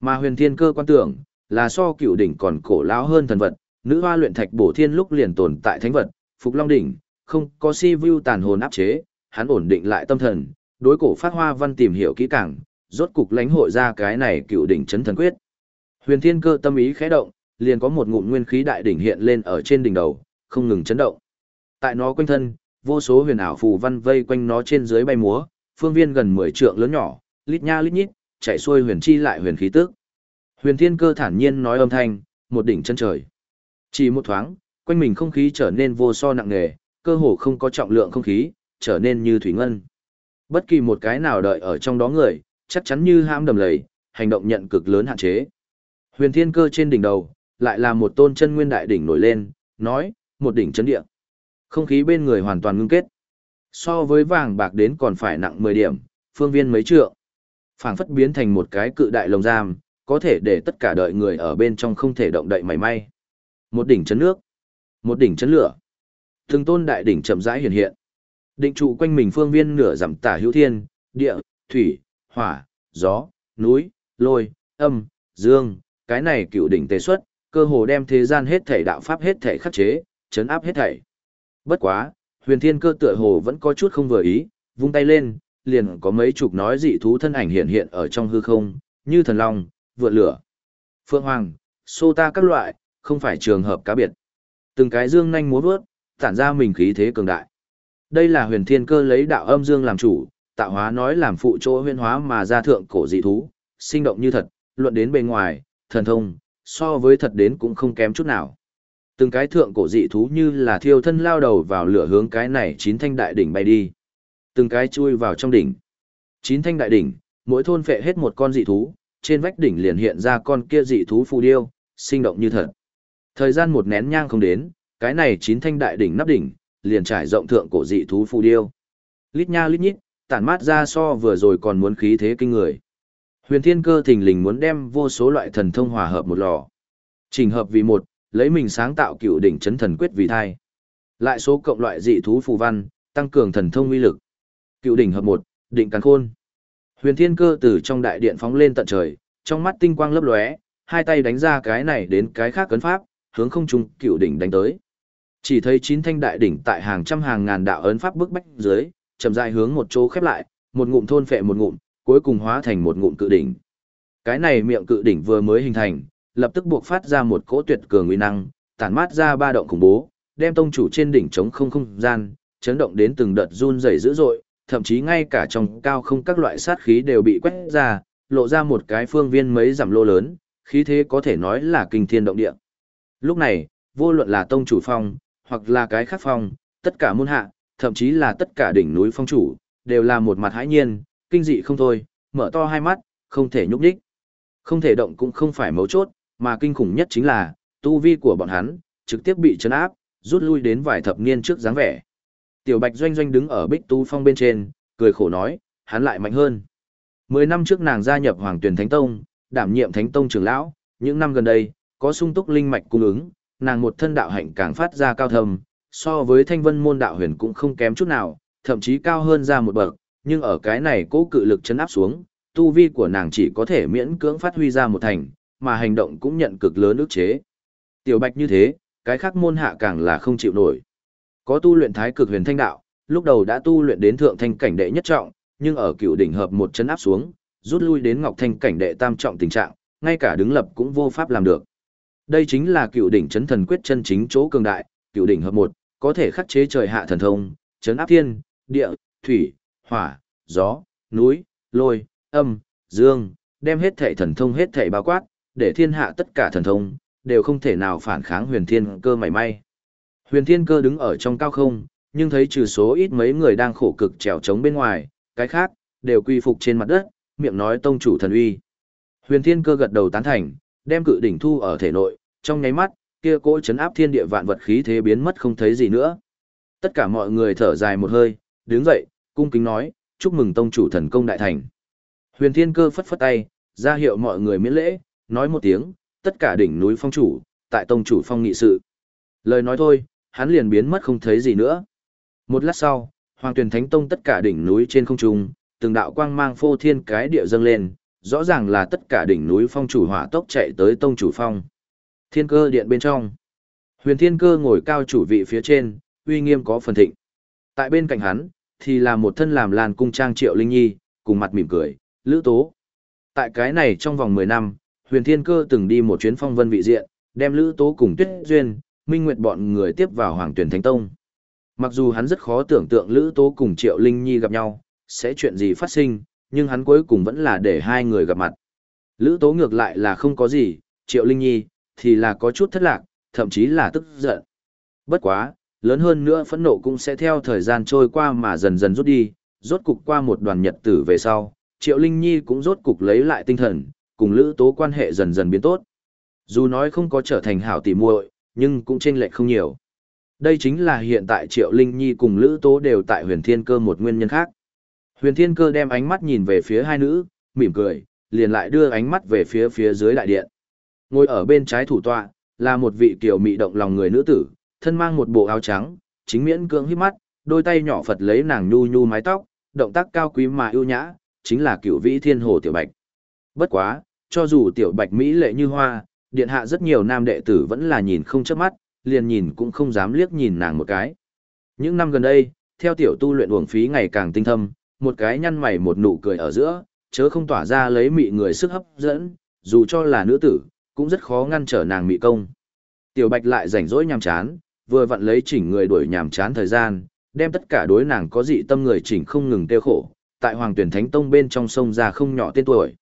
Mà huyền thiên cơ quan tưởng, là so cựu đỉnh còn cổ lão hơn thần vật, nữ hoa luyện thạch bổ thiên lúc liền tồn tại thánh vật, phục long đỉnh, không có si vu tàn hồn áp chế, hắn ổn định lại tâm thần, đối cổ phát hoa văn tìm hiểu kỹ càng, rốt cục lãnh hội ra cái này cựu đỉnh chấn thần quyết. Huyền thiên cơ tâm ý khẽ động, liền có một ngụm nguyên khí đại đỉnh hiện lên ở trên đỉnh đầu, không ngừng chấn động. Tại nó quanh thân, vô số huyền ảo phù văn vây quanh nó trên dưới bay múa, phương viên gần 10 trượng lớn nhỏ, lít nha lít nhít, chạy xuôi huyền chi lại huyền khí tức. Huyền Thiên Cơ thản nhiên nói âm thanh, một đỉnh chân trời. Chỉ một thoáng, quanh mình không khí trở nên vô so nặng nề, cơ hồ không có trọng lượng không khí, trở nên như thủy ngân. Bất kỳ một cái nào đợi ở trong đó người, chắc chắn như hãm đầm lầy, hành động nhận cực lớn hạn chế. Huyền Thiên Cơ trên đỉnh đầu, lại là một tôn chân nguyên đại đỉnh nổi lên, nói, một đỉnh chấn địa. Không khí bên người hoàn toàn ngưng kết. So với vàng bạc đến còn phải nặng 10 điểm, phương viên mấy trượng phảng phất biến thành một cái cự đại lồng giam, có thể để tất cả đợi người ở bên trong không thể động đậy mảy may. Một đỉnh chấn nước, một đỉnh chấn lửa. Từng tôn đại đỉnh chậm rãi hiện hiện. Định trụ quanh mình phương viên nửa giảm tả hữu thiên, địa, thủy, hỏa, gió, núi, lôi, âm, dương, cái này cựu đỉnh tế xuất, cơ hồ đem thế gian hết thể đạo pháp hết thể khắc chế, chấn áp hết thảy. Bất quá, huyền thiên cơ tựa hồ vẫn có chút không vừa ý, vung tay lên, liền có mấy chục nói dị thú thân ảnh hiện hiện ở trong hư không, như thần long, vượn lửa, phượng hoàng, sô ta các loại, không phải trường hợp cá biệt. Từng cái dương nhanh múa vớt, tản ra mình khí thế cường đại. Đây là huyền thiên cơ lấy đạo âm dương làm chủ, tạo hóa nói làm phụ chỗ huyền hóa mà ra thượng cổ dị thú, sinh động như thật, luận đến bề ngoài, thần thông, so với thật đến cũng không kém chút nào từng cái thượng cổ dị thú như là thiêu thân lao đầu vào lửa hướng cái này chín thanh đại đỉnh bay đi. Từng cái chui vào trong đỉnh. Chín thanh đại đỉnh, mỗi thôn phệ hết một con dị thú, trên vách đỉnh liền hiện ra con kia dị thú phù điêu, sinh động như thật. Thời gian một nén nhang không đến, cái này chín thanh đại đỉnh nắp đỉnh, liền trải rộng thượng cổ dị thú phù điêu. Lít nha lít nhít, tản mát ra so vừa rồi còn muốn khí thế kinh người. Huyền Thiên Cơ thình lình muốn đem vô số loại thần thông hòa hợp một lò. Trình hợp vì một, lấy mình sáng tạo cựu đỉnh chấn thần quyết vì thai. Lại số cộng loại dị thú phù văn, tăng cường thần thông uy lực. Cựu đỉnh hợp một, định càn khôn. Huyền Thiên Cơ từ trong đại điện phóng lên tận trời, trong mắt tinh quang lấp lóe, hai tay đánh ra cái này đến cái khác cấn pháp, hướng không trung cựu đỉnh đánh tới. Chỉ thấy chín thanh đại đỉnh tại hàng trăm hàng ngàn đạo ấn pháp bức bách dưới, chậm rãi hướng một chỗ khép lại, một ngụm thôn phệ một ngụm, cuối cùng hóa thành một ngụm cự đỉnh. Cái này miệng cự đỉnh vừa mới hình thành, lập tức buộc phát ra một cỗ tuyệt cường uy năng, tản mát ra ba động khủng bố, đem tông chủ trên đỉnh chống không không gian, chấn động đến từng đợt run rẩy dữ dội, thậm chí ngay cả trong cao không các loại sát khí đều bị quét ra, lộ ra một cái phương viên mấy giảm lô lớn, khí thế có thể nói là kinh thiên động địa. Lúc này, vô luận là tông chủ phong, hoặc là cái khác phong, tất cả môn hạ, thậm chí là tất cả đỉnh núi phong chủ, đều là một mặt hãi nhiên, kinh dị không thôi, mở to hai mắt, không thể nhúc nhích. Không thể động cũng không phải mấu chốt, mà kinh khủng nhất chính là, tu vi của bọn hắn, trực tiếp bị chấn áp, rút lui đến vài thập niên trước dáng vẻ. Tiểu Bạch Doanh Doanh đứng ở Bích Tu Phong bên trên, cười khổ nói, hắn lại mạnh hơn. Mười năm trước nàng gia nhập Hoàng Tuyển Thánh Tông, đảm nhiệm Thánh Tông trưởng lão, những năm gần đây, có sung túc linh mạch cung ứng, nàng một thân đạo hạnh càng phát ra cao thầm, so với Thanh Vân môn đạo huyền cũng không kém chút nào, thậm chí cao hơn ra một bậc, nhưng ở cái này cố cự lực chấn áp xuống, tu vi của nàng chỉ có thể miễn cưỡng phát huy ra một thành, mà hành động cũng nhận cực lớn ức chế. Tiểu Bạch như thế, cái khác môn hạ càng là không chịu nổi. Có tu luyện thái cực huyền thanh đạo, lúc đầu đã tu luyện đến thượng thanh cảnh đệ nhất trọng, nhưng ở cựu đỉnh hợp một chân áp xuống, rút lui đến ngọc thanh cảnh đệ tam trọng tình trạng, ngay cả đứng lập cũng vô pháp làm được. Đây chính là cựu đỉnh chấn thần quyết chân chính chỗ cường đại, cựu đỉnh hợp một, có thể khắc chế trời hạ thần thông, chấn áp thiên, địa, thủy, hỏa, gió, núi, lôi, âm, dương, đem hết thảy thần thông hết thảy bao quát, để thiên hạ tất cả thần thông, đều không thể nào phản kháng huyền thiên cơ mảy may. Huyền thiên cơ đứng ở trong cao không, nhưng thấy trừ số ít mấy người đang khổ cực trèo trống bên ngoài, cái khác, đều quy phục trên mặt đất, miệng nói tông chủ thần uy. Huyền thiên cơ gật đầu tán thành, đem cự đỉnh thu ở thể nội, trong nháy mắt, kia cỗ chấn áp thiên địa vạn vật khí thế biến mất không thấy gì nữa. Tất cả mọi người thở dài một hơi, đứng dậy, cung kính nói, chúc mừng tông chủ thần công đại thành. Huyền thiên cơ phất phất tay, ra hiệu mọi người miễn lễ, nói một tiếng, tất cả đỉnh núi phong chủ, tại tông chủ phong nghị sự. Lời nói thôi, hắn liền biến mất không thấy gì nữa. Một lát sau, Hoàng Tuyền Thánh Tông tất cả đỉnh núi trên không trung, từng đạo quang mang phô thiên cái địa dâng lên, rõ ràng là tất cả đỉnh núi phong chủ hỏa tốc chạy tới tông chủ phong. Thiên cơ điện bên trong. Huyền thiên cơ ngồi cao chủ vị phía trên, uy nghiêm có phần thịnh. Tại bên cạnh hắn, thì là một thân làm làn cung trang triệu linh nhi, cùng mặt mỉm cười, lữ tố. Tại cái này trong vòng 10 năm, huyền thiên cơ từng đi một chuyến phong vân vị diện, đem lữ tố cùng tuyết duyên, minh nguyệt bọn người tiếp vào hoàng tuyển thánh tông. Mặc dù hắn rất khó tưởng tượng lữ tố cùng triệu linh nhi gặp nhau, sẽ chuyện gì phát sinh, nhưng hắn cuối cùng vẫn là để hai người gặp mặt. Lữ tố ngược lại là không có gì, triệu linh nhi, thì là có chút thất lạc, thậm chí là tức giận. Bất quá, lớn hơn nữa phẫn nộ cũng sẽ theo thời gian trôi qua mà dần dần rút đi, rốt cục qua một đoàn nhật tử về sau, Triệu Linh Nhi cũng rốt cục lấy lại tinh thần, cùng Lữ Tố quan hệ dần dần biến tốt. Dù nói không có trở thành hảo tỉ muội, nhưng cũng chênh lệch không nhiều. Đây chính là hiện tại Triệu Linh Nhi cùng Lữ Tố đều tại Huyền Thiên Cơ một nguyên nhân khác. Huyền Thiên Cơ đem ánh mắt nhìn về phía hai nữ, mỉm cười, liền lại đưa ánh mắt về phía phía dưới đại điện. Ngồi ở bên trái thủ tọa, là một vị kiểu mị động lòng người nữ tử, thân mang một bộ áo trắng, chính miễn cưỡng hít mắt, đôi tay nhỏ Phật lấy nàng nhu nhu mái tóc, động tác cao quý mà ưu nhã, chính là cựu vĩ thiên hồ tiểu bạch. Bất quá, cho dù tiểu bạch mỹ lệ như hoa, điện hạ rất nhiều nam đệ tử vẫn là nhìn không chớp mắt, liền nhìn cũng không dám liếc nhìn nàng một cái. Những năm gần đây, theo tiểu tu luyện uổng phí ngày càng tinh thâm, một cái nhăn mày một nụ cười ở giữa, chớ không tỏa ra lấy mị người sức hấp dẫn, dù cho là nữ tử, cũng rất khó ngăn trở nàng mị công. Tiểu Bạch lại rảnh rỗi nhàm chán, vừa vặn lấy chỉnh người đuổi nhàm chán thời gian, đem tất cả đối nàng có dị tâm người chỉnh không ngừng tiêu khổ, tại Hoàng Tuyển Thánh Tông bên trong sông ra không nhỏ tên tuổi.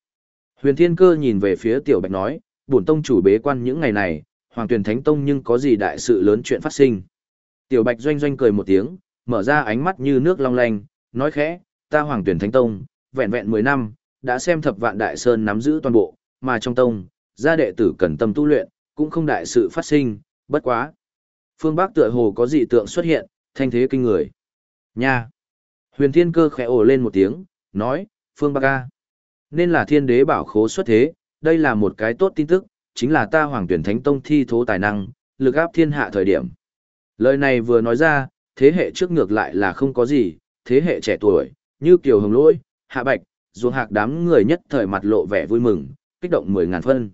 Huyền Thiên Cơ nhìn về phía Tiểu Bạch nói, bổn tông chủ bế quan những ngày này, Hoàng Tuyển Thánh Tông nhưng có gì đại sự lớn chuyện phát sinh. Tiểu Bạch doanh doanh cười một tiếng, mở ra ánh mắt như nước long lanh, nói khẽ, ta Hoàng Tuyển Thánh Tông, vẹn vẹn 10 năm, đã xem thập vạn đại sơn nắm giữ toàn bộ, mà trong tông, gia đệ tử cần tâm tu luyện, cũng không đại sự phát sinh, bất quá. Phương Bắc tựa hồ có dị tượng xuất hiện, thanh thế kinh người. Nha! Huyền Thiên Cơ khẽ ồ lên một tiếng, nói, Phương Bắc A. Nên là thiên đế bảo khố xuất thế, đây là một cái tốt tin tức, chính là ta hoàng tuyển thánh tông thi thố tài năng, lực áp thiên hạ thời điểm. Lời này vừa nói ra, thế hệ trước ngược lại là không có gì, thế hệ trẻ tuổi, như Kiều Hồng Lỗi, Hạ Bạch, dù hạc đám người nhất thời mặt lộ vẻ vui mừng, kích động mười ngàn phân.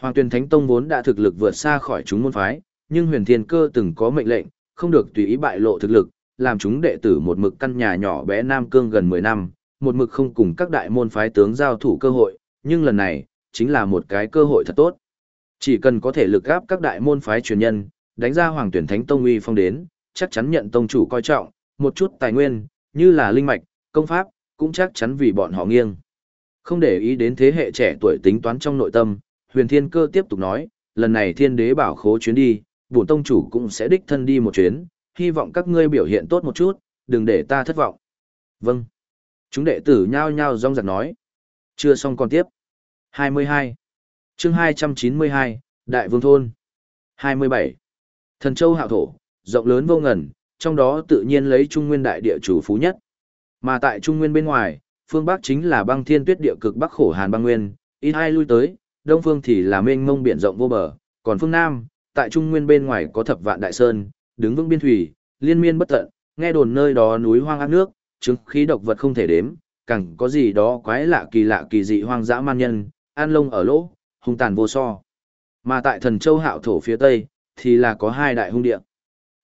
Hoàng tuyển thánh tông vốn đã thực lực vượt xa khỏi chúng môn phái, nhưng huyền thiên cơ từng có mệnh lệnh, không được tùy ý bại lộ thực lực, làm chúng đệ tử một mực căn nhà nhỏ bé Nam Cương gần 10 năm, một mực không cùng các đại môn phái tướng giao thủ cơ hội, nhưng lần này, chính là một cái cơ hội thật tốt. Chỉ cần có thể lực gáp các đại môn phái truyền nhân, đánh ra Hoàng tuyển Thánh Tông uy phong đến, chắc chắn nhận tông chủ coi trọng, một chút tài nguyên, như là linh mạch, công pháp, cũng chắc chắn vì bọn họ nghiêng. Không để ý đến thế hệ trẻ tuổi tính toán trong nội tâm, huyền thiên cơ tiếp tục nói, lần này thiên đế bảo khố chuyến đi, bổn tông chủ cũng sẽ đích thân đi một chuyến, hy vọng các ngươi biểu hiện tốt một chút, đừng để ta thất vọng. Vâng. Chúng đệ tử nhao nhao rong rạc nói. Chưa xong còn tiếp. 22. chương 292, Đại Vương Thôn. 27. Thần Châu Hạo Thổ, rộng lớn vô ngần, trong đó tự nhiên lấy Trung Nguyên đại địa chủ phú nhất. Mà tại Trung Nguyên bên ngoài, phương Bắc chính là băng thiên tuyết địa cực Bắc khổ Hàn băng nguyên, ít hai lui tới, đông phương thì là mênh mông biển rộng vô bờ, còn phương Nam, tại Trung Nguyên bên ngoài có thập vạn đại sơn, đứng vững biên thủy, liên miên bất tận, nghe đồn nơi đó núi hoang ác nước, chứng khí độc vật không thể đếm, càng có gì đó quái lạ kỳ lạ kỳ dị hoang dã man nhân, an lông ở lỗ, hung tàn vô so. Mà tại thần châu hạo thổ phía tây, thì là có hai đại hung địa.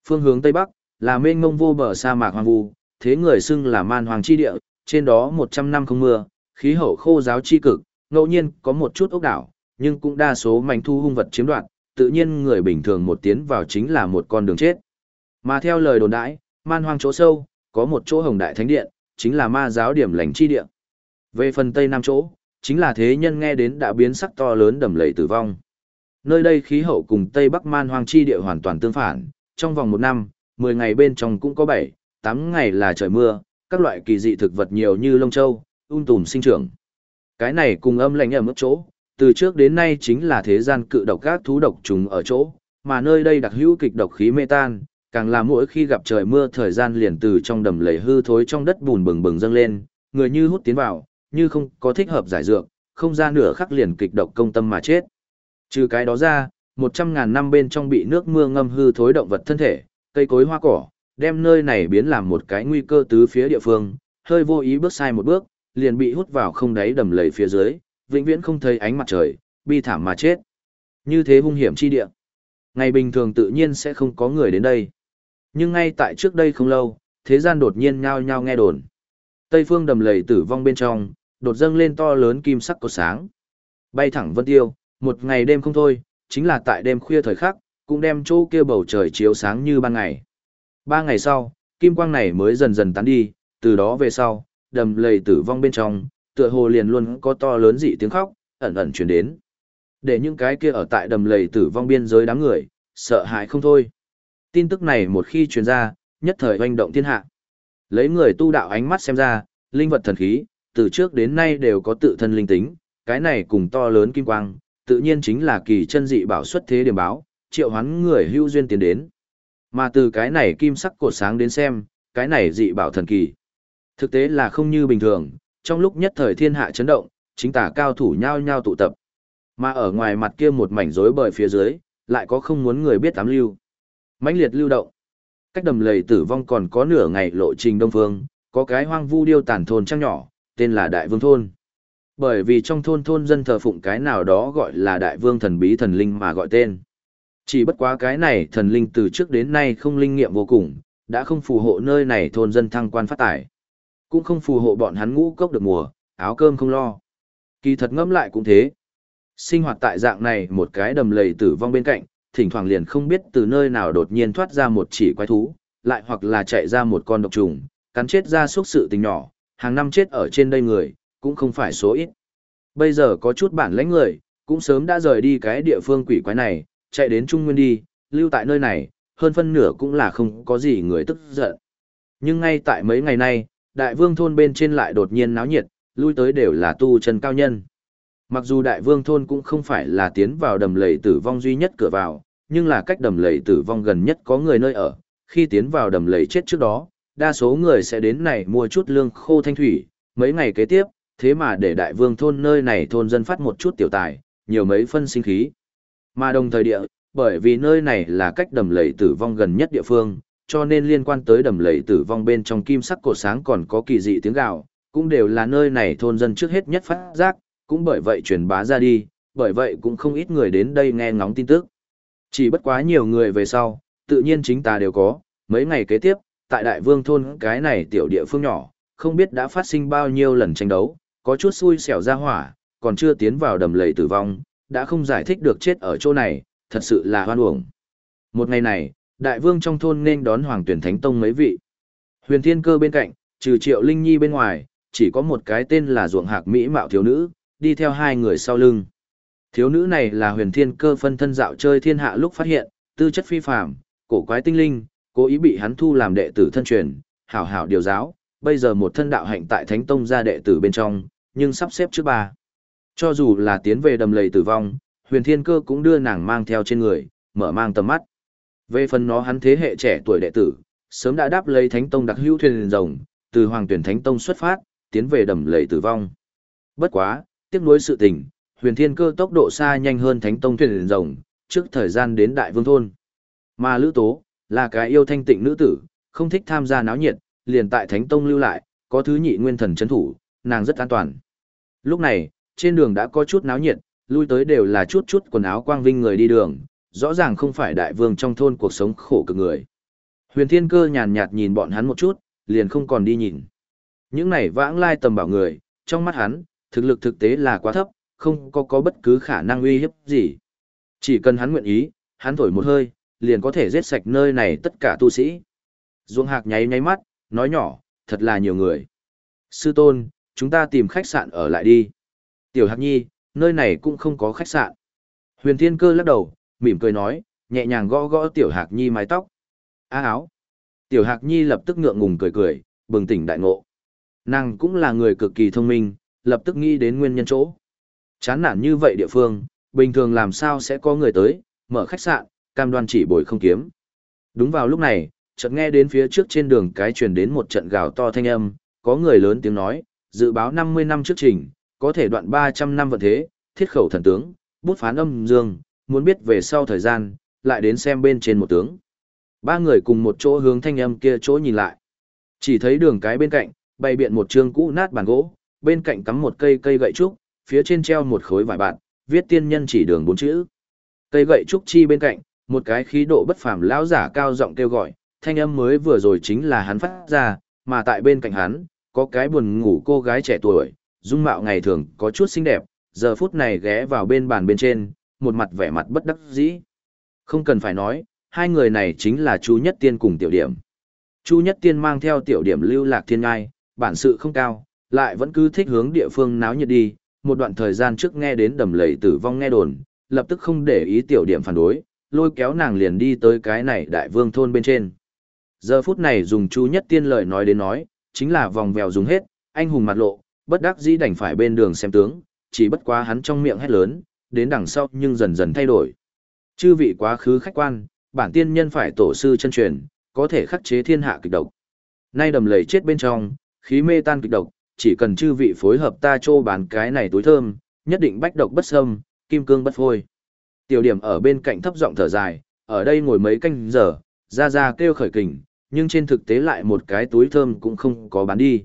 Phương hướng tây bắc, là mênh mông vô bờ sa mạc hoang vu, thế người xưng là man hoàng chi địa, trên đó 100 năm không mưa, khí hậu khô giáo chi cực, ngẫu nhiên có một chút ốc đảo, nhưng cũng đa số mảnh thu hung vật chiếm đoạt, tự nhiên người bình thường một tiến vào chính là một con đường chết. Mà theo lời đồn đãi, man hoang chỗ sâu, có một chỗ hồng đại thánh điện, chính là ma giáo điểm lành chi điện. Về phần tây nam chỗ, chính là thế nhân nghe đến đã biến sắc to lớn đầm lầy tử vong. Nơi đây khí hậu cùng tây bắc man hoang chi địa hoàn toàn tương phản, trong vòng một năm, 10 ngày bên trong cũng có 7, 8 ngày là trời mưa, các loại kỳ dị thực vật nhiều như lông châu, ung tùm sinh trưởng. Cái này cùng âm lạnh ở mức chỗ, từ trước đến nay chính là thế gian cự độc các thú độc trùng ở chỗ, mà nơi đây đặc hữu kịch độc khí mê tan, càng là mỗi khi gặp trời mưa thời gian liền từ trong đầm lầy hư thối trong đất bùn bừng bừng dâng lên, người như hút tiến vào, như không có thích hợp giải dược, không ra nửa khắc liền kịch độc công tâm mà chết. Trừ cái đó ra, một trăm ngàn năm bên trong bị nước mưa ngâm hư thối động vật thân thể, cây cối hoa cỏ, đem nơi này biến làm một cái nguy cơ tứ phía địa phương, hơi vô ý bước sai một bước, liền bị hút vào không đáy đầm lầy phía dưới, vĩnh viễn không thấy ánh mặt trời, bi thảm mà chết. Như thế hung hiểm chi địa. Ngày bình thường tự nhiên sẽ không có người đến đây. Nhưng ngay tại trước đây không lâu, thế gian đột nhiên nhao nhao nghe đồn. Tây phương đầm lầy tử vong bên trong, đột dâng lên to lớn kim sắc cột sáng. Bay thẳng vân tiêu, một ngày đêm không thôi, chính là tại đêm khuya thời khắc, cũng đem chỗ kia bầu trời chiếu sáng như ban ngày. Ba ngày sau, kim quang này mới dần dần tán đi, từ đó về sau, đầm lầy tử vong bên trong, tựa hồ liền luôn có to lớn dị tiếng khóc, ẩn ẩn truyền đến. Để những cái kia ở tại đầm lầy tử vong biên giới đám người, sợ hãi không thôi. Tin tức này một khi truyền ra, nhất thời hoành động thiên hạ. Lấy người tu đạo ánh mắt xem ra, linh vật thần khí, từ trước đến nay đều có tự thân linh tính, cái này cùng to lớn kim quang, tự nhiên chính là kỳ chân dị bảo xuất thế điểm báo, triệu hoán người hưu duyên tiến đến. Mà từ cái này kim sắc cột sáng đến xem, cái này dị bảo thần kỳ. Thực tế là không như bình thường, trong lúc nhất thời thiên hạ chấn động, chính tả cao thủ nhao nhao tụ tập. Mà ở ngoài mặt kia một mảnh rối bời phía dưới, lại có không muốn người biết tám lưu. mãnh liệt lưu động. Cách đầm lầy tử vong còn có nửa ngày lộ trình đông phương, có cái hoang vu điêu tàn thôn trăng nhỏ, tên là Đại Vương Thôn. Bởi vì trong thôn thôn dân thờ phụng cái nào đó gọi là Đại Vương thần bí thần linh mà gọi tên. Chỉ bất quá cái này thần linh từ trước đến nay không linh nghiệm vô cùng, đã không phù hộ nơi này thôn dân thăng quan phát tài. Cũng không phù hộ bọn hắn ngũ cốc được mùa, áo cơm không lo. Kỳ thật ngẫm lại cũng thế. Sinh hoạt tại dạng này một cái đầm lầy tử vong bên cạnh, thỉnh thoảng liền không biết từ nơi nào đột nhiên thoát ra một chỉ quái thú, lại hoặc là chạy ra một con độc trùng, cắn chết ra suốt sự tình nhỏ, hàng năm chết ở trên đây người, cũng không phải số ít. Bây giờ có chút bản lãnh người, cũng sớm đã rời đi cái địa phương quỷ quái này, chạy đến Trung Nguyên đi, lưu tại nơi này, hơn phân nửa cũng là không có gì người tức giận. Nhưng ngay tại mấy ngày nay, đại vương thôn bên trên lại đột nhiên náo nhiệt, lui tới đều là tu chân cao nhân. Mặc dù đại vương thôn cũng không phải là tiến vào đầm lầy tử vong duy nhất cửa vào, nhưng là cách đầm lầy tử vong gần nhất có người nơi ở, khi tiến vào đầm lầy chết trước đó, đa số người sẽ đến này mua chút lương khô thanh thủy, mấy ngày kế tiếp, thế mà để đại vương thôn nơi này thôn dân phát một chút tiểu tài, nhiều mấy phân sinh khí. Mà đồng thời địa, bởi vì nơi này là cách đầm lầy tử vong gần nhất địa phương, cho nên liên quan tới đầm lầy tử vong bên trong kim sắc cổ sáng còn có kỳ dị tiếng gạo, cũng đều là nơi này thôn dân trước hết nhất phát giác, cũng bởi vậy truyền bá ra đi, bởi vậy cũng không ít người đến đây nghe ngóng tin tức. Chỉ bất quá nhiều người về sau, tự nhiên chính ta đều có, mấy ngày kế tiếp, tại đại vương thôn cái này tiểu địa phương nhỏ, không biết đã phát sinh bao nhiêu lần tranh đấu, có chút xui xẻo ra hỏa, còn chưa tiến vào đầm lầy tử vong, đã không giải thích được chết ở chỗ này, thật sự là hoan uổng. Một ngày này, đại vương trong thôn nên đón hoàng tuyển thánh tông mấy vị. Huyền thiên cơ bên cạnh, trừ triệu linh nhi bên ngoài, chỉ có một cái tên là ruộng hạc mỹ mạo thiếu nữ, đi theo hai người sau lưng. Thiếu nữ này là huyền thiên cơ phân thân dạo chơi thiên hạ lúc phát hiện, tư chất phi phàm, cổ quái tinh linh, cố ý bị hắn thu làm đệ tử thân truyền, hảo hảo điều giáo, bây giờ một thân đạo hạnh tại Thánh Tông gia đệ tử bên trong, nhưng sắp xếp trước ba. Cho dù là tiến về đầm lầy tử vong, huyền thiên cơ cũng đưa nàng mang theo trên người, mở mang tầm mắt. Về phần nó hắn thế hệ trẻ tuổi đệ tử, sớm đã đáp lấy Thánh Tông đặc hữu thuyền rồng, từ Hoàng tuyển Thánh Tông xuất phát, tiến về đầm lầy tử vong. Bất quá, tiếc nuối sự tình, huyền thiên cơ tốc độ xa nhanh hơn Thánh Tông thuyền rồng, trước thời gian đến Đại Vương Thôn. Mà Lữ Tố, là cái yêu thanh tịnh nữ tử, không thích tham gia náo nhiệt, liền tại Thánh Tông lưu lại, có thứ nhị nguyên thần chấn thủ, nàng rất an toàn. Lúc này, trên đường đã có chút náo nhiệt, lui tới đều là chút chút quần áo quang vinh người đi đường, rõ ràng không phải đại vương trong thôn cuộc sống khổ cực người. Huyền Thiên Cơ nhàn nhạt nhìn bọn hắn một chút, liền không còn đi nhìn. Những này vãng lai tầm bảo người, trong mắt hắn, thực lực thực tế là quá thấp, không có có bất cứ khả năng uy hiếp gì. Chỉ cần hắn nguyện ý, hắn thổi một hơi, liền có thể giết sạch nơi này tất cả tu sĩ. Duông Hạc nháy nháy mắt, nói nhỏ, thật là nhiều người. Sư tôn, chúng ta tìm khách sạn ở lại đi. Tiểu Hạc Nhi, nơi này cũng không có khách sạn. Huyền Thiên Cơ lắc đầu, mỉm cười nói, nhẹ nhàng gõ gõ Tiểu Hạc Nhi mái tóc. Á áo. Tiểu Hạc Nhi lập tức ngượng ngùng cười cười, bừng tỉnh đại ngộ. Nàng cũng là người cực kỳ thông minh, lập tức nghĩ đến nguyên nhân chỗ. Chán nản như vậy địa phương, bình thường làm sao sẽ có người tới, mở khách sạn, cam đoan chỉ bồi không kiếm. Đúng vào lúc này, chợt nghe đến phía trước trên đường cái truyền đến một trận gào to thanh âm, có người lớn tiếng nói, dự báo 50 năm trước trình, có thể đoạn 300 năm vận thế, thiết khẩu thần tướng, bút phán âm dương, muốn biết về sau thời gian, lại đến xem bên trên một tướng. Ba người cùng một chỗ hướng thanh âm kia chỗ nhìn lại. Chỉ thấy đường cái bên cạnh, bày biện một trương cũ nát bàn gỗ, bên cạnh cắm một cây cây gậy trúc, phía trên treo một khối vải bạt, viết tiên nhân chỉ đường bốn chữ. Cây gậy trúc chi bên cạnh, một cái khí độ bất phàm lão giả cao giọng kêu gọi, thanh âm mới vừa rồi chính là hắn phát ra, mà tại bên cạnh hắn, có cái buồn ngủ cô gái trẻ tuổi, dung mạo ngày thường có chút xinh đẹp, giờ phút này ghé vào bên bàn bên trên, một mặt vẻ mặt bất đắc dĩ. Không cần phải nói, hai người này chính là Chu Nhất Tiên cùng Tiểu Điểm. Chu Nhất Tiên mang theo Tiểu Điểm lưu lạc thiên ngai, bản sự không cao, lại vẫn cứ thích hướng địa phương náo nhiệt đi, một đoạn thời gian trước nghe đến đầm lầy tử vong nghe đồn, lập tức không để ý Tiểu Điểm phản đối, lôi kéo nàng liền đi tới cái này đại vương thôn bên trên. Giờ phút này dùng Chu Nhất Tiên lời nói đến nói, chính là vòng vèo dùng hết, anh hùng mặt lộ, bất đắc dĩ đành phải bên đường xem tướng, chỉ bất quá hắn trong miệng hét lớn, đến đằng sau nhưng dần dần thay đổi. Chư vị quá khứ khách quan, bản tiên nhân phải tổ sư chân truyền, có thể khắc chế thiên hạ kịch độc. Nay đầm lầy chết bên trong, khí mê tan kịch độc, chỉ cần chư vị phối hợp ta trô bán cái này túi thơm, nhất định bách độc bất xâm, kim cương bất phôi. Tiểu điểm ở bên cạnh thấp giọng thở dài, ở đây ngồi mấy canh giờ, ra ra kêu khởi kình, nhưng trên thực tế lại một cái túi thơm cũng không có bán đi.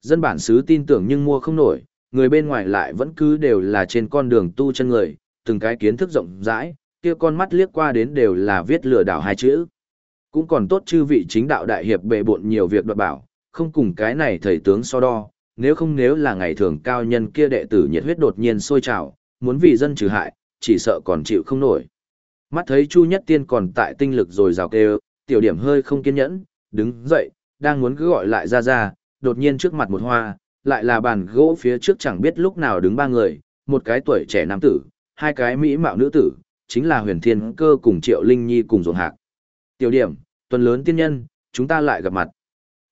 Dân bản xứ tin tưởng nhưng mua không nổi, người bên ngoài lại vẫn cứ đều là trên con đường tu chân người, từng cái kiến thức rộng rãi, kia con mắt liếc qua đến đều là viết lừa đảo hai chữ. Cũng còn tốt chư vị chính đạo đại hiệp bệ bộn nhiều việc đoạt bảo, không cùng cái này thầy tướng so đo, nếu không nếu là ngày thường cao nhân kia đệ tử nhiệt huyết đột nhiên sôi trào, muốn vì dân trừ hại, chỉ sợ còn chịu không nổi. Mắt thấy Chu Nhất Tiên còn tại tinh lực rồi rào kêu, tiểu điểm hơi không kiên nhẫn, đứng dậy, đang muốn cứ gọi lại ra ra, đột nhiên trước mặt một hoa, lại là bàn gỗ phía trước chẳng biết lúc nào đứng ba người, một cái tuổi trẻ nam tử, hai cái mỹ mạo nữ tử, chính là huyền thiên cơ cùng triệu linh nhi cùng dồn hạc. Tiểu điểm, tuần lớn tiên nhân, chúng ta lại gặp mặt.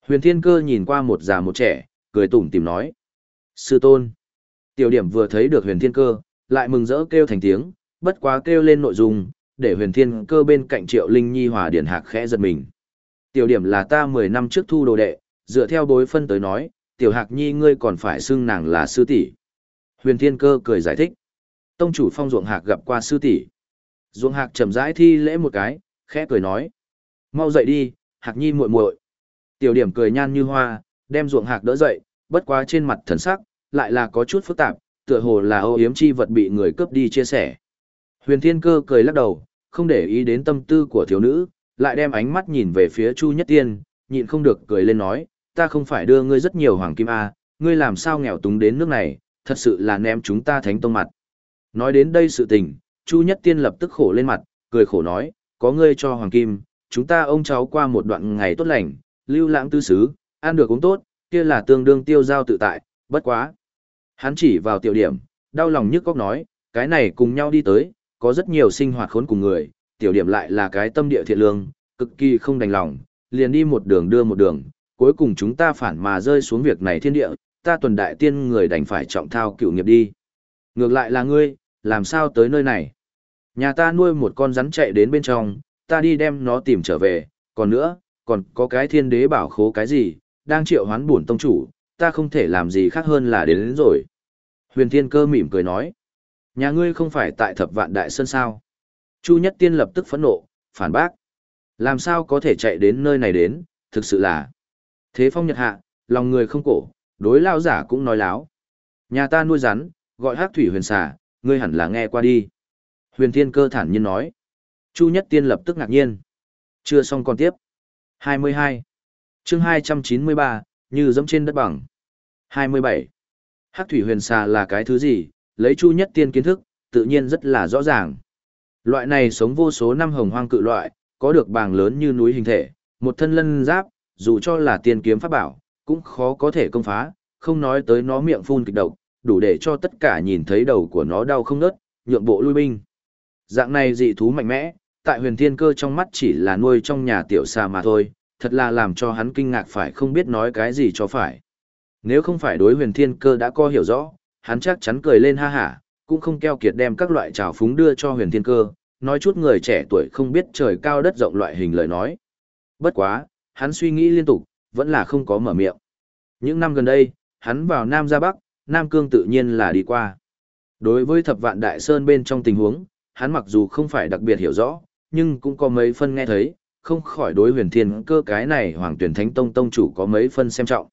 Huyền thiên cơ nhìn qua một già một trẻ, cười tủm tìm nói. Sư tôn. Tiểu điểm vừa thấy được huyền thiên cơ, lại mừng rỡ kêu thành tiếng, bất quá kêu lên nội dung, để huyền thiên cơ bên cạnh triệu linh nhi hòa điển hạc khẽ giật mình. Tiểu điểm là ta 10 năm trước thu đồ đệ, dựa theo đối phân tới nói, tiểu hạc nhi ngươi còn phải xưng nàng là sư tỷ. Huyền thiên cơ cười giải thích. Tông chủ phong ruộng hạc gặp qua sư tỷ. Ruộng hạc chậm rãi thi lễ một cái, khẽ cười nói. Mau dậy đi, hạc nhi muội muội. Tiểu điểm cười nhan như hoa, đem ruộng hạc đỡ dậy, bất quá trên mặt thần sắc, lại là có chút phức tạp, tựa hồ là ô yếm chi vật bị người cướp đi chia sẻ. Huyền thiên cơ cười lắc đầu, không để ý đến tâm tư của thiếu nữ, lại đem ánh mắt nhìn về phía Chu Nhất Tiên, nhịn không được cười lên nói, ta không phải đưa ngươi rất nhiều hoàng kim A, ngươi làm sao nghèo túng đến nước này, thật sự là ném chúng ta thánh tông mặt. Nói đến đây sự tình, Chu Nhất Tiên lập tức khổ lên mặt, cười khổ nói, có ngươi cho hoàng kim, chúng ta ông cháu qua một đoạn ngày tốt lành, lưu lãng tư xứ, ăn được uống tốt, kia là tương đương tiêu giao tự tại, bất quá. Hắn chỉ vào tiểu điểm, đau lòng nhức góc nói, cái này cùng nhau đi tới, có rất nhiều sinh hoạt khốn cùng người, tiểu điểm lại là cái tâm địa thiện lương, cực kỳ không đành lòng, liền đi một đường đưa một đường, cuối cùng chúng ta phản mà rơi xuống việc này thiên địa, ta tuần đại tiên người đành phải trọng thao cựu nghiệp đi. Ngược lại là ngươi, làm sao tới nơi này? Nhà ta nuôi một con rắn chạy đến bên trong, ta đi đem nó tìm trở về, còn nữa, còn có cái thiên đế bảo khố cái gì, đang triệu hoán bổn tông chủ, ta không thể làm gì khác hơn là đến, đến rồi. Huyền thiên cơ mỉm cười nói, nhà ngươi không phải tại thập vạn đại sơn sao? Chu Nhất Tiên lập tức phẫn nộ, phản bác. Làm sao có thể chạy đến nơi này đến, thực sự là. Thế phong nhật hạ, lòng người không cổ, đối lao giả cũng nói láo. Nhà ta nuôi rắn, gọi hát thủy huyền xà, ngươi hẳn là nghe qua đi. Huyền thiên cơ thản nhiên nói. Chu Nhất Tiên lập tức ngạc nhiên. Chưa xong còn tiếp. 22. chương 293, như dẫm trên đất bằng. 27. Hắc thủy huyền xà là cái thứ gì, lấy Chu Nhất Tiên kiến thức, tự nhiên rất là rõ ràng. Loại này sống vô số năm hồng hoang cự loại, có được bàng lớn như núi hình thể, một thân lân giáp, dù cho là tiên kiếm pháp bảo, cũng khó có thể công phá, không nói tới nó miệng phun kịch độc, đủ để cho tất cả nhìn thấy đầu của nó đau không ngớt, nhượng bộ lui binh. Dạng này dị thú mạnh mẽ, tại huyền thiên cơ trong mắt chỉ là nuôi trong nhà tiểu xà mà thôi, thật là làm cho hắn kinh ngạc phải không biết nói cái gì cho phải. Nếu không phải đối huyền thiên cơ đã có hiểu rõ, hắn chắc chắn cười lên ha hả, cũng không keo kiệt đem các loại trào phúng đưa cho huyền thiên cơ, nói chút người trẻ tuổi không biết trời cao đất rộng loại hình lời nói. Bất quá, hắn suy nghĩ liên tục, vẫn là không có mở miệng. Những năm gần đây, hắn vào Nam ra Bắc, Nam Cương tự nhiên là đi qua. Đối với thập vạn đại sơn bên trong tình huống, hắn mặc dù không phải đặc biệt hiểu rõ, nhưng cũng có mấy phân nghe thấy, không khỏi đối huyền thiên cơ cái này hoàng tuyển thánh tông tông chủ có mấy phân xem trọng.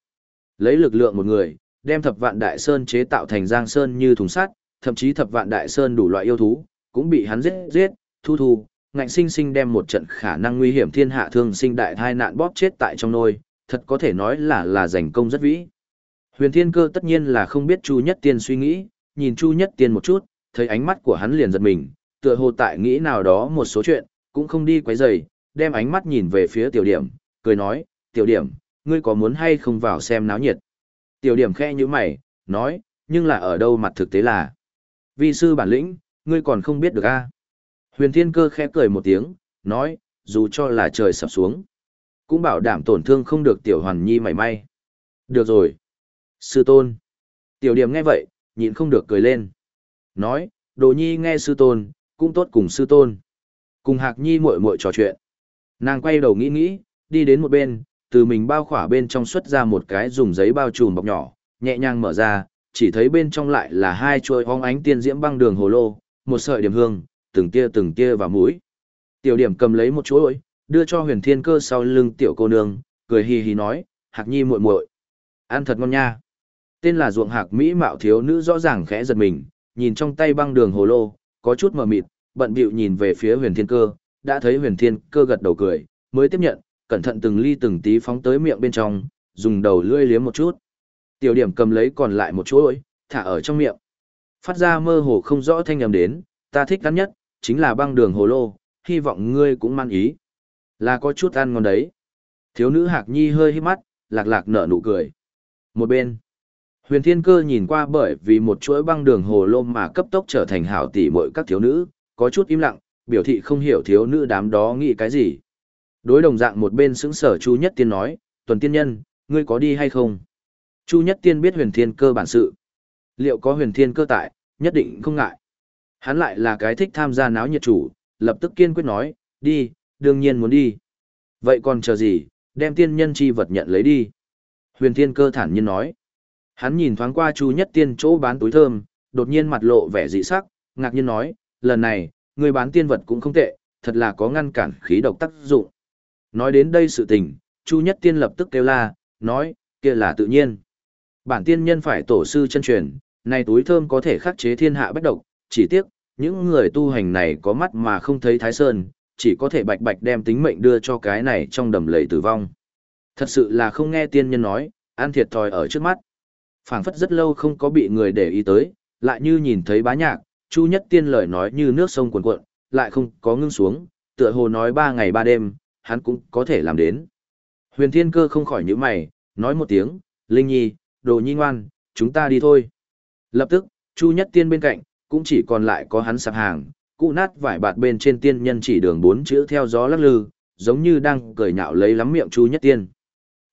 Lấy lực lượng một người, đem thập vạn đại sơn chế tạo thành giang sơn như thùng sắt, thậm chí thập vạn đại sơn đủ loại yêu thú, cũng bị hắn giết giết, thu thu, ngạnh sinh sinh đem một trận khả năng nguy hiểm thiên hạ thương sinh đại thai nạn bóp chết tại trong nôi, thật có thể nói là là giành công rất vĩ. Huyền Thiên Cơ tất nhiên là không biết Chu Nhất Tiên suy nghĩ, nhìn Chu Nhất Tiên một chút, thấy ánh mắt của hắn liền giật mình, tựa hồ tại nghĩ nào đó một số chuyện, cũng không đi quấy rầy, đem ánh mắt nhìn về phía tiểu điểm, cười nói, tiểu điểm, ngươi có muốn hay không vào xem náo nhiệt. Tiểu điểm khe như mày, nói, nhưng là ở đâu mặt thực tế là. Vi sư bản lĩnh, ngươi còn không biết được a Huyền Thiên Cơ khẽ cười một tiếng, nói, dù cho là trời sập xuống, cũng bảo đảm tổn thương không được tiểu hoàn nhi mảy may. Được rồi. Sư tôn. Tiểu điểm nghe vậy, nhịn không được cười lên. Nói, đồ nhi nghe sư tôn, cũng tốt cùng sư tôn. Cùng hạc nhi muội muội trò chuyện. Nàng quay đầu nghĩ nghĩ, đi đến một bên, từ mình bao khỏa bên trong xuất ra một cái dùng giấy bao trùm bọc nhỏ, nhẹ nhàng mở ra, chỉ thấy bên trong lại là hai chuôi hóng ánh tiên diễm băng đường hồ lô, một sợi điểm hương, từng tia từng tia vào mũi. Tiểu điểm cầm lấy một chuỗi, đưa cho huyền thiên cơ sau lưng tiểu cô nương, cười hì hì nói, hạc nhi muội muội, ăn thật ngon nha. Tên là ruộng hạc mỹ mạo thiếu nữ rõ ràng khẽ giật mình, nhìn trong tay băng đường hồ lô, có chút mờ mịt, bận bịu nhìn về phía huyền thiên cơ, đã thấy huyền thiên cơ gật đầu cười, mới tiếp nhận, cẩn thận từng ly từng tí phóng tới miệng bên trong, dùng đầu lưỡi liếm một chút. Tiểu điểm cầm lấy còn lại một chuỗi, thả ở trong miệng. Phát ra mơ hồ không rõ thanh âm đến, ta thích ăn nhất, chính là băng đường hồ lô, hy vọng ngươi cũng mang ý. Là có chút ăn ngon đấy. Thiếu nữ hạc nhi hơi hít mắt, lạc lạc nở nụ cười. Một bên, huyền thiên cơ nhìn qua bởi vì một chuỗi băng đường hồ lô mà cấp tốc trở thành hảo tỷ muội các thiếu nữ, có chút im lặng, biểu thị không hiểu thiếu nữ đám đó nghĩ cái gì. Đối đồng dạng một bên xứng sở Chu Nhất Tiên nói, tuần tiên nhân, ngươi có đi hay không? Chu Nhất Tiên biết huyền thiên cơ bản sự. Liệu có huyền thiên cơ tại, nhất định không ngại. Hắn lại là cái thích tham gia náo nhiệt chủ, lập tức kiên quyết nói, đi, đương nhiên muốn đi. Vậy còn chờ gì, đem tiên nhân chi vật nhận lấy đi. Huyền thiên cơ thản nhiên nói. Hắn nhìn thoáng qua Chu Nhất Tiên chỗ bán túi thơm, đột nhiên mặt lộ vẻ dị sắc, ngạc nhiên nói, lần này, người bán tiên vật cũng không tệ, thật là có ngăn cản khí độc tác dụng. Nói đến đây sự tình, Chu Nhất Tiên lập tức kêu la, nói, kia là tự nhiên. Bản tiên nhân phải tổ sư chân truyền, này túi thơm có thể khắc chế thiên hạ bách độc, chỉ tiếc, những người tu hành này có mắt mà không thấy thái sơn, chỉ có thể bạch bạch đem tính mệnh đưa cho cái này trong đầm lầy tử vong. Thật sự là không nghe tiên nhân nói, an thiệt thòi ở trước mắt. phảng phất rất lâu không có bị người để ý tới, lại như nhìn thấy bá nhạc, Chu Nhất Tiên lời nói như nước sông cuồn cuộn, lại không có ngưng xuống, tựa hồ nói ba ngày ba đêm, hắn cũng có thể làm đến. Huyền Thiên Cơ không khỏi nhíu mày, nói một tiếng, Linh Nhi, đồ nhi ngoan, chúng ta đi thôi. Lập tức, Chu Nhất Tiên bên cạnh, cũng chỉ còn lại có hắn sạp hàng, cụ nát vải bạt bên trên tiên nhân chỉ đường bốn chữ theo gió lắc lư, giống như đang cười nhạo lấy lắm miệng Chu Nhất Tiên.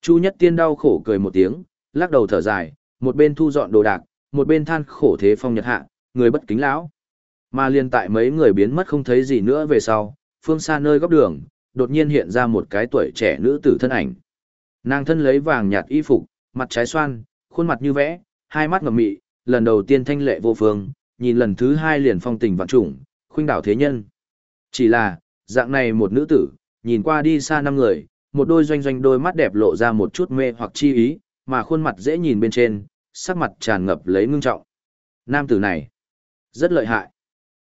Chu Nhất Tiên đau khổ cười một tiếng, lắc đầu thở dài, một bên thu dọn đồ đạc, một bên than khổ thế phong nhật hạ, người bất kính lão. Mà liên tại mấy người biến mất không thấy gì nữa về sau, phương xa nơi góc đường, đột nhiên hiện ra một cái tuổi trẻ nữ tử thân ảnh. Nàng thân lấy vàng nhạt y phục, mặt trái xoan, khuôn mặt như vẽ, hai mắt ngậm mị, lần đầu tiên thanh lệ vô phương, nhìn lần thứ hai liền phong tình vạn trùng, khuynh đảo thế nhân. Chỉ là, dạng này một nữ tử, nhìn qua đi xa năm người, một đôi doanh doanh đôi mắt đẹp lộ ra một chút mê hoặc chi ý, mà khuôn mặt dễ nhìn bên trên, sắc mặt tràn ngập lấy ngưng trọng. Nam tử này, rất lợi hại.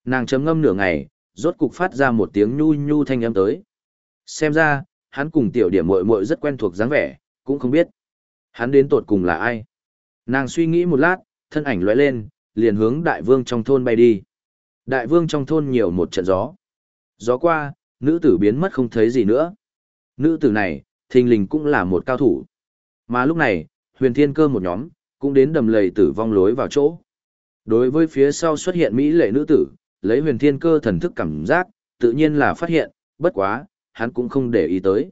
Nàng chấm ngâm nửa ngày, rốt cục phát ra một tiếng nhu nhu thanh âm tới. Xem ra, hắn cùng tiểu điểm muội muội rất quen thuộc dáng vẻ, cũng không biết. Hắn đến tột cùng là ai? Nàng suy nghĩ một lát, thân ảnh lóe lên, liền hướng đại vương trong thôn bay đi. Đại vương trong thôn nhiều một trận gió. Gió qua, nữ tử biến mất không thấy gì nữa. Nữ tử này, thình lình cũng là một cao thủ. Mà lúc này, huyền thiên cơ một nhóm, cũng đến đầm lầy tử vong lối vào chỗ. Đối với phía sau xuất hiện Mỹ lệ nữ tử, lấy huyền thiên cơ thần thức cảm giác, tự nhiên là phát hiện, bất quá, hắn cũng không để ý tới.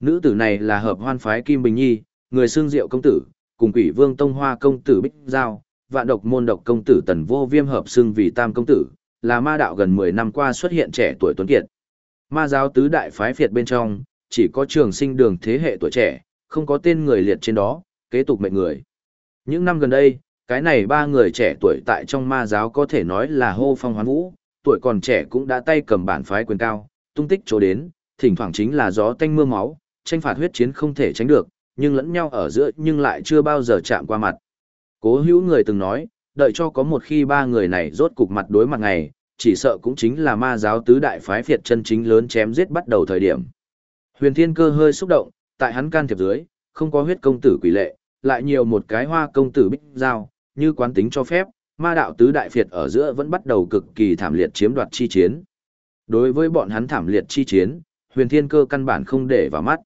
Nữ tử này là hợp hoan phái Kim Bình Nhi, người xương diệu công tử, cùng quỷ vương tông hoa công tử Bích Giao, vạn độc môn độc công tử tần vô viêm hợp xưng vì tam công tử, là ma đạo gần 10 năm qua xuất hiện trẻ tuổi tuấn kiệt. Ma giáo tứ đại phái phiệt bên trong, chỉ có trường sinh đường thế hệ tuổi trẻ, không có tên người liệt trên đó, kế tục mệnh người. Những năm gần đây, cái này ba người trẻ tuổi tại trong ma giáo có thể nói là hô phong hoán vũ, tuổi còn trẻ cũng đã tay cầm bản phái quyền cao, tung tích chỗ đến, thỉnh thoảng chính là gió tanh mưa máu, tranh phạt huyết chiến không thể tránh được, nhưng lẫn nhau ở giữa nhưng lại chưa bao giờ chạm qua mặt. Cố hữu người từng nói, đợi cho có một khi ba người này rốt cục mặt đối mặt ngày, chỉ sợ cũng chính là ma giáo tứ đại phái phiệt chân chính lớn chém giết bắt đầu thời điểm. Huyền Thiên Cơ hơi xúc động, tại hắn can thiệp dưới, không có huyết công tử quỷ lệ, lại nhiều một cái hoa công tử bích giao, như quán tính cho phép, ma đạo tứ đại phiệt ở giữa vẫn bắt đầu cực kỳ thảm liệt chiếm đoạt chi chiến. Đối với bọn hắn thảm liệt chi chiến, huyền thiên cơ căn bản không để vào mắt.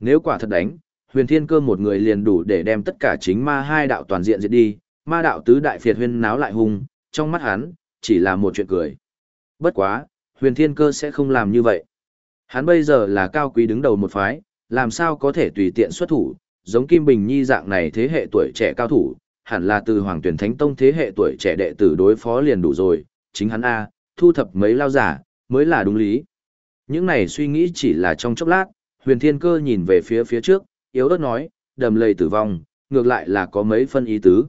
Nếu quả thật đánh, huyền thiên cơ một người liền đủ để đem tất cả chính ma hai đạo toàn diện diệt đi, ma đạo tứ đại phiệt huyên náo lại hung, trong mắt hắn, chỉ là một chuyện cười. Bất quá, huyền thiên cơ sẽ không làm như vậy. Hắn bây giờ là cao quý đứng đầu một phái, làm sao có thể tùy tiện xuất thủ, giống Kim Bình Nhi dạng này thế hệ tuổi trẻ cao thủ, hẳn là từ Hoàng Tuyển Thánh Tông thế hệ tuổi trẻ đệ tử đối phó liền đủ rồi, chính hắn A, thu thập mấy lao giả, mới là đúng lý. Những này suy nghĩ chỉ là trong chốc lát, huyền thiên cơ nhìn về phía phía trước, yếu ớt nói, đầm lầy tử vong, ngược lại là có mấy phân ý tứ.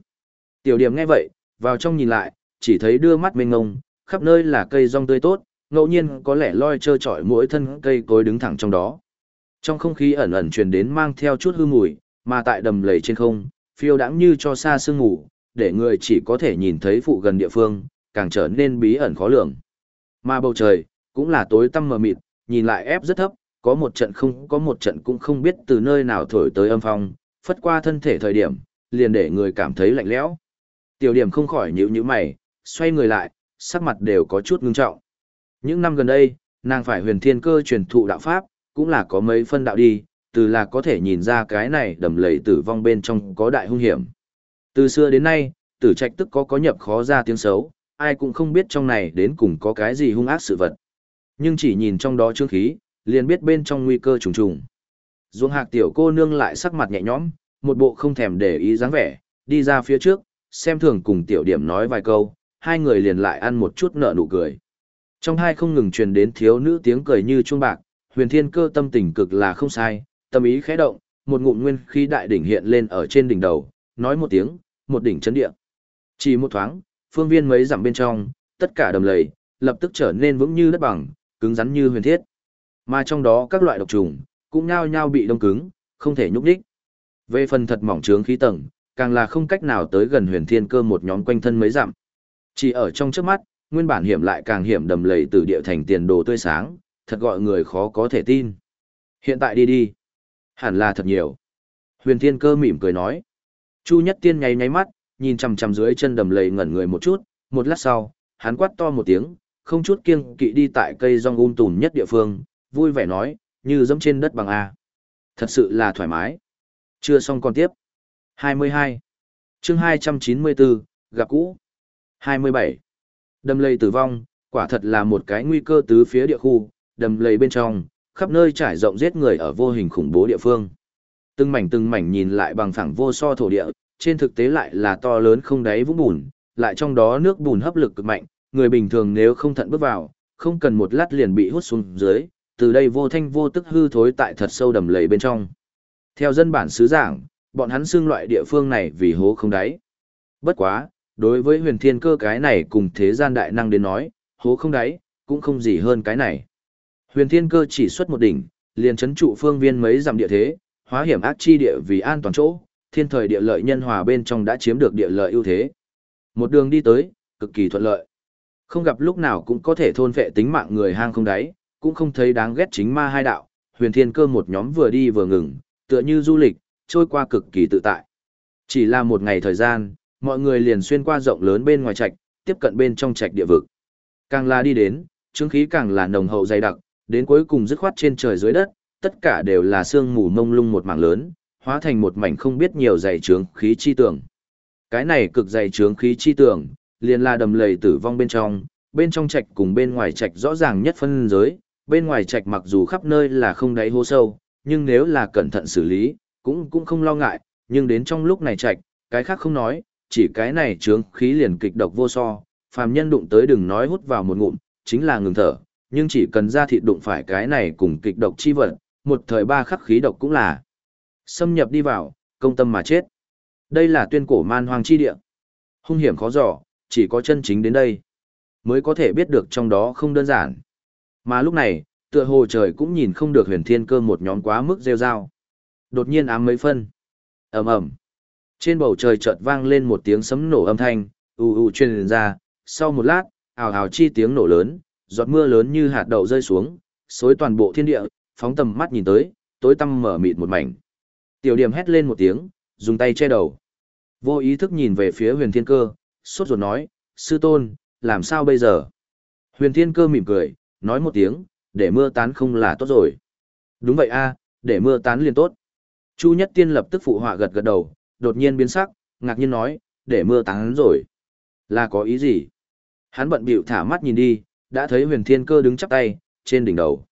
Tiểu điểm nghe vậy, vào trong nhìn lại, chỉ thấy đưa mắt mênh ngông, khắp nơi là cây rong tươi tốt, ngẫu nhiên có lẽ loi trơ trọi mỗi thân cây cối đứng thẳng trong đó. Trong không khí ẩn ẩn truyền đến mang theo chút hư mùi, mà tại đầm lầy trên không, phiêu đãng như cho xa sương ngủ, để người chỉ có thể nhìn thấy phụ gần địa phương, càng trở nên bí ẩn khó lường. Mà bầu trời, cũng là tối tăm mờ mịt, nhìn lại ép rất thấp, có một trận không có một trận cũng không biết từ nơi nào thổi tới âm phong, phất qua thân thể thời điểm, liền để người cảm thấy lạnh lẽo. Tiểu điểm không khỏi nhíu nhíu mày, xoay người lại, sắc mặt đều có chút ngưng trọng. Những năm gần đây, nàng phải huyền thiên cơ truyền thụ đạo pháp, cũng là có mấy phân đạo đi, từ là có thể nhìn ra cái này đầm lầy tử vong bên trong có đại hung hiểm. Từ xưa đến nay, tử trạch tức có có nhập khó ra tiếng xấu, ai cũng không biết trong này đến cùng có cái gì hung ác sự vật. Nhưng chỉ nhìn trong đó chương khí, liền biết bên trong nguy cơ trùng trùng. Duông hạc tiểu cô nương lại sắc mặt nhẹ nhõm, một bộ không thèm để ý dáng vẻ, đi ra phía trước, xem thường cùng tiểu điểm nói vài câu, hai người liền lại ăn một chút nợ nụ cười. Trong hai không ngừng truyền đến thiếu nữ tiếng cười như chuông bạc, huyền thiên cơ tâm tình cực là không sai, tâm ý khẽ động, một ngụm nguyên khí đại đỉnh hiện lên ở trên đỉnh đầu, nói một tiếng, một đỉnh chấn địa. Chỉ một thoáng, phương viên mấy dặm bên trong, tất cả đầm lầy, lập tức trở nên vững như đất bằng, cứng rắn như huyền thiết. Mà trong đó các loại độc trùng, cũng nhao nhao bị đông cứng, không thể nhúc đích. Về phần thật mỏng trướng khí tầng, càng là không cách nào tới gần huyền thiên cơ một nhóm quanh thân mấy dặm. Chỉ ở trong trước mắt, nguyên bản hiểm lại càng hiểm đầm lầy từ địa thành tiền đồ tươi sáng, thật gọi người khó có thể tin. Hiện tại đi đi. Hẳn là thật nhiều. Huyền thiên cơ mỉm cười nói. Chu nhất tiên nháy nháy mắt, nhìn chằm chằm dưới chân đầm lầy ngẩn người một chút, một lát sau, hắn quát to một tiếng, không chút kiêng kỵ đi tại cây rong um tùm nhất địa phương, vui vẻ nói, như dẫm trên đất bằng A. Thật sự là thoải mái. Chưa xong còn tiếp. 22. chương 294, gặp cũ. 27. Đầm lầy tử vong, quả thật là một cái nguy cơ tứ phía địa khu, đầm lầy bên trong, khắp nơi trải rộng giết người ở vô hình khủng bố địa phương. Từng mảnh từng mảnh nhìn lại bằng phẳng vô so thổ địa, trên thực tế lại là to lớn không đáy vũng bùn, lại trong đó nước bùn hấp lực cực mạnh, người bình thường nếu không thận bước vào, không cần một lát liền bị hút xuống dưới, từ đây vô thanh vô tức hư thối tại thật sâu đầm lầy bên trong. Theo dân bản xứ giảng, bọn hắn xưng loại địa phương này vì hố không đáy. Bất quá, đối với huyền thiên cơ cái này cùng thế gian đại năng đến nói, hố không đáy, cũng không gì hơn cái này. Huyền thiên cơ chỉ xuất một đỉnh, liền chấn trụ phương viên mấy dặm địa thế, hóa hiểm ác chi địa vì an toàn chỗ, thiên thời địa lợi nhân hòa bên trong đã chiếm được địa lợi ưu thế. Một đường đi tới, cực kỳ thuận lợi. Không gặp lúc nào cũng có thể thôn vệ tính mạng người hang không đáy, cũng không thấy đáng ghét chính ma hai đạo, huyền thiên cơ một nhóm vừa đi vừa ngừng, tựa như du lịch, trôi qua cực kỳ tự tại. Chỉ là một ngày thời gian, mọi người liền xuyên qua rộng lớn bên ngoài trạch, tiếp cận bên trong trạch địa vực. Càng là đi đến, chứng khí càng là nồng hậu dày đặc, đến cuối cùng dứt khoát trên trời dưới đất, tất cả đều là sương mù mông lung một mảng lớn, hóa thành một mảnh không biết nhiều dày trướng khí chi tường. Cái này cực dày trướng khí chi tường, liền là đầm lầy tử vong bên trong, bên trong trạch cùng bên ngoài trạch rõ ràng nhất phân giới, bên ngoài trạch mặc dù khắp nơi là không đáy hố sâu, nhưng nếu là cẩn thận xử lý, cũng cũng không lo ngại, nhưng đến trong lúc này trạch, cái khác không nói, chỉ cái này trướng khí liền kịch độc vô so, phàm nhân đụng tới đừng nói hút vào một ngụm, chính là ngừng thở, nhưng chỉ cần ra thịt đụng phải cái này cùng kịch độc chi vật, một thời ba khắc khí độc cũng là xâm nhập đi vào, công tâm mà chết. Đây là tuyên cổ man hoang chi địa. Hung hiểm khó dò, chỉ có chân chính đến đây mới có thể biết được trong đó không đơn giản. Mà lúc này, tựa hồ trời cũng nhìn không được huyền thiên cơ một nhóm quá mức rêu rao. Đột nhiên ám mấy phân. ầm ầm Trên bầu trời chợt vang lên một tiếng sấm nổ âm thanh, ù ù truyền ra, sau một lát, ào ào chi tiếng nổ lớn, giọt mưa lớn như hạt đậu rơi xuống, xối toàn bộ thiên địa, phóng tầm mắt nhìn tới, tối tăm mở mịt một mảnh. Tiểu điểm hét lên một tiếng, dùng tay che đầu. Vô ý thức nhìn về phía huyền thiên cơ, sốt ruột nói, sư tôn, làm sao bây giờ? Huyền thiên cơ mỉm cười, nói một tiếng, để mưa tán không là tốt rồi. Đúng vậy a, để mưa tán liền tốt. Chu Nhất Tiên lập tức phụ họa gật gật đầu, đột nhiên biến sắc, ngạc nhiên nói, để mưa tán rồi. Là có ý gì? Hắn bận bịu thả mắt nhìn đi, đã thấy huyền thiên cơ đứng chắp tay, trên đỉnh đầu.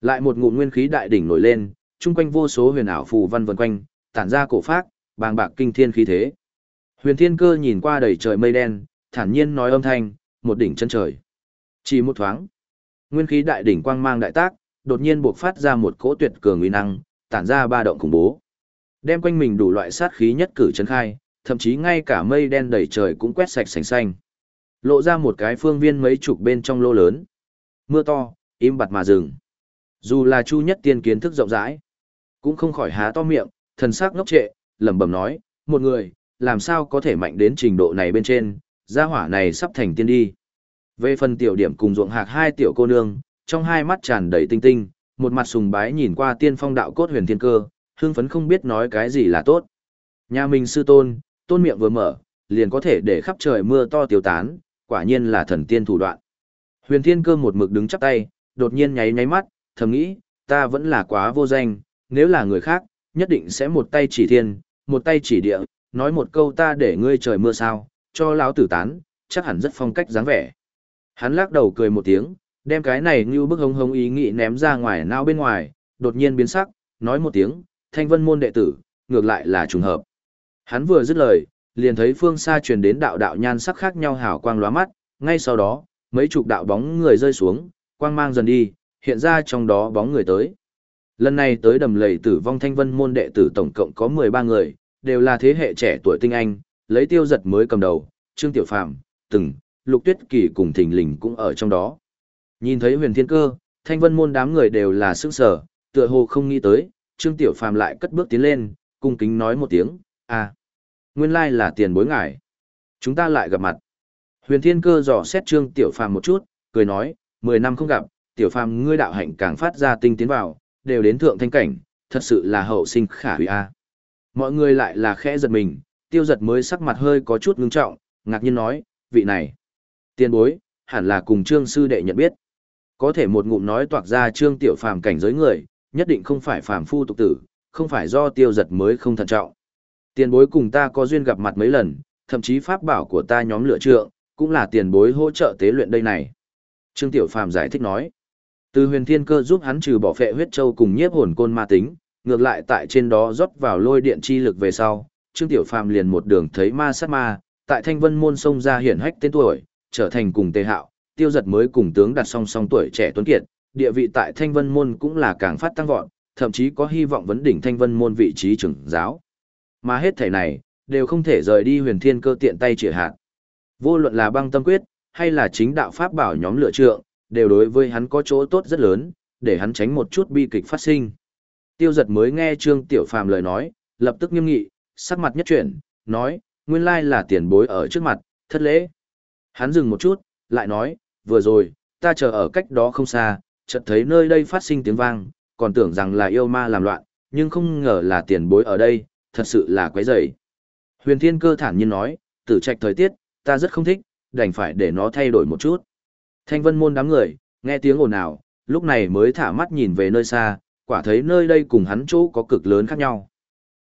Lại một ngụm nguyên khí đại đỉnh nổi lên, chung quanh vô số huyền ảo phù văn vần quanh, tản ra cổ phác, bàng bạc kinh thiên khí thế. Huyền thiên cơ nhìn qua đầy trời mây đen, thản nhiên nói âm thanh, một đỉnh chân trời. Chỉ một thoáng, nguyên khí đại đỉnh quang mang đại tác, đột nhiên buộc phát ra một cỗ tuyệt cường uy năng, tản ra ba động khủng bố. Đem quanh mình đủ loại sát khí nhất cử chấn khai, thậm chí ngay cả mây đen đầy trời cũng quét sạch sành xanh. Lộ ra một cái phương viên mấy chục bên trong lô lớn. Mưa to, im bặt mà dừng. Dù là Chu Nhất Tiên kiến thức rộng rãi, cũng không khỏi há to miệng, thần sắc ngốc trệ, lẩm bẩm nói, một người, làm sao có thể mạnh đến trình độ này bên trên, gia hỏa này sắp thành tiên đi. Về phần tiểu điểm cùng ruộng hạc hai tiểu cô nương, trong hai mắt tràn đầy tinh tinh, một mặt sùng bái nhìn qua tiên phong đạo cốt huyền thiên cơ, hương phấn không biết nói cái gì là tốt. Nhà mình sư tôn, tôn miệng vừa mở, liền có thể để khắp trời mưa to tiêu tán, quả nhiên là thần tiên thủ đoạn. Huyền thiên cơ một mực đứng chắp tay, đột nhiên nháy nháy mắt, thầm nghĩ, ta vẫn là quá vô danh, nếu là người khác, nhất định sẽ một tay chỉ thiên, một tay chỉ địa, nói một câu ta để ngươi trời mưa sao, cho lão tử tán, chắc hẳn rất phong cách dáng vẻ. Hắn lắc đầu cười một tiếng, đem cái này như bức hống hống ý nghĩ ném ra ngoài não bên ngoài, đột nhiên biến sắc, nói một tiếng, thanh vân môn đệ tử, ngược lại là trùng hợp. Hắn vừa dứt lời, liền thấy phương xa truyền đến đạo đạo nhan sắc khác nhau hào quang lóa mắt, ngay sau đó, mấy chục đạo bóng người rơi xuống, quang mang dần đi, hiện ra trong đó bóng người tới. Lần này tới đầm lầy tử vong thanh vân môn đệ tử tổng cộng có 13 người, đều là thế hệ trẻ tuổi tinh anh, lấy tiêu giật mới cầm đầu, Trương Tiểu Phạm, từng, Lục Tuyết Kỳ cùng Thình Lình cũng ở trong đó. Nhìn thấy huyền thiên cơ, thanh vân môn đám người đều là sức sở, tựa hồ không nghĩ tới, Trương Tiểu Phàm lại cất bước tiến lên, cung kính nói một tiếng, à, nguyên lai là tiền bối ngải. Chúng ta lại gặp mặt. Huyền thiên cơ dò xét Trương Tiểu Phàm một chút, cười nói, mười năm không gặp, Tiểu Phàm ngươi đạo hạnh càng phát ra tinh tiến vào, đều đến thượng thanh cảnh, thật sự là hậu sinh khả hủy a. Mọi người lại là khẽ giật mình, tiêu giật mới sắc mặt hơi có chút ngưng trọng, ngạc nhiên nói, vị này, tiền bối, hẳn là cùng trương sư đệ nhận biết. Có thể một ngụm nói toạc ra trương tiểu phàm cảnh giới người, nhất định không phải phàm phu tục tử, không phải do tiêu giật mới không thận trọng. Tiền bối cùng ta có duyên gặp mặt mấy lần, thậm chí pháp bảo của ta nhóm lựa trượng, cũng là tiền bối hỗ trợ tế luyện đây này. Trương Tiểu Phàm giải thích nói, từ huyền thiên cơ giúp hắn trừ bỏ phệ huyết châu cùng nhiếp hồn côn ma tính, ngược lại tại trên đó rót vào lôi điện chi lực về sau, Trương Tiểu Phàm liền một đường thấy ma sát ma, tại thanh vân môn sông ra hiển hách tên tuổi, trở thành cùng tề hạo, tiêu giật mới cùng tướng đặt song song tuổi trẻ tuấn kiệt, địa vị tại Thanh Vân Môn cũng là càng phát tăng vọt, thậm chí có hy vọng vấn đỉnh Thanh Vân Môn vị trí trưởng giáo. Mà hết thể này, đều không thể rời đi huyền thiên cơ tiện tay chỉ hạt. Vô luận là băng tâm quyết, hay là chính đạo pháp bảo nhóm lựa trượng, đều đối với hắn có chỗ tốt rất lớn, để hắn tránh một chút bi kịch phát sinh. Tiêu giật mới nghe Trương Tiểu Phàm lời nói, lập tức nghiêm nghị, sắc mặt nhất chuyển, nói, nguyên lai là tiền bối ở trước mặt, thất lễ. Hắn dừng một chút, lại nói, vừa rồi, ta chờ ở cách đó không xa, chợt thấy nơi đây phát sinh tiếng vang, còn tưởng rằng là yêu ma làm loạn, nhưng không ngờ là tiền bối ở đây, thật sự là quấy rầy. Huyền Thiên Cơ thản nhiên nói, tử trạch thời tiết, ta rất không thích, đành phải để nó thay đổi một chút. Thanh vân môn đám người, nghe tiếng ồn ào, lúc này mới thả mắt nhìn về nơi xa, quả thấy nơi đây cùng hắn chỗ có cực lớn khác nhau.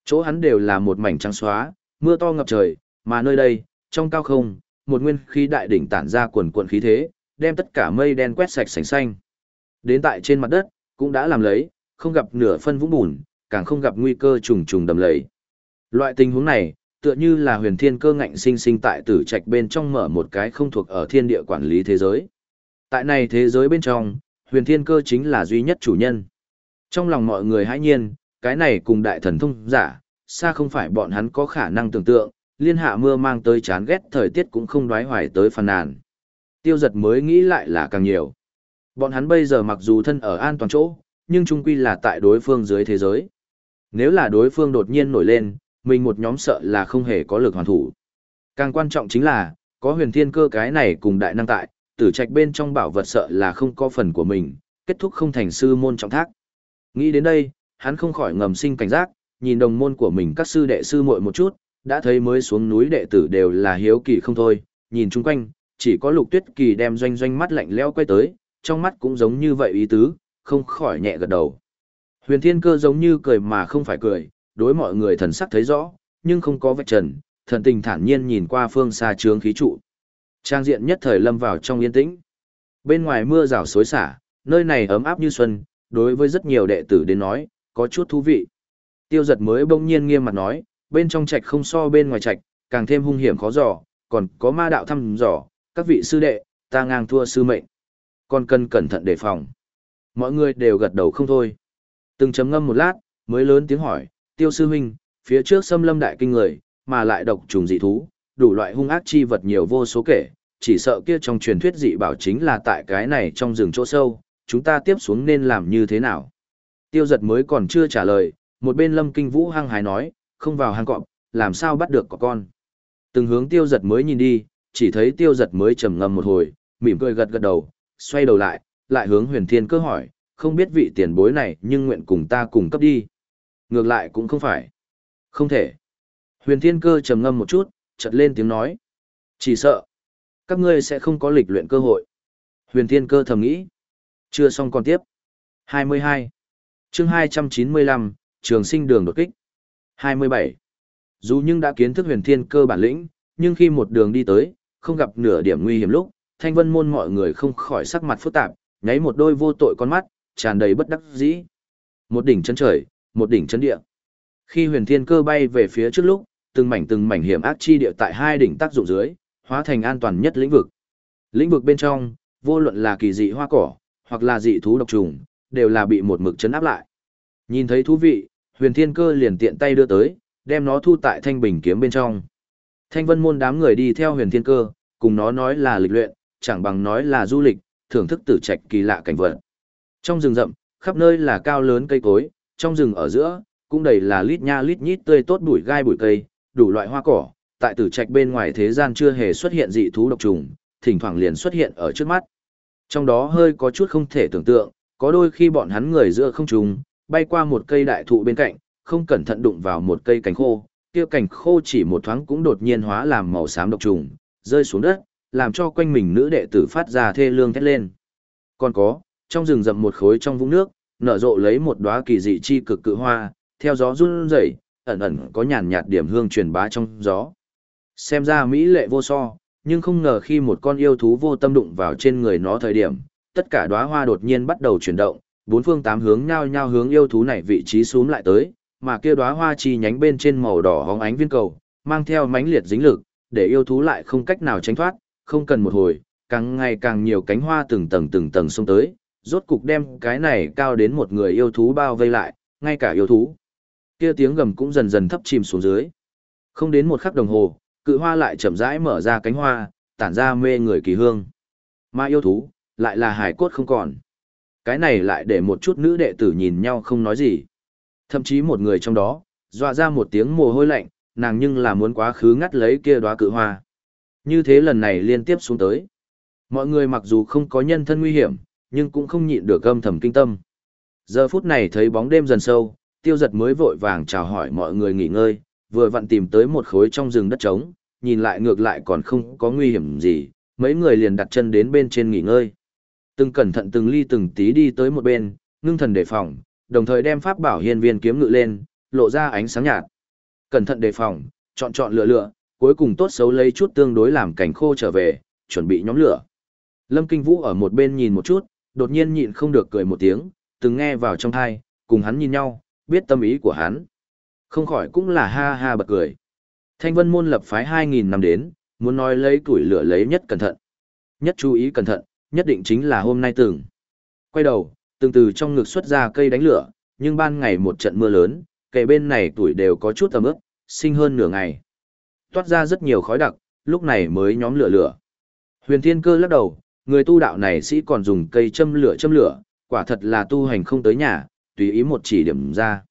Chỗ hắn đều là một mảnh trắng xóa, mưa to ngập trời, mà nơi đây, trong cao không, một nguyên khí đại đỉnh tản ra quần quần khí thế, đem tất cả mây đen quét sạch sành xanh. Đến tại trên mặt đất, cũng đã làm lấy, không gặp nửa phân vũng bùn, càng không gặp nguy cơ trùng trùng đầm lầy. Loại tình huống này, tựa như là huyền thiên cơ ngạnh sinh sinh tại tử trạch bên trong mở một cái không thuộc ở thiên địa quản lý thế giới. Tại này thế giới bên trong, huyền thiên cơ chính là duy nhất chủ nhân. Trong lòng mọi người hãy nhiên, cái này cùng đại thần thông giả, xa không phải bọn hắn có khả năng tưởng tượng, liên hạ mưa mang tới chán ghét thời tiết cũng không đoái hoài tới phàn nàn. Tiêu giật mới nghĩ lại là càng nhiều. Bọn hắn bây giờ mặc dù thân ở an toàn chỗ, nhưng chung quy là tại đối phương dưới thế giới. Nếu là đối phương đột nhiên nổi lên, mình một nhóm sợ là không hề có lực hoàn thủ. Càng quan trọng chính là, có huyền thiên cơ cái này cùng đại năng tại, tử trạch bên trong bảo vật sợ là không có phần của mình, kết thúc không thành sư môn trọng thác. Nghĩ đến đây, hắn không khỏi ngầm sinh cảnh giác, nhìn đồng môn của mình các sư đệ sư muội một chút, đã thấy mới xuống núi đệ tử đều là hiếu kỳ không thôi, nhìn chung quanh, chỉ có lục tuyết kỳ đem doanh doanh mắt lạnh leo quay tới, trong mắt cũng giống như vậy ý tứ, không khỏi nhẹ gật đầu. Huyền thiên cơ giống như cười mà không phải cười, đối mọi người thần sắc thấy rõ, nhưng không có vạch trần, thần tình thản nhiên nhìn qua phương xa trướng khí trụ. Trang diện nhất thời lâm vào trong yên tĩnh. Bên ngoài mưa rào xối xả, nơi này ấm áp như xuân, đối với rất nhiều đệ tử đến nói, có chút thú vị. Tiêu giật mới bỗng nhiên nghiêm mặt nói, bên trong trạch không so bên ngoài trạch, càng thêm hung hiểm khó dò, còn có ma đạo thăm dò, các vị sư đệ, ta ngang thua sư mệnh. Còn cần cẩn thận đề phòng. Mọi người đều gật đầu không thôi. Từng chấm ngâm một lát, mới lớn tiếng hỏi, tiêu sư huynh, phía trước xâm lâm đại kinh người, mà lại độc trùng dị thú, đủ loại hung ác chi vật nhiều vô số kể, chỉ sợ kia trong truyền thuyết dị bảo chính là tại cái này trong rừng chỗ sâu, chúng ta tiếp xuống nên làm như thế nào? Tiêu giật mới còn chưa trả lời, một bên lâm kinh vũ hăng hái nói, không vào hang cọp, làm sao bắt được có con. Từng hướng tiêu giật mới nhìn đi, chỉ thấy tiêu giật mới trầm ngâm một hồi, mỉm cười gật gật đầu, xoay đầu lại, lại hướng huyền thiên cơ hỏi, không biết vị tiền bối này nhưng nguyện cùng ta cùng cấp đi. Ngược lại cũng không phải. Không thể. Huyền thiên cơ trầm ngâm một chút, chợt lên tiếng nói. Chỉ sợ. Các ngươi sẽ không có lịch luyện cơ hội. Huyền thiên cơ thầm nghĩ. Chưa xong còn tiếp. 22. chương 295, trường sinh đường đột kích. 27. Dù nhưng đã kiến thức huyền thiên cơ bản lĩnh, nhưng khi một đường đi tới, không gặp nửa điểm nguy hiểm lúc, thanh vân môn mọi người không khỏi sắc mặt phức tạp, nháy một đôi vô tội con mắt, tràn đầy bất đắc dĩ. Một đỉnh chân trời, một đỉnh chân địa. Khi huyền thiên cơ bay về phía trước lúc, từng mảnh từng mảnh hiểm ác chi địa tại hai đỉnh tác dụng dưới, hóa thành an toàn nhất lĩnh vực. Lĩnh vực bên trong, vô luận là kỳ dị hoa cỏ, hoặc là dị thú độc trùng, đều là bị một mực chấn áp lại. Nhìn thấy thú vị, huyền thiên cơ liền tiện tay đưa tới, đem nó thu tại thanh bình kiếm bên trong. Thanh vân môn đám người đi theo huyền thiên cơ, cùng nó nói là lịch luyện, chẳng bằng nói là du lịch, thưởng thức tử trạch kỳ lạ cảnh vật. Trong rừng rậm, khắp nơi là cao lớn cây cối, trong rừng ở giữa, cũng đầy là lít nha lít nhít tươi tốt bụi gai bụi cây, đủ loại hoa cỏ, tại tử trạch bên ngoài thế gian chưa hề xuất hiện dị thú độc trùng, thỉnh thoảng liền xuất hiện ở trước mắt. Trong đó hơi có chút không thể tưởng tượng, có đôi khi bọn hắn người giữa không trùng, bay qua một cây đại thụ bên cạnh, không cẩn thận đụng vào một cây cành khô, kia cành khô chỉ một thoáng cũng đột nhiên hóa làm màu xám độc trùng, rơi xuống đất, làm cho quanh mình nữ đệ tử phát ra thê lương thét lên. Còn có, trong rừng rậm một khối trong vũng nước, nở rộ lấy một đóa kỳ dị chi cực cự hoa, theo gió run rẩy, ẩn ẩn có nhàn nhạt điểm hương truyền bá trong gió. Xem ra mỹ lệ vô so, nhưng không ngờ khi một con yêu thú vô tâm đụng vào trên người nó thời điểm, tất cả đóa hoa đột nhiên bắt đầu chuyển động, bốn phương tám hướng nhau nhau hướng yêu thú này vị trí xuống lại tới, mà kia đóa hoa chi nhánh bên trên màu đỏ hóng ánh viên cầu, mang theo mãnh liệt dính lực, để yêu thú lại không cách nào tránh thoát, không cần một hồi, càng ngày càng nhiều cánh hoa từng tầng từng tầng xông tới, rốt cục đem cái này cao đến một người yêu thú bao vây lại, ngay cả yêu thú. Kia tiếng gầm cũng dần dần thấp chìm xuống dưới. Không đến một khắc đồng hồ, cự hoa lại chậm rãi mở ra cánh hoa, tản ra mê người kỳ hương. Mà yêu thú, lại là hải cốt không còn. Cái này lại để một chút nữ đệ tử nhìn nhau không nói gì. Thậm chí một người trong đó, dọa ra một tiếng mồ hôi lạnh, nàng nhưng là muốn quá khứ ngắt lấy kia đóa cự hoa. Như thế lần này liên tiếp xuống tới. Mọi người mặc dù không có nhân thân nguy hiểm, nhưng cũng không nhịn được âm thầm kinh tâm. Giờ phút này thấy bóng đêm dần sâu, tiêu giật mới vội vàng chào hỏi mọi người nghỉ ngơi, vừa vặn tìm tới một khối trong rừng đất trống, nhìn lại ngược lại còn không có nguy hiểm gì, mấy người liền đặt chân đến bên trên nghỉ ngơi. Từng cẩn thận từng ly từng tí đi tới một bên, ngưng thần đề phòng, đồng thời đem pháp bảo hiên viên kiếm ngự lên, lộ ra ánh sáng nhạt. Cẩn thận đề phòng, chọn chọn lựa lựa, cuối cùng tốt xấu lấy chút tương đối làm cảnh khô trở về, chuẩn bị nhóm lửa. Lâm Kinh Vũ ở một bên nhìn một chút, đột nhiên nhịn không được cười một tiếng, từng nghe vào trong thai, cùng hắn nhìn nhau, biết tâm ý của hắn. Không khỏi cũng là ha ha bật cười. Thanh Vân môn lập phái 2000 năm đến, muốn nói lấy tuổi lửa lấy nhất cẩn thận. Nhất chú ý cẩn thận, nhất định chính là hôm nay từng. Quay đầu, từng từ trong ngực xuất ra cây đánh lửa, nhưng ban ngày một trận mưa lớn, kề bên này tuổi đều có chút tầm ướp, sinh hơn nửa ngày. Toát ra rất nhiều khói đặc, lúc này mới nhóm lửa lửa. Huyền Thiên Cơ lắc đầu, người tu đạo này sĩ còn dùng cây châm lửa châm lửa, quả thật là tu hành không tới nhà, tùy ý một chỉ điểm ra.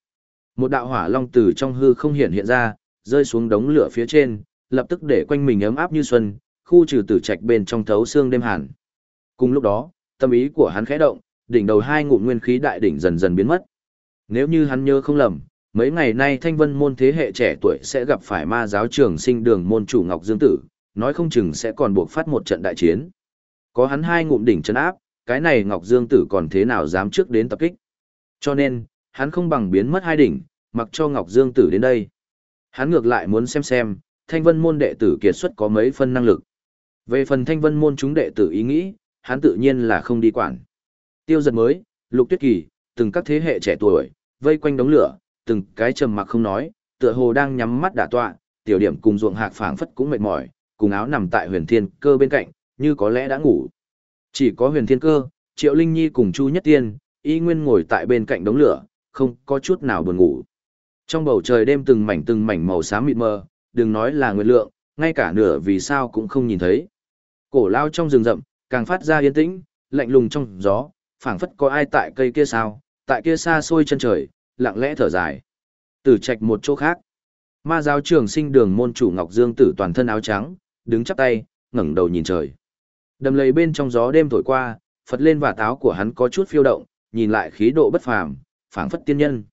Một đạo hỏa long từ trong hư không hiện hiện ra, rơi xuống đống lửa phía trên, lập tức để quanh mình ấm áp như xuân, khu trừ tử trạch bên trong thấu xương đêm hàn. Cùng lúc đó, tâm ý của hắn khẽ động, đỉnh đầu hai ngụm nguyên khí đại đỉnh dần dần biến mất. Nếu như hắn nhớ không lầm, mấy ngày nay thanh vân môn thế hệ trẻ tuổi sẽ gặp phải ma giáo trường sinh đường môn chủ Ngọc Dương Tử, nói không chừng sẽ còn buộc phát một trận đại chiến. Có hắn hai ngụm đỉnh chân áp, cái này Ngọc Dương Tử còn thế nào dám trước đến tập kích. Cho nên, hắn không bằng biến mất hai đỉnh, mặc cho Ngọc Dương Tử đến đây. Hắn ngược lại muốn xem xem, thanh vân môn đệ tử kiệt xuất có mấy phân năng lực. Về phần thanh vân môn chúng đệ tử ý nghĩ, hắn tự nhiên là không đi quản. Tiêu giật mới, lục tuyết kỳ, từng các thế hệ trẻ tuổi, vây quanh đống lửa, từng cái trầm mặc không nói, tựa hồ đang nhắm mắt đả tọa, tiểu điểm cùng ruộng hạc phảng phất cũng mệt mỏi, cùng áo nằm tại huyền thiên cơ bên cạnh, như có lẽ đã ngủ. Chỉ có huyền thiên cơ, triệu linh nhi cùng chu nhất tiên, y nguyên ngồi tại bên cạnh đống lửa, không có chút nào buồn ngủ. Trong bầu trời đêm từng mảnh từng mảnh màu xám mịt mờ, đừng nói là nguyên lượng, ngay cả nửa vì sao cũng không nhìn thấy. Cổ lao trong rừng rậm, càng phát ra yên tĩnh, lạnh lùng trong gió, phảng phất có ai tại cây kia sao, tại kia xa xôi chân trời, lặng lẽ thở dài. Tử trạch một chỗ khác. Ma giáo trường sinh đường môn chủ Ngọc Dương tử toàn thân áo trắng, đứng chắp tay, ngẩng đầu nhìn trời. Đầm lầy bên trong gió đêm thổi qua, phật lên và táo của hắn có chút phiêu động, nhìn lại khí độ bất phàm, phảng phất tiên nhân.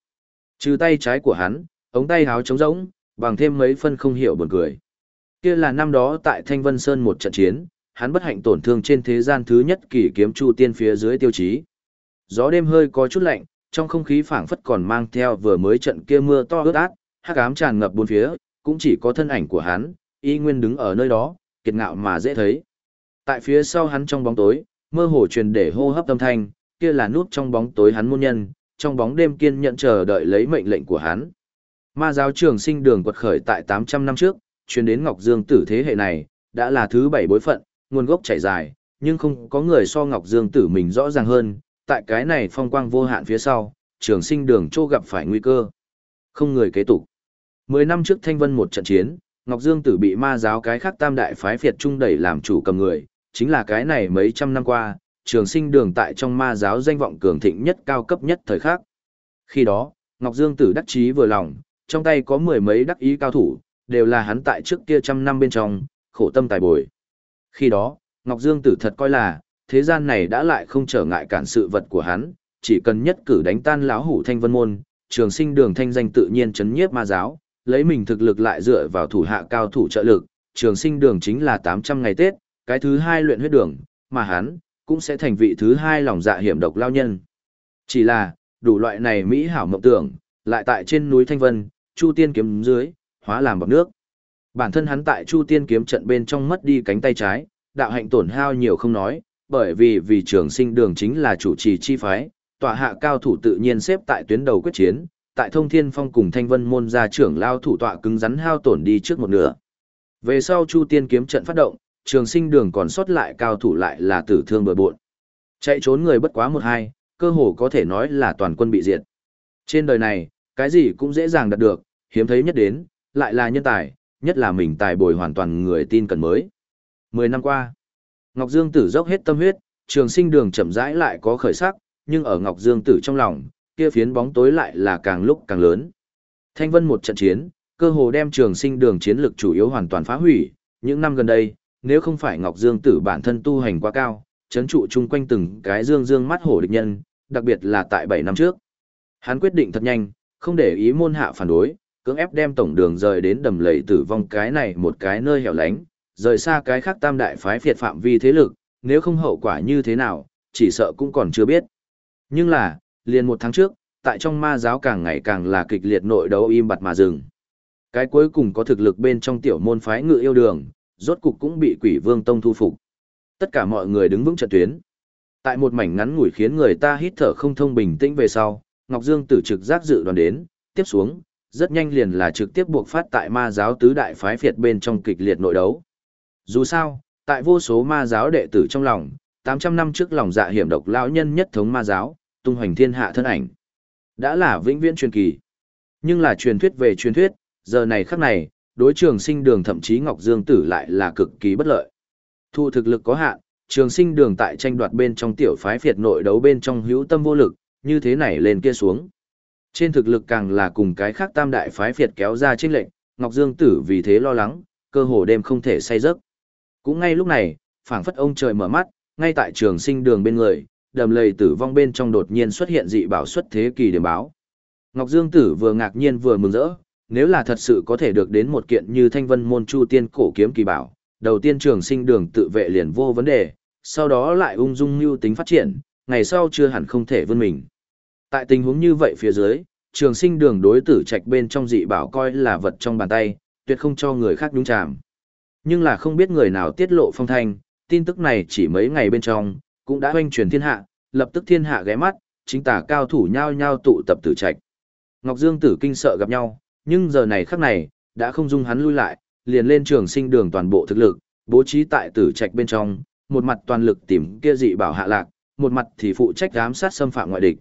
Trừ tay trái của hắn, ống tay áo trống rỗng, bằng thêm mấy phân không hiểu buồn cười. Kia là năm đó tại Thanh Vân Sơn một trận chiến, hắn bất hạnh tổn thương trên thế gian thứ nhất kỳ kiếm chu tiên phía dưới tiêu chí. Gió đêm hơi có chút lạnh, trong không khí phảng phất còn mang theo vừa mới trận kia mưa to ướt át, hắc ám tràn ngập bốn phía, cũng chỉ có thân ảnh của hắn, y nguyên đứng ở nơi đó, kiệt ngạo mà dễ thấy. Tại phía sau hắn trong bóng tối, mơ hồ truyền để hô hấp âm thanh, kia là nút trong bóng tối hắn môn nhân, trong bóng đêm kiên nhận chờ đợi lấy mệnh lệnh của hắn. Ma giáo trường sinh đường quật khởi tại 800 năm trước, truyền đến Ngọc Dương tử thế hệ này, đã là thứ bảy bối phận, nguồn gốc chảy dài, nhưng không có người so Ngọc Dương tử mình rõ ràng hơn, tại cái này phong quang vô hạn phía sau, trường sinh đường trô gặp phải nguy cơ. Không người kế tục. Mười năm trước Thanh Vân một trận chiến, Ngọc Dương tử bị ma giáo cái khác tam đại phái phiệt trung đẩy làm chủ cầm người, chính là cái này mấy trăm năm qua, trường sinh đường tại trong ma giáo danh vọng cường thịnh nhất cao cấp nhất thời khắc. Khi đó, Ngọc Dương tử đắc chí vừa lòng, trong tay có mười mấy đắc ý cao thủ, đều là hắn tại trước kia trăm năm bên trong, khổ tâm tài bồi. Khi đó, Ngọc Dương tử thật coi là, thế gian này đã lại không trở ngại cản sự vật của hắn, chỉ cần nhất cử đánh tan lão hủ thanh vân môn, trường sinh đường thanh danh tự nhiên chấn nhiếp ma giáo, lấy mình thực lực lại dựa vào thủ hạ cao thủ trợ lực, trường sinh đường chính là 800 ngày Tết, cái thứ hai luyện huyết đường, mà hắn, cũng sẽ thành vị thứ hai lòng dạ hiểm độc lao nhân. Chỉ là, đủ loại này Mỹ hảo mộng tưởng, lại tại trên núi Thanh Vân, Chu Tiên kiếm dưới, hóa làm bọt nước. Bản thân hắn tại Chu Tiên kiếm trận bên trong mất đi cánh tay trái, đạo hạnh tổn hao nhiều không nói, bởi vì vì trường sinh đường chính là chủ trì chi phái, tọa hạ cao thủ tự nhiên xếp tại tuyến đầu quyết chiến, tại thông thiên phong cùng thanh vân môn gia trưởng lao thủ tọa cứng rắn hao tổn đi trước một nửa. Về sau Chu Tiên kiếm trận phát động, trường sinh đường còn sót lại cao thủ lại là tử thương bừa bộn. Chạy trốn người bất quá một hai, cơ hồ có thể nói là toàn quân bị diệt. Trên đời này, cái gì cũng dễ dàng đạt được, hiếm thấy nhất đến, lại là nhân tài, nhất là mình tài bồi hoàn toàn người tin cần mới. Mười năm qua, Ngọc Dương Tử dốc hết tâm huyết, trường sinh đường chậm rãi lại có khởi sắc, nhưng ở Ngọc Dương Tử trong lòng, kia phiến bóng tối lại là càng lúc càng lớn. Thanh Vân một trận chiến, cơ hồ đem trường sinh đường chiến lực chủ yếu hoàn toàn phá hủy, những năm gần đây, nếu không phải Ngọc Dương Tử bản thân tu hành quá cao, chấn trụ chung quanh từng cái dương dương mắt hổ địch nhân, đặc biệt là tại 7 năm trước. Hắn quyết định thật nhanh, không để ý môn hạ phản đối, cưỡng ép đem tổng đường rời đến đầm lầy tử vong cái này một cái nơi hẻo lánh, rời xa cái khác tam đại phái phiệt phạm vi thế lực, nếu không hậu quả như thế nào, chỉ sợ cũng còn chưa biết. Nhưng là, liền một tháng trước, tại trong ma giáo càng ngày càng là kịch liệt nội đấu im bặt mà dừng. Cái cuối cùng có thực lực bên trong tiểu môn phái ngự yêu đường, rốt cục cũng bị quỷ vương tông thu phục. Tất cả mọi người đứng vững trận tuyến. Tại một mảnh ngắn ngủi khiến người ta hít thở không thông bình tĩnh về sau, Ngọc Dương tử trực giác dự đoán đến, tiếp xuống, rất nhanh liền là trực tiếp buộc phát tại ma giáo tứ đại phái phiệt bên trong kịch liệt nội đấu. Dù sao, tại vô số ma giáo đệ tử trong lòng, 800 năm trước lòng dạ hiểm độc lão nhân nhất thống ma giáo, tung hoành thiên hạ thân ảnh. Đã là vĩnh viễn truyền kỳ. Nhưng là truyền thuyết về truyền thuyết, giờ này khắc này, đối trường sinh đường thậm chí Ngọc Dương Tử lại là cực kỳ bất lợi. Thu thực lực có hạn, trường sinh đường tại tranh đoạt bên trong tiểu phái phiệt nội đấu bên trong hữu tâm vô lực, như thế này lên kia xuống. Trên thực lực càng là cùng cái khác tam đại phái phiệt kéo ra chênh lệnh, Ngọc Dương Tử vì thế lo lắng, cơ hồ đêm không thể say giấc. Cũng ngay lúc này, phảng phất ông trời mở mắt, ngay tại trường sinh đường bên người, đầm lầy tử vong bên trong đột nhiên xuất hiện dị bảo xuất thế kỳ điểm báo. Ngọc Dương Tử vừa ngạc nhiên vừa mừng rỡ, nếu là thật sự có thể được đến một kiện như thanh vân môn chu tiên cổ kiếm kỳ bảo, đầu tiên trường sinh đường tự vệ liền vô vấn đề, sau đó lại ung dung mưu tính phát triển, ngày sau chưa hẳn không thể vươn mình. Tại tình huống như vậy phía dưới, trường sinh đường đối tử trạch bên trong dị bảo coi là vật trong bàn tay, tuyệt không cho người khác nhúng chạm Nhưng là không biết người nào tiết lộ phong thanh, tin tức này chỉ mấy ngày bên trong, cũng đã hoanh truyền thiên hạ, lập tức thiên hạ ghé mắt, chính tả cao thủ nhao nhao tụ tập tử trạch. Ngọc Dương tử kinh sợ gặp nhau, nhưng giờ này khắc này, đã không dung hắn lui lại, liền lên trường sinh đường toàn bộ thực lực, bố trí tại tử trạch bên trong, một mặt toàn lực tìm kia dị bảo hạ lạc, một mặt thì phụ trách giám sát xâm phạm ngoại địch.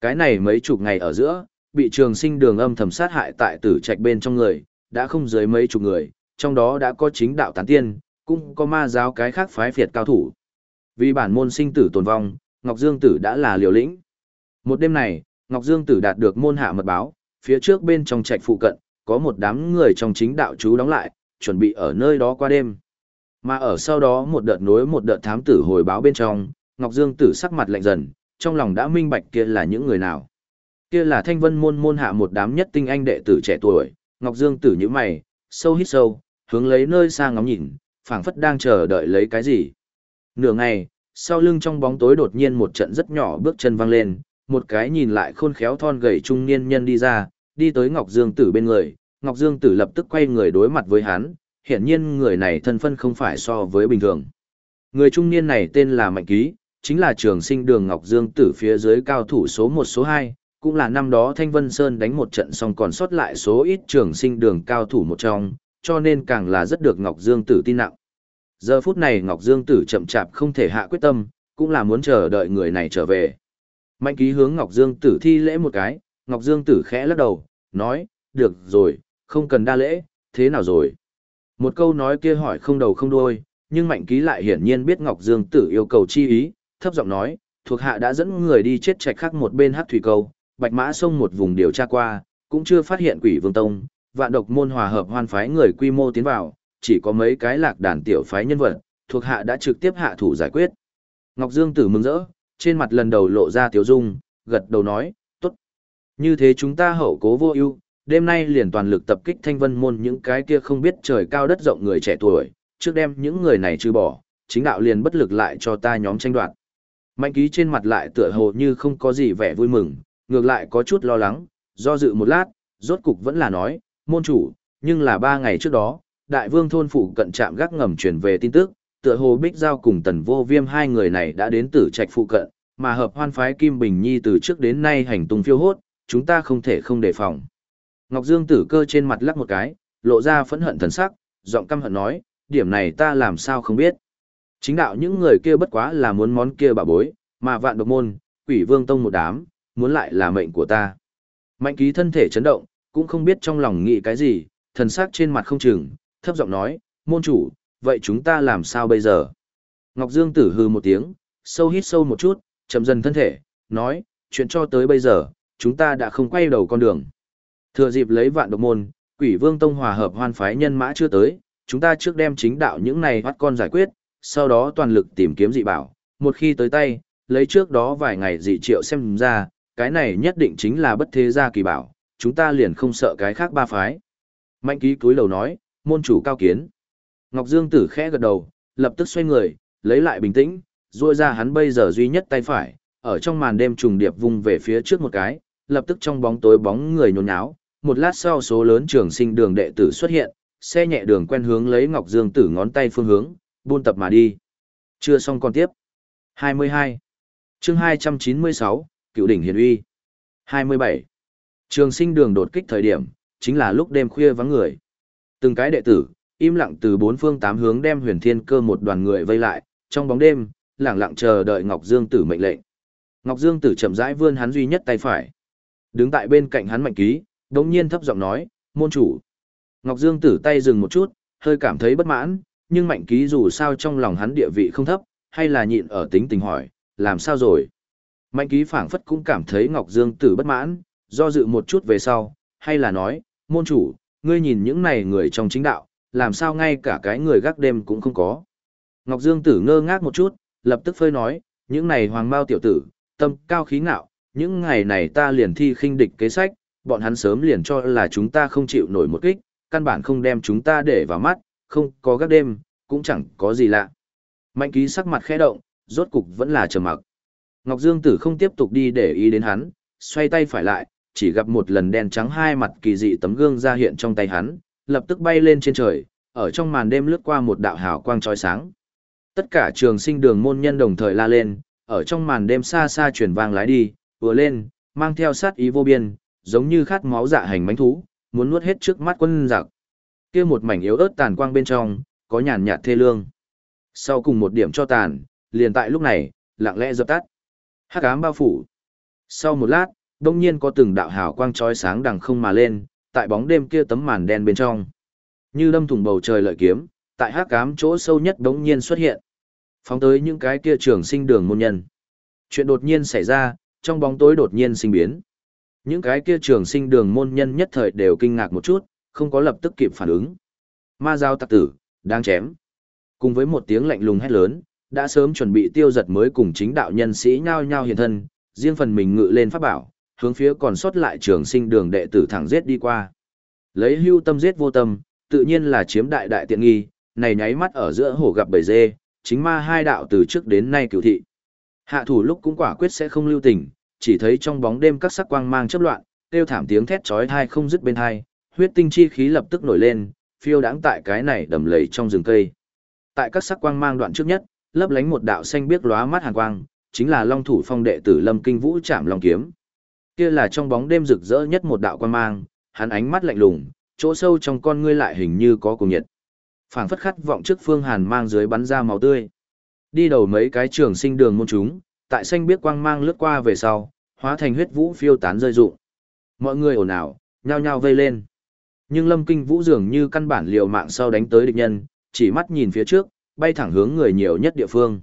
Cái này mấy chục ngày ở giữa, bị trường sinh đường âm thầm sát hại tại tử trạch bên trong người, đã không dưới mấy chục người, trong đó đã có chính đạo tán tiên, cũng có ma giáo cái khác phái phiệt cao thủ. Vì bản môn sinh tử tồn vong, Ngọc Dương Tử đã là liều lĩnh. Một đêm này, Ngọc Dương Tử đạt được môn hạ mật báo, phía trước bên trong trạch phụ cận, có một đám người trong chính đạo chú đóng lại, chuẩn bị ở nơi đó qua đêm. Mà ở sau đó một đợt nối một đợt thám tử hồi báo bên trong, Ngọc Dương Tử sắc mặt lạnh dần, trong lòng đã minh bạch kia là những người nào. Kia là thanh vân môn môn hạ một đám nhất tinh anh đệ tử trẻ tuổi, Ngọc Dương Tử như mày, sâu hít sâu, hướng lấy nơi xa ngóng nhìn, phảng phất đang chờ đợi lấy cái gì. Nửa ngày, sau lưng trong bóng tối đột nhiên một trận rất nhỏ bước chân vang lên, một cái nhìn lại khôn khéo thon gầy trung niên nhân đi ra, đi tới Ngọc Dương Tử bên người, Ngọc Dương Tử lập tức quay người đối mặt với hắn, hiển nhiên người này thân phân không phải so với bình thường. Người trung niên này tên là Mạnh Ký, chính là trường sinh đường Ngọc Dương Tử phía dưới cao thủ số 1 số 2, cũng là năm đó Thanh Vân Sơn đánh một trận xong còn sót lại số ít trường sinh đường cao thủ một trong, cho nên càng là rất được Ngọc Dương Tử tin nặng. Giờ phút này Ngọc Dương Tử chậm chạp không thể hạ quyết tâm, cũng là muốn chờ đợi người này trở về. Mạnh ký hướng Ngọc Dương Tử thi lễ một cái, Ngọc Dương Tử khẽ lắc đầu, nói, được rồi, không cần đa lễ, thế nào rồi? Một câu nói kia hỏi không đầu không đuôi, nhưng Mạnh ký lại hiển nhiên biết Ngọc Dương Tử yêu cầu chi ý, thấp giọng nói, thuộc hạ đã dẫn người đi chết trạch khác một bên hát thủy câu, bạch mã sông một vùng điều tra qua, cũng chưa phát hiện quỷ vương tông, vạn độc môn hòa hợp hoan phái người quy mô tiến vào, chỉ có mấy cái lạc đàn tiểu phái nhân vật, thuộc hạ đã trực tiếp hạ thủ giải quyết. Ngọc Dương Tử mừng rỡ, trên mặt lần đầu lộ ra tiếu dung, gật đầu nói, tốt. Như thế chúng ta hậu cố vô ưu, đêm nay liền toàn lực tập kích thanh vân môn những cái kia không biết trời cao đất rộng người trẻ tuổi, trước đem những người này trừ bỏ, chính đạo liền bất lực lại cho ta nhóm tranh đoạt. Mạnh ký trên mặt lại tựa hồ như không có gì vẻ vui mừng, ngược lại có chút lo lắng, do dự một lát, rốt cục vẫn là nói, môn chủ, nhưng là ba ngày trước đó, đại vương thôn phụ cận trạm gác ngầm truyền về tin tức, tựa hồ Bích Giao cùng Tần Vô Viêm hai người này đã đến tử trạch phụ cận, mà hợp hoan phái Kim Bình Nhi từ trước đến nay hành tung phiêu hốt, chúng ta không thể không đề phòng. Ngọc Dương tử cơ trên mặt lắc một cái, lộ ra phẫn hận thần sắc, giọng căm hận nói, điểm này ta làm sao không biết. Chính đạo những người kia bất quá là muốn món kia bà bối, mà vạn độc môn, quỷ vương tông một đám, muốn lại là mệnh của ta. Mạnh ký thân thể chấn động, cũng không biết trong lòng nghĩ cái gì, thần sắc trên mặt không chừng, thấp giọng nói, môn chủ, vậy chúng ta làm sao bây giờ? Ngọc Dương tử hư một tiếng, sâu hít sâu một chút, chậm dần thân thể, nói, chuyện cho tới bây giờ, chúng ta đã không quay đầu con đường. Thừa dịp lấy vạn độc môn, quỷ vương tông hòa hợp hoan phái nhân mã chưa tới, chúng ta trước đem chính đạo những này bắt con giải quyết, sau đó toàn lực tìm kiếm dị bảo, một khi tới tay, lấy trước đó vài ngày dị triệu xem ra, cái này nhất định chính là bất thế gia kỳ bảo, chúng ta liền không sợ cái khác ba phái. Mạnh ký cúi đầu nói, môn chủ cao kiến. Ngọc Dương tử khẽ gật đầu, lập tức xoay người, lấy lại bình tĩnh, duỗi ra hắn bây giờ duy nhất tay phải, ở trong màn đêm trùng điệp vung về phía trước một cái, lập tức trong bóng tối bóng người nhốn nháo, một lát sau số lớn trường sinh đường đệ tử xuất hiện, xe nhẹ đường quen hướng lấy Ngọc Dương tử ngón tay phương hướng, buôn tập mà đi. Chưa xong còn tiếp. 22. chương 296, Cựu đỉnh hiền uy. 27. Trường sinh đường đột kích thời điểm, chính là lúc đêm khuya vắng người. Từng cái đệ tử, im lặng từ bốn phương tám hướng đem huyền thiên cơ một đoàn người vây lại, trong bóng đêm, lặng lặng chờ đợi Ngọc Dương Tử mệnh lệnh. Ngọc Dương Tử chậm rãi vươn hắn duy nhất tay phải. Đứng tại bên cạnh hắn mạnh ký, đống nhiên thấp giọng nói, môn chủ. Ngọc Dương Tử tay dừng một chút, hơi cảm thấy bất mãn, nhưng mạnh ký dù sao trong lòng hắn địa vị không thấp, hay là nhịn ở tính tình hỏi, làm sao rồi? Mạnh ký phảng phất cũng cảm thấy Ngọc Dương Tử bất mãn, do dự một chút về sau, hay là nói, môn chủ, ngươi nhìn những này người trong chính đạo, làm sao ngay cả cái người gác đêm cũng không có. Ngọc Dương Tử ngơ ngác một chút, lập tức phơi nói, những này hoàng bao tiểu tử, tâm cao khí ngạo, những ngày này ta liền thi khinh địch kế sách, bọn hắn sớm liền cho là chúng ta không chịu nổi một kích, căn bản không đem chúng ta để vào mắt, không có gác đêm, cũng chẳng có gì lạ. Mạnh ký sắc mặt khẽ động, rốt cục vẫn là trầm mặc. Ngọc Dương Tử không tiếp tục đi để ý đến hắn, xoay tay phải lại, chỉ gặp một lần đen trắng hai mặt kỳ dị tấm gương ra hiện trong tay hắn, lập tức bay lên trên trời, ở trong màn đêm lướt qua một đạo hào quang chói sáng. Tất cả trường sinh đường môn nhân đồng thời la lên, ở trong màn đêm xa xa truyền vang lái đi, vừa lên, mang theo sát ý vô biên, giống như khát máu dạ hành mánh thú, muốn nuốt hết trước mắt quân giặc. Kia một mảnh yếu ớt tàn quang bên trong, có nhàn nhạt thê lương. Sau cùng một điểm cho tàn, liền tại lúc này, lặng lẽ dập tắt. Hắc ám bao phủ. Sau một lát, đông nhiên có từng đạo hào quang chói sáng đằng không mà lên, tại bóng đêm kia tấm màn đen bên trong. Như đâm thủng bầu trời lợi kiếm, tại hắc ám chỗ sâu nhất đống nhiên xuất hiện. Phóng tới những cái kia trường sinh đường môn nhân. Chuyện đột nhiên xảy ra, trong bóng tối đột nhiên sinh biến. Những cái kia trường sinh đường môn nhân nhất thời đều kinh ngạc một chút, không có lập tức kịp phản ứng. Ma giao tặc tử, đang chém. Cùng với một tiếng lạnh lùng hét lớn, đã sớm chuẩn bị tiêu giật mới cùng chính đạo nhân sĩ nhao nhao hiện thân, riêng phần mình ngự lên pháp bảo, hướng phía còn sót lại trường sinh đường đệ tử thẳng giết đi qua. Lấy hưu tâm giết vô tâm, tự nhiên là chiếm đại đại tiện nghi, này nháy mắt ở giữa hồ gặp bầy dê, chính ma hai đạo từ trước đến nay cửu thị. Hạ thủ lúc cũng quả quyết sẽ không lưu tình, chỉ thấy trong bóng đêm các sắc quang mang chớp loạn, kêu thảm tiếng thét chói tai không dứt bên tai huyết tinh chi khí lập tức nổi lên, phiêu đãng tại cái này đầm lầy trong rừng cây. Tại các sắc quang mang đoạn trước nhất, lấp lánh một đạo xanh biếc lóa mắt hàn quang, chính là Long thủ phong đệ tử Lâm Kinh Vũ chạm long kiếm. Kia là trong bóng đêm rực rỡ nhất một đạo quan mang, hắn ánh mắt lạnh lùng, chỗ sâu trong con ngươi lại hình như có cùng nhiệt. Phảng phất khát vọng trước phương hàn mang dưới bắn ra máu tươi. Đi đầu mấy cái trường sinh đường môn chúng, tại xanh biết quang mang lướt qua về sau, hóa thành huyết vũ phiêu tán rơi rụng. Mọi người ồn ào, nhao nhao vây lên. Nhưng Lâm Kinh Vũ dường như căn bản liều mạng sau đánh tới địch nhân, chỉ mắt nhìn phía trước, bay thẳng hướng người nhiều nhất địa phương.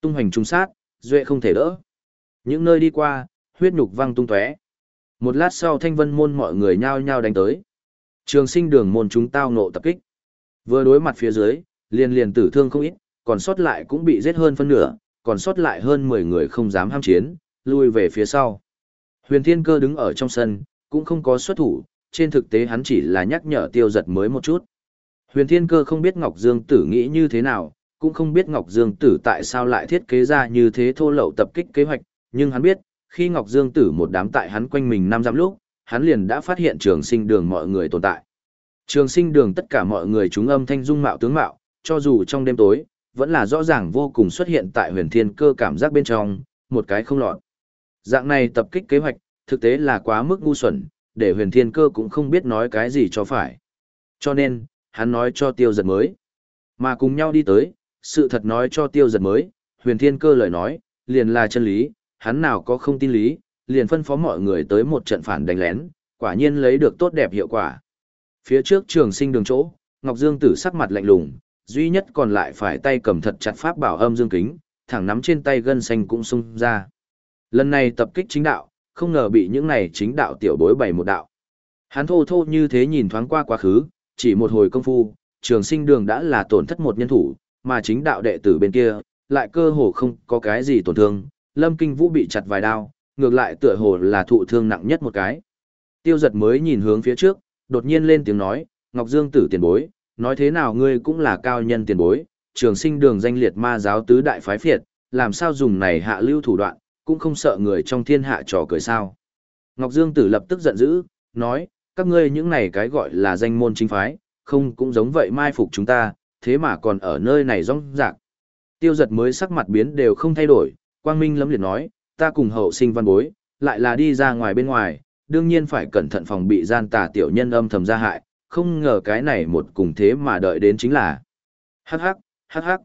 Tung hoành trung sát, duệ không thể đỡ. Những nơi đi qua, huyết nhục văng tung tóe. Một lát sau thanh vân môn mọi người nhao nhao đánh tới. Trường sinh đường môn chúng tao nộ tập kích. Vừa đối mặt phía dưới, liền liền tử thương không ít, còn sót lại cũng bị giết hơn phân nửa, còn sót lại hơn 10 người không dám ham chiến, lui về phía sau. Huyền Thiên Cơ đứng ở trong sân, cũng không có xuất thủ, trên thực tế hắn chỉ là nhắc nhở tiêu giật mới một chút. Huyền Thiên Cơ không biết Ngọc Dương Tử nghĩ như thế nào, cũng không biết Ngọc Dương Tử tại sao lại thiết kế ra như thế thô lậu tập kích kế hoạch, nhưng hắn biết, khi Ngọc Dương Tử một đám tại hắn quanh mình năm dặm lúc, hắn liền đã phát hiện trường sinh đường mọi người tồn tại. Trường sinh đường tất cả mọi người chúng âm thanh dung mạo tướng mạo, cho dù trong đêm tối, vẫn là rõ ràng vô cùng xuất hiện tại huyền thiên cơ cảm giác bên trong, một cái không lọt. Dạng này tập kích kế hoạch, thực tế là quá mức ngu xuẩn, để huyền thiên cơ cũng không biết nói cái gì cho phải. Cho nên, hắn nói cho tiêu giật mới. Mà cùng nhau đi tới, sự thật nói cho tiêu giật mới, huyền thiên cơ lời nói, liền là chân lý, hắn nào có không tin lý, liền phân phó mọi người tới một trận phản đánh lén, quả nhiên lấy được tốt đẹp hiệu quả. Phía trước trường sinh đường chỗ, Ngọc Dương tử sắc mặt lạnh lùng, duy nhất còn lại phải tay cầm thật chặt pháp bảo âm dương kính, thẳng nắm trên tay gân xanh cũng sung ra. Lần này tập kích chính đạo, không ngờ bị những này chính đạo tiểu bối bày một đạo. Hắn thô thô như thế nhìn thoáng qua quá khứ, chỉ một hồi công phu, trường sinh đường đã là tổn thất một nhân thủ, mà chính đạo đệ tử bên kia, lại cơ hồ không có cái gì tổn thương, lâm kinh vũ bị chặt vài đao, ngược lại tựa hồ là thụ thương nặng nhất một cái. Tiêu giật mới nhìn hướng phía trước, đột nhiên lên tiếng nói, Ngọc Dương tử tiền bối, nói thế nào ngươi cũng là cao nhân tiền bối, trường sinh đường danh liệt ma giáo tứ đại phái phiệt, làm sao dùng này hạ lưu thủ đoạn, cũng không sợ người trong thiên hạ trò cười sao. Ngọc Dương tử lập tức giận dữ, nói, các ngươi những này cái gọi là danh môn chính phái, không cũng giống vậy mai phục chúng ta, thế mà còn ở nơi này rong rạc. Tiêu giật mới sắc mặt biến đều không thay đổi, Quang Minh lấm liệt nói, ta cùng hậu sinh văn bối, lại là đi ra ngoài bên ngoài, đương nhiên phải cẩn thận phòng bị gian tà tiểu nhân âm thầm ra hại, không ngờ cái này một cùng thế mà đợi đến chính là. Hắc hắc, hắc hắc.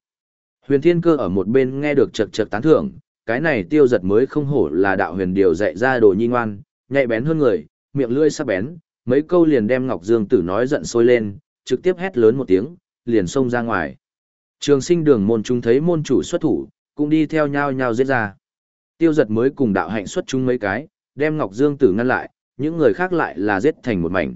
Huyền Thiên Cơ ở một bên nghe được chật chật tán thưởng, cái này tiêu giật mới không hổ là đạo huyền điều dạy ra đồ nhi ngoan, nhạy bén hơn người, miệng lưỡi sắc bén, mấy câu liền đem Ngọc Dương Tử nói giận sôi lên, trực tiếp hét lớn một tiếng, liền xông ra ngoài. Trường sinh đường môn chúng thấy môn chủ xuất thủ, cũng đi theo nhau nhau giết ra. Tiêu giật mới cùng đạo hạnh xuất chúng mấy cái, đem Ngọc Dương Tử ngăn lại, những người khác lại là giết thành một mảnh.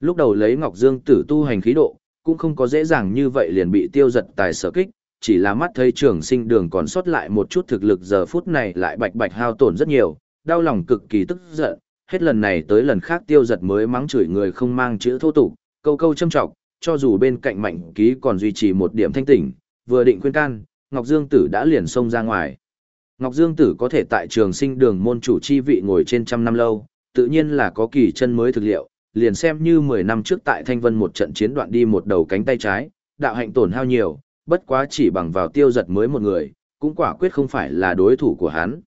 Lúc đầu lấy Ngọc Dương tử tu hành khí độ, cũng không có dễ dàng như vậy liền bị tiêu giật tài sở kích, chỉ là mắt thấy trường sinh đường còn sót lại một chút thực lực giờ phút này lại bạch bạch hao tổn rất nhiều, đau lòng cực kỳ tức giận, hết lần này tới lần khác tiêu giật mới mắng chửi người không mang chữ thô tục, câu câu châm trọng, cho dù bên cạnh mạnh ký còn duy trì một điểm thanh tỉnh, vừa định khuyên can, Ngọc Dương Tử đã liền xông ra ngoài. Ngọc Dương Tử có thể tại trường sinh đường môn chủ chi vị ngồi trên trăm năm lâu, tự nhiên là có kỳ chân mới thực liệu, liền xem như 10 năm trước tại Thanh Vân một trận chiến đoạn đi một đầu cánh tay trái, đạo hạnh tổn hao nhiều, bất quá chỉ bằng vào tiêu giật mới một người, cũng quả quyết không phải là đối thủ của hắn.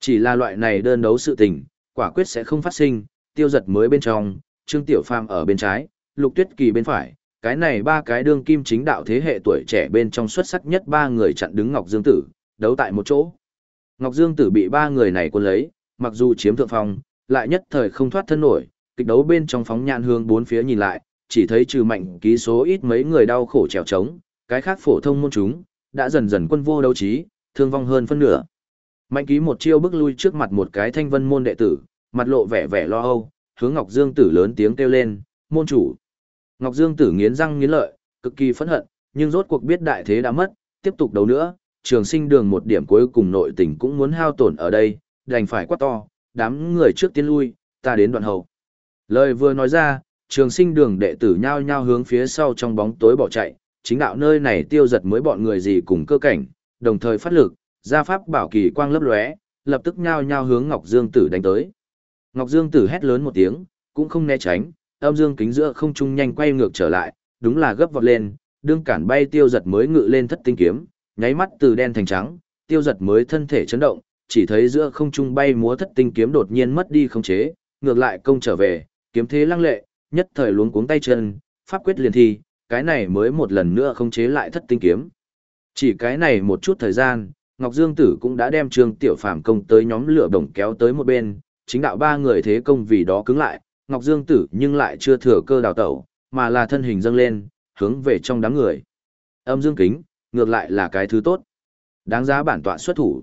Chỉ là loại này đơn đấu sự tình, quả quyết sẽ không phát sinh, tiêu giật mới bên trong, Trương Tiểu Phàm ở bên trái, Lục Tuyết Kỳ bên phải, cái này ba cái đương kim chính đạo thế hệ tuổi trẻ bên trong xuất sắc nhất ba người chặn đứng Ngọc Dương Tử, đấu tại một chỗ. Ngọc Dương Tử bị ba người này cuốn lấy, mặc dù chiếm thượng phong, lại nhất thời không thoát thân nổi, kịch đấu bên trong phóng nhãn hướng bốn phía nhìn lại, chỉ thấy trừ mạnh ký số ít mấy người đau khổ trèo trống, cái khác phổ thông môn chúng, đã dần dần quân vô đấu trí, thương vong hơn phân nửa. Mạnh ký một chiêu bước lui trước mặt một cái thanh vân môn đệ tử, mặt lộ vẻ vẻ lo âu, hướng Ngọc Dương Tử lớn tiếng kêu lên, môn chủ. Ngọc Dương Tử nghiến răng nghiến lợi, cực kỳ phẫn hận, nhưng rốt cuộc biết đại thế đã mất, tiếp tục đấu nữa, trường sinh đường một điểm cuối cùng nội tình cũng muốn hao tổn ở đây, đành phải quát to, đám người trước tiên lui, ta đến đoạn hậu. Lời vừa nói ra, trường sinh đường đệ tử nhao nhao hướng phía sau trong bóng tối bỏ chạy, chính đạo nơi này tiêu giật mới bọn người gì cùng cơ cảnh, đồng thời phát lực, gia pháp bảo kỳ quang lấp lóe, lập tức nhao nhao hướng Ngọc Dương Tử đánh tới. Ngọc Dương Tử hét lớn một tiếng, cũng không né tránh, âm dương kính giữa không trung nhanh quay ngược trở lại, đúng là gấp vọt lên, đương cản bay tiêu giật mới ngự lên thất tinh kiếm, nháy mắt từ đen thành trắng, tiêu giật mới thân thể chấn động, chỉ thấy giữa không trung bay múa thất tinh kiếm đột nhiên mất đi khống chế, ngược lại công trở về, kiếm thế lăng lệ, nhất thời luống cuống tay chân, pháp quyết liền thi, cái này mới một lần nữa khống chế lại thất tinh kiếm. Chỉ cái này một chút thời gian, Ngọc Dương Tử cũng đã đem Trương Tiểu Phàm công tới nhóm lửa đồng kéo tới một bên, chính đạo ba người thế công vì đó cứng lại, Ngọc Dương Tử nhưng lại chưa thừa cơ đào tẩu, mà là thân hình dâng lên, hướng về trong đám người. Âm Dương Kính, ngược lại là cái thứ tốt. Đáng giá bản tọa xuất thủ.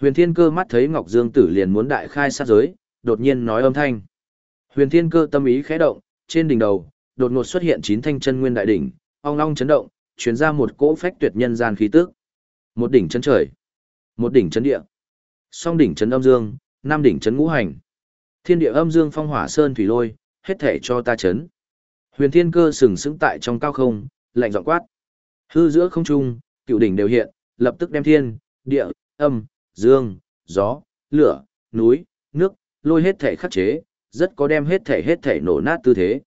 Huyền Thiên Cơ mắt thấy Ngọc Dương Tử liền muốn đại khai sát giới, đột nhiên nói âm thanh. Huyền Thiên Cơ tâm ý khẽ động, trên đỉnh đầu, đột ngột xuất hiện chín thanh chân nguyên đại đỉnh, ong ong chấn động, truyền ra một cỗ phách tuyệt nhân gian khí tức. Một đỉnh chấn trời, một đỉnh chấn địa, song đỉnh chấn âm dương, năm đỉnh chấn ngũ hành. Thiên địa âm dương phong hỏa sơn thủy lôi, hết thể cho ta chấn. Huyền Thiên Cơ sừng sững tại trong cao không, lạnh giọng quát. Hư giữa không trung, cựu đỉnh đều hiện, lập tức đem thiên, địa, âm, dương, gió, lửa, núi, nước, lôi hết thể khắc chế, rất có đem hết thể hết thể nổ nát tư thế.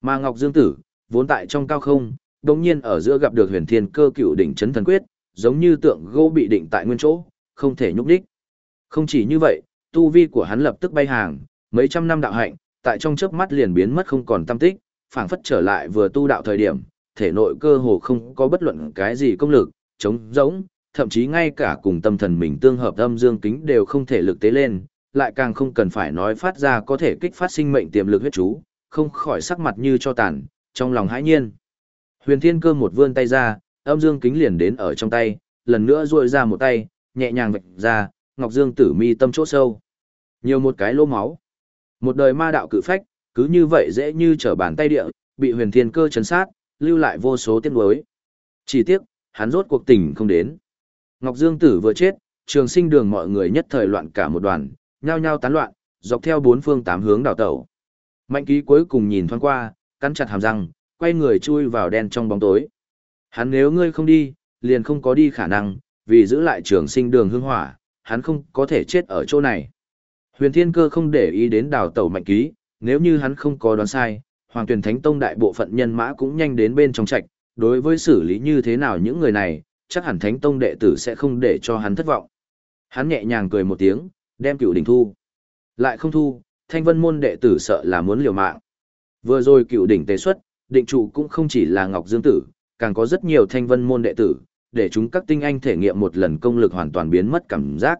Mà Ngọc Dương Tử, vốn tại trong cao không, đồng nhiên ở giữa gặp được huyền thiên cơ cựu đỉnh chấn thần quyết, giống như tượng gỗ bị định tại nguyên chỗ, không thể nhúc đích. Không chỉ như vậy, tu vi của hắn lập tức bay hàng, mấy trăm năm đạo hạnh, tại trong chớp mắt liền biến mất không còn tâm tích, phảng phất trở lại vừa tu đạo thời điểm, thể nội cơ hồ không có bất luận cái gì công lực, chống giống, thậm chí ngay cả cùng tâm thần mình tương hợp âm dương kính đều không thể lực tế lên, lại càng không cần phải nói phát ra có thể kích phát sinh mệnh tiềm lực huyết chú, không khỏi sắc mặt như cho tàn, trong lòng hãi nhiên. Huyền Thiên Cơ một vươn tay ra, âm dương kính liền đến ở trong tay, lần nữa duỗi ra một tay, nhẹ nhàng vạch ra, Ngọc Dương Tử mi tâm chỗ sâu. Nhiều một cái lỗ máu. Một đời ma đạo cự phách, cứ như vậy dễ như trở bàn tay địa, bị Huyền Thiên Cơ chấn sát, lưu lại vô số tiếc nuối. Chỉ tiếc, hắn rốt cuộc tình không đến. Ngọc Dương Tử vừa chết, trường sinh đường mọi người nhất thời loạn cả một đoàn, nhao nhao tán loạn, dọc theo bốn phương tám hướng đảo tẩu. Mạnh ký cuối cùng nhìn thoáng qua, cắn chặt hàm răng, quay người chui vào đen trong bóng tối. Hắn nếu ngươi không đi, liền không có đi khả năng, vì giữ lại trường sinh đường hương hỏa, hắn không có thể chết ở chỗ này. Huyền Thiên Cơ không để ý đến đào tẩu mạnh ký, nếu như hắn không có đoán sai, Hoàng Tuyền Thánh Tông đại bộ phận nhân mã cũng nhanh đến bên trong trạch, đối với xử lý như thế nào những người này, chắc hẳn Thánh Tông đệ tử sẽ không để cho hắn thất vọng. Hắn nhẹ nhàng cười một tiếng, đem cựu đỉnh thu. Lại không thu, thanh vân môn đệ tử sợ là muốn liều mạng. Vừa rồi cựu đỉnh tế xuất, định trụ cũng không chỉ là Ngọc Dương Tử, càng có rất nhiều thanh vân môn đệ tử, để chúng các tinh anh thể nghiệm một lần công lực hoàn toàn biến mất cảm giác.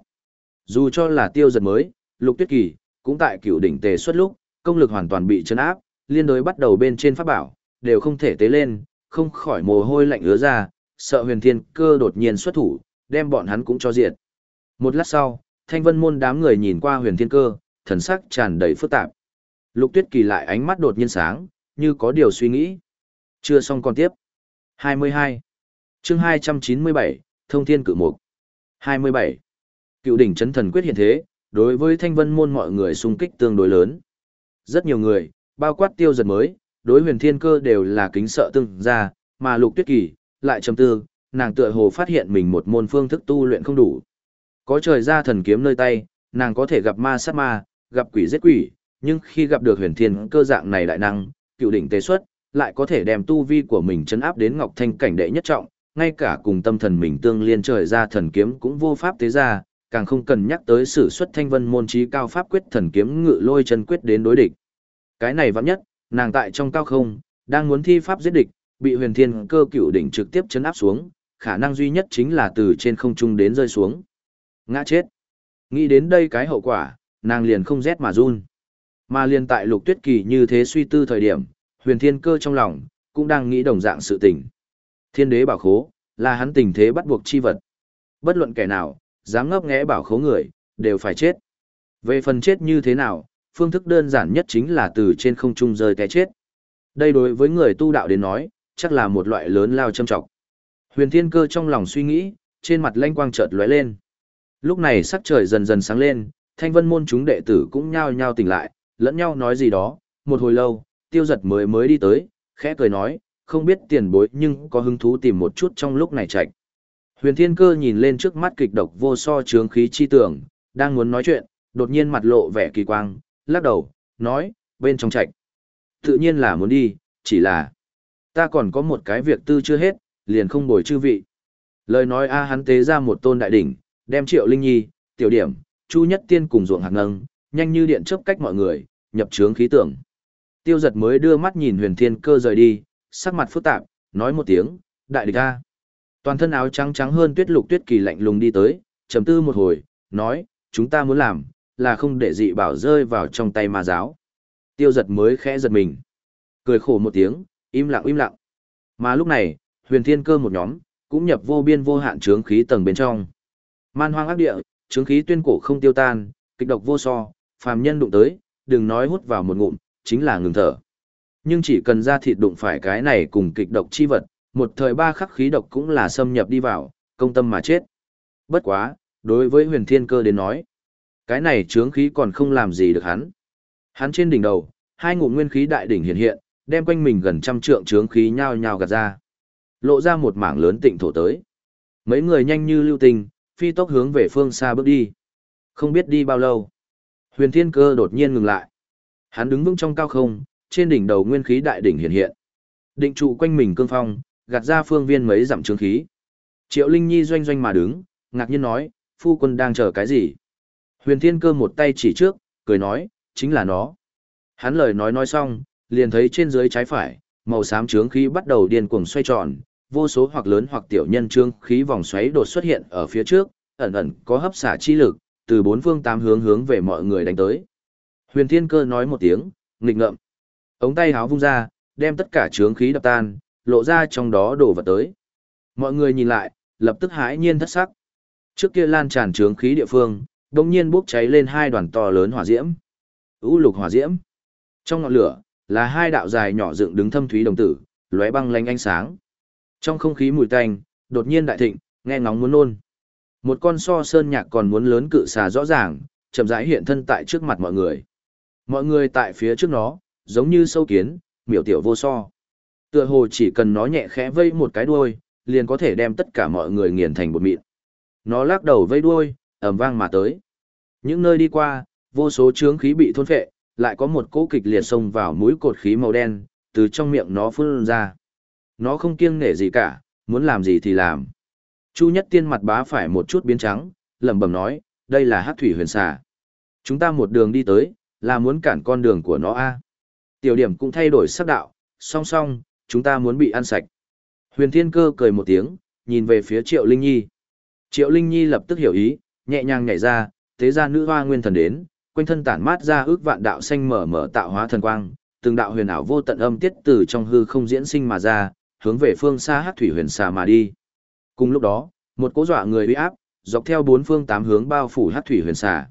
Dù cho là tiêu giật mới, lục tuyết kỳ, cũng tại cựu đỉnh tề xuất lúc, công lực hoàn toàn bị chấn áp, liên đối bắt đầu bên trên pháp bảo, đều không thể tế lên, không khỏi mồ hôi lạnh ứa ra, sợ huyền thiên cơ đột nhiên xuất thủ, đem bọn hắn cũng cho diệt. Một lát sau, thanh vân môn đám người nhìn qua huyền thiên cơ, thần sắc tràn đầy phức tạp. Lục tuyết kỳ lại ánh mắt đột nhiên sáng, như có điều suy nghĩ. Chưa xong còn tiếp. 22. chương 297, Thông Thiên Cự Mục. 27. Cựu đỉnh chấn thần quyết hiện thế, đối với thanh vân môn mọi người sung kích tương đối lớn. Rất nhiều người, bao quát tiêu giật mới, đối huyền thiên cơ đều là kính sợ tương ra, mà lục tuyết kỳ, lại trầm tư, nàng tựa hồ phát hiện mình một môn phương thức tu luyện không đủ. Có trời ra thần kiếm nơi tay, nàng có thể gặp ma sát ma, gặp quỷ giết quỷ, nhưng khi gặp được huyền thiên cơ dạng này đại năng, cựu đỉnh tế xuất, lại có thể đem tu vi của mình chấn áp đến ngọc thanh cảnh đệ nhất trọng, ngay cả cùng tâm thần mình tương liên trời ra thần kiếm cũng vô pháp tế ra, càng không cần nhắc tới sử xuất thanh vân môn trí cao pháp quyết thần kiếm ngự lôi chân quyết đến đối địch. Cái này vắng nhất, nàng tại trong cao không, đang muốn thi pháp giết địch, bị huyền thiên cơ cựu đỉnh trực tiếp chấn áp xuống, khả năng duy nhất chính là từ trên không trung đến rơi xuống. Ngã chết. Nghĩ đến đây cái hậu quả, nàng liền không rét mà run. Mà liền tại lục tuyết kỳ như thế suy tư thời điểm, huyền thiên cơ trong lòng, cũng đang nghĩ đồng dạng sự tình. Thiên đế bảo khố, là hắn tình thế bắt buộc chi vật. Bất luận kẻ nào, dám ngấp nghẽ bảo khố người, đều phải chết. Về phần chết như thế nào, phương thức đơn giản nhất chính là từ trên không trung rơi té chết. Đây đối với người tu đạo đến nói, chắc là một loại lớn lao châm trọng. Huyền Thiên Cơ trong lòng suy nghĩ, trên mặt lanh quang chợt lóe lên. Lúc này sắc trời dần dần sáng lên, thanh vân môn chúng đệ tử cũng nhao nhao tỉnh lại, lẫn nhau nói gì đó, một hồi lâu, tiêu giật mới mới đi tới, khẽ cười nói, không biết tiền bối nhưng có hứng thú tìm một chút trong lúc này chạy. Huyền Thiên Cơ nhìn lên trước mắt kịch độc vô so chướng khí chi tưởng, đang muốn nói chuyện, đột nhiên mặt lộ vẻ kỳ quang, lắc đầu, nói, bên trong trạch, Tự nhiên là muốn đi, chỉ là, ta còn có một cái việc tư chưa hết, liền không bồi chư vị. Lời nói A hắn tế ra một tôn đại đỉnh, đem triệu linh nhi, tiểu điểm, chu nhất tiên cùng ruộng hạt ngâng, nhanh như điện chớp cách mọi người, nhập chướng khí tưởng. Tiêu giật mới đưa mắt nhìn huyền thiên cơ rời đi, sắc mặt phức tạp, nói một tiếng, đại địch A. Toàn thân áo trắng trắng hơn tuyết lục tuyết kỳ lạnh lùng đi tới, trầm tư một hồi, nói, chúng ta muốn làm, là không để dị bảo rơi vào trong tay ma giáo. Tiêu giật mới khẽ giật mình. Cười khổ một tiếng, im lặng im lặng. Mà lúc này, huyền thiên cơ một nhóm, cũng nhập vô biên vô hạn trướng khí tầng bên trong. Man hoang ác địa, trướng khí tuyên cổ không tiêu tan, kịch độc vô so, phàm nhân đụng tới, đừng nói hút vào một ngụm, chính là ngừng thở. Nhưng chỉ cần ra thịt đụng phải cái này cùng kịch độc chi vật, một thời ba khắc khí độc cũng là xâm nhập đi vào, công tâm mà chết. Bất quá, đối với huyền thiên cơ đến nói, cái này trướng khí còn không làm gì được hắn. Hắn trên đỉnh đầu, hai ngụm nguyên khí đại đỉnh hiện hiện, đem quanh mình gần trăm trượng trướng khí nhao nhao gạt ra. Lộ ra một mảng lớn tịnh thổ tới. Mấy người nhanh như lưu tình, phi tốc hướng về phương xa bước đi. Không biết đi bao lâu. Huyền thiên cơ đột nhiên ngừng lại. Hắn đứng vững trong cao không, trên đỉnh đầu nguyên khí đại đỉnh hiện hiện. Định trụ quanh mình cương phong, gạt ra phương viên mấy dặm trướng khí. Triệu Linh Nhi doanh doanh mà đứng, ngạc nhiên nói, phu quân đang chờ cái gì? Huyền Thiên Cơ một tay chỉ trước, cười nói, chính là nó. Hắn lời nói nói xong, liền thấy trên dưới trái phải, màu xám trướng khí bắt đầu điên cuồng xoay tròn, vô số hoặc lớn hoặc tiểu nhân trướng khí vòng xoáy đột xuất hiện ở phía trước, ẩn ẩn có hấp xả chi lực, từ bốn phương tám hướng hướng về mọi người đánh tới. Huyền Thiên Cơ nói một tiếng, nghịch ngợm. Ống tay háo vung ra, đem tất cả trướng khí đập tan, lộ ra trong đó đổ vật tới. Mọi người nhìn lại, lập tức hãi nhiên thất sắc. Trước kia lan tràn trướng khí địa phương, đồng nhiên bốc cháy lên hai đoàn to lớn hỏa diễm. Ú lục hỏa diễm. Trong ngọn lửa, là hai đạo dài nhỏ dựng đứng thâm thúy đồng tử, lóe băng lánh ánh sáng. Trong không khí mùi tanh, đột nhiên đại thịnh, nghe ngóng muốn nôn. Một con so sơn nhạc còn muốn lớn cự xà rõ ràng, chậm rãi hiện thân tại trước mặt mọi người. Mọi người tại phía trước nó, giống như sâu kiến, miểu tiểu vô so. Tựa hồ chỉ cần nó nhẹ khẽ vây một cái đuôi, liền có thể đem tất cả mọi người nghiền thành bột mịn. Nó lắc đầu vây đuôi, ầm vang mà tới. Những nơi đi qua, vô số chướng khí bị thôn phệ, lại có một cỗ kịch liệt xông vào mũi cột khí màu đen, từ trong miệng nó phun ra. Nó không kiêng nể gì cả, muốn làm gì thì làm. Chu Nhất Tiên mặt bá phải một chút biến trắng, lẩm bẩm nói, đây là Hắc thủy huyền xà. Chúng ta một đường đi tới, là muốn cản con đường của nó a. Tiểu điểm cũng thay đổi sắc đạo, song song, chúng ta muốn bị ăn sạch. Huyền Thiên Cơ cười một tiếng, nhìn về phía Triệu Linh Nhi. Triệu Linh Nhi lập tức hiểu ý, nhẹ nhàng nhảy ra, tế ra nữ hoa nguyên thần đến, quanh thân tản mát ra ước vạn đạo xanh mở mở tạo hóa thần quang, từng đạo huyền ảo vô tận âm tiết từ trong hư không diễn sinh mà ra, hướng về phương xa Hắc thủy huyền xà mà đi. Cùng lúc đó, một cỗ dọa người uy áp, dọc theo bốn phương tám hướng bao phủ Hắc thủy huyền xà.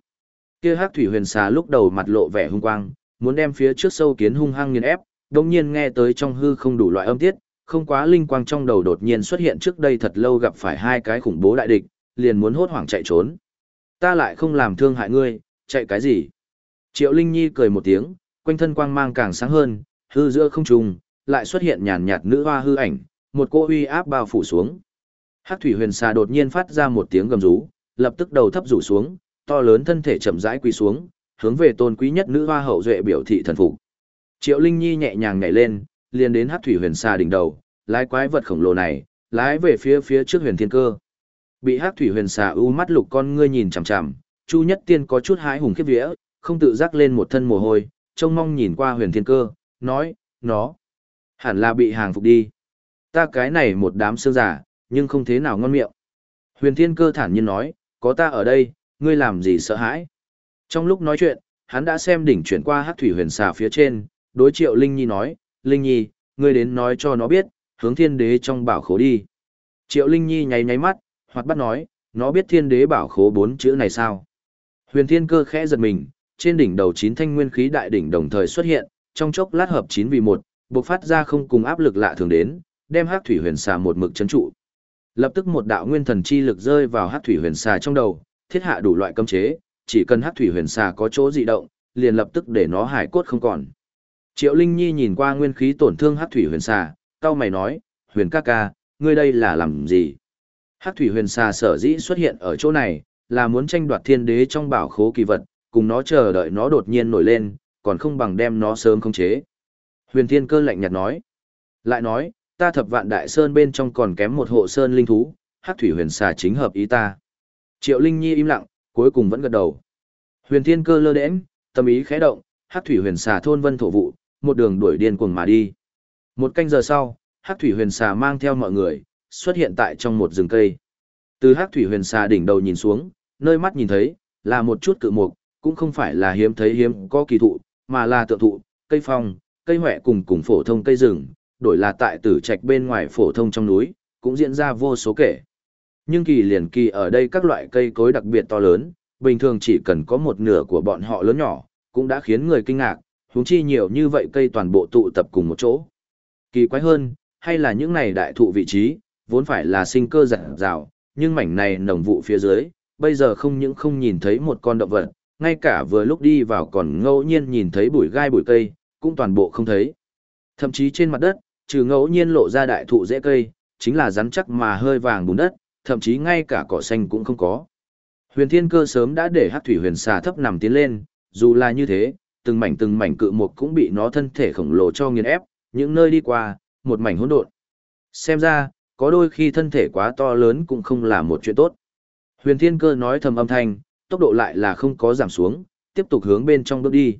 Kia Hắc thủy huyền xà lúc đầu mặt lộ vẻ hung quang, muốn đem phía trước sâu kiến hung hăng nghiền ép, đồng nhiên nghe tới trong hư không đủ loại âm tiết, không quá linh quang trong đầu đột nhiên xuất hiện trước đây thật lâu gặp phải hai cái khủng bố đại địch, liền muốn hốt hoảng chạy trốn. Ta lại không làm thương hại ngươi, chạy cái gì? Triệu Linh Nhi cười một tiếng, quanh thân quang mang càng sáng hơn, hư giữa không trùng, lại xuất hiện nhàn nhạt nữ hoa hư ảnh, một cô uy áp bao phủ xuống. Hắc thủy huyền xà đột nhiên phát ra một tiếng gầm rú, lập tức đầu thấp rủ xuống, to lớn thân thể chậm rãi quỳ xuống, hướng về tôn quý nhất nữ hoa hậu duệ biểu thị thần phục. Triệu Linh Nhi nhẹ nhàng nhảy lên, liền đến Hắc thủy huyền xà đỉnh đầu, lái quái vật khổng lồ này, lái về phía phía trước huyền thiên cơ. Bị Hắc thủy huyền xà u mắt lục con ngươi nhìn chằm chằm, Chu Nhất Tiên có chút hái hùng khiếp vía, không tự giác lên một thân mồ hôi, trông mong nhìn qua huyền thiên cơ, nói, nó, hẳn là bị hàng phục đi. Ta cái này một đám xương giả, nhưng không thế nào ngon miệng. Huyền thiên cơ thản nhiên nói, có ta ở đây, ngươi làm gì sợ hãi. Trong lúc nói chuyện, hắn đã xem đỉnh chuyển qua hát thủy huyền xà phía trên, đối triệu Linh Nhi nói, Linh Nhi, ngươi đến nói cho nó biết, hướng thiên đế trong bảo khố đi. Triệu Linh Nhi nháy nháy mắt, hoặc bắt nói, nó biết thiên đế bảo khố bốn chữ này sao. Huyền thiên cơ khẽ giật mình, trên đỉnh đầu chín thanh nguyên khí đại đỉnh đồng thời xuất hiện, trong chốc lát hợp chín vì một, bộc phát ra không cùng áp lực lạ thường đến, đem Hắc thủy huyền xà một mực chấn trụ. Lập tức một đạo nguyên thần chi lực rơi vào Hắc thủy huyền xà trong đầu, thiết hạ đủ loại cấm chế, chỉ cần Hắc thủy huyền xà có chỗ dị động, liền lập tức để nó hải cốt không còn. Triệu Linh Nhi nhìn qua nguyên khí tổn thương Hắc thủy huyền xà, cau mày nói, "Huyền ca ca, ngươi đây là làm gì?" Hắc thủy huyền xà sở dĩ xuất hiện ở chỗ này, là muốn tranh đoạt thiên đế trong bảo khố kỳ vật, cùng nó chờ đợi nó đột nhiên nổi lên, còn không bằng đem nó sớm khống chế. Huyền Thiên Cơ lạnh nhạt nói. Lại nói, ta thập vạn đại sơn bên trong còn kém một hộ sơn linh thú, hắc thủy huyền xà chính hợp ý ta. Triệu Linh Nhi im lặng, cuối cùng vẫn gật đầu. Huyền Thiên Cơ lơ đễnh, tâm ý khẽ động, hắc thủy huyền xà thôn vân thổ vụ, một đường đuổi điên cuồng mà đi. Một canh giờ sau, hắc thủy huyền xà mang theo mọi người, xuất hiện tại trong một rừng cây. Từ hắc thủy huyền xà đỉnh đầu nhìn xuống, nơi mắt nhìn thấy, là một chút cự mục, cũng không phải là hiếm thấy hiếm có kỳ thụ, mà là tượng thụ, cây phong, cây huệ cùng cùng phổ thông cây rừng, đổi là tại tử trạch bên ngoài phổ thông trong núi, cũng diễn ra vô số kể. Nhưng kỳ liền kỳ ở đây các loại cây cối đặc biệt to lớn, bình thường chỉ cần có một nửa của bọn họ lớn nhỏ, cũng đã khiến người kinh ngạc, huống chi nhiều như vậy cây toàn bộ tụ tập cùng một chỗ. Kỳ quái hơn, hay là những này đại thụ vị trí, vốn phải là sinh cơ giặt rào, nhưng mảnh này nồng vụ phía dưới, bây giờ không những không nhìn thấy một con động vật, ngay cả vừa lúc đi vào còn ngẫu nhiên nhìn thấy bụi gai bụi cây, cũng toàn bộ không thấy. Thậm chí trên mặt đất, trừ ngẫu nhiên lộ ra đại thụ rễ cây, chính là rắn chắc mà hơi vàng bùn đất, thậm chí ngay cả cỏ xanh cũng không có. Huyền Thiên Cơ sớm đã để Hắc Thủy Huyền Xà thấp nằm tiến lên, dù là như thế, từng mảnh từng mảnh cự mục cũng bị nó thân thể khổng lồ cho nghiền ép, những nơi đi qua, một mảnh hỗn độn. Xem ra, có đôi khi thân thể quá to lớn cũng không là một chuyện tốt. Huyền Thiên Cơ nói thầm âm thanh, tốc độ lại là không có giảm xuống, tiếp tục hướng bên trong bước đi.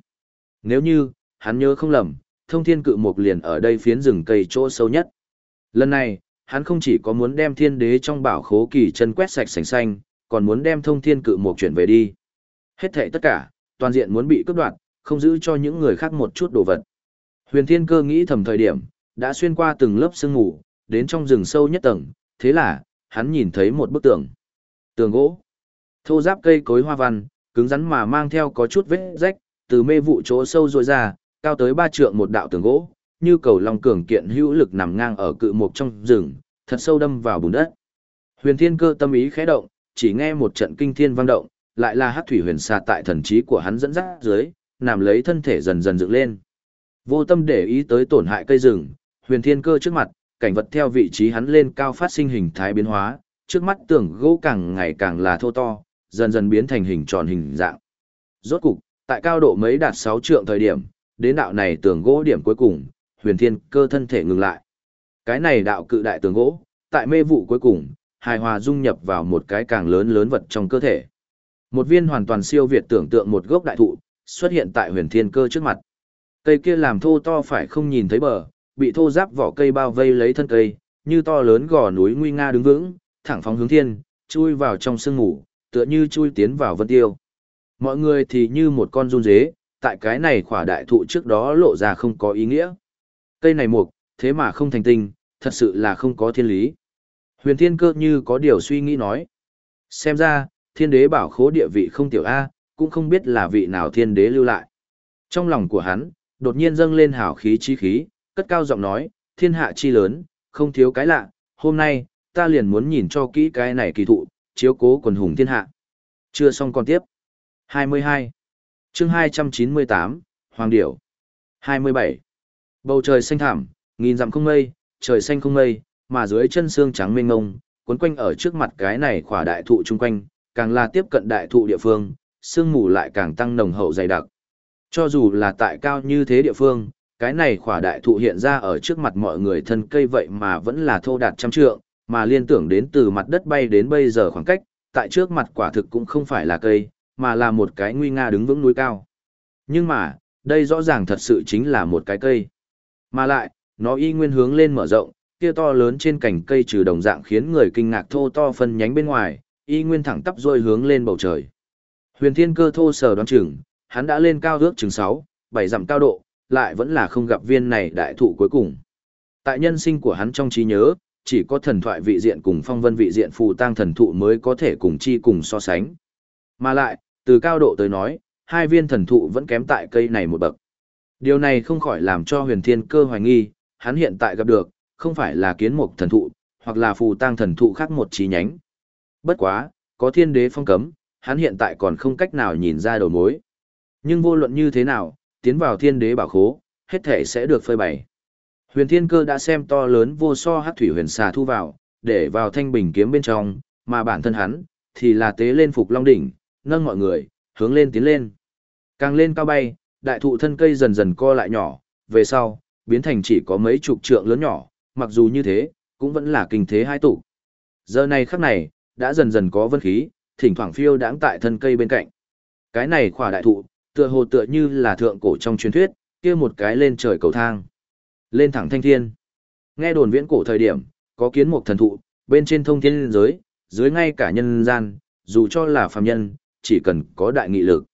Nếu như, hắn nhớ không lầm, thông thiên cự mục liền ở đây phiến rừng cây chỗ sâu nhất. Lần này, hắn không chỉ có muốn đem thiên đế trong bảo khố kỳ chân quét sạch sành xanh, còn muốn đem thông thiên cự mục chuyển về đi. Hết thảy tất cả, toàn diện muốn bị cướp đoạt, không giữ cho những người khác một chút đồ vật. Huyền thiên cơ nghĩ thầm thời điểm, đã xuyên qua từng lớp sương mù, đến trong rừng sâu nhất tầng, thế là, hắn nhìn thấy một bức tường. Tường gỗ. Thô giáp cây cối hoa văn, cứng rắn mà mang theo có chút vết rách, từ mê vụ chỗ sâu rôi ra, cao tới ba trượng một đạo tường gỗ, như cầu long cường kiện hữu lực nằm ngang ở cự mục trong rừng, thật sâu đâm vào bùn đất. Huyền Thiên Cơ tâm ý khẽ động, chỉ nghe một trận kinh thiên vang động, lại là Hắc Thủy Huyền Sa tại thần trí của hắn dẫn dắt dưới, nằm lấy thân thể dần dần dựng lên. Vô tâm để ý tới tổn hại cây rừng, Huyền Thiên Cơ trước mặt, cảnh vật theo vị trí hắn lên cao phát sinh hình thái biến hóa, trước mắt tường gỗ càng ngày càng là thô to, dần dần biến thành hình tròn hình dạng. Rốt cục, tại cao độ mấy đạt 6 trượng thời điểm, đến đạo này tường gỗ điểm cuối cùng, huyền thiên cơ thân thể ngừng lại. Cái này đạo cự đại tường gỗ, tại mê vụ cuối cùng, hài hòa dung nhập vào một cái càng lớn lớn vật trong cơ thể. Một viên hoàn toàn siêu việt tưởng tượng một gốc đại thụ, xuất hiện tại huyền thiên cơ trước mặt. Cây kia làm thô to phải không nhìn thấy bờ, bị thô giáp vỏ cây bao vây lấy thân cây, như to lớn gò núi nguy nga đứng vững, thẳng phóng hướng thiên, chui vào trong sương ngủ, tựa như chui tiến vào vân tiêu. Mọi người thì như một con run dế, tại cái này khỏa đại thụ trước đó lộ ra không có ý nghĩa. Cây này mục, thế mà không thành tinh, thật sự là không có thiên lý. Huyền thiên cơ như có điều suy nghĩ nói. Xem ra, thiên đế bảo khố địa vị không tiểu A, cũng không biết là vị nào thiên đế lưu lại. Trong lòng của hắn, đột nhiên dâng lên hào khí chi khí, cất cao giọng nói, thiên hạ chi lớn, không thiếu cái lạ, hôm nay, ta liền muốn nhìn cho kỹ cái này kỳ thụ, chiếu cố quần hùng thiên hạ. Chưa xong còn tiếp. 22. chương 298, Hoàng Điểu. 27. Bầu trời xanh thảm, nghìn dặm không mây, trời xanh không mây, mà dưới chân xương trắng mênh ngông, cuốn quanh ở trước mặt cái này khỏa đại thụ chung quanh, càng là tiếp cận đại thụ địa phương, sương mù lại càng tăng nồng hậu dày đặc. Cho dù là tại cao như thế địa phương, cái này khỏa đại thụ hiện ra ở trước mặt mọi người thân cây vậy mà vẫn là thô đạt trăm trượng, mà liên tưởng đến từ mặt đất bay đến bây giờ khoảng cách, tại trước mặt quả thực cũng không phải là cây, mà là một cái nguy nga đứng vững núi cao. Nhưng mà, đây rõ ràng thật sự chính là một cái cây. Mà lại, nó y nguyên hướng lên mở rộng, kia to lớn trên cành cây trừ đồng dạng khiến người kinh ngạc thô to phân nhánh bên ngoài, y nguyên thẳng tắp rôi hướng lên bầu trời. Huyền Thiên Cơ thô sờ đoán chừng, hắn đã lên cao ước chừng 6, 7 dặm cao độ, lại vẫn là không gặp viên này đại thụ cuối cùng. Tại nhân sinh của hắn trong trí nhớ, chỉ có thần thoại vị diện cùng phong vân vị diện phù tang thần thụ mới có thể cùng chi cùng so sánh. Mà lại, từ cao độ tới nói, hai viên thần thụ vẫn kém tại cây này một bậc. Điều này không khỏi làm cho huyền thiên cơ hoài nghi, hắn hiện tại gặp được, không phải là kiến mục thần thụ, hoặc là phù tang thần thụ khác một chi nhánh. Bất quá, có thiên đế phong cấm, hắn hiện tại còn không cách nào nhìn ra đầu mối. Nhưng vô luận như thế nào, tiến vào thiên đế bảo khố, hết thể sẽ được phơi bày. Huyền thiên cơ đã xem to lớn vô so hát thủy huyền xà thu vào, để vào thanh bình kiếm bên trong, mà bản thân hắn, thì là tế lên phục long đỉnh, nâng mọi người, hướng lên tiến lên. Càng lên cao bay, đại thụ thân cây dần dần co lại nhỏ, về sau, biến thành chỉ có mấy chục trượng lớn nhỏ, mặc dù như thế, cũng vẫn là kinh thế hai tụ. Giờ này khắc này, đã dần dần có vân khí, thỉnh thoảng phiêu đãng tại thân cây bên cạnh. Cái này khỏa đại thụ, tựa hồ tựa như là thượng cổ trong truyền thuyết, kia một cái lên trời cầu thang. Lên thẳng thanh thiên. Nghe đồn viễn cổ thời điểm, có kiến một thần thụ, bên trên thông thiên giới, dưới ngay cả nhân gian, dù cho là phàm nhân, chỉ cần có đại nghị lực,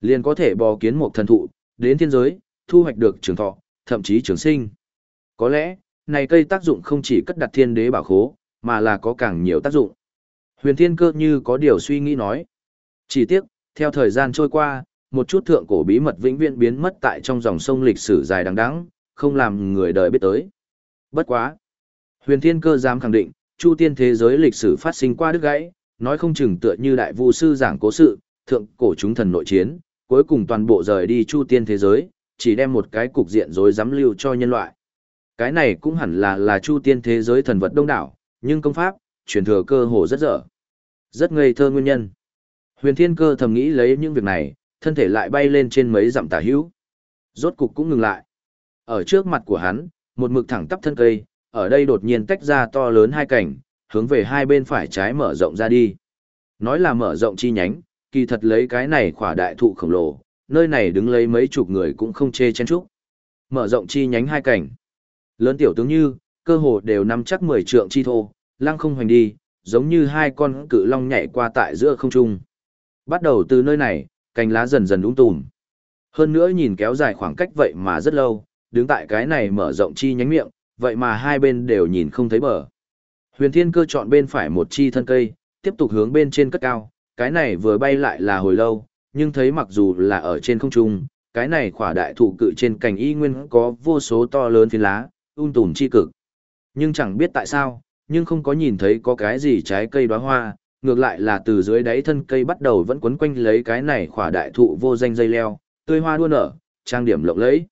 liền có thể bò kiến một thần thụ, đến thiên giới, thu hoạch được trường thọ, thậm chí trường sinh. Có lẽ, này cây tác dụng không chỉ cất đặt thiên đế bảo khố, mà là có càng nhiều tác dụng. Huyền thiên cơ như có điều suy nghĩ nói. Chỉ tiếc, theo thời gian trôi qua, một chút thượng cổ bí mật vĩnh viễn biến mất tại trong dòng sông lịch sử dài đằng đẵng, không làm người đời biết tới. Bất quá. Huyền thiên cơ dám khẳng định, chu tiên thế giới lịch sử phát sinh qua đứt gãy, nói không chừng tựa như đại vu sư giảng cố sự, thượng cổ chúng thần nội chiến, cuối cùng toàn bộ rời đi chu tiên thế giới, chỉ đem một cái cục diện rối rắm lưu cho nhân loại. Cái này cũng hẳn là là chu tiên thế giới thần vật đông đảo, nhưng công pháp, truyền thừa cơ hồ rất dở. Rất ngây thơ nguyên nhân. Huyền thiên cơ thầm nghĩ lấy những việc này, thân thể lại bay lên trên mấy dặm tả hữu. Rốt cục cũng ngừng lại. Ở trước mặt của hắn, một mực thẳng tắp thân cây, ở đây đột nhiên tách ra to lớn hai cảnh, hướng về hai bên phải trái mở rộng ra đi. Nói là mở rộng chi nhánh, kỳ thật lấy cái này khỏa đại thụ khổng lồ, nơi này đứng lấy mấy chục người cũng không chê chen chúc. Mở rộng chi nhánh hai cảnh. Lớn tiểu tướng như, cơ hồ đều nắm chắc 10 trượng chi thô, lăng không hoành đi, giống như hai con cự long nhảy qua tại giữa không trung. Bắt đầu từ nơi này, cành lá dần dần úng tùm. Hơn nữa nhìn kéo dài khoảng cách vậy mà rất lâu, đứng tại cái này mở rộng chi nhánh miệng, vậy mà hai bên đều nhìn không thấy bờ. Huyền Thiên Cơ chọn bên phải một chi thân cây, tiếp tục hướng bên trên cất cao, cái này vừa bay lại là hồi lâu, nhưng thấy mặc dù là ở trên không trung, cái này khỏa đại thụ cự trên cành y nguyên có vô số to lớn phiến lá, un tùm chi cực. Nhưng chẳng biết tại sao, nhưng không có nhìn thấy có cái gì trái cây đóa hoa, ngược lại là từ dưới đáy thân cây bắt đầu vẫn quấn quanh lấy cái này khỏa đại thụ vô danh dây leo, tươi hoa đua nở, trang điểm lộng lẫy.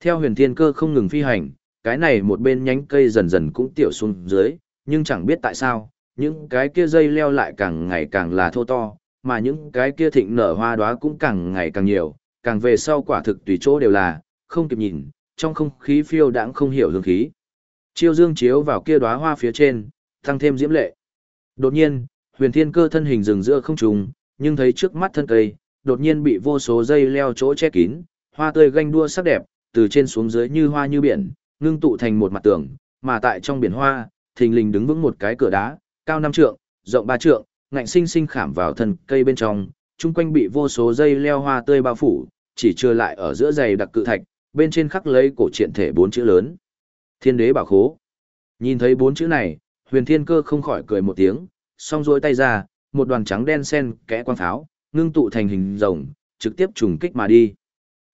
Theo huyền thiên cơ không ngừng phi hành, cái này một bên nhánh cây dần dần cũng tiểu xuống dưới, nhưng chẳng biết tại sao, những cái kia dây leo lại càng ngày càng là thô to, mà những cái kia thịnh nở hoa đóa cũng càng ngày càng nhiều, càng về sau quả thực tùy chỗ đều là, không kịp nhìn, trong không khí phiêu đãng không hiểu hương khí. Chiêu dương chiếu vào kia đóa hoa phía trên, tăng thêm diễm lệ. Đột nhiên, huyền thiên cơ thân hình dừng giữa không trùng, nhưng thấy trước mắt thân cây, đột nhiên bị vô số dây leo chỗ che kín, hoa tươi ganh đua sắc đẹp, từ trên xuống dưới như hoa như biển, ngưng tụ thành một mặt tường, mà tại trong biển hoa, thình lình đứng vững một cái cửa đá, cao năm trượng, rộng ba trượng, ngạnh sinh sinh khảm vào thân cây bên trong, chung quanh bị vô số dây leo hoa tươi bao phủ, chỉ chưa lại ở giữa dày đặc cự thạch, bên trên khắc lấy cổ truyện thể bốn chữ lớn. Thiên đế bảo khố. Nhìn thấy bốn chữ này, huyền thiên cơ không khỏi cười một tiếng, song rối tay ra, một đoàn trắng đen sen kẽ quang pháo, ngưng tụ thành hình rồng, trực tiếp trùng kích mà đi.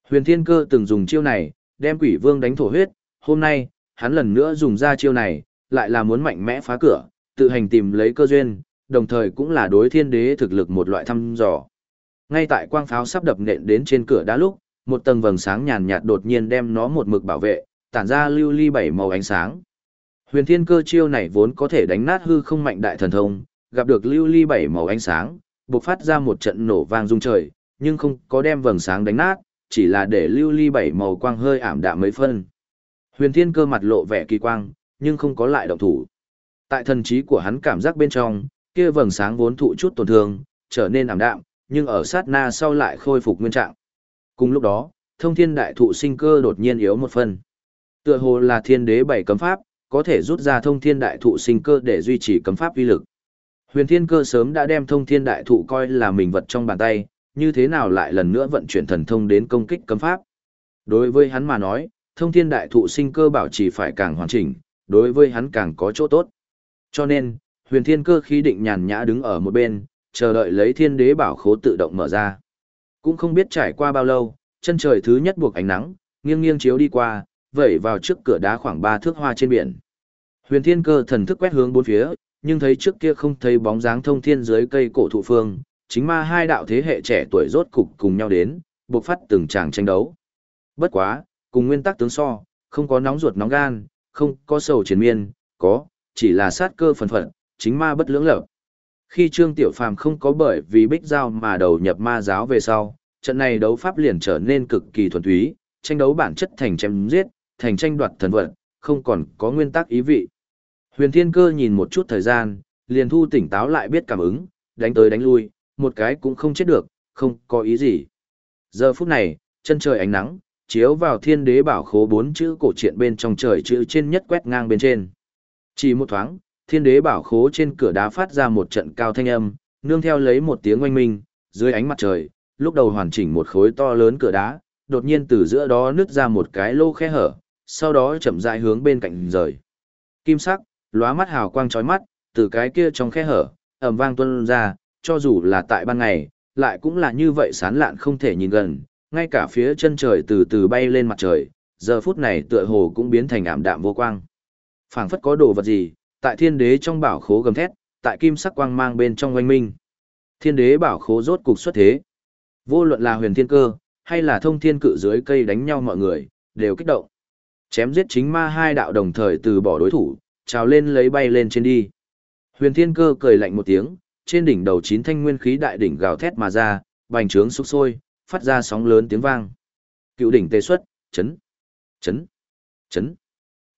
Huyền Thiên Cơ từng dùng chiêu này, đem quỷ vương đánh thổ huyết, hôm nay, hắn lần nữa dùng ra chiêu này, lại là muốn mạnh mẽ phá cửa, tự hành tìm lấy cơ duyên, đồng thời cũng là đối thiên đế thực lực một loại thăm dò. Ngay tại quang pháo sắp đập nện đến trên cửa đá lúc, một tầng vầng sáng nhàn nhạt đột nhiên đem nó một mực bảo vệ, tản ra lưu ly bảy màu ánh sáng. Huyền Thiên Cơ chiêu này vốn có thể đánh nát hư không mạnh đại thần thông, gặp được lưu ly bảy màu ánh sáng, bộc phát ra một trận nổ vang rung trời, nhưng không có đem vầng sáng đánh nát, chỉ là để lưu ly bảy màu quang hơi ảm đạm mấy phân. Huyền Thiên Cơ mặt lộ vẻ kỳ quang, nhưng không có lại động thủ. Tại thần trí của hắn cảm giác bên trong, kia vầng sáng vốn thụ chút tổn thương, trở nên ảm đạm, nhưng ở sát na sau lại khôi phục nguyên trạng. Cùng lúc đó, thông thiên đại thụ sinh cơ đột nhiên yếu một phần. Tựa hồ là thiên đế bảy cấm pháp, có thể rút ra thông thiên đại thụ sinh cơ để duy trì cấm pháp uy lực. Huyền thiên cơ sớm đã đem thông thiên đại thụ coi là mình vật trong bàn tay, như thế nào lại lần nữa vận chuyển thần thông đến công kích cấm pháp. Đối với hắn mà nói, thông thiên đại thụ sinh cơ bảo trì phải càng hoàn chỉnh, đối với hắn càng có chỗ tốt. Cho nên, huyền thiên cơ khí định nhàn nhã đứng ở một bên, chờ đợi lấy thiên đế bảo khố tự động mở ra. Cũng không biết trải qua bao lâu, chân trời thứ nhất buộc ánh nắng, nghiêng nghiêng chiếu đi qua, vẩy vào trước cửa đá khoảng ba thước hoa trên biển. Huyền thiên cơ thần thức quét hướng bốn phía, nhưng thấy trước kia không thấy bóng dáng thông thiên dưới cây cổ thụ phương, chính ma hai đạo thế hệ trẻ tuổi rốt cục cùng nhau đến, buộc phát từng tràng tranh đấu. Bất quá, cùng nguyên tắc tướng so, không có nóng ruột nóng gan, không có sầu chiến miên, có, chỉ là sát cơ phần phận, chính ma bất lưỡng lập. Khi Trương Tiểu Phàm không có bởi vì bích giao mà đầu nhập ma giáo về sau, trận này đấu pháp liền trở nên cực kỳ thuần túy, tranh đấu bản chất thành chém giết, thành tranh đoạt thần vật, không còn có nguyên tắc ý vị. Huyền Thiên Cơ nhìn một chút thời gian, liền thu tỉnh táo lại biết cảm ứng, đánh tới đánh lui, một cái cũng không chết được, không có ý gì. Giờ phút này, chân trời ánh nắng, chiếu vào thiên đế bảo khố bốn chữ cổ truyện bên trong trời chữ trên nhất quét ngang bên trên. Chỉ một thoáng, thiên đế bảo khố trên cửa đá phát ra một trận cao thanh âm, nương theo lấy một tiếng oanh minh, dưới ánh mặt trời, lúc đầu hoàn chỉnh một khối to lớn cửa đá, đột nhiên từ giữa đó nứt ra một cái lô khe hở, sau đó chậm rãi hướng bên cạnh rời. Kim sắc, lóa mắt hào quang chói mắt, từ cái kia trong khe hở, ầm vang tuôn ra, cho dù là tại ban ngày, lại cũng là như vậy sán lạn không thể nhìn gần, ngay cả phía chân trời từ từ bay lên mặt trời, giờ phút này tựa hồ cũng biến thành ảm đạm vô quang. Phảng phất có đồ vật gì, tại thiên đế trong bảo khố gầm thét, tại kim sắc quang mang bên trong oanh minh. Thiên đế bảo khố rốt cục xuất thế. Vô luận là huyền thiên cơ, hay là thông thiên cự dưới cây đánh nhau mọi người, đều kích động. Chém giết chính ma hai đạo đồng thời từ bỏ đối thủ, trào lên lấy bay lên trên đi. Huyền thiên cơ cười lạnh một tiếng, trên đỉnh đầu chín thanh nguyên khí đại đỉnh gào thét mà ra, bành trướng sục sôi, phát ra sóng lớn tiếng vang. Cựu đỉnh tê xuất, chấn, chấn, chấn.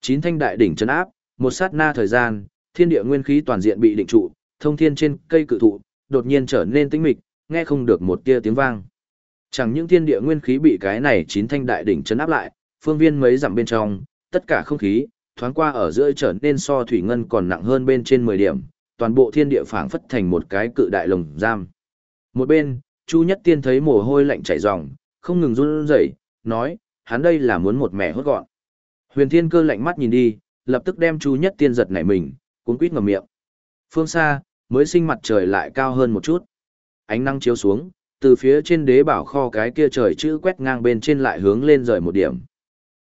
Chín thanh đại đỉnh chấn áp, một sát na thời gian, thiên địa nguyên khí toàn diện bị định trụ, thông thiên trên cây cự thụ, đột nhiên trở nên tĩnh mịch, nghe không được một tia tiếng vang. Chẳng những thiên địa nguyên khí bị cái này chín thanh đại đỉnh chấn áp lại, phương viên mấy dặm bên trong, tất cả không khí, thoáng qua ở giữa trở nên so thủy ngân còn nặng hơn bên trên 10 điểm, toàn bộ thiên địa phảng phất thành một cái cự đại lồng giam. Một bên, Chu Nhất Tiên thấy mồ hôi lạnh chảy ròng, không ngừng run rẩy, nói, hắn đây là muốn một mẹ hốt gọn. Huyền Thiên Cơ lạnh mắt nhìn đi, lập tức đem Chu Nhất Tiên giật nảy mình, cuốn quýt ngậm miệng. Phương xa, mới sinh mặt trời lại cao hơn một chút. Ánh nắng chiếu xuống, từ phía trên đế bảo kho cái kia trời chữ quét ngang bên trên lại hướng lên rời một điểm.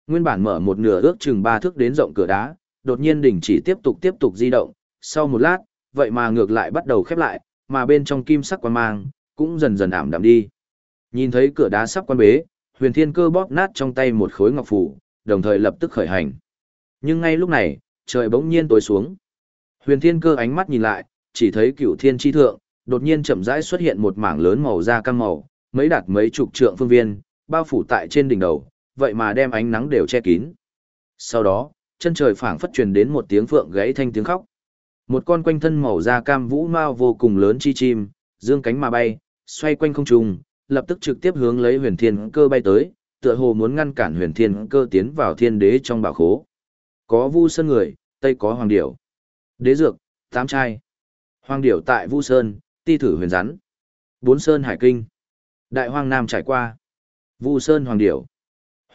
Nguyên bản mở một nửa ước chừng ba thước đến rộng cửa đá, đột nhiên đình chỉ tiếp tục tiếp tục di động, sau một lát, vậy mà ngược lại bắt đầu khép lại, mà bên trong kim sắc quan mang, cũng dần dần ảm đạm đi. Nhìn thấy cửa đá sắp quan bế, huyền thiên cơ bóp nát trong tay một khối ngọc phủ, đồng thời lập tức khởi hành. Nhưng ngay lúc này, trời bỗng nhiên tối xuống. Huyền thiên cơ ánh mắt nhìn lại, chỉ thấy cửu thiên chi thượng, đột nhiên chậm rãi xuất hiện một mảng lớn màu da cam màu, mấy đạt mấy chục trượng phương viên, bao phủ tại trên đỉnh đầu, vậy mà đem ánh nắng đều che kín. Sau đó, chân trời phảng phất truyền đến một tiếng phượng gãy thanh tiếng khóc. Một con quanh thân màu da cam vũ mao vô cùng lớn chi chim, dương cánh mà bay, xoay quanh không trung, lập tức trực tiếp hướng lấy huyền thiên cơ bay tới, tựa hồ muốn ngăn cản huyền thiên cơ tiến vào thiên đế trong bảo khố. Có vu sơn người, tây có hoàng điểu. Đế dược, tám trai. Hoàng điểu tại vu sơn, ti thử huyền rắn. Bốn sơn hải kinh. Đại hoang nam trải qua. Vu sơn hoàng điểu.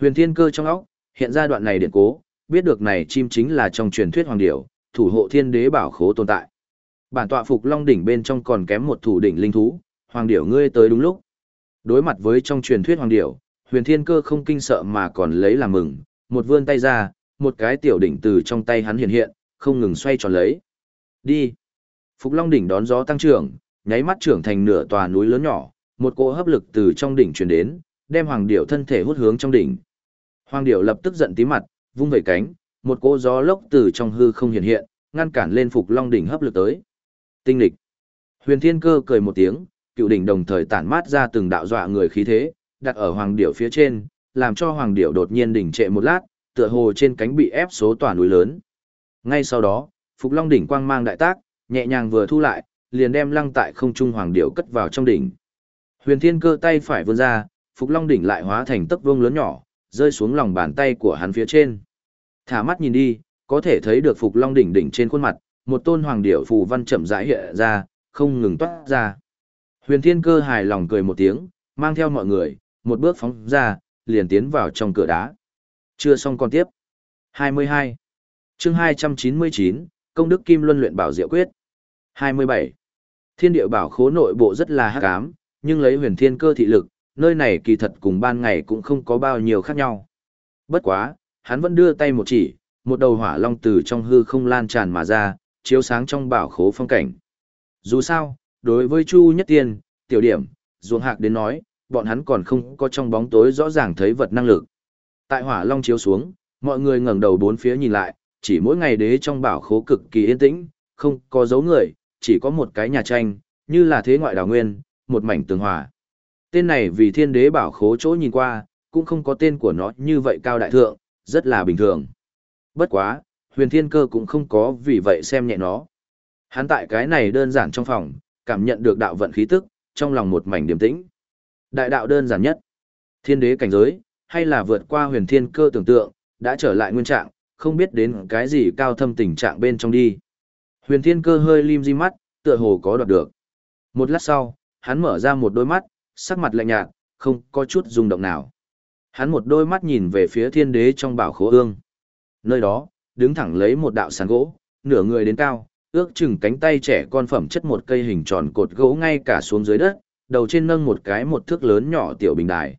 Huyền thiên cơ trong óc, hiện ra đoạn này điện cố, biết được này chim chính là trong truyền thuyết hoàng điểu, thủ hộ thiên đế bảo khố tồn tại. Bản tọa phục long đỉnh bên trong còn kém một thủ đỉnh linh thú, hoàng điểu ngươi tới đúng lúc. Đối mặt với trong truyền thuyết hoàng điểu, huyền thiên cơ không kinh sợ mà còn lấy làm mừng, một vươn tay ra, một cái tiểu đỉnh từ trong tay hắn hiện hiện, không ngừng xoay tròn lấy. Đi! Phục Long đỉnh đón gió tăng trưởng, nháy mắt trưởng thành nửa tòa núi lớn nhỏ, một cỗ hấp lực từ trong đỉnh truyền đến, đem hoàng điểu thân thể hút hướng trong đỉnh. Hoàng điểu lập tức giận tí mặt, vung vẩy cánh, một cỗ gió lốc từ trong hư không hiện hiện, ngăn cản lên Phục Long đỉnh hấp lực tới. Tinh lịch. Huyền Thiên Cơ cười một tiếng, cựu đỉnh đồng thời tản mát ra từng đạo dọa người khí thế, đặt ở hoàng điểu phía trên, làm cho hoàng điểu đột nhiên đỉnh trệ một lát, tựa hồ trên cánh bị ép số tòa núi lớn. Ngay sau đó, Phục Long đỉnh quang mang đại tác, nhẹ nhàng vừa thu lại, liền đem lăng tại không trung hoàng điểu cất vào trong đỉnh. Huyền Thiên Cơ tay phải vươn ra, Phục Long đỉnh lại hóa thành tấc vuông lớn nhỏ, rơi xuống lòng bàn tay của hắn phía trên. Thả mắt nhìn đi, có thể thấy được Phục Long đỉnh đỉnh trên khuôn mặt, một tôn hoàng điểu phù văn chậm rãi hiện ra, không ngừng toát ra. Huyền Thiên Cơ hài lòng cười một tiếng, mang theo mọi người, một bước phóng ra, liền tiến vào trong cửa đá. Chưa xong còn tiếp. 22. chương 299, Công đức Kim Luân luyện bảo diệu quyết. 27. Thiên địa bảo khố nội bộ rất là hắc ám, nhưng lấy huyền thiên cơ thị lực, nơi này kỳ thật cùng ban ngày cũng không có bao nhiêu khác nhau. Bất quá, hắn vẫn đưa tay một chỉ, một đầu hỏa long từ trong hư không lan tràn mà ra, chiếu sáng trong bảo khố phong cảnh. Dù sao, đối với Chu Nhất Tiên, tiểu điểm, ruộng hạc đến nói, bọn hắn còn không có trong bóng tối rõ ràng thấy vật năng lực. Tại hỏa long chiếu xuống, mọi người ngẩng đầu bốn phía nhìn lại, chỉ mỗi ngày đế trong bảo khố cực kỳ yên tĩnh, không có dấu người, chỉ có một cái nhà tranh, như là thế ngoại đào nguyên, một mảnh tường hòa. Tên này vì thiên đế bảo khố chỗ nhìn qua, cũng không có tên của nó như vậy cao đại thượng, rất là bình thường. Bất quá, huyền thiên cơ cũng không có vì vậy xem nhẹ nó. Hắn tại cái này đơn giản trong phòng, cảm nhận được đạo vận khí tức, trong lòng một mảnh điềm tĩnh. Đại đạo đơn giản nhất, thiên đế cảnh giới, hay là vượt qua huyền thiên cơ tưởng tượng, đã trở lại nguyên trạng, không biết đến cái gì cao thâm tình trạng bên trong đi. Huyền thiên cơ hơi lim di mắt, tựa hồ có đoạt được. Một lát sau, hắn mở ra một đôi mắt, sắc mặt lạnh nhạt, không có chút rung động nào. Hắn một đôi mắt nhìn về phía thiên đế trong bảo khố ương. Nơi đó, đứng thẳng lấy một đạo sàn gỗ, nửa người đến cao, ước chừng cánh tay trẻ con phẩm chất một cây hình tròn cột gỗ ngay cả xuống dưới đất, đầu trên nâng một cái một thước lớn nhỏ tiểu bình đài.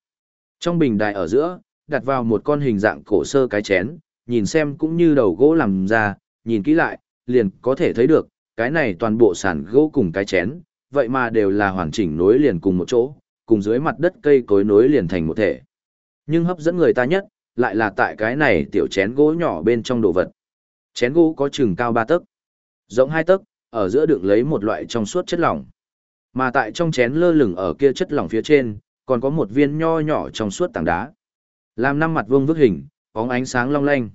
Trong bình đài ở giữa, đặt vào một con hình dạng cổ sơ cái chén, nhìn xem cũng như đầu gỗ làm ra, nhìn kỹ lại, liền có thể thấy được, cái này toàn bộ sàn gỗ cùng cái chén, vậy mà đều là hoàn chỉnh nối liền cùng một chỗ, cùng dưới mặt đất cây cối nối liền thành một thể. Nhưng hấp dẫn người ta nhất, lại là tại cái này tiểu chén gỗ nhỏ bên trong đồ vật. Chén gỗ có chừng cao 3 tấc, rộng 2 tấc, ở giữa đựng lấy một loại trong suốt chất lỏng. Mà tại trong chén lơ lửng ở kia chất lỏng phía trên, còn có một viên nho nhỏ trong suốt tảng đá. Làm năm mặt vuông vức hình, bóng ánh sáng long lanh.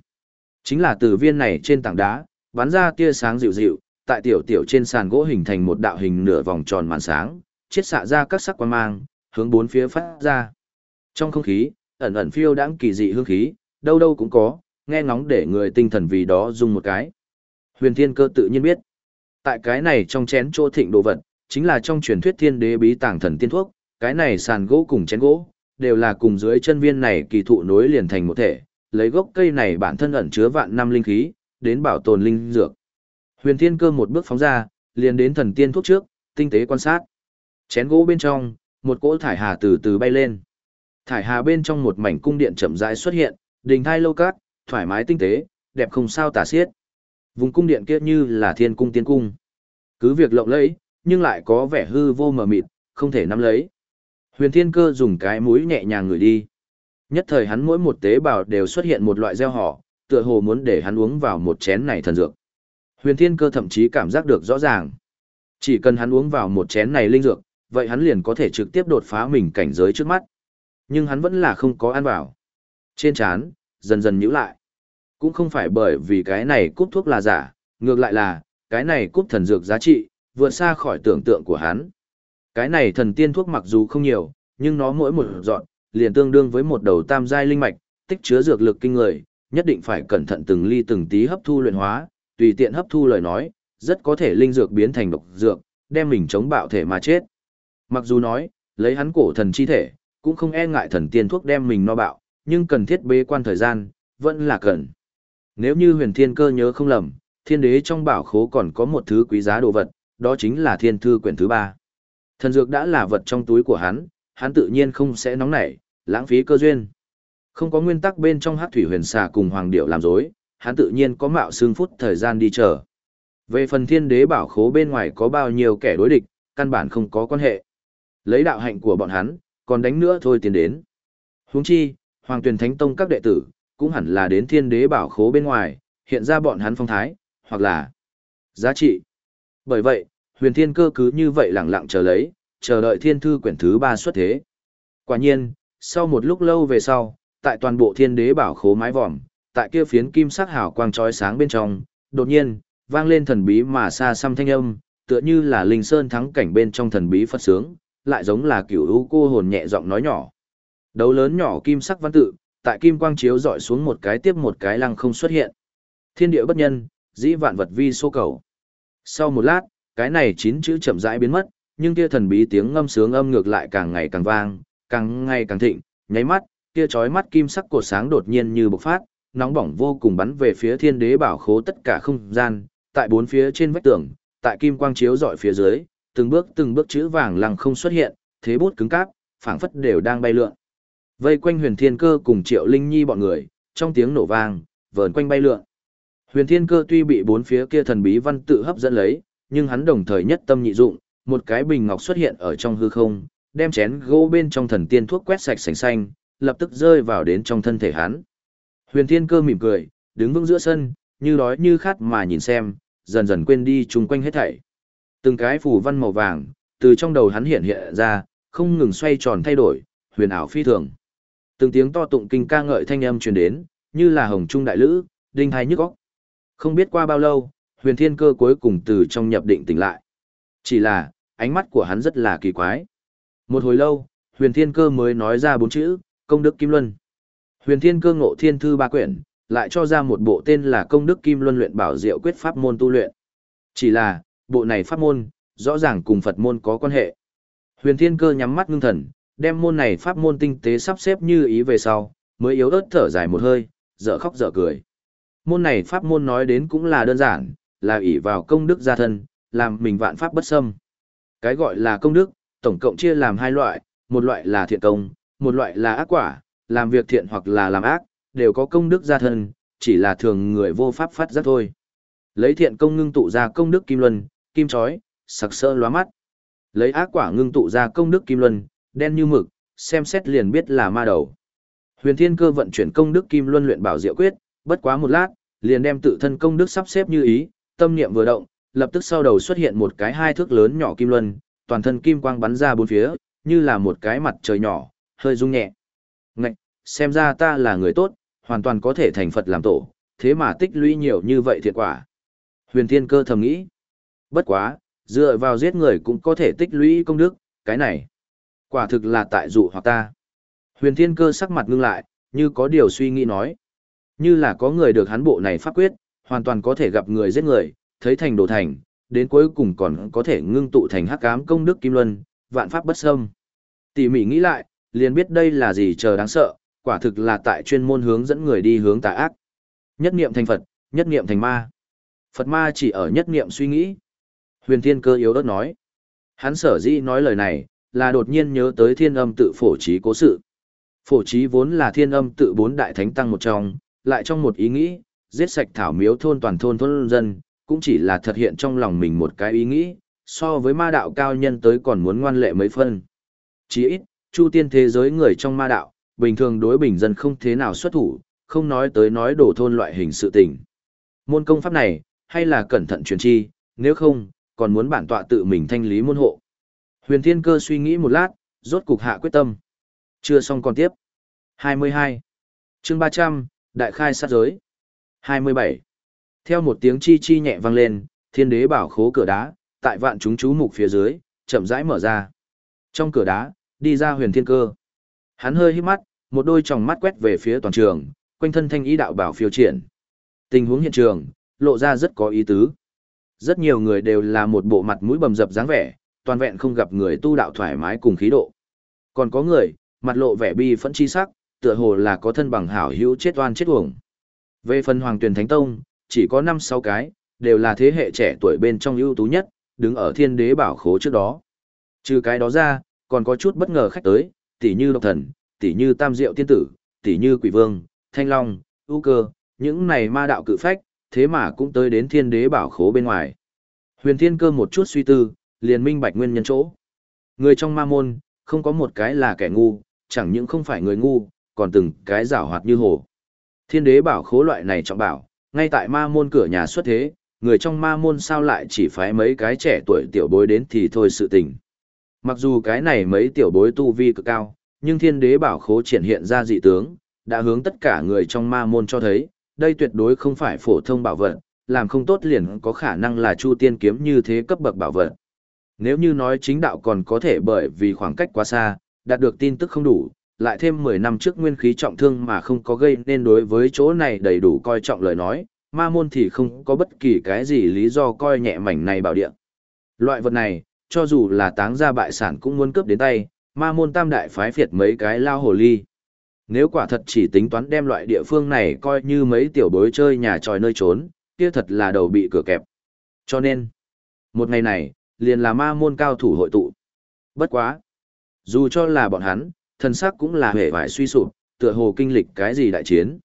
Chính là từ viên này trên tảng đá, bắn ra tia sáng dịu dịu, tại tiểu tiểu trên sàn gỗ hình thành một đạo hình nửa vòng tròn màn sáng, chiết xạ ra các sắc quang mang, hướng bốn phía phát ra. Trong không khí, ẩn ẩn phiêu đãng kỳ dị hương khí, đâu đâu cũng có, nghe ngóng để người tinh thần vì đó dùng một cái. Huyền Thiên Cơ tự nhiên biết, tại cái này trong chén chỗ thịnh đồ vật, chính là trong truyền thuyết thiên đế bí tàng thần tiên thuốc, cái này sàn gỗ cùng chén gỗ, đều là cùng dưới chân viên này kỳ thụ nối liền thành một thể, lấy gốc cây này bản thân ẩn chứa vạn năm linh khí, đến bảo tồn linh dược. Huyền Thiên Cơ một bước phóng ra, liền đến thần tiên thuốc trước, tinh tế quan sát. Chén gỗ bên trong, một cỗ thải hà từ từ bay lên. Thải hà bên trong một mảnh cung điện chậm rãi xuất hiện, đình thai lâu cát, thoải mái tinh tế, đẹp không sao tả xiết. Vùng cung điện kia như là thiên cung tiên cung. Cứ việc lộng lẫy, nhưng lại có vẻ hư vô mờ mịt, không thể nắm lấy. Huyền Thiên Cơ dùng cái mũi nhẹ nhàng ngửi đi. Nhất thời hắn mỗi một tế bào đều xuất hiện một loại gieo họ, tựa hồ muốn để hắn uống vào một chén này thần dược. Huyền Thiên Cơ thậm chí cảm giác được rõ ràng. Chỉ cần hắn uống vào một chén này linh dược, vậy hắn liền có thể trực tiếp đột phá mình cảnh giới trước mắt. Nhưng hắn vẫn là không có ăn vào. Trên chán, dần dần nhíu lại. Cũng không phải bởi vì cái này cúp thuốc là giả, ngược lại là, cái này cúp thần dược giá trị, vượt xa khỏi tưởng tượng của hắn. Cái này thần tiên thuốc mặc dù không nhiều, nhưng nó mỗi một dọn, liền tương đương với một đầu tam giai linh mạch, tích chứa dược lực kinh người, nhất định phải cẩn thận từng ly từng tí hấp thu luyện hóa, tùy tiện hấp thu lời nói, rất có thể linh dược biến thành độc dược, đem mình chống bạo thể mà chết. Mặc dù nói, lấy hắn cổ thần chi thể, cũng không e ngại thần tiên thuốc đem mình no bạo, nhưng cần thiết bế quan thời gian, vẫn là cần. Nếu như huyền thiên cơ nhớ không lầm, thiên đế trong bảo khố còn có một thứ quý giá đồ vật, đó chính là thiên thư quyển thứ ba. Thần dược đã là vật trong túi của hắn, hắn tự nhiên không sẽ nóng nảy, lãng phí cơ duyên. Không có nguyên tắc bên trong hát thủy huyền xà cùng hoàng điệu làm dối, hắn tự nhiên có mạo xương phút thời gian đi chờ. Về phần thiên đế bảo khố bên ngoài có bao nhiêu kẻ đối địch, căn bản không có quan hệ. Lấy đạo hạnh của bọn hắn, còn đánh nữa thôi tiến đến. Huống chi, Hoàng Tuyền Thánh Tông các đệ tử, cũng hẳn là đến thiên đế bảo khố bên ngoài, hiện ra bọn hắn phong thái, hoặc là giá trị. Bởi vậy, huyền thiên cơ cứ như vậy lẳng lặng chờ lấy, chờ đợi thiên thư quyển thứ ba xuất thế. Quả nhiên, sau một lúc lâu về sau, tại toàn bộ thiên đế bảo khố mái vòm, tại kia phiến kim sắc hào quang trói sáng bên trong, đột nhiên, vang lên thần bí mà xa xăm thanh âm, tựa như là linh sơn thắng cảnh bên trong thần bí phật sướng, lại giống là kiểu u cô hồn nhẹ giọng nói nhỏ. Đấu lớn nhỏ kim sắc văn tự, tại kim quang chiếu dọi xuống một cái tiếp một cái lăng không xuất hiện. Thiên địa bất nhân, dĩ vạn vật vi số cầu. Sau một lát, cái này chín chữ chậm rãi biến mất, nhưng kia thần bí tiếng ngâm sướng âm ngược lại càng ngày càng vang, càng ngày càng thịnh, nháy mắt, kia chói mắt kim sắc cột sáng đột nhiên như bộc phát, nóng bỏng vô cùng bắn về phía thiên đế bảo khố tất cả không gian, tại bốn phía trên vách tường, tại kim quang chiếu dọi phía dưới, từng bước từng bước chữ vàng lăng không xuất hiện, thế bút cứng cáp, phảng phất đều đang bay lượn. Vây quanh Huyền Thiên Cơ cùng Triệu Linh Nhi bọn người, trong tiếng nổ vang, vờn quanh bay lượn. Huyền Thiên Cơ tuy bị bốn phía kia thần bí văn tự hấp dẫn lấy, nhưng hắn đồng thời nhất tâm nhị dụng, một cái bình ngọc xuất hiện ở trong hư không, đem chén gỗ bên trong thần tiên thuốc quét sạch sành xanh, lập tức rơi vào đến trong thân thể hắn. Huyền Thiên Cơ mỉm cười, đứng vững giữa sân, như đói như khát mà nhìn xem, dần dần quên đi chung quanh hết thảy. Từng cái phù văn màu vàng, từ trong đầu hắn hiện hiện ra, không ngừng xoay tròn thay đổi, huyền ảo phi thường. Từng tiếng to tụng kinh ca ngợi thanh âm truyền đến, như là hồng trung đại lữ, đinh hai nhức óc. Không biết qua bao lâu, huyền thiên cơ cuối cùng từ trong nhập định tỉnh lại. Chỉ là, ánh mắt của hắn rất là kỳ quái. Một hồi lâu, huyền thiên cơ mới nói ra bốn chữ, công đức kim luân. Huyền thiên cơ ngộ thiên thư ba quyển, lại cho ra một bộ tên là công đức kim luân luyện bảo diệu quyết pháp môn tu luyện. Chỉ là, bộ này pháp môn, rõ ràng cùng Phật môn có quan hệ. Huyền thiên cơ nhắm mắt ngưng thần, đem môn này pháp môn tinh tế sắp xếp như ý về sau, mới yếu ớt thở dài một hơi, dở khóc dở cười. Môn này pháp môn nói đến cũng là đơn giản, là ỷ vào công đức gia thân, làm mình vạn pháp bất xâm. Cái gọi là công đức, tổng cộng chia làm hai loại, một loại là thiện công, một loại là ác quả, làm việc thiện hoặc là làm ác, đều có công đức gia thân, chỉ là thường người vô pháp phát giác thôi. Lấy thiện công ngưng tụ ra công đức kim luân, kim chói, sặc sỡ lóa mắt. Lấy ác quả ngưng tụ ra công đức kim luân, đen như mực, xem xét liền biết là ma đầu. Huyền Thiên Cơ vận chuyển công đức kim luân luyện bảo diệu quyết, bất quá một lát, liền đem tự thân công đức sắp xếp như ý, tâm niệm vừa động, lập tức sau đầu xuất hiện một cái hai thước lớn nhỏ kim luân, toàn thân kim quang bắn ra bốn phía, như là một cái mặt trời nhỏ, hơi rung nhẹ. Ngạch, xem ra ta là người tốt, hoàn toàn có thể thành Phật làm tổ, thế mà tích lũy nhiều như vậy thiệt quả. Huyền Thiên Cơ thầm nghĩ. Bất quá, dựa vào giết người cũng có thể tích lũy công đức, cái này. Quả thực là tại dụ hoặc ta. Huyền Thiên Cơ sắc mặt ngưng lại, như có điều suy nghĩ nói. Như là có người được hắn bộ này pháp quyết, hoàn toàn có thể gặp người giết người, thấy thành đồ thành, đến cuối cùng còn có thể ngưng tụ thành hắc ám công đức kim luân, vạn pháp bất xâm. Tỉ mỉ nghĩ lại, liền biết đây là gì chờ đáng sợ, quả thực là tại chuyên môn hướng dẫn người đi hướng tà ác. Nhất niệm thành Phật, nhất niệm thành ma. Phật ma chỉ ở nhất niệm suy nghĩ. Huyền Thiên Cơ yếu ớt nói. Hắn sở dĩ nói lời này, là đột nhiên nhớ tới thiên âm tự phổ trí cố sự. Phổ trí vốn là thiên âm tự bốn đại thánh tăng một trong, lại trong một ý nghĩ, giết sạch thảo miếu thôn toàn thôn thôn dân, cũng chỉ là thực hiện trong lòng mình một cái ý nghĩ, so với ma đạo cao nhân tới còn muốn ngoan lệ mấy phân. Chỉ ít, chu tiên thế giới người trong ma đạo, bình thường đối bình dân không thế nào xuất thủ, không nói tới nói đổ thôn loại hình sự tình. Môn công pháp này, hay là cẩn thận truyền chi, nếu không, còn muốn bản tọa tự mình thanh lý môn hộ. Huyền Thiên Cơ suy nghĩ một lát, rốt cục hạ quyết tâm. Chưa xong còn tiếp. 22. chương 300, Đại khai sát giới. 27. Theo một tiếng chi chi nhẹ vang lên, thiên đế bảo khố cửa đá, tại vạn chúng chú mục phía dưới, chậm rãi mở ra. Trong cửa đá, đi ra huyền thiên cơ. Hắn hơi hít mắt, một đôi tròng mắt quét về phía toàn trường, quanh thân thanh ý đạo bảo phiêu triển. Tình huống hiện trường, lộ ra rất có ý tứ. Rất nhiều người đều là một bộ mặt mũi bầm dập dáng vẻ, toàn vẹn không gặp người tu đạo thoải mái cùng khí độ. Còn có người, mặt lộ vẻ bi phẫn chi sắc, tựa hồ là có thân bằng hảo hữu chết oan chết uổng. Về phần Hoàng Tuyền Thánh Tông, chỉ có 5-6 cái, đều là thế hệ trẻ tuổi bên trong ưu tú nhất, đứng ở thiên đế bảo khố trước đó. Trừ cái đó ra, còn có chút bất ngờ khách tới, tỉ như độc thần, tỉ như Tam Diệu Tiên Tử, tỉ như Quỷ Vương, Thanh Long, ưu cơ, những này ma đạo cự phách, thế mà cũng tới đến thiên đế bảo khố bên ngoài. Huyền thiên cơ một chút suy tư, liền minh bạch nguyên nhân chỗ. Người trong ma môn, không có một cái là kẻ ngu, chẳng những không phải người ngu, còn từng cái giảo hoạt như hồ. Thiên đế bảo khố loại này trọng bảo, ngay tại ma môn cửa nhà xuất thế, người trong ma môn sao lại chỉ phái mấy cái trẻ tuổi tiểu bối đến thì thôi sự tình. Mặc dù cái này mấy tiểu bối tu vi cực cao, nhưng thiên đế bảo khố triển hiện ra dị tướng, đã hướng tất cả người trong ma môn cho thấy, đây tuyệt đối không phải phổ thông bảo vật, làm không tốt liền có khả năng là chu tiên kiếm như thế cấp bậc bảo vật. Nếu như nói chính đạo còn có thể bởi vì khoảng cách quá xa, đạt được tin tức không đủ, lại thêm 10 năm trước nguyên khí trọng thương mà không có gây nên đối với chỗ này đầy đủ coi trọng lời nói, ma môn thì không có bất kỳ cái gì lý do coi nhẹ mảnh này bảo địa. Loại vật này, cho dù là táng gia bại sản cũng muốn cướp đến tay, ma môn tam đại phái phiệt mấy cái lao hồ ly. Nếu quả thật chỉ tính toán đem loại địa phương này coi như mấy tiểu bối chơi nhà tròi nơi trốn, kia thật là đầu bị cửa kẹp. Cho nên, một ngày này, liền là ma môn cao thủ hội tụ. Bất quá. Dù cho là bọn hắn, thần sắc cũng là hề vải suy sụp, tựa hồ kinh lịch cái gì đại chiến.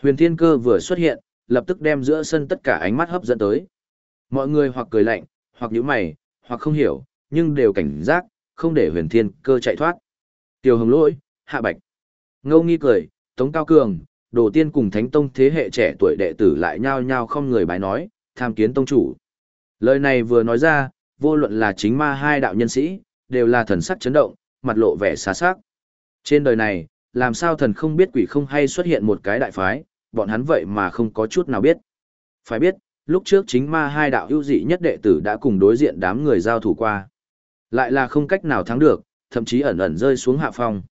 Huyền Thiên Cơ vừa xuất hiện, lập tức đem giữa sân tất cả ánh mắt hấp dẫn tới. Mọi người hoặc cười lạnh, hoặc nhíu mày, hoặc không hiểu, nhưng đều cảnh giác, không để Huyền Thiên Cơ chạy thoát. Tiêu Hồng Lỗi, Hạ Bạch, Ngô Nghi cười, Tống Cao Cường, Đồ Tiên cùng Thánh Tông thế hệ trẻ tuổi đệ tử lại nhao nhao không người bái nói, tham kiến tông chủ. Lời này vừa nói ra, vô luận là chính ma hai đạo nhân sĩ, đều là thần sắc chấn động, mặt lộ vẻ xá xác. Trên đời này, làm sao thần không biết quỷ không hay xuất hiện một cái đại phái, bọn hắn vậy mà không có chút nào biết. Phải biết, lúc trước chính ma hai đạo ưu dị nhất đệ tử đã cùng đối diện đám người giao thủ qua. Lại là không cách nào thắng được, thậm chí ẩn ẩn rơi xuống hạ phong.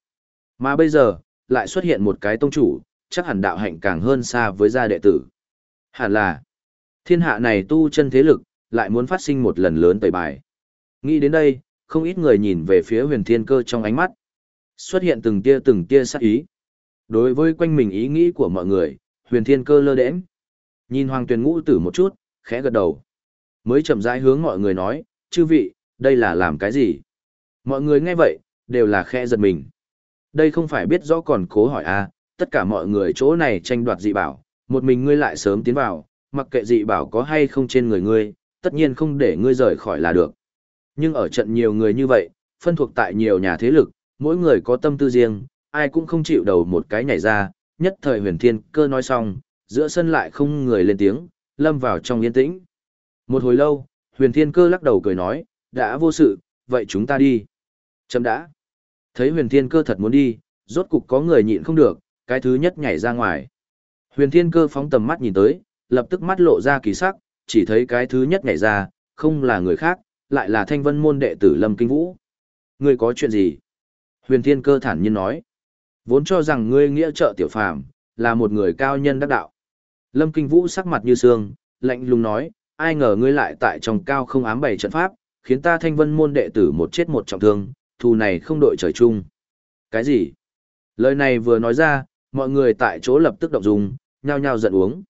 Mà bây giờ, lại xuất hiện một cái tông chủ, chắc hẳn đạo hạnh càng hơn xa với gia đệ tử. Hẳn là, thiên hạ này tu chân thế lực, lại muốn phát sinh một lần lớn tẩy bài. Nghĩ đến đây, không ít người nhìn về phía huyền thiên cơ trong ánh mắt. Xuất hiện từng tia từng tia sắc ý. Đối với quanh mình ý nghĩ của mọi người, huyền thiên cơ lơ đễnh. Nhìn hoàng tuyển ngũ tử một chút, khẽ gật đầu. Mới chậm rãi hướng mọi người nói, chư vị, đây là làm cái gì? Mọi người nghe vậy, đều là khẽ giật mình. Đây không phải biết rõ còn cố hỏi à, tất cả mọi người chỗ này tranh đoạt dị bảo, một mình ngươi lại sớm tiến vào, mặc kệ dị bảo có hay không trên người ngươi, tất nhiên không để ngươi rời khỏi là được. Nhưng ở trận nhiều người như vậy, phân thuộc tại nhiều nhà thế lực, mỗi người có tâm tư riêng, ai cũng không chịu đầu một cái nhảy ra, nhất thời huyền thiên cơ nói xong, giữa sân lại không người lên tiếng, lâm vào trong yên tĩnh. Một hồi lâu, huyền thiên cơ lắc đầu cười nói, đã vô sự, vậy chúng ta đi. Chấm đã. Thấy huyền thiên cơ thật muốn đi, rốt cục có người nhịn không được, cái thứ nhất nhảy ra ngoài. Huyền thiên cơ phóng tầm mắt nhìn tới, lập tức mắt lộ ra kỳ sắc, chỉ thấy cái thứ nhất nhảy ra, không là người khác, lại là thanh vân môn đệ tử Lâm Kinh Vũ. Ngươi có chuyện gì? Huyền Thiên Cơ thản nhiên nói. Vốn cho rằng ngươi nghĩa trợ tiểu phàm, là một người cao nhân đắc đạo. Lâm Kinh Vũ sắc mặt như sương, lạnh lùng nói, ai ngờ ngươi lại tại trong cao không ám bày trận pháp, khiến ta thanh vân môn đệ tử một chết một trọng thương, thù này không đội trời chung. Cái gì? Lời này vừa nói ra, mọi người tại chỗ lập tức động dung, nhao nhao giận uống.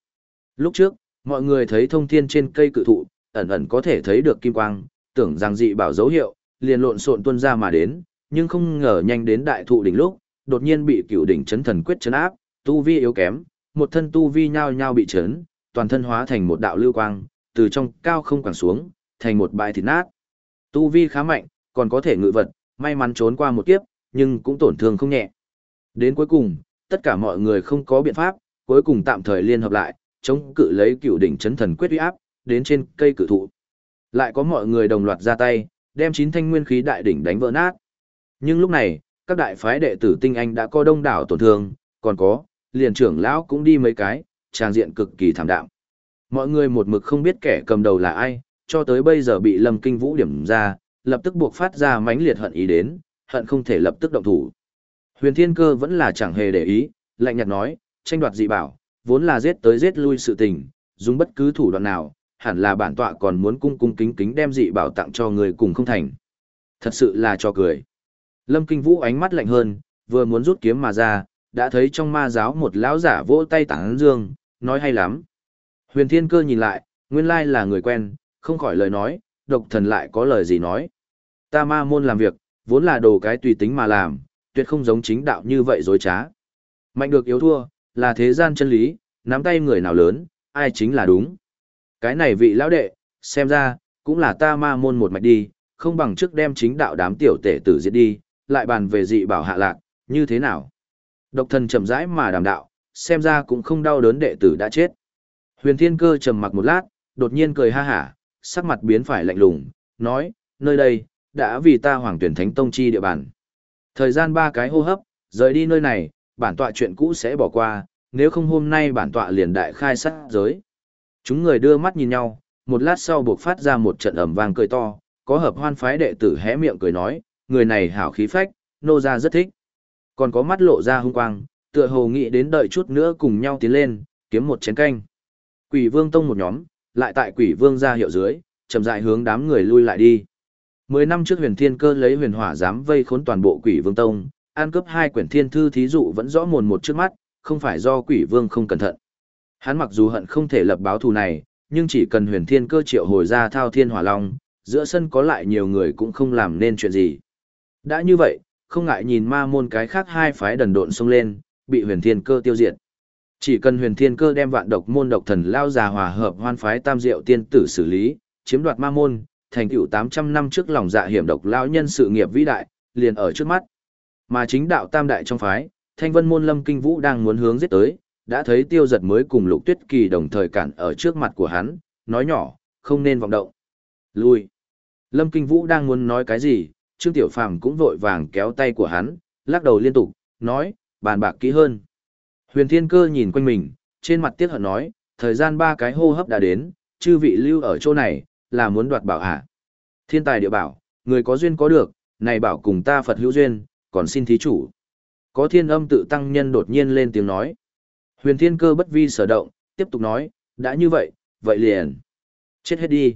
Lúc trước, mọi người thấy thông thiên trên cây cự thụ, ẩn ẩn có thể thấy được kim quang, tưởng rằng dị bảo dấu hiệu, liền lộn xộn tuân ra mà đến, nhưng không ngờ nhanh đến đại thụ đỉnh lúc, đột nhiên bị cựu đỉnh chấn thần quyết chấn áp, tu vi yếu kém, một thân tu vi nhao nhao bị chấn, toàn thân hóa thành một đạo lưu quang, từ trong cao không quẳng xuống, thành một bãi thịt nát. Tu vi khá mạnh, còn có thể ngự vật, may mắn trốn qua một kiếp, nhưng cũng tổn thương không nhẹ. Đến cuối cùng, tất cả mọi người không có biện pháp, cuối cùng tạm thời liên hợp lại, chống cự lấy cựu đỉnh chấn thần quyết uy áp, đến trên cây cự thụ. Lại có mọi người đồng loạt ra tay, đem chín thanh nguyên khí đại đỉnh đánh vỡ nát. Nhưng lúc này, các đại phái đệ tử tinh anh đã có đông đảo tổn thương, còn có, liền trưởng lão cũng đi mấy cái, trang diện cực kỳ thảm đạm. Mọi người một mực không biết kẻ cầm đầu là ai, cho tới bây giờ bị Lâm Kinh Vũ điểm ra, lập tức buộc phát ra mãnh liệt hận ý đến, hận không thể lập tức động thủ. Huyền Thiên Cơ vẫn là chẳng hề để ý, lạnh nhạt nói, tranh đoạt dị bảo, vốn là giết tới giết lui sự tình, dùng bất cứ thủ đoạn nào, hẳn là bản tọa còn muốn cung cung kính kính đem dị bảo tặng cho người cùng không thành. Thật sự là cho cười. Lâm Kinh Vũ ánh mắt lạnh hơn, vừa muốn rút kiếm mà ra, đã thấy trong ma giáo một lão giả vỗ tay tảng dương, nói hay lắm. Huyền Thiên Cơ nhìn lại, nguyên lai là người quen, không khỏi lời nói, độc thần lại có lời gì nói. Ta ma môn làm việc, vốn là đồ cái tùy tính mà làm, tuyệt không giống chính đạo như vậy dối trá. Mạnh được yếu thua, là thế gian chân lý, nắm tay người nào lớn, ai chính là đúng. Cái này vị lão đệ, xem ra, cũng là ta ma môn một mạch đi, không bằng trước đem chính đạo đám tiểu tể tử giết đi, lại bàn về dị bảo hạ lạc, như thế nào. Độc thần chậm rãi mà đàm đạo, xem ra cũng không đau đớn đệ tử đã chết. Huyền Thiên Cơ trầm mặc một lát, đột nhiên cười ha hả, sắc mặt biến phải lạnh lùng, nói, nơi đây, đã vì ta hoàng tuyển thánh tông chi địa bàn. Thời gian ba cái hô hấp, rời đi nơi này, bản tọa chuyện cũ sẽ bỏ qua, nếu không hôm nay bản tọa liền đại khai sát giới. Chúng người đưa mắt nhìn nhau, một lát sau buộc phát ra một trận ầm vang cười to, có hợp hoan phái đệ tử hé miệng cười nói, người này hảo khí phách, nô ra rất thích. Còn có mắt lộ ra hung quang, tựa hồ nghĩ đến đợi chút nữa cùng nhau tiến lên, kiếm một chén canh. Quỷ vương tông một nhóm, lại tại quỷ vương ra hiệu dưới, chậm rãi hướng đám người lui lại đi. Mười năm trước huyền thiên cơ lấy huyền hỏa dám vây khốn toàn bộ quỷ vương tông, an cướp hai quyển thiên thư thí dụ vẫn rõ mồn một trước mắt, không phải do quỷ vương không cẩn thận. Hắn mặc dù hận không thể lập báo thù này, nhưng chỉ cần huyền thiên cơ triệu hồi ra thao thiên hỏa long, giữa sân có lại nhiều người cũng không làm nên chuyện gì. Đã như vậy, không ngại nhìn ma môn cái khác hai phái đần độn xông lên, bị huyền thiên cơ tiêu diệt. Chỉ cần huyền thiên cơ đem vạn độc môn độc thần lao già hòa hợp hoan phái tam diệu tiên tử xử lý, chiếm đoạt ma môn, thành tựu 800 năm trước lòng dạ hiểm độc lao nhân sự nghiệp vĩ đại, liền ở trước mắt. Mà chính đạo tam đại trong phái, thanh vân môn lâm kinh vũ đang muốn hướng giết tới, đã thấy tiêu giật mới cùng lục tuyết kỳ đồng thời cản ở trước mặt của hắn, nói nhỏ, không nên vọng động. Lui. Lâm kinh vũ đang muốn nói cái gì, Trương Tiểu Phàm cũng vội vàng kéo tay của hắn, lắc đầu liên tục, nói, bàn bạc kỹ hơn. Huyền Thiên Cơ nhìn quanh mình, trên mặt tiếc hận nói, thời gian ba cái hô hấp đã đến, chư vị lưu ở chỗ này, là muốn đoạt bảo hạ. Thiên tài địa bảo, người có duyên có được, này bảo cùng ta Phật hữu duyên, còn xin thí chủ. Có thiên âm tự tăng nhân đột nhiên lên tiếng nói. Huyền Thiên Cơ bất vi sở động, tiếp tục nói, đã như vậy, vậy liền. Chết hết đi.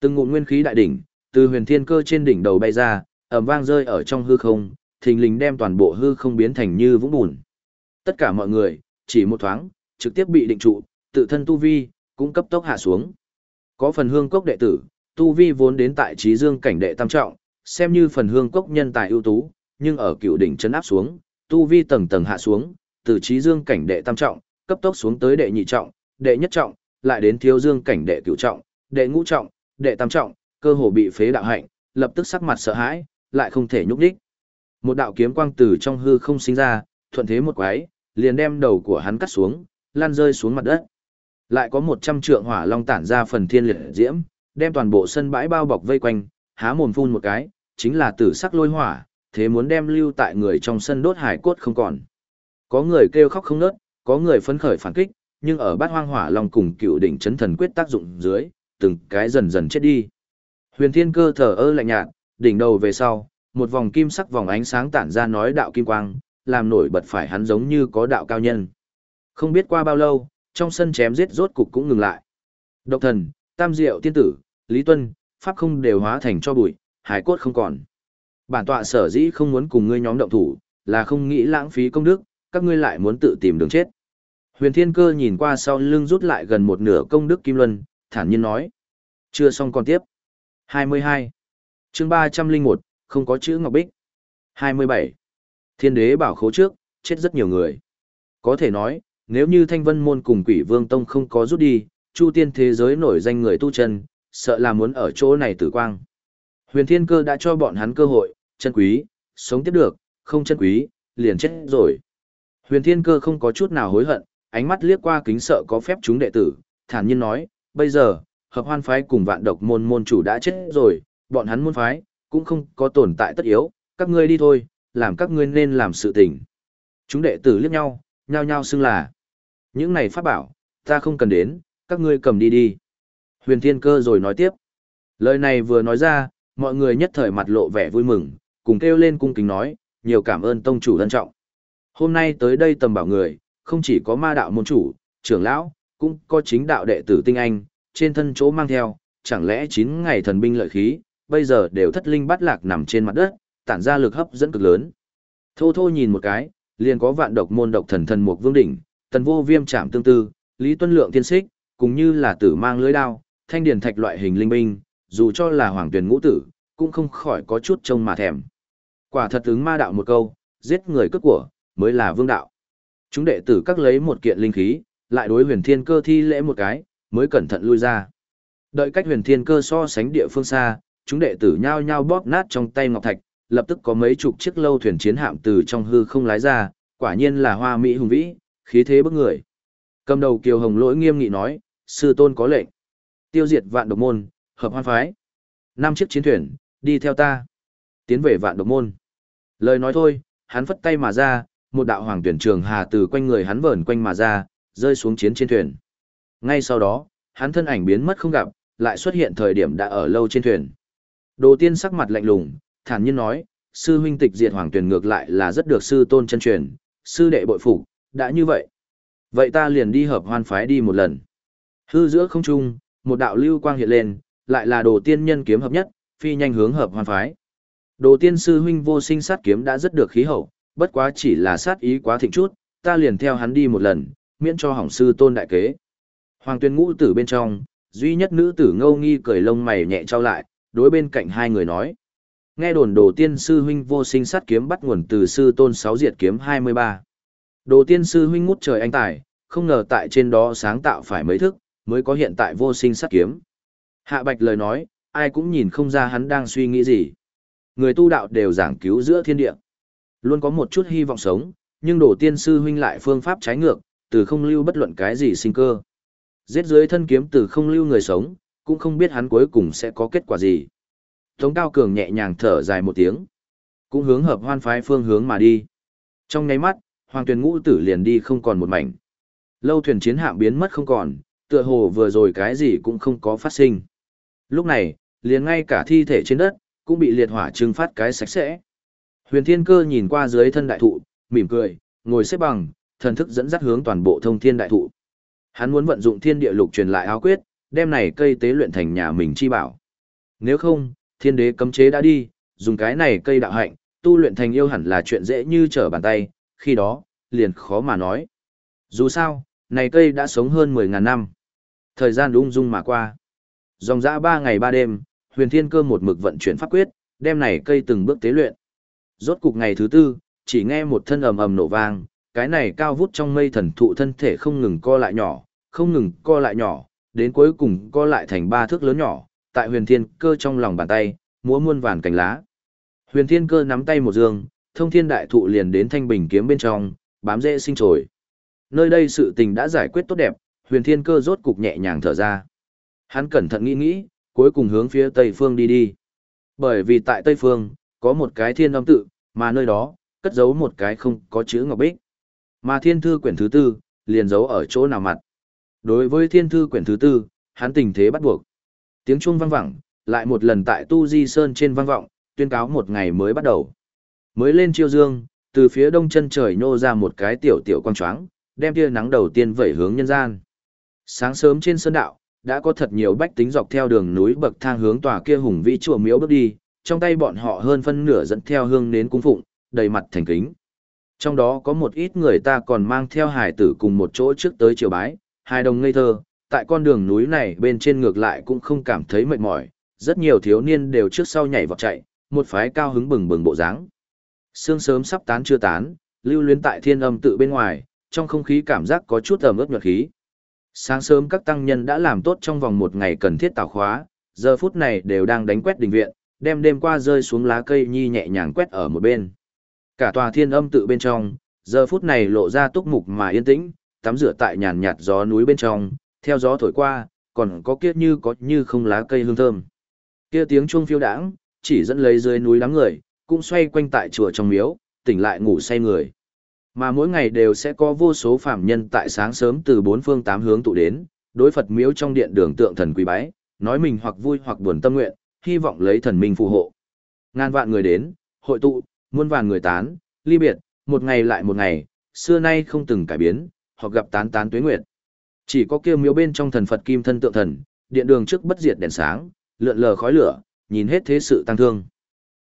Từng ngụm nguyên khí đại đỉnh, từ huyền thiên cơ trên đỉnh đầu bay ra, ầm vang rơi ở trong hư không, thình lình đem toàn bộ hư không biến thành như vũng bùn. Tất cả mọi người, chỉ một thoáng, trực tiếp bị định trụ, tự thân tu vi, cũng cấp tốc hạ xuống. Có phần hương cốc đệ tử, tu vi vốn đến tại trí dương cảnh đệ tam trọng, xem như phần hương cốc nhân tài ưu tú, nhưng ở cựu đỉnh chấn áp xuống, tu vi tầng tầng hạ xuống, từ trí dương cảnh đệ tam trọng, cấp tốc xuống tới đệ nhị trọng, đệ nhất trọng, lại đến thiếu dương cảnh đệ cửu trọng, đệ ngũ trọng, đệ tam trọng, cơ hồ bị phế đạo hạnh, lập tức sắc mặt sợ hãi, lại không thể nhúc đích. Một đạo kiếm quang từ trong hư không sinh ra, thuận thế một quái, liền đem đầu của hắn cắt xuống, lan rơi xuống mặt đất. Lại có một trăm trượng hỏa long tản ra phần thiên liệt diễm, đem toàn bộ sân bãi bao bọc vây quanh, há mồm phun một cái, chính là tử sắc lôi hỏa, thế muốn đem lưu tại người trong sân đốt hải cốt không còn. Có người kêu khóc không nớt, có người phấn khởi phản kích, nhưng ở bát hoang hỏa long cùng cựu đỉnh chấn thần quyết tác dụng dưới, từng cái dần dần chết đi. Huyền Thiên Cơ thở ơ lạnh nhạt, đỉnh đầu về sau, một vòng kim sắc vòng ánh sáng tản ra nói đạo kim quang, làm nổi bật phải hắn giống như có đạo cao nhân. Không biết qua bao lâu, trong sân chém giết rốt cục cũng ngừng lại. Độc thần, Tam Diệu tiên tử, Lý Tuân, pháp không đều hóa thành cho bụi, hải cốt không còn. Bản tọa sở dĩ không muốn cùng ngươi nhóm động thủ, là không nghĩ lãng phí công đức, các ngươi lại muốn tự tìm đường chết. Huyền Thiên Cơ nhìn qua sau lưng rút lại gần một nửa công đức kim luân, thản nhiên nói: "Chưa xong còn tiếp." 22. chương 301, không có chữ Ngọc Bích. 27. Thiên đế bảo khố trước, chết rất nhiều người. Có thể nói, nếu như Thanh Vân Môn cùng Quỷ Vương Tông không có rút đi, Chu Tiên thế giới nổi danh người tu chân, sợ là muốn ở chỗ này tử quang. Huyền Thiên Cơ đã cho bọn hắn cơ hội, chân quý, sống tiếp được, không chân quý, liền chết rồi. Huyền Thiên Cơ không có chút nào hối hận, ánh mắt liếc qua kính sợ có phép chúng đệ tử, thản nhiên nói, bây giờ, hợp hoan phái cùng vạn độc môn môn chủ đã chết rồi, bọn hắn môn phái, cũng không có tồn tại tất yếu, các ngươi đi thôi, làm các ngươi nên làm sự tình. Chúng đệ tử liếc nhau, nhao nhao xưng là. Những này pháp bảo, ta không cần đến, các ngươi cầm đi đi. Huyền Thiên Cơ rồi nói tiếp. Lời này vừa nói ra, mọi người nhất thời mặt lộ vẻ vui mừng, cùng kêu lên cung kính nói, nhiều cảm ơn tông chủ ân trọng. Hôm nay tới đây tầm bảo người, không chỉ có ma đạo môn chủ, trưởng lão, cũng có chính đạo đệ tử tinh anh, trên thân chỗ mang theo, chẳng lẽ 9 ngày thần binh lợi khí, bây giờ đều thất linh bắt lạc nằm trên mặt đất, tản ra lực hấp dẫn cực lớn. Thô thô nhìn một cái, liền có vạn độc môn độc thần thần mục vương đỉnh, tần vô viêm chạm tương tư, lý tuân lượng tiên xích, cũng như là tử mang lưới đao, thanh điển thạch loại hình linh binh, dù cho là hoàng tuyển ngũ tử, cũng không khỏi có chút trông mà thèm. Quả thật ứng ma đạo một câu, giết người cướp của, mới là vương đạo. Chúng đệ tử các lấy một kiện linh khí, lại đối huyền thiên cơ thi lễ một cái, mới cẩn thận lui ra. Đợi cách huyền thiên cơ so sánh địa phương xa, chúng đệ tử nhao nhao bóp nát trong tay ngọc thạch, lập tức có mấy chục chiếc lâu thuyền chiến hạm từ trong hư không lái ra, quả nhiên là hoa mỹ hùng vĩ, khí thế bức người. Cầm đầu Kiều Hồng lỗi nghiêm nghị nói, sư tôn có lệnh. Tiêu diệt vạn độc môn, hợp hoan phái. Năm chiếc chiến thuyền, đi theo ta. Tiến về vạn độc môn. Lời nói thôi, hắn phất tay mà ra, một đạo hoàng tuyển trường hà từ quanh người hắn vờn quanh mà ra, rơi xuống chiến trên thuyền. Ngay sau đó, hắn thân ảnh biến mất không gặp, lại xuất hiện thời điểm đã ở lâu trên thuyền. Đồ tiên sắc mặt lạnh lùng, thản nhiên nói, sư huynh tịch diệt hoàng tuyển ngược lại là rất được sư tôn chân truyền, sư đệ bội phục, đã như vậy. Vậy ta liền đi hợp hoan phái đi một lần. Hư giữa không trung, một đạo lưu quang hiện lên, lại là đồ tiên nhân kiếm hợp nhất, phi nhanh hướng hợp hoan phái. Đồ tiên sư huynh vô sinh sát kiếm đã rất được khí hậu, bất quá chỉ là sát ý quá thịnh chút, ta liền theo hắn đi một lần, miễn cho hỏng sư tôn đại kế. Hoàng tuyên ngũ tử bên trong, duy nhất nữ tử ngâu nghi cười lông mày nhẹ trao lại, đối bên cạnh hai người nói. Nghe đồn đồ tiên sư huynh vô sinh sát kiếm bắt nguồn từ sư tôn sáu diệt kiếm 23. Đồ tiên sư huynh ngút trời anh tài, không ngờ tại trên đó sáng tạo phải mấy thức, mới có hiện tại vô sinh sát kiếm. Hạ bạch lời nói, ai cũng nhìn không ra hắn đang suy nghĩ gì. Người tu đạo đều giảng cứu giữa thiên địa. Luôn có một chút hy vọng sống, nhưng đồ tiên sư huynh lại phương pháp trái ngược, từ không lưu bất luận cái gì sinh cơ. Giết dưới thân kiếm từ không lưu người sống, cũng không biết hắn cuối cùng sẽ có kết quả gì. Tống Cao Cường nhẹ nhàng thở dài một tiếng, cũng hướng hợp hoan phái phương hướng mà đi. Trong nháy mắt, Hoàng Tuyền Ngũ Tử liền đi không còn một mảnh. Lâu thuyền chiến hạm biến mất không còn, tựa hồ vừa rồi cái gì cũng không có phát sinh. Lúc này, liền ngay cả thi thể trên đất, cũng bị liệt hỏa trừng phát cái sạch sẽ. Huyền Thiên Cơ nhìn qua dưới thân đại thụ, mỉm cười, ngồi xếp bằng, thần thức dẫn dắt hướng toàn bộ thông thiên đại thụ. Hắn muốn vận dụng thiên địa lục truyền lại áo quyết, đem này cây tế luyện thành nhà mình chi bảo. Nếu không, thiên đế cấm chế đã đi, dùng cái này cây đạo hạnh, tu luyện thành yêu hẳn là chuyện dễ như trở bàn tay, khi đó, liền khó mà nói. Dù sao, này cây đã sống hơn 10.000 năm. Thời gian ung dung mà qua. Dòng dã 3 ngày 3 đêm, huyền thiên cơ một mực vận chuyển pháp quyết, đem này cây từng bước tế luyện. Rốt cục ngày thứ tư, chỉ nghe một thân ầm ầm nổ vang, cái này cao vút trong mây thần thụ thân thể không ngừng co lại nhỏ, không ngừng co lại nhỏ, đến cuối cùng co lại thành ba thước lớn nhỏ, tại huyền thiên cơ trong lòng bàn tay, múa muôn vàn cành lá. Huyền thiên cơ nắm tay một dương, thông thiên đại thụ liền đến thanh bình kiếm bên trong, bám dễ sinh trồi. Nơi đây sự tình đã giải quyết tốt đẹp, huyền thiên cơ rốt cục nhẹ nhàng thở ra. Hắn cẩn thận nghĩ nghĩ, cuối cùng hướng phía tây phương đi đi. Bởi vì tại tây phương, có một cái thiên âm tự, mà nơi đó, cất giấu một cái không có chữ ngọc bích. Mà thiên thư quyển thứ tư, liền giấu ở chỗ nào mặt. Đối với thiên thư quyển thứ tư, hắn tình thế bắt buộc. Tiếng chuông vang vẳng, lại một lần tại Tu Di Sơn trên vang vọng, tuyên cáo một ngày mới bắt đầu. Mới lên chiêu dương, từ phía đông chân trời nhô ra một cái tiểu tiểu quang choáng, đem tia nắng đầu tiên vẩy hướng nhân gian. Sáng sớm trên sơn đạo, đã có thật nhiều bách tính dọc theo đường núi bậc thang hướng tòa kia hùng vĩ chùa miếu bước đi, trong tay bọn họ hơn phân nửa dẫn theo hương nến cung phụng, đầy mặt thành kính. Trong đó có một ít người ta còn mang theo hải tử cùng một chỗ trước tới triều bái, hai đồng ngây thơ, tại con đường núi này bên trên ngược lại cũng không cảm thấy mệt mỏi, rất nhiều thiếu niên đều trước sau nhảy vọt chạy, một phái cao hứng bừng bừng bộ dáng. Sương sớm sắp tán chưa tán, lưu luyến tại thiên âm tự bên ngoài, trong không khí cảm giác có chút ẩm ướt nhuận khí. Sáng sớm các tăng nhân đã làm tốt trong vòng một ngày cần thiết tạo khóa, giờ phút này đều đang đánh quét đình viện, đem đêm qua rơi xuống lá cây nhi nhẹ nhàng quét ở một bên. Cả tòa thiên âm tự bên trong, giờ phút này lộ ra túc mục mà yên tĩnh, tắm rửa tại nhàn nhạt gió núi bên trong, theo gió thổi qua, còn có kia như có như không lá cây hương thơm. Kia tiếng chuông phiêu đãng, chỉ dẫn lấy dưới núi đám người, cũng xoay quanh tại chùa trong miếu, tỉnh lại ngủ say người. Mà mỗi ngày đều sẽ có vô số phạm nhân tại sáng sớm từ bốn phương tám hướng tụ đến, đối Phật miếu trong điện đường tượng thần quý bái, nói mình hoặc vui hoặc buồn tâm nguyện, hy vọng lấy thần minh phù hộ. Ngàn vạn người đến, hội tụ, muôn vàn người tán, ly biệt, một ngày lại một ngày, xưa nay không từng cải biến, hoặc gặp tán tán tuế nguyệt. Chỉ có kia miếu bên trong thần Phật kim thân tượng thần, điện đường trước bất diệt đèn sáng, lượn lờ khói lửa, nhìn hết thế sự tăng thương.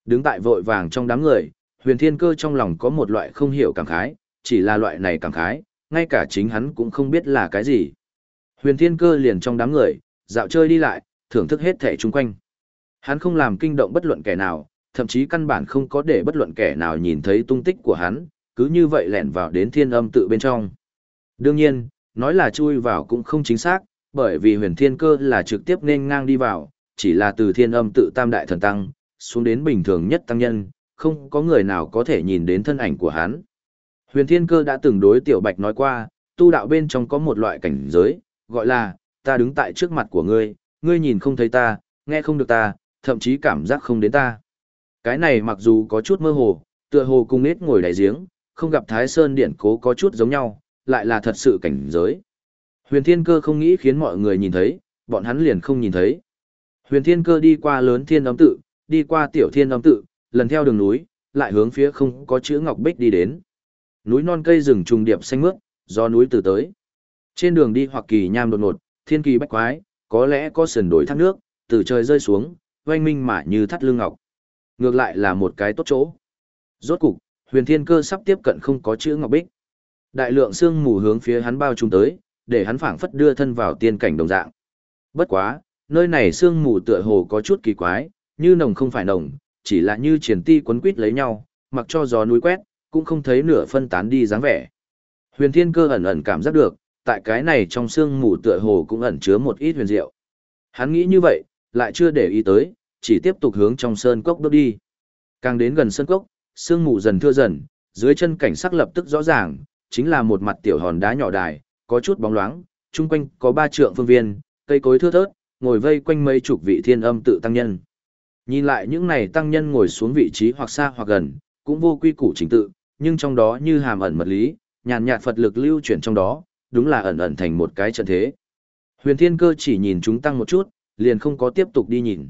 Đứng tại vội vàng trong đám người, huyền thiên cơ trong lòng có một loại không hiểu cảm khái, chỉ là loại này cảm khái, ngay cả chính hắn cũng không biết là cái gì. Huyền thiên cơ liền trong đám người, dạo chơi đi lại, thưởng thức hết thể chung quanh. Hắn không làm kinh động bất luận kẻ nào, thậm chí căn bản không có để bất luận kẻ nào nhìn thấy tung tích của hắn, cứ như vậy lẻn vào đến thiên âm tự bên trong. Đương nhiên, nói là chui vào cũng không chính xác, bởi vì huyền thiên cơ là trực tiếp nên ngang đi vào, chỉ là từ thiên âm tự tam đại thần tăng, xuống đến bình thường nhất tăng nhân, không có người nào có thể nhìn đến thân ảnh của hắn. Huyền thiên cơ đã từng đối tiểu bạch nói qua, tu đạo bên trong có một loại cảnh giới, gọi là, ta đứng tại trước mặt của ngươi, ngươi nhìn không thấy ta, nghe không được ta, thậm chí cảm giác không đến ta. Cái này mặc dù có chút mơ hồ, tựa hồ cùng nết ngồi đại giếng, không gặp Thái Sơn Điện cố có chút giống nhau, lại là thật sự cảnh giới. Huyền Thiên Cơ không nghĩ khiến mọi người nhìn thấy, bọn hắn liền không nhìn thấy. Huyền Thiên Cơ đi qua lớn thiên âm tự, đi qua tiểu thiên âm tự, lần theo đường núi, lại hướng phía không có chữ ngọc bích đi đến. Núi non cây rừng trùng điệp xanh mướt, do núi từ tới. Trên đường đi hoặc kỳ nham đột ngột, thiên kỳ bách quái, có lẽ có sườn đổi thác nước, từ trời rơi xuống, oanh minh mà như thắt lưng ngọc. Ngược lại là một cái tốt chỗ. Rốt cục, huyền thiên cơ sắp tiếp cận không có chữ ngọc bích. Đại lượng sương mù hướng phía hắn bao trùm tới, để hắn phảng phất đưa thân vào tiên cảnh đồng dạng. Bất quá, nơi này sương mù tựa hồ có chút kỳ quái, như nồng không phải nồng, chỉ là như triển ti quấn quít lấy nhau, mặc cho gió núi quét, cũng không thấy nửa phân tán đi dáng vẻ. Huyền Thiên Cơ ẩn ẩn cảm giác được, tại cái này trong sương mù tựa hồ cũng ẩn chứa một ít huyền diệu. Hắn nghĩ như vậy, lại chưa để ý tới, chỉ tiếp tục hướng trong sơn cốc bước đi. Càng đến gần sơn cốc, sương mù dần thưa dần, dưới chân cảnh sắc lập tức rõ ràng, chính là một mặt tiểu hòn đá nhỏ đài, có chút bóng loáng, chung quanh có ba trượng phương viên, cây cối thưa thớt, ngồi vây quanh mấy chục vị thiên âm tự tăng nhân. Nhìn lại những này tăng nhân ngồi xuống vị trí hoặc xa hoặc gần, cũng vô quy củ chính tự, nhưng trong đó như hàm ẩn mật lý, nhàn nhạt Phật lực lưu chuyển trong đó, đúng là ẩn ẩn thành một cái trận thế. Huyền Thiên Cơ chỉ nhìn chúng tăng một chút, liền không có tiếp tục đi nhìn.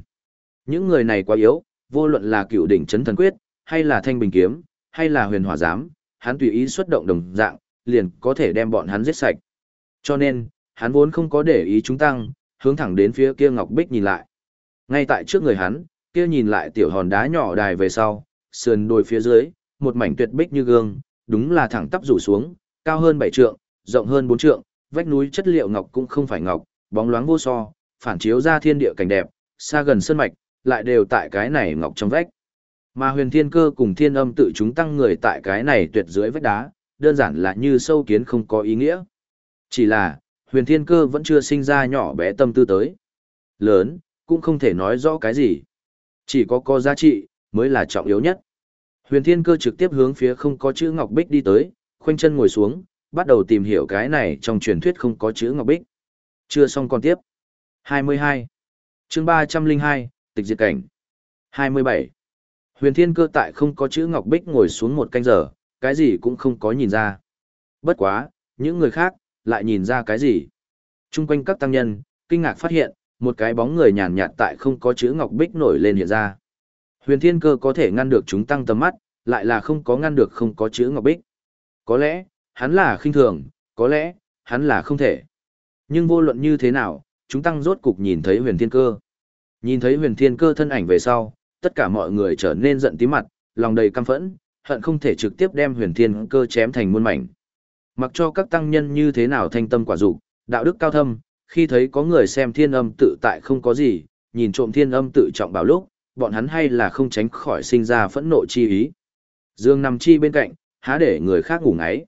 Những người này quá yếu, vô luận là cựu đỉnh chấn thần quyết, hay là thanh bình kiếm, hay là huyền hỏa giám, hắn tùy ý xuất động đồng dạng, liền có thể đem bọn hắn giết sạch. Cho nên, hắn vốn không có để ý chúng tăng, hướng thẳng đến phía kia Ngọc Bích nhìn lại. Ngay tại trước người hắn, kia nhìn lại tiểu hòn đá nhỏ đài về sau, sườn đồi phía dưới, một mảnh tuyệt bích như gương, đúng là thẳng tắp rủ xuống, cao hơn 7 trượng, rộng hơn 4 trượng, vách núi chất liệu ngọc cũng không phải ngọc, bóng loáng vô so, phản chiếu ra thiên địa cảnh đẹp, xa gần sơn mạch, lại đều tại cái này ngọc trong vách. Mà huyền thiên cơ cùng thiên âm tự chúng tăng người tại cái này tuyệt dưới vách đá, đơn giản là như sâu kiến không có ý nghĩa. Chỉ là, huyền thiên cơ vẫn chưa sinh ra nhỏ bé tâm tư tới. Lớn, cũng không thể nói rõ cái gì. Chỉ có có giá trị, mới là trọng yếu nhất. Huyền thiên cơ trực tiếp hướng phía không có chữ ngọc bích đi tới, khoanh chân ngồi xuống, bắt đầu tìm hiểu cái này trong truyền thuyết không có chữ ngọc bích. Chưa xong còn tiếp. 22. chương 302, tịch diệt cảnh. 27. Huyền thiên cơ tại không có chữ ngọc bích ngồi xuống một canh giờ, cái gì cũng không có nhìn ra. Bất quá, những người khác, lại nhìn ra cái gì. Trung quanh các tăng nhân, kinh ngạc phát hiện, một cái bóng người nhàn nhạt tại không có chữ ngọc bích nổi lên hiện ra. Huyền thiên cơ có thể ngăn được chúng tăng tầm mắt, lại là không có ngăn được không có chữ ngọc bích. Có lẽ, hắn là khinh thường, có lẽ, hắn là không thể. Nhưng vô luận như thế nào, chúng tăng rốt cục nhìn thấy huyền thiên cơ. Nhìn thấy huyền thiên cơ thân ảnh về sau, tất cả mọi người trở nên giận tí mặt, lòng đầy căm phẫn, hận không thể trực tiếp đem huyền thiên cơ chém thành muôn mảnh. Mặc cho các tăng nhân như thế nào thanh tâm quả dục, đạo đức cao thâm, khi thấy có người xem thiên âm tự tại không có gì, nhìn trộm thiên âm tự trọng bảo lúc, bọn hắn hay là không tránh khỏi sinh ra phẫn nộ chi ý. Dương nằm chi bên cạnh, há để người khác ngủ ngáy.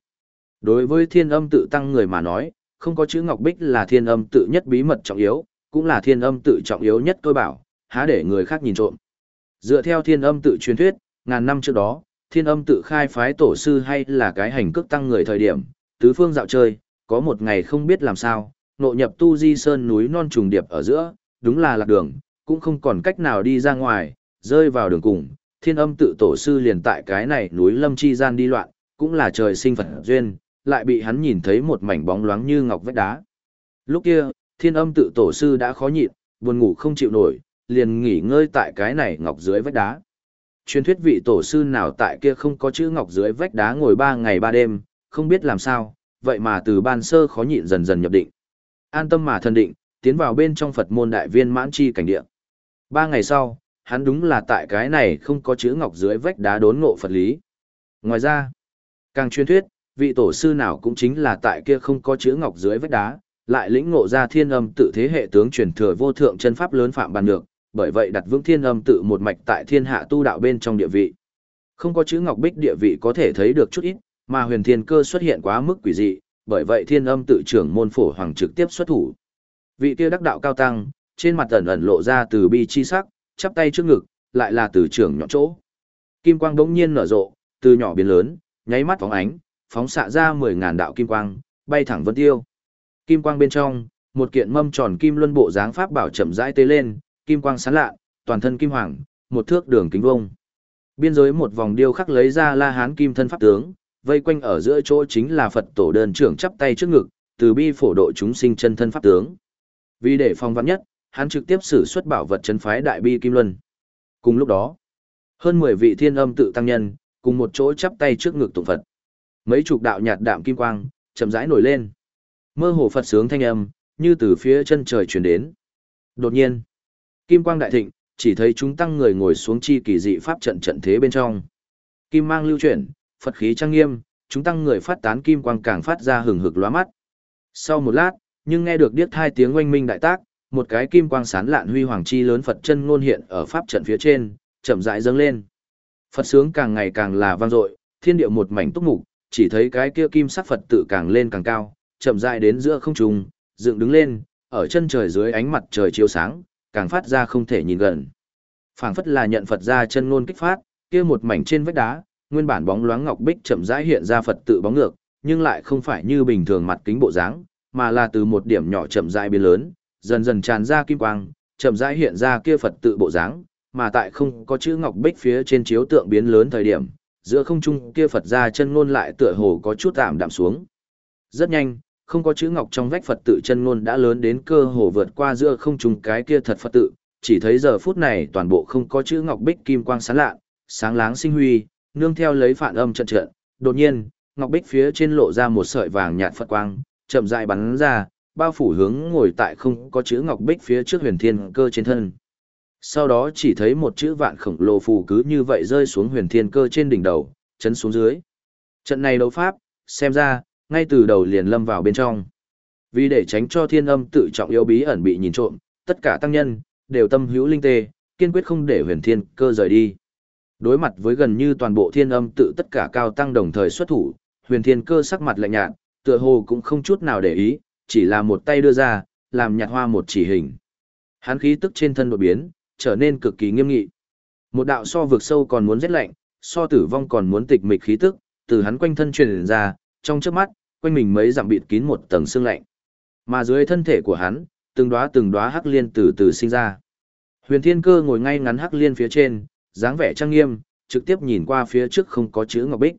Đối với thiên âm tự tăng người mà nói, không có chữ ngọc bích là thiên âm tự nhất bí mật trọng yếu, cũng là thiên âm tự trọng yếu nhất tôi bảo, há để người khác nhìn trộm. Dựa theo thiên âm tự truyền thuyết, ngàn năm trước đó, thiên âm tự khai phái tổ sư hay là cái hành cước tăng người thời điểm, tứ phương dạo chơi, có một ngày không biết làm sao, nộ nhập tu di sơn núi non trùng điệp ở giữa, đúng là lạc đường, cũng không còn cách nào đi ra ngoài, rơi vào đường cùng, thiên âm tự tổ sư liền tại cái này núi lâm chi gian đi loạn, cũng là trời sinh Phật duyên, lại bị hắn nhìn thấy một mảnh bóng loáng như ngọc vách đá. Lúc kia, thiên âm tự tổ sư đã khó nhịn, buồn ngủ không chịu nổi, liền nghỉ ngơi tại cái này ngọc dưới vách đá. Truyền thuyết vị tổ sư nào tại kia không có chữ ngọc dưới vách đá ngồi ba ngày ba đêm, không biết làm sao, vậy mà từ ban sơ khó nhịn dần dần nhập định. An tâm mà thân định, tiến vào bên trong Phật môn đại viên mãn chi cảnh địa. Ba ngày sau, hắn đúng là tại cái này không có chữ ngọc dưới vách đá đốn ngộ Phật lý. Ngoài ra, càng truyền thuyết, vị tổ sư nào cũng chính là tại kia không có chữ ngọc dưới vách đá, lại lĩnh ngộ ra thiên âm tự thế hệ tướng truyền thừa vô thượng chân pháp lớn phạm bàn được, bởi vậy đặt vững thiên âm tự một mạch tại thiên hạ tu đạo bên trong địa vị. Không có chữ ngọc bích địa vị có thể thấy được chút ít, mà huyền thiên cơ xuất hiện quá mức quỷ dị, bởi vậy thiên âm tự trưởng môn phổ hoàng trực tiếp xuất thủ. Vị kia đắc đạo cao tăng, trên mặt ẩn ẩn lộ ra từ bi chi sắc, chắp tay trước ngực, lại là từ trưởng nhọn chỗ. Kim quang đống nhiên nở rộ, từ nhỏ biến lớn, nháy mắt phóng ánh, phóng xạ ra mười ngàn đạo kim quang, bay thẳng vân tiêu. Kim quang bên trong, một kiện mâm tròn kim luân bộ dáng pháp bảo chậm rãi tế lên, kim quang sáng lạ, toàn thân kim hoàng, một thước đường kính vông. Biên giới một vòng điêu khắc lấy ra La Hán kim thân pháp tướng, vây quanh ở giữa chỗ chính là Phật tổ đơn trưởng chắp tay trước ngực, từ bi phổ độ chúng sinh chân thân pháp tướng. Vì để phòng vắn nhất, hắn trực tiếp sử xuất bảo vật chân phái đại bi kim luân. Cùng lúc đó, hơn 10 vị thiên âm tự tăng nhân, cùng một chỗ chắp tay trước ngực tụng Phật. Mấy chục đạo nhạt đạm kim quang, chậm rãi nổi lên. Mơ hồ Phật sướng thanh âm, như từ phía chân trời truyền đến. Đột nhiên, kim quang đại thịnh, chỉ thấy chúng tăng người ngồi xuống chi kỳ dị pháp trận trận thế bên trong. Kim mang lưu chuyển, Phật khí trang nghiêm, chúng tăng người phát tán kim quang càng phát ra hừng hực lóa mắt. Sau một lát, nhưng nghe được điếc hai tiếng oanh minh đại tác, một cái kim quang sán lạn huy hoàng chi lớn Phật chân ngôn hiện ở pháp trận phía trên, chậm rãi dâng lên. Phật sướng càng ngày càng là vang dội, thiên địa một mảnh túc mục, chỉ thấy cái kia kim sắc Phật tự càng lên càng cao, chậm rãi đến giữa không trung, dựng đứng lên, ở chân trời dưới ánh mặt trời chiếu sáng, càng phát ra không thể nhìn gần. Phảng phất là nhận Phật ra chân ngôn kích phát, kia một mảnh trên vách đá, nguyên bản bóng loáng ngọc bích chậm rãi hiện ra Phật tự bóng ngược, nhưng lại không phải như bình thường mặt kính bộ dáng, mà là từ một điểm nhỏ chậm rãi biến lớn, dần dần tràn ra kim quang, chậm rãi hiện ra kia Phật tự bộ dáng, mà tại không có chữ ngọc bích phía trên chiếu tượng biến lớn thời điểm, giữa không trung kia Phật ra chân ngôn lại tựa hồ có chút tạm đạm xuống. Rất nhanh, không có chữ ngọc trong vách Phật tự chân ngôn đã lớn đến cơ hồ vượt qua giữa không trùng cái kia thật Phật tự, chỉ thấy giờ phút này toàn bộ không có chữ ngọc bích kim quang sáng lạ, sáng láng sinh huy, nương theo lấy phản âm trận trận, đột nhiên, ngọc bích phía trên lộ ra một sợi vàng nhạt Phật quang, chậm rãi bắn ra, bao phủ hướng ngồi tại không có chữ ngọc bích phía trước huyền thiên cơ trên thân. Sau đó chỉ thấy một chữ vạn khổng lồ phù cứ như vậy rơi xuống huyền thiên cơ trên đỉnh đầu, chấn xuống dưới. Trận này đấu pháp, xem ra, ngay từ đầu liền lâm vào bên trong. Vì để tránh cho thiên âm tự trọng yếu bí ẩn bị nhìn trộm, tất cả tăng nhân, đều tâm hữu linh tê, kiên quyết không để huyền thiên cơ rời đi. Đối mặt với gần như toàn bộ thiên âm tự tất cả cao tăng đồng thời xuất thủ, huyền thiên cơ sắc mặt lạnh nhạt, tựa hồ cũng không chút nào để ý, chỉ là một tay đưa ra, làm nhạt hoa một chỉ hình. Hán khí tức trên thân đột biến, trở nên cực kỳ nghiêm nghị. Một đạo so vực sâu còn muốn rét lạnh, so tử vong còn muốn tịch mịch khí tức, từ hắn quanh thân truyền ra, trong chớp mắt, quanh mình mấy dặm bịt kín một tầng xương lạnh. Mà dưới thân thể của hắn, từng đóa từng đóa hắc liên từ từ sinh ra. Huyền Thiên Cơ ngồi ngay ngắn hắc liên phía trên, dáng vẻ trang nghiêm, trực tiếp nhìn qua phía trước không có chữ ngọc bích.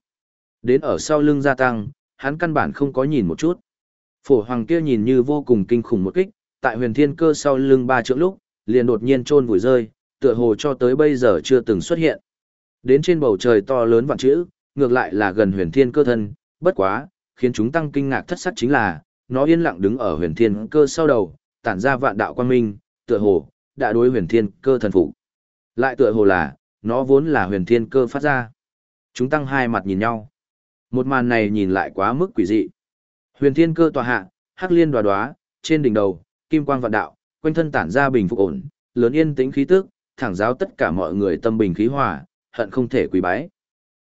Đến ở sau lưng gia tăng, hắn căn bản không có nhìn một chút. Phổ Hoàng kia nhìn như vô cùng kinh khủng một kích, tại Huyền Thiên Cơ sau lưng ba trượng lúc, liền đột nhiên trôn vùi rơi, tựa hồ cho tới bây giờ chưa từng xuất hiện. Đến trên bầu trời to lớn vạn chữ, ngược lại là gần Huyền Thiên Cơ thân, bất quá, khiến chúng tăng kinh ngạc thất sắc chính là, nó yên lặng đứng ở huyền thiên cơ sau đầu, tản ra vạn đạo quang minh, tựa hồ, đã đối huyền thiên cơ thần phục. Lại tựa hồ là, nó vốn là huyền thiên cơ phát ra. Chúng tăng hai mặt nhìn nhau. Một màn này nhìn lại quá mức quỷ dị. Huyền thiên cơ tòa hạ, hắc liên đoá đoá, trên đỉnh đầu, kim quang vạn đạo, quanh thân tản ra bình phục ổn, lớn yên tĩnh khí tức, thẳng giáo tất cả mọi người tâm bình khí hòa, hận không thể quỳ bái.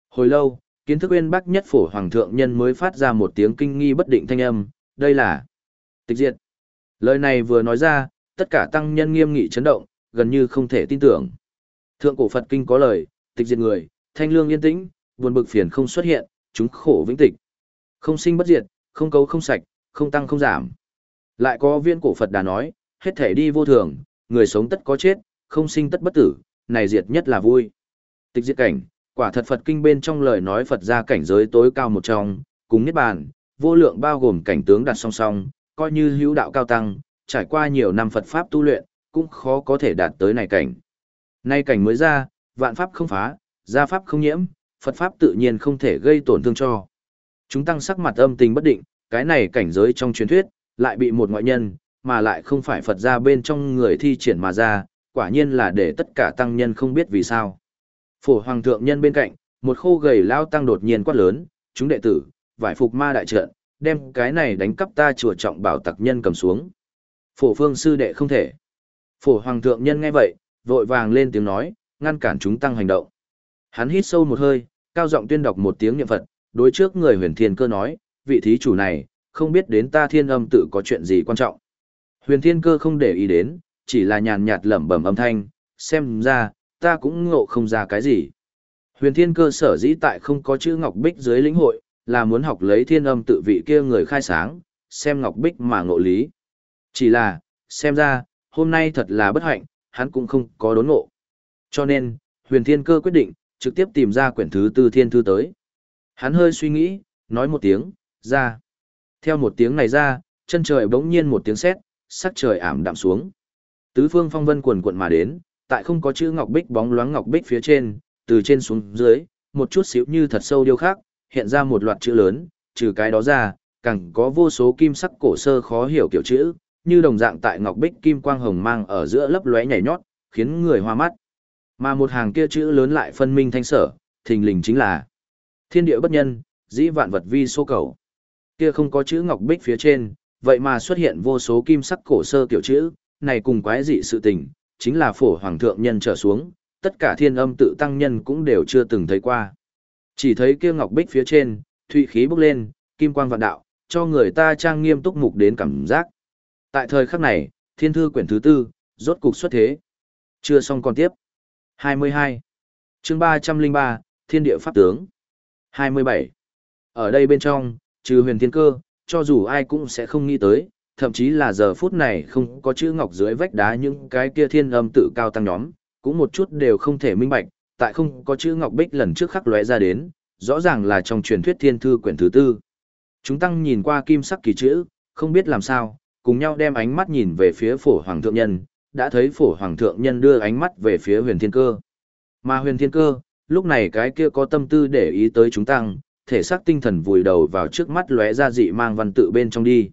Hồi lâu, kiến thức uyên bác nhất phổ hoàng thượng nhân mới phát ra một tiếng kinh nghi bất định thanh âm, đây là tịch diệt. Lời này vừa nói ra, tất cả tăng nhân nghiêm nghị chấn động, gần như không thể tin tưởng. Thượng cổ Phật kinh có lời, tịch diệt người, thanh lương yên tĩnh, buồn bực phiền không xuất hiện, chúng khổ vĩnh tịch. Không sinh bất diệt, không cấu không sạch, không tăng không giảm. Lại có viên cổ Phật đã nói, hết thể đi vô thường, người sống tất có chết, không sinh tất bất tử, này diệt nhất là vui. Tịch diệt cảnh, Quả thật Phật kinh bên trong lời nói Phật ra cảnh giới tối cao một trong, cùng niết bàn, vô lượng bao gồm cảnh tướng đặt song song, coi như hữu đạo cao tăng, trải qua nhiều năm Phật pháp tu luyện, cũng khó có thể đạt tới này cảnh. Nay cảnh mới ra, vạn pháp không phá, gia pháp không nhiễm, Phật pháp tự nhiên không thể gây tổn thương cho. Chúng tăng sắc mặt âm tình bất định, cái này cảnh giới trong truyền thuyết, lại bị một ngoại nhân, mà lại không phải Phật ra bên trong người thi triển mà ra, quả nhiên là để tất cả tăng nhân không biết vì sao. Phổ hoàng thượng nhân bên cạnh, một khô gầy lao tăng đột nhiên quát lớn, chúng đệ tử, vải phục ma đại trận, đem cái này đánh cắp ta chùa trọng bảo tặc nhân cầm xuống. Phổ phương sư đệ không thể. Phổ hoàng thượng nhân nghe vậy, vội vàng lên tiếng nói, ngăn cản chúng tăng hành động. Hắn hít sâu một hơi, cao giọng tuyên đọc một tiếng niệm Phật, đối trước người huyền thiên cơ nói, vị thí chủ này, không biết đến ta thiên âm tự có chuyện gì quan trọng. Huyền thiên cơ không để ý đến, chỉ là nhàn nhạt lẩm bẩm âm thanh, xem ra, ta cũng ngộ không ra cái gì. Huyền thiên cơ sở dĩ tại không có chữ Ngọc Bích dưới lĩnh hội, là muốn học lấy thiên âm tự vị kia người khai sáng, xem Ngọc Bích mà ngộ lý. Chỉ là, xem ra, hôm nay thật là bất hạnh, hắn cũng không có đốn ngộ. Cho nên, huyền thiên cơ quyết định, trực tiếp tìm ra quyển thứ tư thiên thư tới. Hắn hơi suy nghĩ, nói một tiếng, ra. Theo một tiếng này ra, chân trời bỗng nhiên một tiếng sét, sắc trời ảm đạm xuống. Tứ phương phong vân quần quận mà đến, tại không có chữ ngọc bích bóng loáng ngọc bích phía trên, từ trên xuống dưới, một chút xíu như thật sâu điêu khắc, hiện ra một loạt chữ lớn, trừ cái đó ra, càng có vô số kim sắc cổ sơ khó hiểu kiểu chữ, như đồng dạng tại ngọc bích kim quang hồng mang ở giữa lấp lóe nhảy nhót, khiến người hoa mắt. Mà một hàng kia chữ lớn lại phân minh thanh sở, thình lình chính là Thiên địa bất nhân, dĩ vạn vật vi số cầu. Kia không có chữ ngọc bích phía trên, vậy mà xuất hiện vô số kim sắc cổ sơ kiểu chữ, này cùng quái dị sự tình, chính là phổ hoàng thượng nhân trở xuống, tất cả thiên âm tự tăng nhân cũng đều chưa từng thấy qua. Chỉ thấy kia ngọc bích phía trên, thụy khí bốc lên, kim quang vạn đạo, cho người ta trang nghiêm túc mục đến cảm giác. Tại thời khắc này, thiên thư quyển thứ tư, rốt cục xuất thế. Chưa xong còn tiếp. 22. chương 303, Thiên địa Pháp tướng. 27. Ở đây bên trong, trừ huyền thiên cơ, cho dù ai cũng sẽ không nghĩ tới, thậm chí là giờ phút này không có chữ ngọc dưới vách đá những cái kia thiên âm tự cao tăng nhóm, cũng một chút đều không thể minh bạch, tại không có chữ ngọc bích lần trước khắc lóe ra đến, rõ ràng là trong truyền thuyết thiên thư quyển thứ tư. Chúng tăng nhìn qua kim sắc kỳ chữ, không biết làm sao, cùng nhau đem ánh mắt nhìn về phía phổ hoàng thượng nhân, đã thấy phổ hoàng thượng nhân đưa ánh mắt về phía huyền thiên cơ. Mà huyền thiên cơ, lúc này cái kia có tâm tư để ý tới chúng tăng, thể xác tinh thần vùi đầu vào trước mắt lóe ra dị mang văn tự bên trong đi.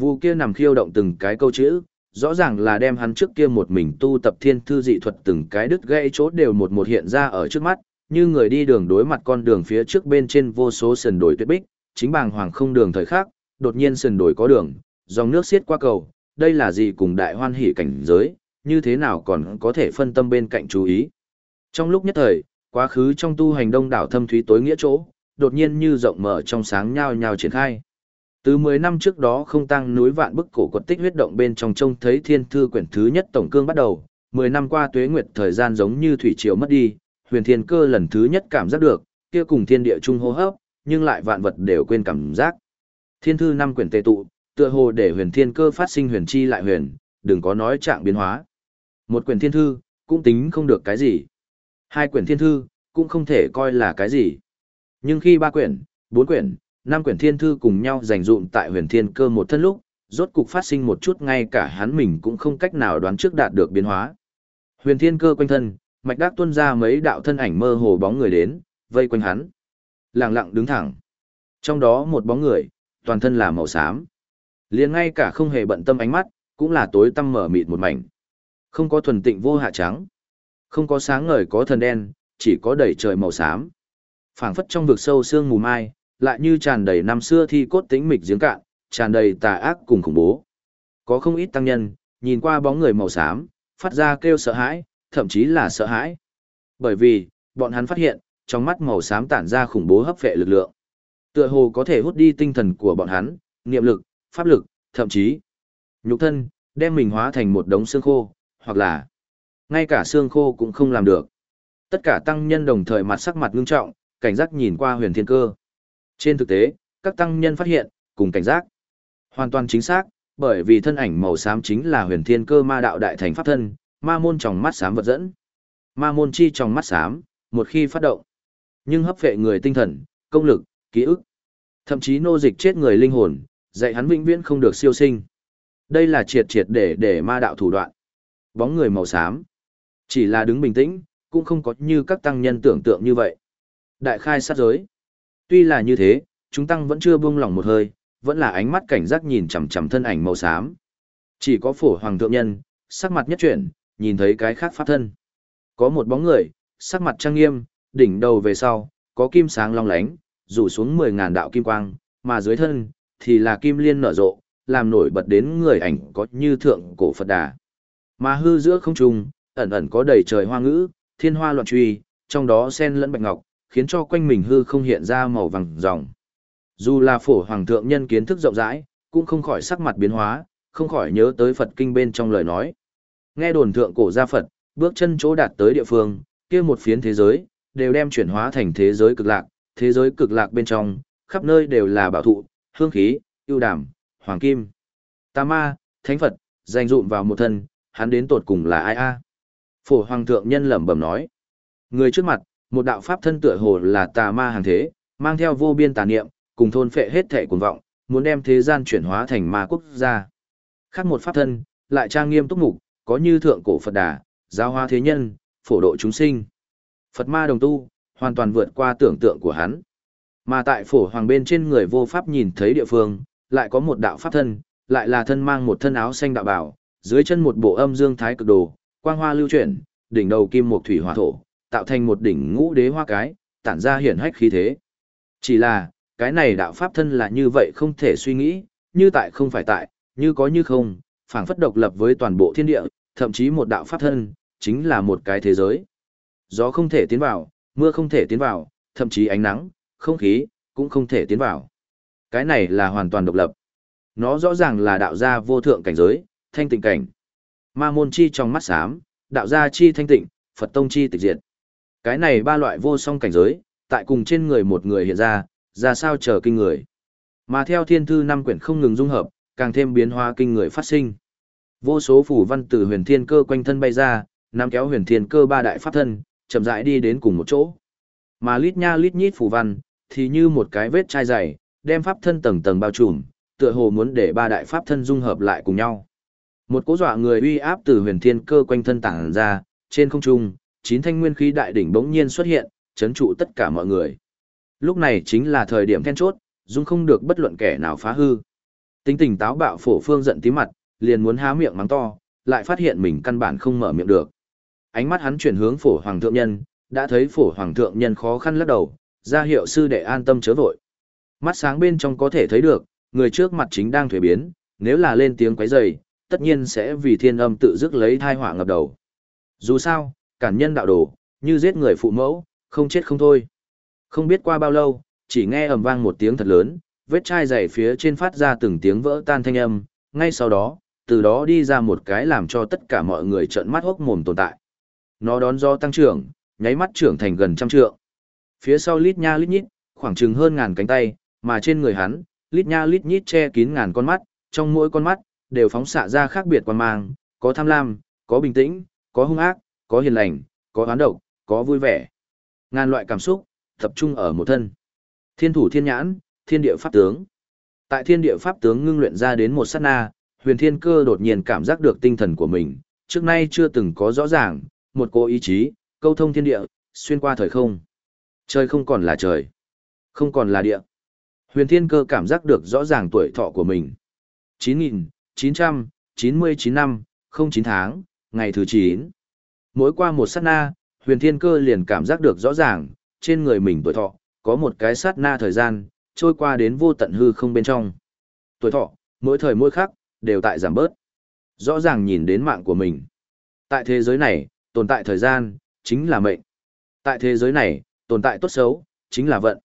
Vụ kia nằm khiêu động từng cái câu chữ, rõ ràng là đem hắn trước kia một mình tu tập thiên thư dị thuật từng cái đứt gãy chốt đều một một hiện ra ở trước mắt, như người đi đường đối mặt con đường phía trước bên trên vô số sườn đồi tuyết bích, chính bàng hoàng không đường thời khắc, đột nhiên sườn đồi có đường, dòng nước xiết qua cầu, đây là gì cùng đại hoan hỷ cảnh giới, như thế nào còn có thể phân tâm bên cạnh chú ý. Trong lúc nhất thời, quá khứ trong tu hành đông đảo thâm thúy tối nghĩa chỗ, đột nhiên như rộng mở trong sáng nhao nhao triển khai. Từ 10 năm trước đó không tăng núi vạn bức cổ quật tích huyết động bên trong trông thấy thiên thư quyển thứ nhất tổng cương bắt đầu, 10 năm qua tuế nguyệt thời gian giống như thủy triều mất đi, huyền thiên cơ lần thứ nhất cảm giác được, kia cùng thiên địa chung hô hấp, nhưng lại vạn vật đều quên cảm giác. Thiên thư năm quyển tề tụ, tựa hồ để huyền thiên cơ phát sinh huyền chi lại huyền, đừng có nói trạng biến hóa. Một quyển thiên thư, cũng tính không được cái gì. Hai quyển thiên thư, cũng không thể coi là cái gì. Nhưng khi ba quyển, bốn quyển, năm quyển thiên thư cùng nhau dành dụm tại huyền thiên cơ một thân lúc, rốt cục phát sinh một chút ngay cả hắn mình cũng không cách nào đoán trước đạt được biến hóa. Huyền thiên cơ quanh thân, mạch đắc tuân ra mấy đạo thân ảnh mơ hồ bóng người đến, vây quanh hắn. Lặng lặng đứng thẳng. Trong đó một bóng người, toàn thân là màu xám. liền ngay cả không hề bận tâm ánh mắt, cũng là tối tăm mở mịt một mảnh. Không có thuần tịnh vô hạ trắng. Không có sáng ngời có thần đen, chỉ có đầy trời màu xám. phảng phất trong vực sâu sương mù mai, lại như tràn đầy năm xưa thi cốt tĩnh mịch giếng cạn, tràn đầy tà ác cùng khủng bố. Có không ít tăng nhân, nhìn qua bóng người màu xám, phát ra kêu sợ hãi, thậm chí là sợ hãi. Bởi vì, bọn hắn phát hiện, trong mắt màu xám tản ra khủng bố hấp vệ lực lượng. Tựa hồ có thể hút đi tinh thần của bọn hắn, niệm lực, pháp lực, thậm chí nhục thân, đem mình hóa thành một đống xương khô, hoặc là ngay cả xương khô cũng không làm được. Tất cả tăng nhân đồng thời mặt sắc mặt ngưng trọng, cảnh giác nhìn qua huyền thiên cơ. Trên thực tế, các tăng nhân phát hiện, cùng cảnh giác. Hoàn toàn chính xác, bởi vì thân ảnh màu xám chính là huyền thiên cơ ma đạo đại thành pháp thân, ma môn trong mắt xám vật dẫn. Ma môn chi trong mắt xám, một khi phát động, nhưng hấp vệ người tinh thần, công lực, ký ức, thậm chí nô dịch chết người linh hồn, dạy hắn vĩnh viễn không được siêu sinh. Đây là triệt triệt để để ma đạo thủ đoạn. Bóng người màu xám, chỉ là đứng bình tĩnh, cũng không có như các tăng nhân tưởng tượng như vậy. Đại khai sát giới. Tuy là như thế, chúng tăng vẫn chưa buông lỏng một hơi, vẫn là ánh mắt cảnh giác nhìn chằm chằm thân ảnh màu xám. Chỉ có phổ hoàng thượng nhân, sắc mặt nhất chuyển, nhìn thấy cái khác pháp thân. Có một bóng người, sắc mặt trang nghiêm, đỉnh đầu về sau, có kim sáng long lánh, rủ xuống mười ngàn đạo kim quang, mà dưới thân, thì là kim liên nở rộ, làm nổi bật đến người ảnh có như thượng cổ Phật đà. Mà hư giữa không trung, ẩn ẩn có đầy trời hoa ngữ, thiên hoa loạn truy, trong đó sen lẫn bạch ngọc, khiến cho quanh mình hư không hiện ra màu vàng ròng. Dù là phổ hoàng thượng nhân kiến thức rộng rãi, cũng không khỏi sắc mặt biến hóa, không khỏi nhớ tới Phật kinh bên trong lời nói. Nghe đồn thượng cổ gia Phật, bước chân chỗ đạt tới địa phương, kia một phiến thế giới, đều đem chuyển hóa thành thế giới cực lạc, thế giới cực lạc bên trong, khắp nơi đều là bảo thụ, hương khí, ưu đảm, hoàng kim. Ta ma, thánh Phật, danh dụm vào một thân, hắn đến tột cùng là ai a? Phổ hoàng thượng nhân lẩm bẩm nói. Người trước mặt, một đạo pháp thân tựa hồ là tà ma hàng thế, mang theo vô biên tà niệm, cùng thôn phệ hết thể cuồng vọng, muốn đem thế gian chuyển hóa thành ma quốc gia. Khác một pháp thân, lại trang nghiêm túc mục, có như thượng cổ Phật Đà, giáo hóa thế nhân, phổ độ chúng sinh. Phật ma đồng tu, hoàn toàn vượt qua tưởng tượng của hắn. Mà tại phổ hoàng bên trên người vô pháp nhìn thấy địa phương, lại có một đạo pháp thân, lại là thân mang một thân áo xanh đạo bảo, dưới chân một bộ âm dương thái cực đồ, quang hoa lưu chuyển, đỉnh đầu kim một thủy hỏa thổ, tạo thành một đỉnh ngũ đế hoa cái, tản ra hiển hách khí thế. Chỉ là, cái này đạo pháp thân là như vậy không thể suy nghĩ, như tại không phải tại, như có như không, phảng phất độc lập với toàn bộ thiên địa, thậm chí một đạo pháp thân, chính là một cái thế giới. Gió không thể tiến vào, mưa không thể tiến vào, thậm chí ánh nắng, không khí, cũng không thể tiến vào. Cái này là hoàn toàn độc lập. Nó rõ ràng là đạo gia vô thượng cảnh giới, thanh tịnh cảnh. Ma môn chi trong mắt xám, đạo gia chi thanh tịnh, Phật tông chi tịch diệt. Cái này ba loại vô song cảnh giới, tại cùng trên người một người hiện ra, ra sao chờ kinh người. Mà theo thiên thư năm quyển không ngừng dung hợp, càng thêm biến hóa kinh người phát sinh. Vô số phủ văn từ huyền thiên cơ quanh thân bay ra, nắm kéo huyền thiên cơ ba đại pháp thân, chậm rãi đi đến cùng một chỗ. Mà lít nha lít nhít phủ văn, thì như một cái vết chai dày, đem pháp thân tầng tầng bao trùm, tựa hồ muốn để ba đại pháp thân dung hợp lại cùng nhau. Một cố dọa người uy áp từ huyền thiên cơ quanh thân tản ra, trên không trung, chín thanh nguyên khí đại đỉnh bỗng nhiên xuất hiện, chấn trụ tất cả mọi người. Lúc này chính là thời điểm then chốt, dung không được bất luận kẻ nào phá hư. Tính tình táo bạo phổ phương giận tí mặt, liền muốn há miệng mắng to, lại phát hiện mình căn bản không mở miệng được. Ánh mắt hắn chuyển hướng phổ hoàng thượng nhân, đã thấy phổ hoàng thượng nhân khó khăn lắc đầu, ra hiệu sư đệ an tâm chớ vội. Mắt sáng bên trong có thể thấy được, người trước mặt chính đang thuế biến, nếu là lên tiếng quấy rầy, tất nhiên sẽ vì thiên âm tự dứt lấy thai họa ngập đầu. Dù sao, cản nhân đạo đồ, như giết người phụ mẫu, không chết không thôi. Không biết qua bao lâu, chỉ nghe ầm vang một tiếng thật lớn, vết chai dày phía trên phát ra từng tiếng vỡ tan thanh âm, ngay sau đó, từ đó đi ra một cái làm cho tất cả mọi người trợn mắt hốc mồm tồn tại. Nó đón do tăng trưởng, nháy mắt trưởng thành gần trăm trượng. Phía sau lít nha lít nhít, khoảng chừng hơn ngàn cánh tay, mà trên người hắn, lít nha lít nhít che kín ngàn con mắt, trong mỗi con mắt, đều phóng xạ ra khác biệt quan mang, có tham lam, có bình tĩnh, có hung ác, có hiền lành, có oán độc, có vui vẻ. Ngàn loại cảm xúc, tập trung ở một thân. Thiên thủ thiên nhãn, thiên địa pháp tướng. Tại thiên địa pháp tướng ngưng luyện ra đến một sát na, huyền thiên cơ đột nhiên cảm giác được tinh thần của mình, trước nay chưa từng có rõ ràng, một cô ý chí, câu thông thiên địa, xuyên qua thời không. Trời không còn là trời, không còn là địa. Huyền thiên cơ cảm giác được rõ ràng tuổi thọ của mình. 9.999 năm, 09 tháng, ngày thứ 9. Mỗi qua một sát na, huyền thiên cơ liền cảm giác được rõ ràng, trên người mình tuổi thọ, có một cái sát na thời gian, trôi qua đến vô tận hư không bên trong. Tuổi thọ, mỗi thời mỗi khắc, đều tại giảm bớt. Rõ ràng nhìn đến mạng của mình. Tại thế giới này, tồn tại thời gian, chính là mệnh. Tại thế giới này, tồn tại tốt xấu, chính là vận.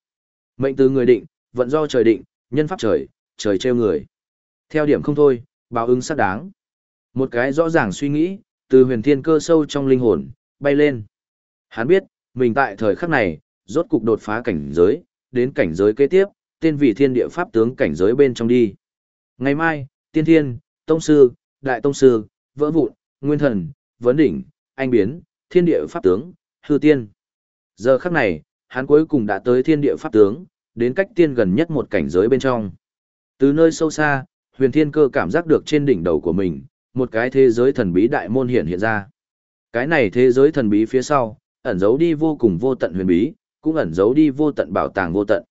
Mệnh từ người định, vận do trời định, nhân pháp trời, trời treo người. Theo điểm không thôi, báo ứng xác đáng. Một cái rõ ràng suy nghĩ, từ huyền thiên cơ sâu trong linh hồn, bay lên. Hắn biết, mình tại thời khắc này, rốt cục đột phá cảnh giới, đến cảnh giới kế tiếp, tên vị thiên địa pháp tướng cảnh giới bên trong đi. Ngày mai, tiên thiên, tông sư, đại tông sư, vỡ vụn, nguyên thần, vấn đỉnh, anh biến, thiên địa pháp tướng, hư tiên. Giờ khắc này, hắn cuối cùng đã tới thiên địa pháp tướng, đến cách tiên gần nhất một cảnh giới bên trong. Từ nơi sâu xa, huyền thiên cơ cảm giác được trên đỉnh đầu của mình, một cái thế giới thần bí đại môn hiện hiện ra. Cái này thế giới thần bí phía sau, ẩn giấu đi vô cùng vô tận huyền bí, cũng ẩn giấu đi vô tận bảo tàng vô tận.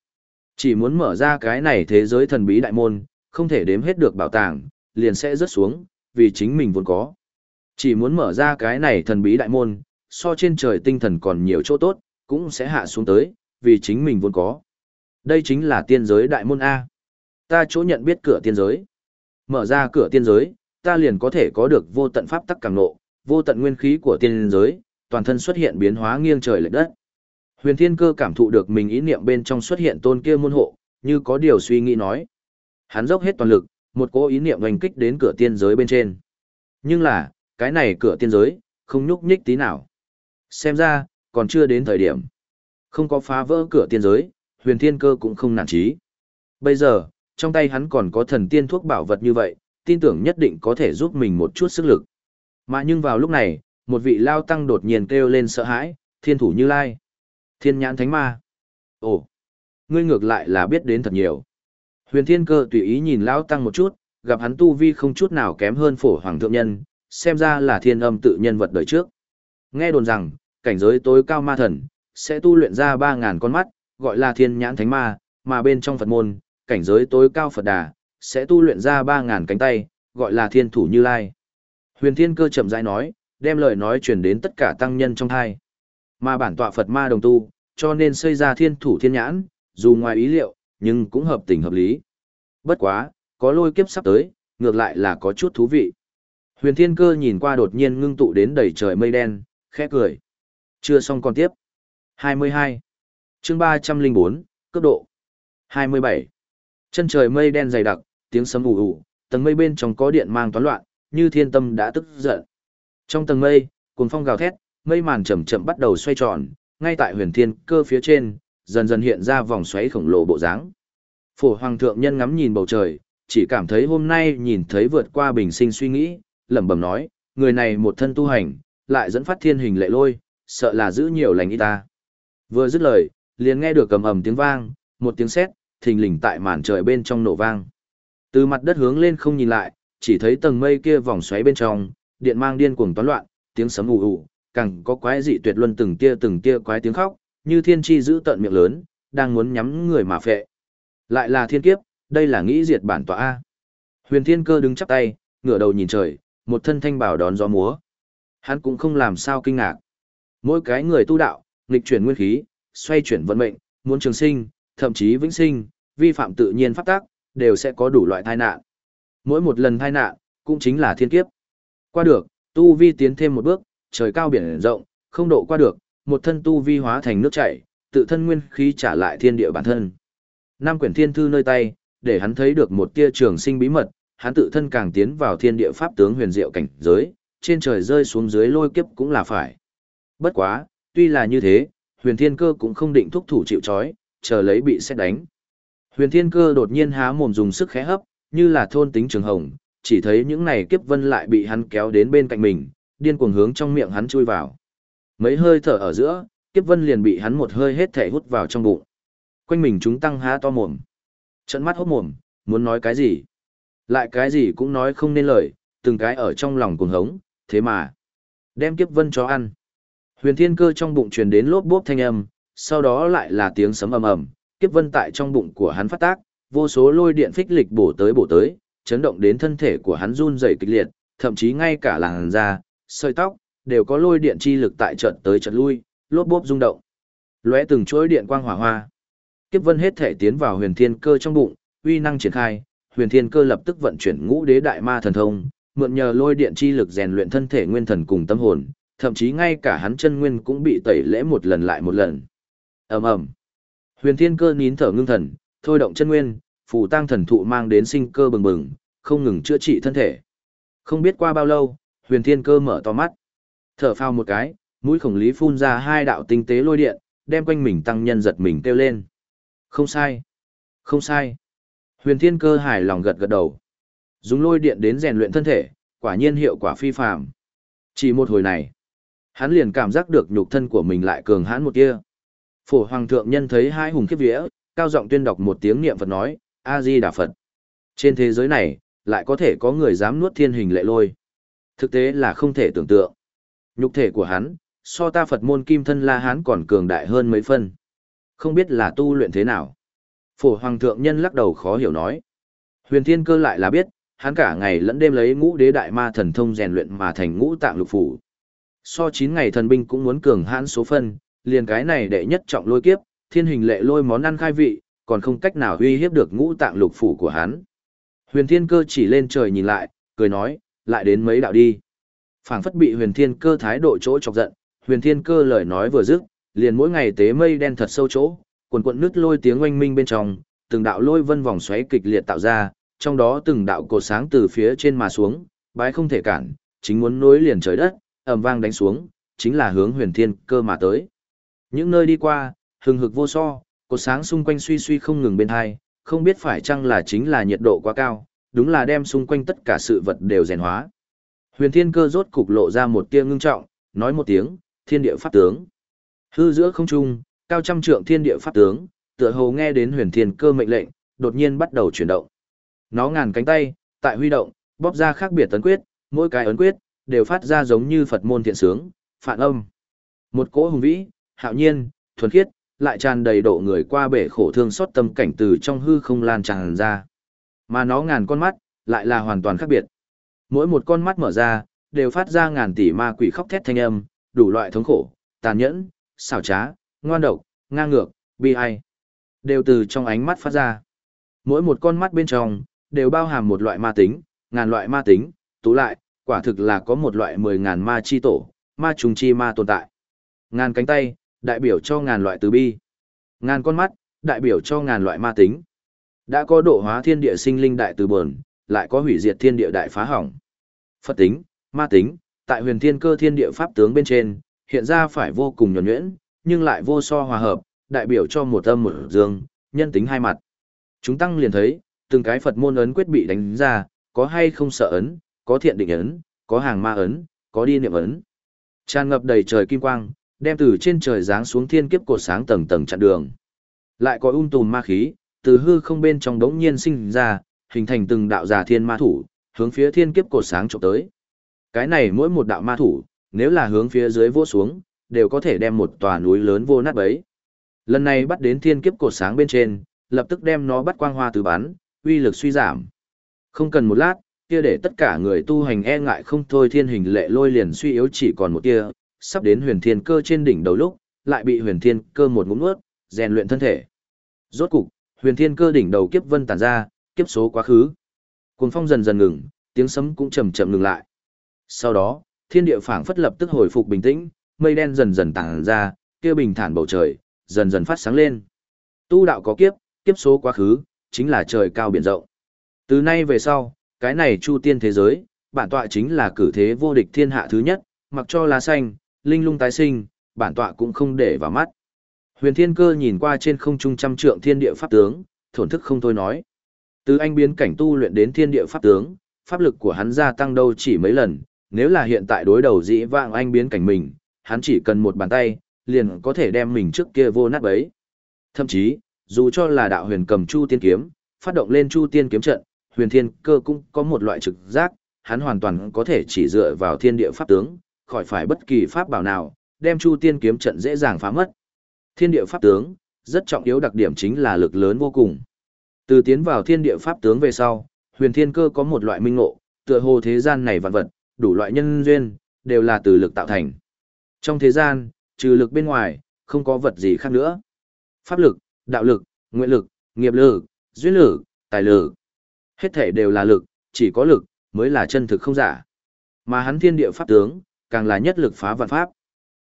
Chỉ muốn mở ra cái này thế giới thần bí đại môn, không thể đếm hết được bảo tàng, liền sẽ rớt xuống, vì chính mình vốn có. Chỉ muốn mở ra cái này thần bí đại môn, so trên trời tinh thần còn nhiều chỗ tốt, cũng sẽ hạ xuống tới, vì chính mình vốn có. Đây chính là tiên giới đại môn A. Ta chỗ nhận biết cửa tiên giới. Mở ra cửa tiên giới, ta liền có thể có được vô tận pháp tắc càng nộ, vô tận nguyên khí của tiên giới, toàn thân xuất hiện biến hóa nghiêng trời lệch đất. Huyền Thiên Cơ cảm thụ được mình ý niệm bên trong xuất hiện tôn kia môn hộ, như có điều suy nghĩ nói. Hắn dốc hết toàn lực, một cỗ ý niệm hoành kích đến cửa tiên giới bên trên. Nhưng là, cái này cửa tiên giới, không nhúc nhích tí nào. Xem ra, còn chưa đến thời điểm. Không có phá vỡ cửa tiên giới, huyền thiên cơ cũng không nản trí. Bây giờ, trong tay hắn còn có thần tiên thuốc bảo vật như vậy, tin tưởng nhất định có thể giúp mình một chút sức lực. Mà nhưng vào lúc này, một vị lao tăng đột nhiên kêu lên sợ hãi, thiên thủ như lai. Thiên nhãn thánh ma. Ồ, ngươi ngược lại là biết đến thật nhiều. Huyền thiên cơ tùy ý nhìn lao tăng một chút, gặp hắn tu vi không chút nào kém hơn phổ hoàng thượng nhân, xem ra là thiên âm tự nhân vật đời trước. Nghe đồn rằng, cảnh giới tối cao ma thần, sẽ tu luyện ra 3.000 con mắt, gọi là thiên nhãn thánh ma, mà bên trong Phật môn, cảnh giới tối cao Phật đà, sẽ tu luyện ra 3.000 cánh tay, gọi là thiên thủ như lai. Huyền thiên cơ chậm rãi nói, đem lời nói truyền đến tất cả tăng nhân trong thai. Mà bản tọa Phật ma đồng tu, cho nên xây ra thiên thủ thiên nhãn, dù ngoài ý liệu, nhưng cũng hợp tình hợp lý. Bất quá, có lôi kiếp sắp tới, ngược lại là có chút thú vị. Huyền thiên cơ nhìn qua đột nhiên ngưng tụ đến đầy trời mây đen, khẽ cười. Chưa xong còn tiếp. 22. chương 304, cấp độ. 27. Chân trời mây đen dày đặc, tiếng sấm ù ù, tầng mây bên trong có điện mang toán loạn, như thiên tâm đã tức giận. Trong tầng mây, cuồng phong gào thét, mây màn chậm chậm bắt đầu xoay tròn, ngay tại huyền thiên cơ phía trên, dần dần hiện ra vòng xoáy khổng lồ bộ dáng. Phổ hoàng thượng nhân ngắm nhìn bầu trời, chỉ cảm thấy hôm nay nhìn thấy vượt qua bình sinh suy nghĩ, lẩm bẩm nói, người này một thân tu hành, lại dẫn phát thiên hình lệ lôi, sợ là giữ nhiều lành y ta. Vừa dứt lời, liền nghe được cầm ầm tiếng vang, một tiếng sét, thình lình tại màn trời bên trong nổ vang. Từ mặt đất hướng lên không nhìn lại, chỉ thấy tầng mây kia vòng xoáy bên trong, điện mang điên cuồng toán loạn, tiếng sấm ù ù, càng có quái dị tuyệt luân từng tia từng tia quái tiếng khóc, như thiên chi giữ tận miệng lớn, đang muốn nhắm người mà phệ. Lại là thiên kiếp, đây là nghĩ diệt bản tọa a. Huyền Thiên Cơ đứng chắp tay, ngửa đầu nhìn trời, một thân thanh bảo đón gió múa. Hắn cũng không làm sao kinh ngạc. Mỗi cái người tu đạo, nghịch chuyển nguyên khí, xoay chuyển vận mệnh, muốn trường sinh, thậm chí vĩnh sinh, vi phạm tự nhiên pháp tắc, đều sẽ có đủ loại tai nạn. Mỗi một lần tai nạn, cũng chính là thiên kiếp. Qua được, tu vi tiến thêm một bước, trời cao biển rộng, không độ qua được, một thân tu vi hóa thành nước chảy, tự thân nguyên khí trả lại thiên địa bản thân. Nam quyển thiên thư nơi tay, để hắn thấy được một tia trường sinh bí mật, hắn tự thân càng tiến vào thiên địa pháp tướng huyền diệu cảnh giới, trên trời rơi xuống dưới lôi kiếp cũng là phải. Bất quá, tuy là như thế, huyền thiên cơ cũng không định thúc thủ chịu chói, chờ lấy bị xét đánh. Huyền thiên cơ đột nhiên há mồm dùng sức khẽ hấp, như là thôn tính trường hồng, chỉ thấy những này kiếp vân lại bị hắn kéo đến bên cạnh mình, điên cuồng hướng trong miệng hắn chui vào. Mấy hơi thở ở giữa, kiếp vân liền bị hắn một hơi hết thể hút vào trong bụng. Quanh mình chúng tăng há to mồm. Trận mắt hốt mồm, muốn nói cái gì? Lại cái gì cũng nói không nên lời, từng cái ở trong lòng cuồng hống, thế mà. Đem kiếp vân cho ăn. Huyền thiên cơ trong bụng truyền đến lốp bốp thanh âm, sau đó lại là tiếng sấm ầm ầm, kiếp vân tại trong bụng của hắn phát tác, vô số lôi điện phích lịch bổ tới bổ tới, chấn động đến thân thể của hắn run rẩy kịch liệt, thậm chí ngay cả làn da, sợi tóc, đều có lôi điện chi lực tại trận tới trận lui, lốp bốp rung động. Lóe từng chuỗi điện quang hỏa hoa. Kiếp vân hết thể tiến vào huyền thiên cơ trong bụng, uy năng triển khai, huyền thiên cơ lập tức vận chuyển ngũ đế đại ma thần thông, mượn nhờ lôi điện chi lực rèn luyện thân thể nguyên thần cùng tâm hồn, thậm chí ngay cả hắn chân nguyên cũng bị tẩy lễ một lần lại một lần. Ầm ầm. Huyền Thiên Cơ nín thở ngưng thần, thôi động chân nguyên, phù tăng thần thụ mang đến sinh cơ bừng bừng, không ngừng chữa trị thân thể. Không biết qua bao lâu, Huyền Thiên Cơ mở to mắt. Thở phào một cái, mũi khổng lý phun ra hai đạo tinh tế lôi điện, đem quanh mình tăng nhân giật mình kêu lên. Không sai. Không sai. Huyền Thiên Cơ hài lòng gật gật đầu. Dùng lôi điện đến rèn luyện thân thể, quả nhiên hiệu quả phi phàm. Chỉ một hồi này, hắn liền cảm giác được nhục thân của mình lại cường hãn một kia. Phổ Hoàng thượng nhân thấy hai hùng kiếp vía, cao giọng tuyên đọc một tiếng niệm Phật nói, A Di Đà Phật. Trên thế giới này, lại có thể có người dám nuốt thiên hình lệ lôi. Thực tế là không thể tưởng tượng. Nhục thể của hắn, so ta Phật môn kim thân La Hán còn cường đại hơn mấy phân. Không biết là tu luyện thế nào. Phổ Hoàng thượng nhân lắc đầu khó hiểu nói. Huyền Thiên Cơ lại là biết, hắn cả ngày lẫn đêm lấy ngũ đế đại ma thần thông rèn luyện mà thành ngũ tạng lục phủ. So 9 ngày thần binh cũng muốn cường hãn số phân, liền cái này đệ nhất trọng lôi kiếp, thiên hình lệ lôi món ăn khai vị, còn không cách nào uy hiếp được ngũ tạng lục phủ của hắn. Huyền Thiên Cơ chỉ lên trời nhìn lại, cười nói, lại đến mấy đạo đi. phảng phất bị huyền thiên cơ thái độ chỗ chọc giận, huyền thiên cơ lời nói vừa dứt, liền mỗi ngày tế mây đen thật sâu chỗ, cuồn cuộn nước lôi tiếng oanh minh bên trong, từng đạo lôi vân vòng xoáy kịch liệt tạo ra, trong đó từng đạo cột sáng từ phía trên mà xuống, bái không thể cản, chính muốn nối liền trời đất, ầm vang đánh xuống, chính là hướng huyền thiên cơ mà tới. Những nơi đi qua, hừng hực vô so, cột sáng xung quanh suy suy không ngừng bên hai, không biết phải chăng là chính là nhiệt độ quá cao, đúng là đem xung quanh tất cả sự vật đều rèn hóa. Huyền thiên cơ rốt cục lộ ra một tia ngưng trọng, nói một tiếng, thiên địa pháp tướng. Hư giữa không trung, cao trăm trượng thiên địa pháp tướng, tựa hồ nghe đến huyền thiên cơ mệnh lệnh, đột nhiên bắt đầu chuyển động. Nó ngàn cánh tay, tại huy động, bóp ra khác biệt tấn quyết, mỗi cái ấn quyết, đều phát ra giống như Phật môn thiện sướng, phản âm. Một cỗ hùng vĩ, hạo nhiên, thuần khiết, lại tràn đầy độ người qua bể khổ thương xót tâm cảnh từ trong hư không lan tràn ra. Mà nó ngàn con mắt, lại là hoàn toàn khác biệt. Mỗi một con mắt mở ra, đều phát ra ngàn tỷ ma quỷ khóc thét thanh âm, đủ loại thống khổ, tàn nhẫn, xảo trá, ngoan độc, ngang ngược, bi ai. Đều từ trong ánh mắt phát ra. Mỗi một con mắt bên trong, đều bao hàm một loại ma tính, ngàn loại ma tính, tú lại, quả thực là có một loại mười ngàn ma chi tổ, ma trùng chi ma tồn tại. Ngàn cánh tay, đại biểu cho ngàn loại từ bi. Ngàn con mắt, đại biểu cho ngàn loại ma tính. Đã có độ hóa thiên địa sinh linh đại từ bờn, lại có hủy diệt thiên địa đại phá hỏng. Phật tính, ma tính, tại huyền thiên cơ thiên địa pháp tướng bên trên, hiện ra phải vô cùng nhuẩn nhuyễn, nhưng lại vô so hòa hợp, đại biểu cho một âm một dương, nhân tính hai mặt. Chúng tăng liền thấy, từng cái Phật môn ấn quyết bị đánh ra, có hay không sợ ấn, có thiện định ấn, có hàng ma ấn, có đi niệm ấn. Tràn ngập đầy trời kim quang, đem từ trên trời giáng xuống thiên kiếp cột sáng tầng tầng chặn đường. Lại có um tùm ma khí, từ hư không bên trong đống nhiên sinh ra, hình thành từng đạo giả thiên ma thủ, hướng phía thiên kiếp cột sáng trộm tới. Cái này mỗi một đạo ma thủ, nếu là hướng phía dưới vô xuống, đều có thể đem một tòa núi lớn vô nát bấy. Lần này bắt đến thiên kiếp cột sáng bên trên, lập tức đem nó bắt quang hoa từ bắn, uy lực suy giảm. Không cần một lát, kia để tất cả người tu hành e ngại không thôi thiên hình lệ lôi liền suy yếu chỉ còn một tia, sắp đến huyền thiên cơ trên đỉnh đầu lúc, lại bị huyền thiên cơ một ngụm nuốt, rèn luyện thân thể. Rốt cục, huyền thiên cơ đỉnh đầu kiếp vân tản ra, kiếp số quá khứ. Cuồng phong dần dần ngừng, tiếng sấm cũng chậm chậm ngừng lại. Sau đó, thiên địa phảng phất lập tức hồi phục bình tĩnh, mây đen dần dần tản ra, kia bình thản bầu trời, dần dần phát sáng lên. Tu đạo có kiếp, kiếp số quá khứ, chính là trời cao biển rộng. Từ nay về sau, cái này chu tiên thế giới, bản tọa chính là cử thế vô địch thiên hạ thứ nhất, mặc cho lá xanh, linh lung tái sinh, bản tọa cũng không để vào mắt. Huyền Thiên Cơ nhìn qua trên không trung trăm trượng thiên địa pháp tướng, thổn thức không thôi nói. Từ anh biến cảnh tu luyện đến thiên địa pháp tướng, pháp lực của hắn gia tăng đâu chỉ mấy lần, nếu là hiện tại đối đầu dĩ vãng anh biến cảnh mình, hắn chỉ cần một bàn tay, liền có thể đem mình trước kia vô nát bấy. Thậm chí, dù cho là đạo huyền cầm chu tiên kiếm, phát động lên chu tiên kiếm trận, huyền thiên cơ cũng có một loại trực giác, hắn hoàn toàn có thể chỉ dựa vào thiên địa pháp tướng, khỏi phải bất kỳ pháp bảo nào, đem chu tiên kiếm trận dễ dàng phá mất. Thiên địa pháp tướng, rất trọng yếu đặc điểm chính là lực lớn vô cùng. Từ tiến vào thiên địa pháp tướng về sau, huyền thiên cơ có một loại minh ngộ, tựa hồ thế gian này vạn vật, đủ loại nhân duyên, đều là từ lực tạo thành. Trong thế gian, trừ lực bên ngoài, không có vật gì khác nữa. Pháp lực, đạo lực, nguyện lực, nghiệp lực, duyên lực, tài lực. Hết thể đều là lực, chỉ có lực, mới là chân thực không giả. Mà hắn thiên địa pháp tướng, càng là nhất lực phá vạn pháp.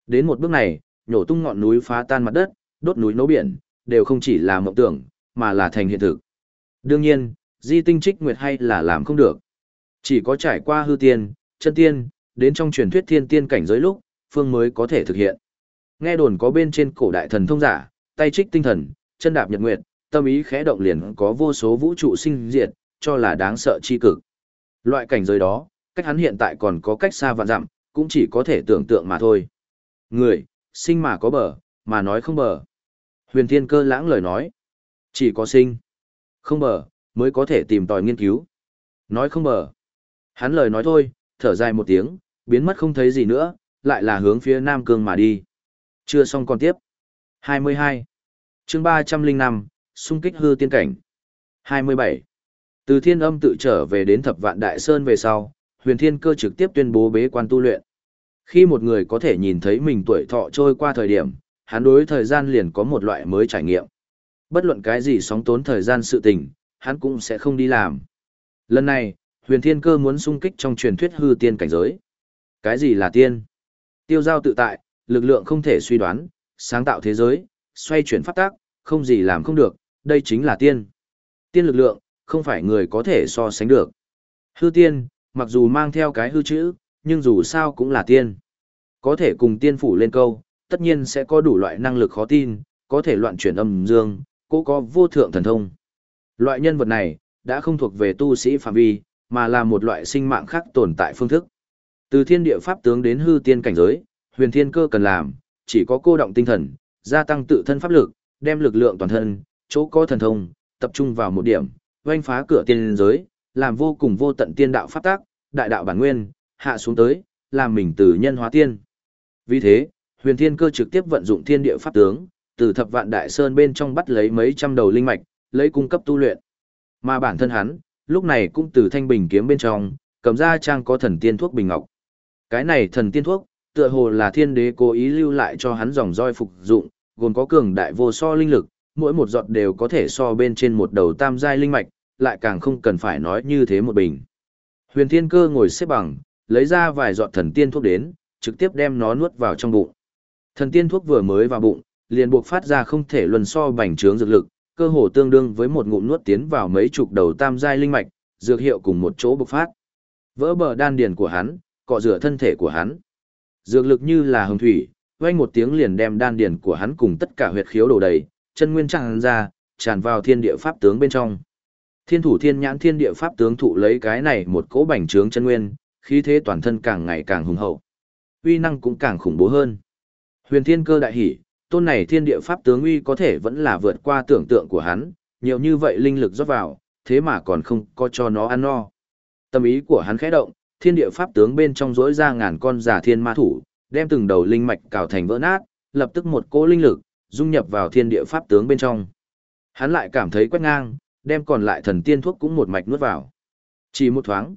Đến một bước này, nhổ tung ngọn núi phá tan mặt đất, đốt núi nấu biển, đều không chỉ là mộng tưởng, mà là thành hiện thực. Đương nhiên, di tinh trích nguyệt hay là làm không được. Chỉ có trải qua hư tiên, chân tiên, đến trong truyền thuyết thiên tiên cảnh giới lúc, phương mới có thể thực hiện. Nghe đồn có bên trên cổ đại thần thông giả, tay trích tinh thần, chân đạp nhật nguyệt, tâm ý khẽ động liền có vô số vũ trụ sinh diệt, cho là đáng sợ chi cực. Loại cảnh giới đó, cách hắn hiện tại còn có cách xa vạn dặm, cũng chỉ có thể tưởng tượng mà thôi. Người, sinh mà có bờ, mà nói không bờ. Huyền Thiên Cơ lãng lời nói, chỉ có sinh, không bờ, mới có thể tìm tòi nghiên cứu. Nói không bờ. Hắn lời nói thôi, thở dài một tiếng, biến mất không thấy gì nữa, lại là hướng phía Nam Cương mà đi. Chưa xong còn tiếp. 22. chương 305, xung kích hư tiên cảnh. 27. Từ thiên âm tự trở về đến thập vạn đại sơn về sau, huyền thiên cơ trực tiếp tuyên bố bế quan tu luyện. Khi một người có thể nhìn thấy mình tuổi thọ trôi qua thời điểm, hắn đối thời gian liền có một loại mới trải nghiệm. Bất luận cái gì sóng tốn thời gian sự tình, hắn cũng sẽ không đi làm. Lần này, huyền thiên cơ muốn sung kích trong truyền thuyết hư tiên cảnh giới. Cái gì là tiên? Tiêu giao tự tại, lực lượng không thể suy đoán, sáng tạo thế giới, xoay chuyển pháp tác, không gì làm không được, đây chính là tiên. Tiên lực lượng, không phải người có thể so sánh được. Hư tiên, mặc dù mang theo cái hư chữ, nhưng dù sao cũng là tiên. Có thể cùng tiên phủ lên câu, tất nhiên sẽ có đủ loại năng lực khó tin, có thể loạn chuyển âm dương, cố có vô thượng thần thông. Loại nhân vật này, đã không thuộc về tu sĩ phạm vi, mà là một loại sinh mạng khác tồn tại phương thức. Từ thiên địa pháp tướng đến hư tiên cảnh giới, huyền thiên cơ cần làm, chỉ có cô động tinh thần, gia tăng tự thân pháp lực, đem lực lượng toàn thân, chỗ có thần thông, tập trung vào một điểm, oanh phá cửa tiên giới, làm vô cùng vô tận tiên đạo pháp tác, đại đạo bản nguyên, hạ xuống tới, làm mình từ nhân hóa tiên. Vì thế, huyền thiên cơ trực tiếp vận dụng thiên địa pháp tướng, từ thập vạn đại sơn bên trong bắt lấy mấy trăm đầu linh mạch, lấy cung cấp tu luyện. Mà bản thân hắn, lúc này cũng từ thanh bình kiếm bên trong, cầm ra trang có thần tiên thuốc bình ngọc. Cái này thần tiên thuốc, tựa hồ là thiên đế cố ý lưu lại cho hắn dòng roi phục dụng, gồm có cường đại vô so linh lực, mỗi một giọt đều có thể so bên trên một đầu tam giai linh mạch, lại càng không cần phải nói như thế một bình. Huyền Thiên Cơ ngồi xếp bằng, lấy ra vài giọt thần tiên thuốc đến, trực tiếp đem nó nuốt vào trong bụng. Thần tiên thuốc vừa mới vào bụng, liền buộc phát ra không thể luân so bành trướng dược lực, cơ hồ tương đương với một ngụm nuốt tiến vào mấy chục đầu tam giai linh mạch, dược hiệu cùng một chỗ bộc phát. Vỡ bờ đan điền của hắn, cọ rửa thân thể của hắn. Dược lực như là hồng thủy, vang một tiếng liền đem đan điền của hắn cùng tất cả huyệt khiếu đổ đầy, chân nguyên tràn ra, tràn vào thiên địa pháp tướng bên trong. Thiên thủ thiên nhãn thiên địa pháp tướng thụ lấy cái này một cỗ bành trướng chân nguyên, khí thế toàn thân càng ngày càng hùng hậu. Uy năng cũng càng khủng bố hơn. Huyền thiên cơ đại hỉ, tôn này thiên địa pháp tướng uy có thể vẫn là vượt qua tưởng tượng của hắn, nhiều như vậy linh lực rót vào, thế mà còn không có cho nó ăn no. Tâm ý của hắn khẽ động, thiên địa pháp tướng bên trong rỗi ra ngàn con giả thiên ma thủ, đem từng đầu linh mạch cào thành vỡ nát, lập tức một cỗ linh lực dung nhập vào thiên địa pháp tướng bên trong. Hắn lại cảm thấy quét ngang, đem còn lại thần tiên thuốc cũng một mạch nuốt vào. Chỉ một thoáng,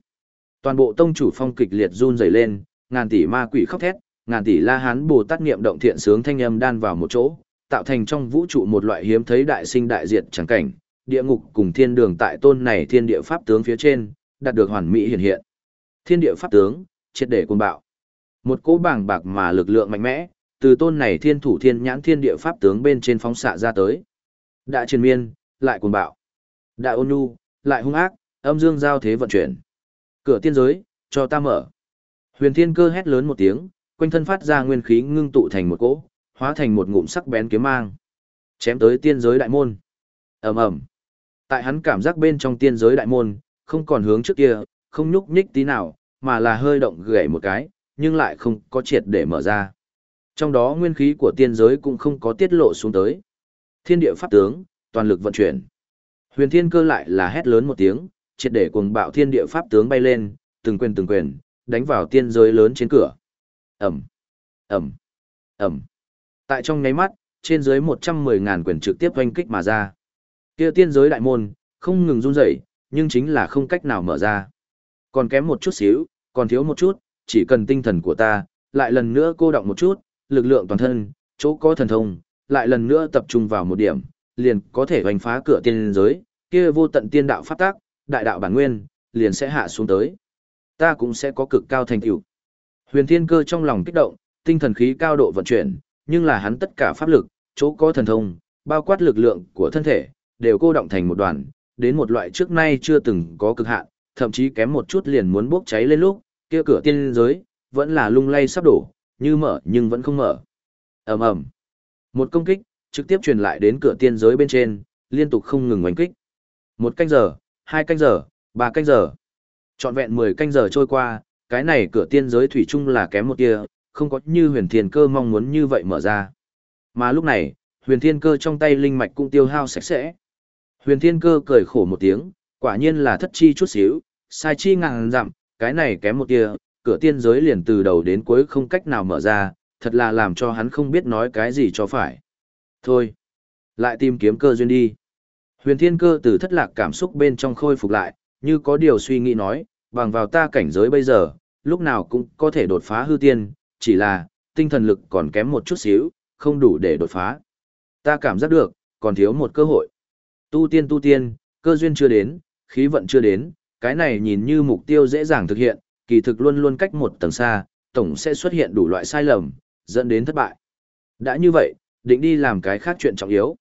toàn bộ tông chủ phong kịch liệt run rẩy lên, ngàn tỷ ma quỷ khóc thét, ngàn tỷ la hán bồ tát niệm động thiện sướng thanh âm đan vào một chỗ, tạo thành trong vũ trụ một loại hiếm thấy đại sinh đại diệt chẳng cảnh, địa ngục cùng thiên đường tại tôn này thiên địa pháp tướng phía trên, đạt được hoàn mỹ hiện hiện. Thiên địa pháp tướng, triệt để cuồng bạo. Một cỗ bảng bạc mà lực lượng mạnh mẽ, từ tôn này thiên thủ thiên nhãn thiên địa pháp tướng bên trên phóng xạ ra tới. Đã truyền miên, lại cuồng bạo. Đã ôn nhu, lại hung ác, âm dương giao thế vận chuyển. Cửa tiên giới, cho ta mở. Huyền thiên cơ hét lớn một tiếng, quanh thân phát ra nguyên khí ngưng tụ thành một cỗ, hóa thành một ngụm sắc bén kiếm mang. Chém tới tiên giới đại môn. ầm ầm Tại hắn cảm giác bên trong tiên giới đại môn, không còn hướng trước kia, không nhúc nhích tí nào, mà là hơi động gãy một cái, nhưng lại không có triệt để mở ra. Trong đó nguyên khí của tiên giới cũng không có tiết lộ xuống tới. Thiên địa pháp tướng, toàn lực vận chuyển. Huyền thiên cơ lại là hét lớn một tiếng, triệt để cuồng bạo thiên địa pháp tướng bay lên, từng quyền từng quyền, đánh vào tiên giới lớn trên cửa. ầm, ầm, ầm. Tại trong nháy mắt, trên dưới 110 ngàn quyền trực tiếp hoanh kích mà ra. Kia tiên giới đại môn, không ngừng run rẩy, nhưng chính là không cách nào mở ra. Còn kém một chút xíu, còn thiếu một chút, chỉ cần tinh thần của ta, lại lần nữa cô động một chút, lực lượng toàn thân, chỗ có thần thông, lại lần nữa tập trung vào một điểm, liền có thể hoành phá cửa tiên giới, kia vô tận tiên đạo pháp tác, đại đạo bản nguyên, liền sẽ hạ xuống tới. Ta cũng sẽ có cực cao thành tựu. Huyền Thiên Cơ trong lòng kích động, tinh thần khí cao độ vận chuyển, nhưng là hắn tất cả pháp lực, chỗ có thần thông, bao quát lực lượng của thân thể, đều cô động thành một đoàn, đến một loại trước nay chưa từng có cực hạn, thậm chí kém một chút liền muốn bốc cháy lên lúc, kia cửa tiên giới, vẫn là lung lay sắp đổ, như mở nhưng vẫn không mở. ầm ầm Một công kích, trực tiếp truyền lại đến cửa tiên giới bên trên, liên tục không ngừng oanh kích. Một canh giờ, hai canh giờ, ba canh giờ. Trọn vẹn mười canh giờ trôi qua, cái này cửa tiên giới thủy chung là kém một tia, không có như huyền thiên cơ mong muốn như vậy mở ra. Mà lúc này, huyền thiên cơ trong tay linh mạch cũng tiêu hao sạch sẽ. Huyền thiên cơ cười khổ một tiếng, quả nhiên là thất chi chút xíu, sai chi ngàn dặm, cái này kém một tia, cửa tiên giới liền từ đầu đến cuối không cách nào mở ra, thật là làm cho hắn không biết nói cái gì cho phải. Thôi, lại tìm kiếm cơ duyên đi. Huyền thiên cơ từ thất lạc cảm xúc bên trong khôi phục lại, như có điều suy nghĩ nói, bằng vào ta cảnh giới bây giờ, lúc nào cũng có thể đột phá hư tiên, chỉ là, tinh thần lực còn kém một chút xíu, không đủ để đột phá. Ta cảm giác được, còn thiếu một cơ hội. Tu tiên tu tiên, cơ duyên chưa đến, khí vận chưa đến, cái này nhìn như mục tiêu dễ dàng thực hiện, kỳ thực luôn luôn cách một tầng xa, tổng sẽ xuất hiện đủ loại sai lầm, dẫn đến thất bại. Đã như vậy, định đi làm cái khác chuyện trọng yếu.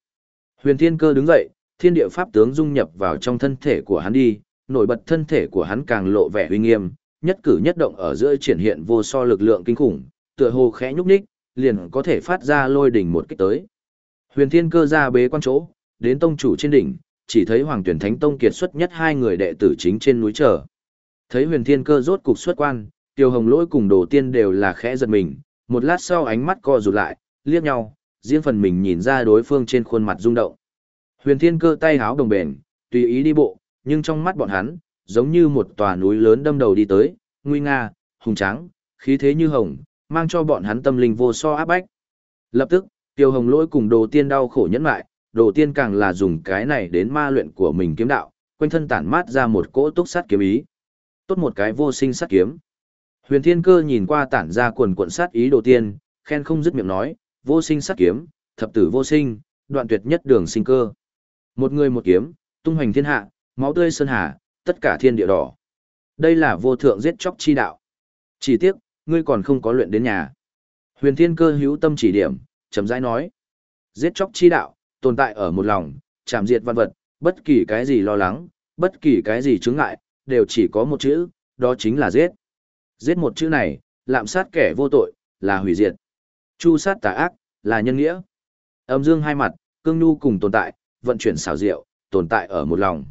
Huyền Thiên Cơ đứng dậy, thiên địa pháp tướng dung nhập vào trong thân thể của hắn đi, nổi bật thân thể của hắn càng lộ vẻ uy nghiêm, nhất cử nhất động ở giữa triển hiện vô so lực lượng kinh khủng, tựa hồ khẽ nhúc nhích, liền có thể phát ra lôi đỉnh một kích tới. Huyền Thiên Cơ ra bế quan chỗ, đến tông chủ trên đỉnh, chỉ thấy Hoàng Tuyển Thánh Tông kiệt xuất nhất hai người đệ tử chính trên núi chờ. Thấy Huyền Thiên Cơ rốt cục xuất quan, Tiêu Hồng Lỗi cùng Đồ Tiên đều là khẽ giật mình, một lát sau ánh mắt co rụt lại, liếc nhau, riêng phần mình nhìn ra đối phương trên khuôn mặt rung động. Huyền Thiên Cơ tay háo đồng bền, tùy ý đi bộ, nhưng trong mắt bọn hắn, giống như một tòa núi lớn đâm đầu đi tới, nguy nga, hùng tráng, khí thế như hồng, mang cho bọn hắn tâm linh vô so áp bách. Lập tức, Tiêu Hồng Lỗi cùng Đồ Tiên đau khổ nhẫn lại, Đồ Tiên càng là dùng cái này đến ma luyện của mình kiếm đạo, quanh thân tản mát ra một cỗ túc sát kiếm ý. Tốt một cái vô sinh sát kiếm. Huyền Thiên Cơ nhìn qua tản ra quần quần sát ý Đồ Tiên, khen không dứt miệng nói, vô sinh sát kiếm, thập tử vô sinh, đoạn tuyệt nhất đường sinh cơ. Một người một kiếm, tung hoành thiên hạ, máu tươi sơn hà, tất cả thiên địa đỏ. Đây là vô thượng giết chóc chi đạo. Chỉ tiếc, ngươi còn không có luyện đến nhà. Huyền Thiên Cơ hữu tâm chỉ điểm, chậm rãi nói. Giết chóc chi đạo, tồn tại ở một lòng, chạm diệt văn vật, bất kỳ cái gì lo lắng, bất kỳ cái gì chướng ngại, đều chỉ có một chữ, đó chính là giết. Giết một chữ này, lạm sát kẻ vô tội, là hủy diệt. Chu sát tà ác, là nhân nghĩa. Âm dương hai mặt, cương nhu cùng tồn tại, vận chuyển xảo diệu, tồn tại ở một lòng.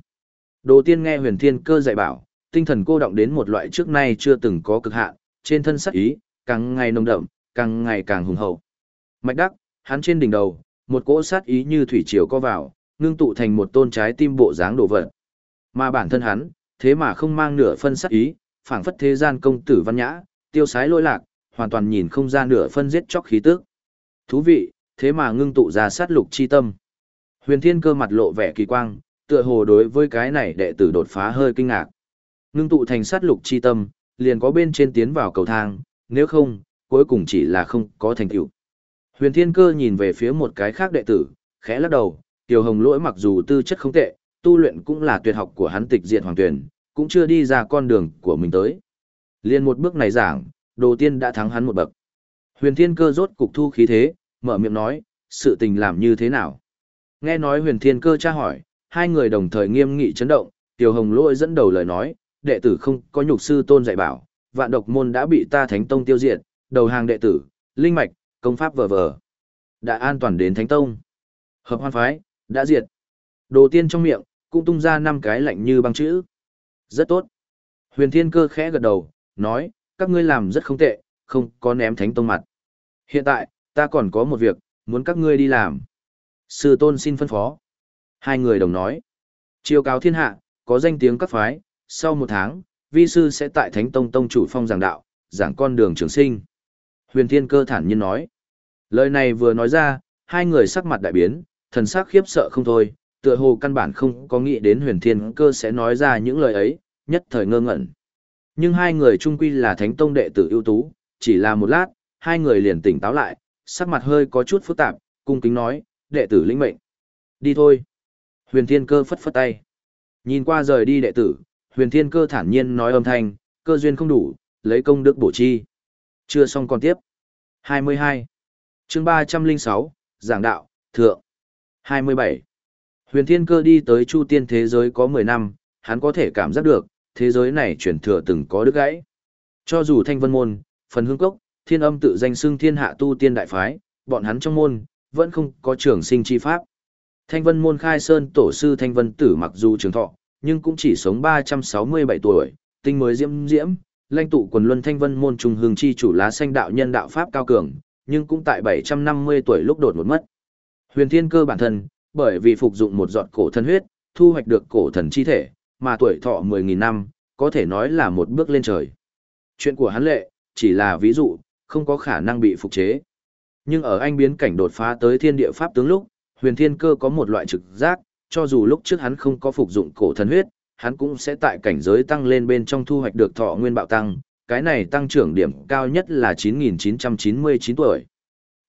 Đồ tiên nghe huyền thiên cơ dạy bảo, tinh thần cô động đến một loại trước nay chưa từng có cực hạn, trên thân sắc ý, càng ngày nồng đậm, càng ngày càng hùng hậu. Mạch đắc, hắn trên đỉnh đầu, một cỗ sát ý như thủy triều co vào, ngưng tụ thành một tôn trái tim bộ dáng đồ vật. Mà bản thân hắn, thế mà không mang nửa phân sát ý, phảng phất thế gian công tử văn nhã, tiêu sái lỗi lạc, hoàn toàn nhìn không ra nửa phân giết chóc khí tức. Thú vị, thế mà ngưng tụ ra sát lục chi tâm. Huyền Thiên Cơ mặt lộ vẻ kỳ quang, tựa hồ đối với cái này đệ tử đột phá hơi kinh ngạc. Ngưng tụ thành sát lục chi tâm, liền có bên trên tiến vào cầu thang, nếu không, cuối cùng chỉ là không có thành tựu. Huyền Thiên Cơ nhìn về phía một cái khác đệ tử, khẽ lắc đầu, Tiểu Hồng Lỗi mặc dù tư chất không tệ, tu luyện cũng là tuyệt học của hắn tịch diệt hoàng tuyển, cũng chưa đi ra con đường của mình tới. Liên một bước này giảng, đồ tiên đã thắng hắn một bậc. Huyền Thiên Cơ rốt cục thu khí thế, mở miệng nói, sự tình làm như thế nào? Nghe nói Huyền Thiên Cơ tra hỏi, hai người đồng thời nghiêm nghị chấn động, Tiểu Hồng Lỗi dẫn đầu lời nói, đệ tử không có nhục sư tôn dạy bảo, vạn độc môn đã bị ta Thánh Tông tiêu diệt, đầu hàng đệ tử, linh mạch, công pháp vờ vờ. Đã an toàn đến Thánh Tông. Hợp hoan phái, đã diệt. Đồ tiên trong miệng, cũng tung ra năm cái lạnh như băng chữ. Rất tốt. Huyền Thiên Cơ khẽ gật đầu, nói, các ngươi làm rất không tệ, không có ném Thánh Tông mặt. Hiện tại, ta còn có một việc, muốn các ngươi đi làm. Sư tôn xin phân phó. Hai người đồng nói. Chiêu cáo thiên hạ, có danh tiếng các phái, sau một tháng, vi sư sẽ tại Thánh Tông Tông chủ phong giảng đạo, giảng con đường trường sinh. Huyền Thiên Cơ thản nhiên nói. Lời này vừa nói ra, hai người sắc mặt đại biến, thần sắc khiếp sợ không thôi, tựa hồ căn bản không có nghĩ đến Huyền Thiên Cơ sẽ nói ra những lời ấy, nhất thời ngơ ngẩn. Nhưng hai người trung quy là Thánh Tông đệ tử ưu tú, chỉ là một lát, hai người liền tỉnh táo lại, sắc mặt hơi có chút phức tạp, cung kính nói, đệ tử lĩnh mệnh. Đi thôi. Huyền Thiên Cơ phất phất tay. Nhìn qua rời đi đệ tử, Huyền Thiên Cơ thản nhiên nói âm thanh, cơ duyên không đủ, lấy công đức bổ chi. Chưa xong còn tiếp. 22. chương 306, Giảng đạo, Thượng. 27. Huyền Thiên Cơ đi tới Chu Tiên thế giới có 10 năm, hắn có thể cảm giác được, thế giới này chuyển thừa từng có đứt gãy. Cho dù Thanh Vân Môn, Phần Hương Cốc, Thiên Âm tự danh xưng thiên hạ tu tiên đại phái, bọn hắn trong môn, vẫn không có trường sinh chi pháp. Thanh Vân Môn khai sơn tổ sư Thanh Vân Tử mặc dù trường thọ, nhưng cũng chỉ sống 367 tuổi, tinh mới diễm diễm, lãnh tụ quần luân Thanh Vân Môn trung hương chi chủ lá xanh đạo nhân đạo pháp cao cường, nhưng cũng tại 750 tuổi lúc đột một mất. Huyền Thiên Cơ bản thân, bởi vì phục dụng một giọt cổ thần huyết, thu hoạch được cổ thần chi thể, mà tuổi thọ 10.000 năm, có thể nói là một bước lên trời. Chuyện của hắn lệ, chỉ là ví dụ, không có khả năng bị phục chế. Nhưng ở anh biến cảnh đột phá tới thiên địa pháp tướng lúc, huyền thiên cơ có một loại trực giác, cho dù lúc trước hắn không có phục dụng cổ thần huyết, hắn cũng sẽ tại cảnh giới tăng lên bên trong thu hoạch được thọ nguyên bạo tăng, cái này tăng trưởng điểm cao nhất là 9.999 tuổi.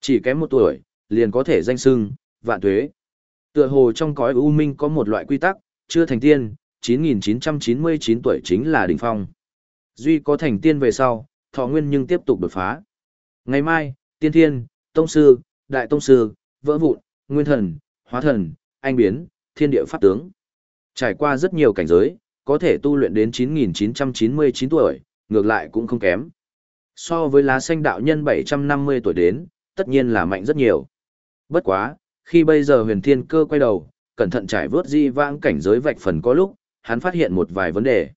Chỉ kém một tuổi, liền có thể danh sưng, vạn tuế. Tựa hồ trong cõi U Minh có một loại quy tắc, chưa thành tiên, 9.999 tuổi chính là đỉnh phong. Duy có thành tiên về sau, thọ nguyên nhưng tiếp tục đột phá. Ngày mai, tiên thiên, tông sư, đại tông sư, vỡ vụn, nguyên thần, hóa thần, anh biến, thiên địa pháp tướng. Trải qua rất nhiều cảnh giới, có thể tu luyện đến 9999 tuổi, ngược lại cũng không kém. So với lá xanh đạo nhân 750 tuổi đến, tất nhiên là mạnh rất nhiều. Bất quá, khi bây giờ huyền thiên cơ quay đầu, cẩn thận trải vớt di vãng cảnh giới vạch phần có lúc, hắn phát hiện một vài vấn đề.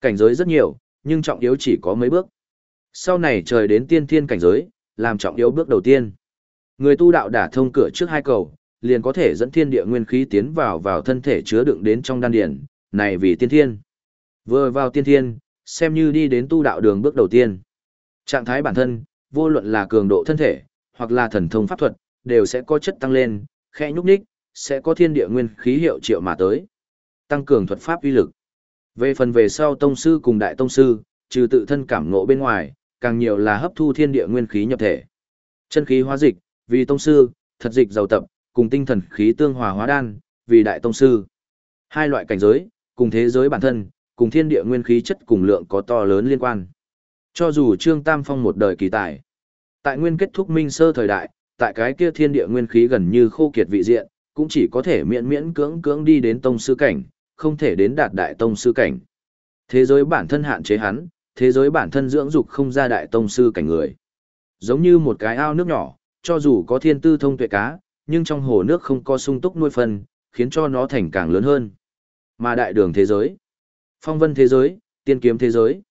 Cảnh giới rất nhiều, nhưng trọng yếu chỉ có mấy bước. Sau này trời đến tiên thiên cảnh giới, làm trọng yếu bước đầu tiên. Người tu đạo đả thông cửa trước hai cầu, liền có thể dẫn thiên địa nguyên khí tiến vào vào thân thể chứa đựng đến trong đan điển, này vì tiên thiên. Vừa vào tiên thiên, xem như đi đến tu đạo đường bước đầu tiên. Trạng thái bản thân, vô luận là cường độ thân thể, hoặc là thần thông pháp thuật, đều sẽ có chất tăng lên, khẽ nhúc nhích, sẽ có thiên địa nguyên khí hiệu triệu mà tới. Tăng cường thuật pháp uy lực. Về phần về sau tông sư cùng đại tông sư, trừ tự thân cảm ngộ bên ngoài, càng nhiều là hấp thu thiên địa nguyên khí nhập thể. Chân khí hóa dịch, vì tông sư, thật dịch giàu tập, cùng tinh thần khí tương hòa hóa đan, vì đại tông sư. Hai loại cảnh giới, cùng thế giới bản thân, cùng thiên địa nguyên khí chất cùng lượng có to lớn liên quan. Cho dù Trương Tam Phong một đời kỳ tài, tại nguyên kết thúc minh sơ thời đại, tại cái kia thiên địa nguyên khí gần như khô kiệt vị diện, cũng chỉ có thể miễn miễn cưỡng cưỡng đi đến tông sư cảnh, không thể đến đạt đại tông sư cảnh. Thế giới bản thân hạn chế hắn, thế giới bản thân dưỡng dục không ra đại tông sư cảnh người. Giống như một cái ao nước nhỏ, cho dù có thiên tư thông tuệ cá, nhưng trong hồ nước không có sung túc nuôi phân, khiến cho nó thành càng lớn hơn. Mà đại đường thế giới, phong vân thế giới, tiên kiếm thế giới,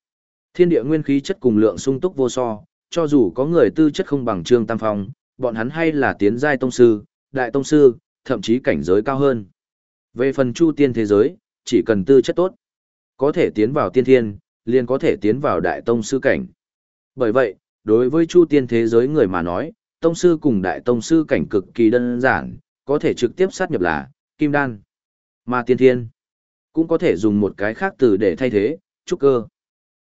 thiên địa nguyên khí chất cùng lượng sung túc vô so, cho dù có người tư chất không bằng Trương Tam Phong, bọn hắn hay là tiến giai tông sư, đại tông sư, thậm chí cảnh giới cao hơn. Về phần chu tiên thế giới, chỉ cần tư chất tốt, có thể tiến vào tiên thiên, liền có thể tiến vào đại tông sư cảnh. Bởi vậy, đối với chu tiên thế giới người mà nói, tông sư cùng đại tông sư cảnh cực kỳ đơn giản, có thể trực tiếp sát nhập là kim đan. Mà tiên thiên, cũng có thể dùng một cái khác từ để thay thế, trúc cơ.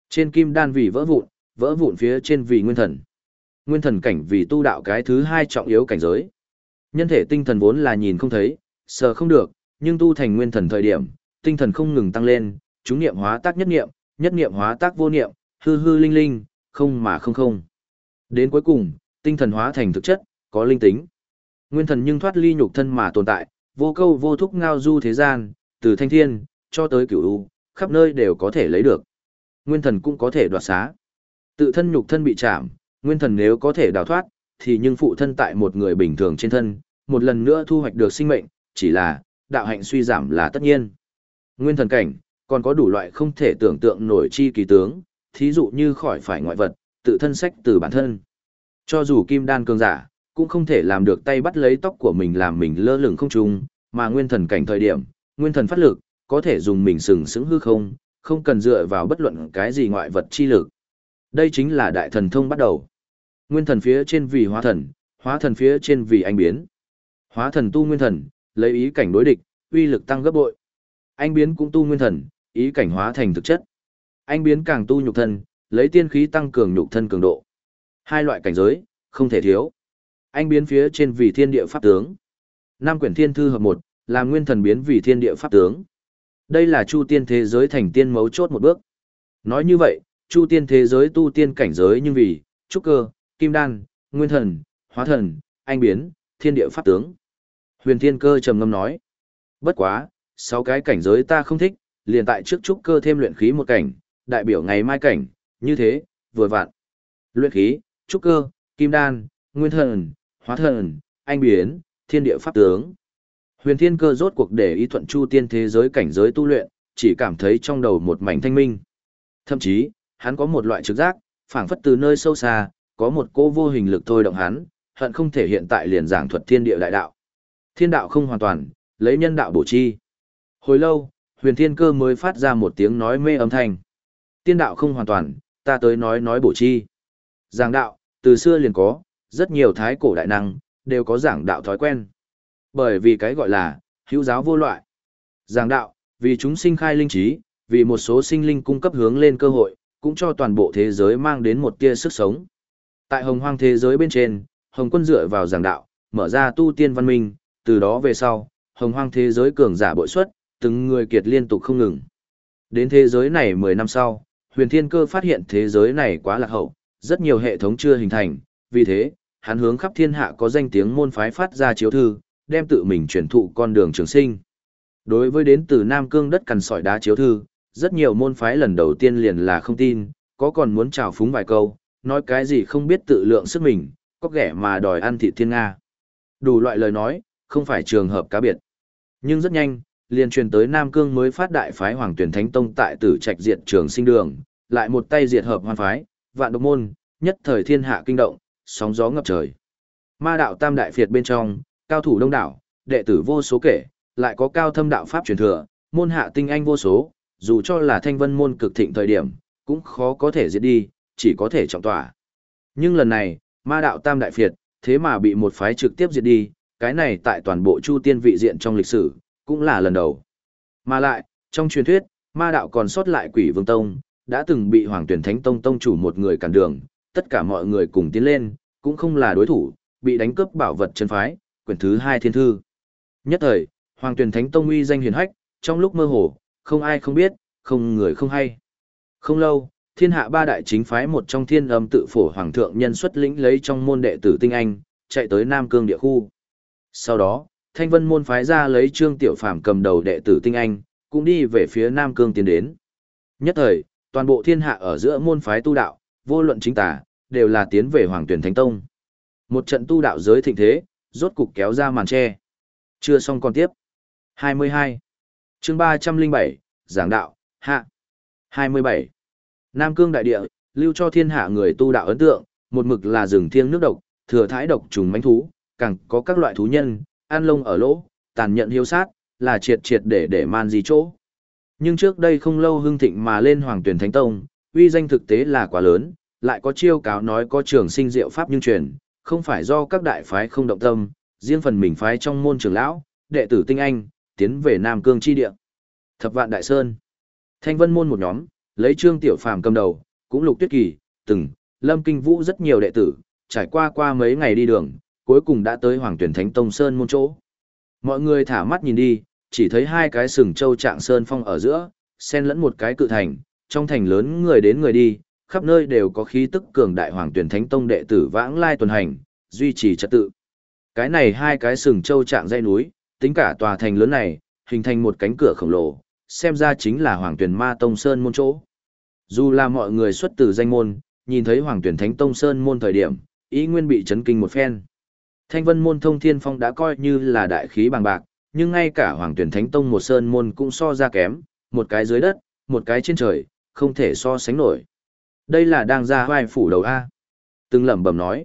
Trên kim đan vì vỡ vụn, vỡ vụn phía trên vì nguyên thần. Nguyên thần cảnh vì tu đạo cái thứ hai trọng yếu cảnh giới. Nhân thể tinh thần vốn là nhìn không thấy, sờ không được, nhưng tu thành nguyên thần thời điểm, tinh thần không ngừng tăng lên, chúng niệm hóa tác nhất niệm, nhất niệm hóa tác vô niệm, hư hư linh linh, không mà không không. Đến cuối cùng, tinh thần hóa thành thực chất, có linh tính. Nguyên thần nhưng thoát ly nhục thân mà tồn tại, vô câu vô thúc ngao du thế gian, từ thanh thiên, cho tới cửu u, khắp nơi đều có thể lấy được. Nguyên thần cũng có thể đoạt xá. Tự thân nhục thân bị chạm, nguyên thần nếu có thể đào thoát, thì nhưng phụ thân tại một người bình thường trên thân, một lần nữa thu hoạch được sinh mệnh, chỉ là, đạo hạnh suy giảm là tất nhiên. Nguyên thần cảnh, còn có đủ loại không thể tưởng tượng nổi chi kỳ tướng, thí dụ như khỏi phải ngoại vật, tự thân sách từ bản thân. Cho dù kim đan cường giả, cũng không thể làm được tay bắt lấy tóc của mình làm mình lơ lửng không trung, mà nguyên thần cảnh thời điểm, nguyên thần phát lực, có thể dùng mình sừng sững hư không, không cần dựa vào bất luận cái gì ngoại vật chi lực. Đây chính là đại thần thông bắt đầu. Nguyên thần phía trên vì hóa thần, hóa thần phía trên vì anh biến. Hóa thần tu nguyên thần, lấy ý cảnh đối địch, uy lực tăng gấp bội. Anh biến cũng tu nguyên thần, ý cảnh hóa thành thực chất. Anh biến càng tu nhục thân, lấy tiên khí tăng cường nhục thân cường độ. Hai loại cảnh giới, không thể thiếu. Anh biến phía trên vì thiên địa pháp tướng. Năm quyển thiên thư hợp một, làm nguyên thần biến vì thiên địa pháp tướng. Đây là chu tiên thế giới thành tiên mấu chốt một bước. Nói như vậy, chu tiên thế giới tu tiên cảnh giới nhưng vì, trúc cơ, kim đan, nguyên thần, hóa thần, anh biến, thiên địa pháp tướng. Huyền thiên cơ trầm ngâm nói. Bất quá, sáu cái cảnh giới ta không thích, liền tại trước trúc cơ thêm luyện khí một cảnh, đại biểu ngày mai cảnh, như thế, vừa vặn. Luyện khí, trúc cơ, kim đan, nguyên thần, hóa thần, anh biến, thiên địa pháp tướng. Huyền thiên cơ rốt cuộc để ý thuận chu tiên thế giới cảnh giới tu luyện, chỉ cảm thấy trong đầu một mảnh thanh minh. Thậm chí, hắn có một loại trực giác, phảng phất từ nơi sâu xa, có một cô vô hình lực thôi động hắn, hận không thể hiện tại liền giảng thuật thiên địa đại đạo. Thiên đạo không hoàn toàn, lấy nhân đạo bổ chi. Hồi lâu, huyền thiên cơ mới phát ra một tiếng nói mê âm thanh. Tiên đạo không hoàn toàn, ta tới nói nói bổ chi. Giảng đạo, từ xưa liền có, rất nhiều thái cổ đại năng, đều có giảng đạo thói quen. Bởi vì cái gọi là, hữu giáo vô loại. Giảng đạo, vì chúng sinh khai linh trí, vì một số sinh linh cung cấp hướng lên cơ hội, cũng cho toàn bộ thế giới mang đến một tia sức sống. Tại hồng hoang thế giới bên trên, hồng quân dựa vào giảng đạo, mở ra tu tiên văn minh, từ đó về sau, hồng hoang thế giới cường giả bội xuất, từng người kiệt liên tục không ngừng. Đến thế giới này 10 năm sau, huyền thiên cơ phát hiện thế giới này quá lạc hậu, rất nhiều hệ thống chưa hình thành, vì thế, hắn hướng khắp thiên hạ có danh tiếng môn phái phát ra chiếu thư, đem tự mình truyền thụ con đường trường sinh. Đối với đến từ Nam Cương đất cằn sỏi đá chiếu thư, rất nhiều môn phái lần đầu tiên liền là không tin, có còn muốn chào phúng vài câu, nói cái gì không biết tự lượng sức mình, có ghẻ mà đòi ăn thịt thiên Nga. Đủ loại lời nói, không phải trường hợp cá biệt. Nhưng rất nhanh, liền truyền tới Nam Cương mới phát đại phái Hoàng Tuyển Thánh Tông tại Tử Trạch diệt trường sinh đường, lại một tay diệt hợp hoan phái, vạn độc môn, nhất thời thiên hạ kinh động, sóng gió ngập trời. Ma đạo tam đại phiệt bên trong, cao thủ đông đảo, đệ tử vô số kể, lại có cao thâm đạo pháp truyền thừa, môn hạ tinh anh vô số, dù cho là thanh vân môn cực thịnh thời điểm, cũng khó có thể diệt đi, chỉ có thể trọng tỏa. Nhưng lần này, ma đạo tam đại phiệt, thế mà bị một phái trực tiếp diệt đi, cái này tại toàn bộ chu tiên vị diện trong lịch sử, cũng là lần đầu. Mà lại, trong truyền thuyết, ma đạo còn sót lại quỷ vương tông, đã từng bị hoàng tuyển thánh tông tông chủ một người cản đường, tất cả mọi người cùng tiến lên, cũng không là đối thủ, bị đánh cướp bảo vật chân phái, quyển thứ hai thiên thư. Nhất thời, hoàng tuyển thánh tông uy danh hiển hách, trong lúc mơ hồ, không ai không biết, không người không hay. Không lâu, thiên hạ ba đại chính phái một trong thiên âm tự phổ hoàng thượng nhân xuất lĩnh lấy trong môn đệ tử tinh anh, chạy tới Nam Cương địa khu. Sau đó, thanh vân môn phái ra lấy trương tiểu phàm cầm đầu đệ tử tinh anh, cũng đi về phía Nam Cương tiến đến. Nhất thời, toàn bộ thiên hạ ở giữa môn phái tu đạo, vô luận chính tả, đều là tiến về Hoàng Tuyển Thánh Tông. Một trận tu đạo giới thịnh thế, rốt cục kéo ra màn che. Chưa xong còn tiếp. 22. chương 307, Giảng đạo, hạ. 27. Nam Cương Đại Địa, lưu cho thiên hạ người tu đạo ấn tượng, một mực là rừng thiêng nước độc, thừa thái độc trùng mãnh thú, càng có các loại thú nhân, an lông ở lỗ, tàn nhận hiếu sát, là triệt triệt để để man gì chỗ. Nhưng trước đây không lâu hưng thịnh mà lên Hoàng Tuyển Thánh Tông, uy danh thực tế là quá lớn, lại có chiêu cáo nói có trường sinh diệu pháp nhưng truyền, không phải do các đại phái không động tâm, riêng phần mình phái trong môn trường lão, đệ tử tinh anh, tiến về Nam Cương chi địa. Thập vạn đại sơn. Thanh Vân môn một nhóm, lấy Trương Tiểu Phàm cầm đầu, cũng Lục Tuyết Kỳ, từng, Lâm Kinh Vũ rất nhiều đệ tử, trải qua qua mấy ngày đi đường, cuối cùng đã tới Hoàng Tuyển Thánh Tông Sơn môn chỗ. Mọi người thả mắt nhìn đi, chỉ thấy hai cái sừng châu trạng sơn phong ở giữa, xen lẫn một cái cự thành, trong thành lớn người đến người đi, khắp nơi đều có khí tức cường đại Hoàng Tuyển Thánh Tông đệ tử vãng lai tuần hành, duy trì trật tự. Cái này hai cái sừng châu trạng dây núi, tính cả tòa thành lớn này, hình thành một cánh cửa khổng lồ, xem ra chính là Hoàng Tuyển Ma Tông Sơn môn chỗ. Dù là mọi người xuất từ danh môn, nhìn thấy Hoàng Tuyển Thánh Tông Sơn môn thời điểm, ý nguyên bị chấn kinh một phen. Thanh vân môn thông thiên phong đã coi như là đại khí bằng bạc, nhưng ngay cả Hoàng Tuyển Thánh Tông một sơn môn cũng so ra kém, một cái dưới đất, một cái trên trời, không thể so sánh nổi. Đây là đang ra vai phủ đầu A. Từng lẩm bẩm nói.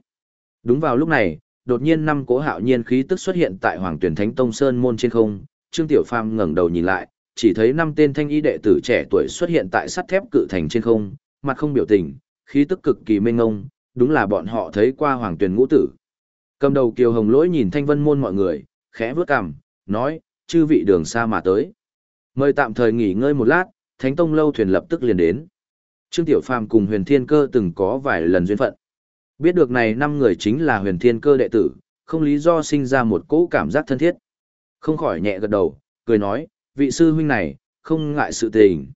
Đúng vào lúc này, đột nhiên năm cố hạo nhiên khí tức xuất hiện tại Hoàng Tuyển Thánh Tông Sơn môn trên không, Trương Tiểu Phàm ngẩng đầu nhìn lại, chỉ thấy năm tên thanh y đệ tử trẻ tuổi xuất hiện tại sắt thép cự thành trên không, mặt không biểu tình, khí tức cực kỳ mênh ngông, đúng là bọn họ thấy qua Hoàng Tuyển ngũ tử. Cầm đầu Kiều Hồng Lỗi nhìn Thanh Vân môn mọi người, khẽ vướt cằm, nói, chư vị đường xa mà tới. Mời tạm thời nghỉ ngơi một lát, Thánh Tông lâu thuyền lập tức liền đến. Trương Tiểu Phàm cùng Huyền Thiên Cơ từng có vài lần duyên phận. Biết được này năm người chính là Huyền Thiên Cơ đệ tử, không lý do sinh ra một cỗ cảm giác thân thiết. Không khỏi nhẹ gật đầu, cười nói, vị sư huynh này, không ngại sự tình.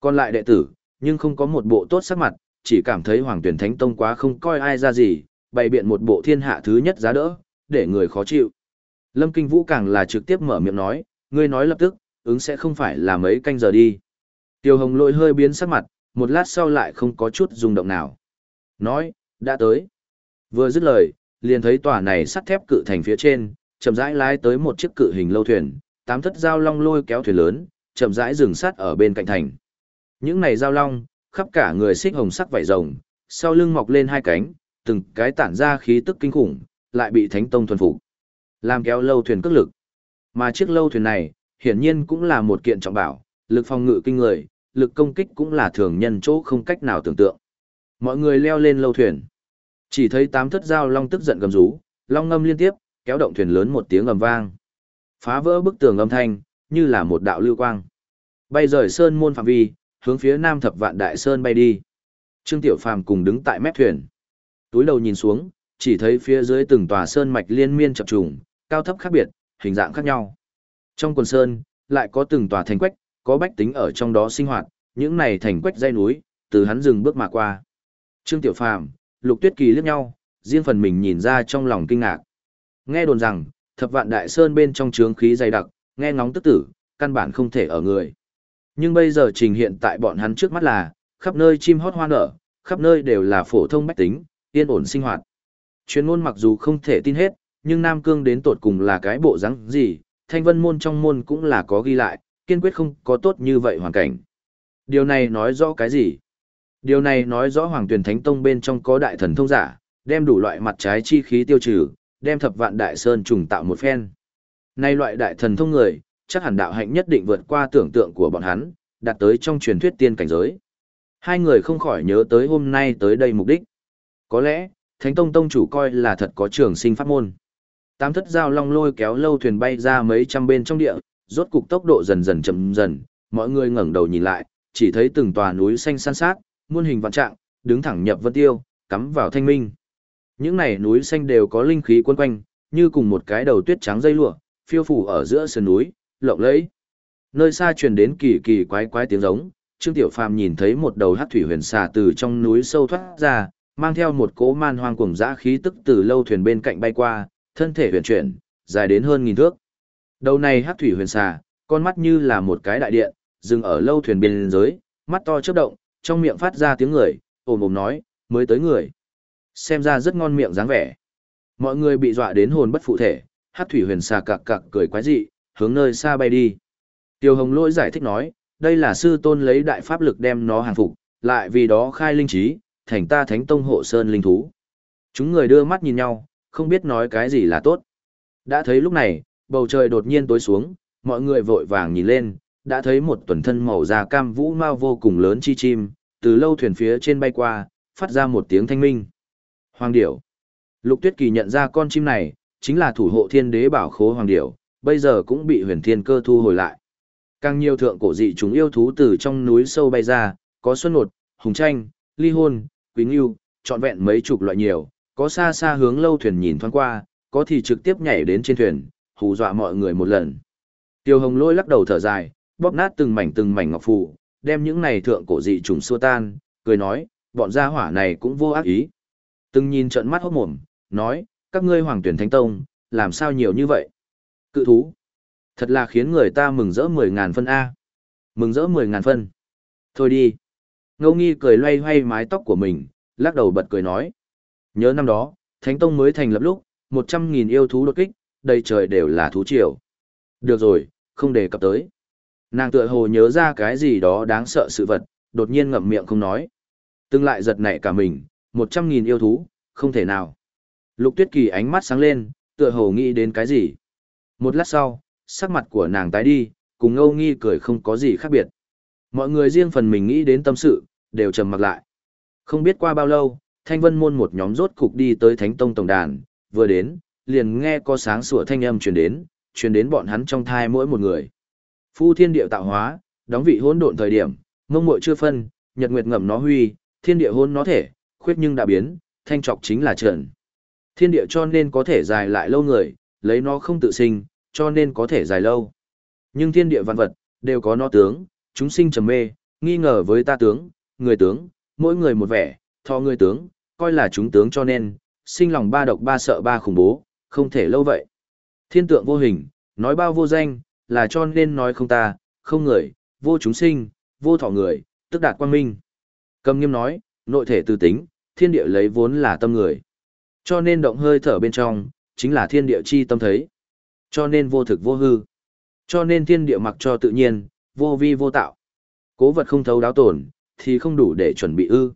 Còn lại đệ tử, nhưng không có một bộ tốt sắc mặt, chỉ cảm thấy Hoàng Tuyển Thánh Tông quá không coi ai ra gì, bày biện một bộ thiên hạ thứ nhất giá đỡ, để người khó chịu. Lâm Kinh Vũ càng là trực tiếp mở miệng nói, ngươi nói lập tức, ứng sẽ không phải là mấy canh giờ đi. Tiêu Hồng lôi hơi biến sắc mặt, một lát sau lại không có chút rung động nào. Nói, đã tới. Vừa dứt lời, liền thấy tòa này sắt thép cự thành phía trên, chậm rãi lái tới một chiếc cự hình lâu thuyền, tám thất giao long lôi kéo thuyền lớn, chậm rãi dừng sát ở bên cạnh thành. Những này giao long, khắp cả người xích hồng sắc vảy rồng, sau lưng mọc lên hai cánh, từng cái tản ra khí tức kinh khủng, lại bị Thánh Tông thuần phục. Làm kéo lâu thuyền cước lực. Mà chiếc lâu thuyền này, hiển nhiên cũng là một kiện trọng bảo, lực phòng ngự kinh người, lực công kích cũng là thường nhân chỗ không cách nào tưởng tượng. Mọi người leo lên lâu thuyền. Chỉ thấy tám thất dao long tức giận gầm rú, long ngâm liên tiếp, kéo động thuyền lớn một tiếng ầm vang. Phá vỡ bức tường âm thanh, như là một đạo lưu quang. Bay rời sơn môn phạm vi, hướng phía nam thập vạn đại sơn bay đi. Trương Tiểu Phàm cùng đứng tại mép thuyền. Túi đầu nhìn xuống, chỉ thấy phía dưới từng tòa sơn mạch liên miên chập trùng, cao thấp khác biệt, hình dạng khác nhau. Trong quần sơn, lại có từng tòa thành quách, có bách tính ở trong đó sinh hoạt, những này thành quách dây núi, từ hắn dừng bước mà qua. Trương Tiểu Phàm, Lục Tuyết Kỳ liếc nhau, riêng phần mình nhìn ra trong lòng kinh ngạc. Nghe đồn rằng, thập vạn đại sơn bên trong trướng khí dày đặc, nghe ngóng tức tử, căn bản không thể ở người. Nhưng bây giờ trình hiện tại bọn hắn trước mắt là, khắp nơi chim hót hoa nở, khắp nơi đều là phổ thông bách tính, yên ổn sinh hoạt. Chuyên môn mặc dù không thể tin hết, nhưng Nam Cương đến tột cùng là cái bộ rắn gì, thanh vân môn trong môn cũng là có ghi lại, kiên quyết không có tốt như vậy hoàn cảnh. Điều này nói rõ cái gì? Điều này nói rõ Hoàng Tuyền Thánh Tông bên trong có đại thần thông giả, đem đủ loại mặt trái chi khí tiêu trừ, đem thập vạn đại sơn trùng tạo một phen. Nay loại đại thần thông người, chắc hẳn đạo hạnh nhất định vượt qua tưởng tượng của bọn hắn, đạt tới trong truyền thuyết tiên cảnh giới. Hai người không khỏi nhớ tới hôm nay tới đây mục đích. Có lẽ, Thánh Tông Tông chủ coi là thật có trường sinh pháp môn. Tám thất giao long lôi kéo lâu thuyền bay ra mấy trăm bên trong địa, rốt cục tốc độ dần dần chậm dần, mọi người ngẩng đầu nhìn lại, chỉ thấy từng tòa núi xanh san sát, muôn hình vạn trạng, đứng thẳng nhập vân tiêu, cắm vào thanh minh. Những này núi xanh đều có linh khí quấn quanh, như cùng một cái đầu tuyết trắng dây lụa, phiêu phủ ở giữa sườn núi, lộng lẫy. Nơi xa truyền đến kỳ kỳ quái quái tiếng giống, Trương Tiểu Phàm nhìn thấy một đầu hắc thủy huyền xà từ trong núi sâu thoát ra, mang theo một cỗ man hoang cuồng dã khí tức từ lâu thuyền bên cạnh bay qua, thân thể huyền chuyển, dài đến hơn nghìn thước. Đầu này hắc thủy huyền xà, con mắt như là một cái đại điện, dừng ở lâu thuyền bên dưới, mắt to chớp động, trong miệng phát ra tiếng người, ồm ồm nói, mới tới người. Xem ra rất ngon miệng dáng vẻ. Mọi người bị dọa đến hồn bất phụ thể, hát thủy huyền xà cặc cặc cười quái dị, hướng nơi xa bay đi. Tiêu Hồng Lỗi giải thích nói, đây là sư tôn lấy đại pháp lực đem nó hàng phục, lại vì đó khai linh trí, thành ta thánh tông hộ sơn linh thú. Chúng người đưa mắt nhìn nhau, không biết nói cái gì là tốt. Đã thấy lúc này, bầu trời đột nhiên tối xuống, mọi người vội vàng nhìn lên, đã thấy một tuần thân màu da cam vũ mau vô cùng lớn chi chim, từ lâu thuyền phía trên bay qua, phát ra một tiếng thanh minh. Hoàng điểu. Lục Tuyết Kỳ nhận ra con chim này, chính là thủ hộ thiên đế bảo khố hoàng điểu, bây giờ cũng bị huyền thiên cơ thu hồi lại. Càng nhiều thượng cổ dị chúng yêu thú từ trong núi sâu bay ra, có xuân nột, hùng tranh, ly hôn, quý ngưu, trọn vẹn mấy chục loại nhiều, có xa xa hướng lâu thuyền nhìn thoáng qua, có thì trực tiếp nhảy đến trên thuyền, hù dọa mọi người một lần. Tiêu hồng lôi lắc đầu thở dài, bóp nát từng mảnh từng mảnh ngọc phù, đem những này thượng cổ dị trùng xua tan, cười nói, bọn gia hỏa này cũng vô ác ý. Từng nhìn trợn mắt hốt mồm, nói, các ngươi hoàng tuyển thánh tông, làm sao nhiều như vậy? Cự thú. Thật là khiến người ta mừng rỡ mười ngàn phân A. Mừng rỡ mười ngàn phân. Thôi đi. Ngô nghi cười loay hoay mái tóc của mình, lắc đầu bật cười nói. Nhớ năm đó, Thánh Tông mới thành lập lúc, một trăm nghìn yêu thú đột kích, đầy trời đều là thú triều. Được rồi, không đề cập tới. Nàng tựa hồ nhớ ra cái gì đó đáng sợ sự vật, đột nhiên ngậm miệng không nói. tương lại giật nảy cả mình, một trăm nghìn yêu thú, không thể nào. Lục tuyết kỳ ánh mắt sáng lên, tựa hồ nghĩ đến cái gì. Một lát sau, sắc mặt của nàng tái đi, cùng ngâu nghi cười không có gì khác biệt. Mọi người riêng phần mình nghĩ đến tâm sự, đều trầm mặc lại. Không biết qua bao lâu, thanh vân môn một nhóm rốt cục đi tới thánh tông tổng đàn, vừa đến, liền nghe có sáng sủa thanh âm truyền đến, truyền đến bọn hắn trong thai mỗi một người. Phu thiên địa tạo hóa, đóng vị hỗn độn thời điểm, mông muội chưa phân, nhật nguyệt ngầm nó huy, thiên địa hôn nó thể, khuyết nhưng đã biến, thanh trọc chính là trần. Thiên địa cho nên có thể dài lại lâu người, lấy nó không tự sinh, cho nên có thể dài lâu. Nhưng thiên địa văn vật, đều có nó tướng, chúng sinh trầm mê, nghi ngờ với ta tướng, người tướng, mỗi người một vẻ, thọ người tướng, coi là chúng tướng cho nên, sinh lòng ba độc ba sợ ba khủng bố, không thể lâu vậy. Thiên tượng vô hình, nói bao vô danh, là cho nên nói không ta, không người, vô chúng sinh, vô thọ người, tức đạt quang minh. Cầm nghiêm nói, nội thể tư tính, thiên địa lấy vốn là tâm người. Cho nên động hơi thở bên trong, chính là thiên địa chi tâm thấy. Cho nên vô thực vô hư. Cho nên thiên địa mặc cho tự nhiên, vô vi vô tạo. Cố vật không thấu đáo tổn, thì không đủ để chuẩn bị ư.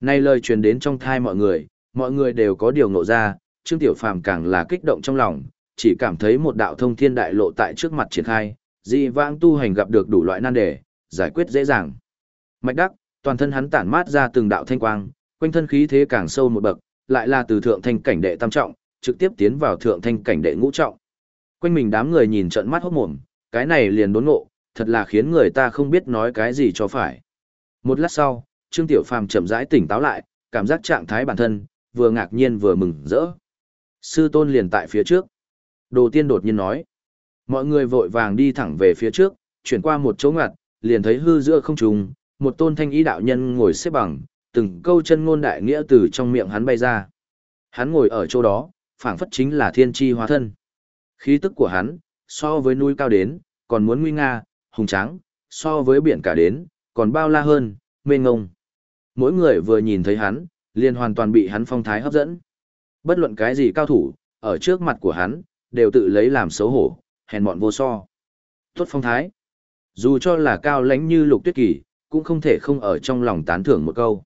Nay lời truyền đến trong thai mọi người, mọi người đều có điều ngộ ra, Trương Tiểu Phàm càng là kích động trong lòng, chỉ cảm thấy một đạo thông thiên đại lộ tại trước mặt triển khai, dị vãng tu hành gặp được đủ loại nan đề, giải quyết dễ dàng. Mạch đắc, toàn thân hắn tản mát ra từng đạo thanh quang, quanh thân khí thế càng sâu một bậc, lại là từ thượng thanh cảnh đệ tam trọng, trực tiếp tiến vào thượng thanh cảnh đệ ngũ trọng. Quanh mình đám người nhìn trận mắt hốt mồm, cái này liền đốn ngộ, thật là khiến người ta không biết nói cái gì cho phải. Một lát sau, Trương Tiểu Phàm chậm rãi tỉnh táo lại, cảm giác trạng thái bản thân, vừa ngạc nhiên vừa mừng rỡ. Sư tôn liền tại phía trước. Đồ tiên đột nhiên nói. Mọi người vội vàng đi thẳng về phía trước, chuyển qua một chỗ ngặt, liền thấy hư giữa không trùng, một tôn thanh ý đạo nhân ngồi xếp bằng, từng câu chân ngôn đại nghĩa từ trong miệng hắn bay ra. Hắn ngồi ở chỗ đó, phảng phất chính là thiên tri hóa thân. Khí tức của hắn, so với núi cao đến, còn muốn nguy nga, hùng tráng, so với biển cả đến, còn bao la hơn, mênh ngông. Mỗi người vừa nhìn thấy hắn, liền hoàn toàn bị hắn phong thái hấp dẫn. Bất luận cái gì cao thủ, ở trước mặt của hắn, đều tự lấy làm xấu hổ, hèn mọn vô so. Tốt phong thái. Dù cho là cao lãnh như lục tuyết kỳ, cũng không thể không ở trong lòng tán thưởng một câu.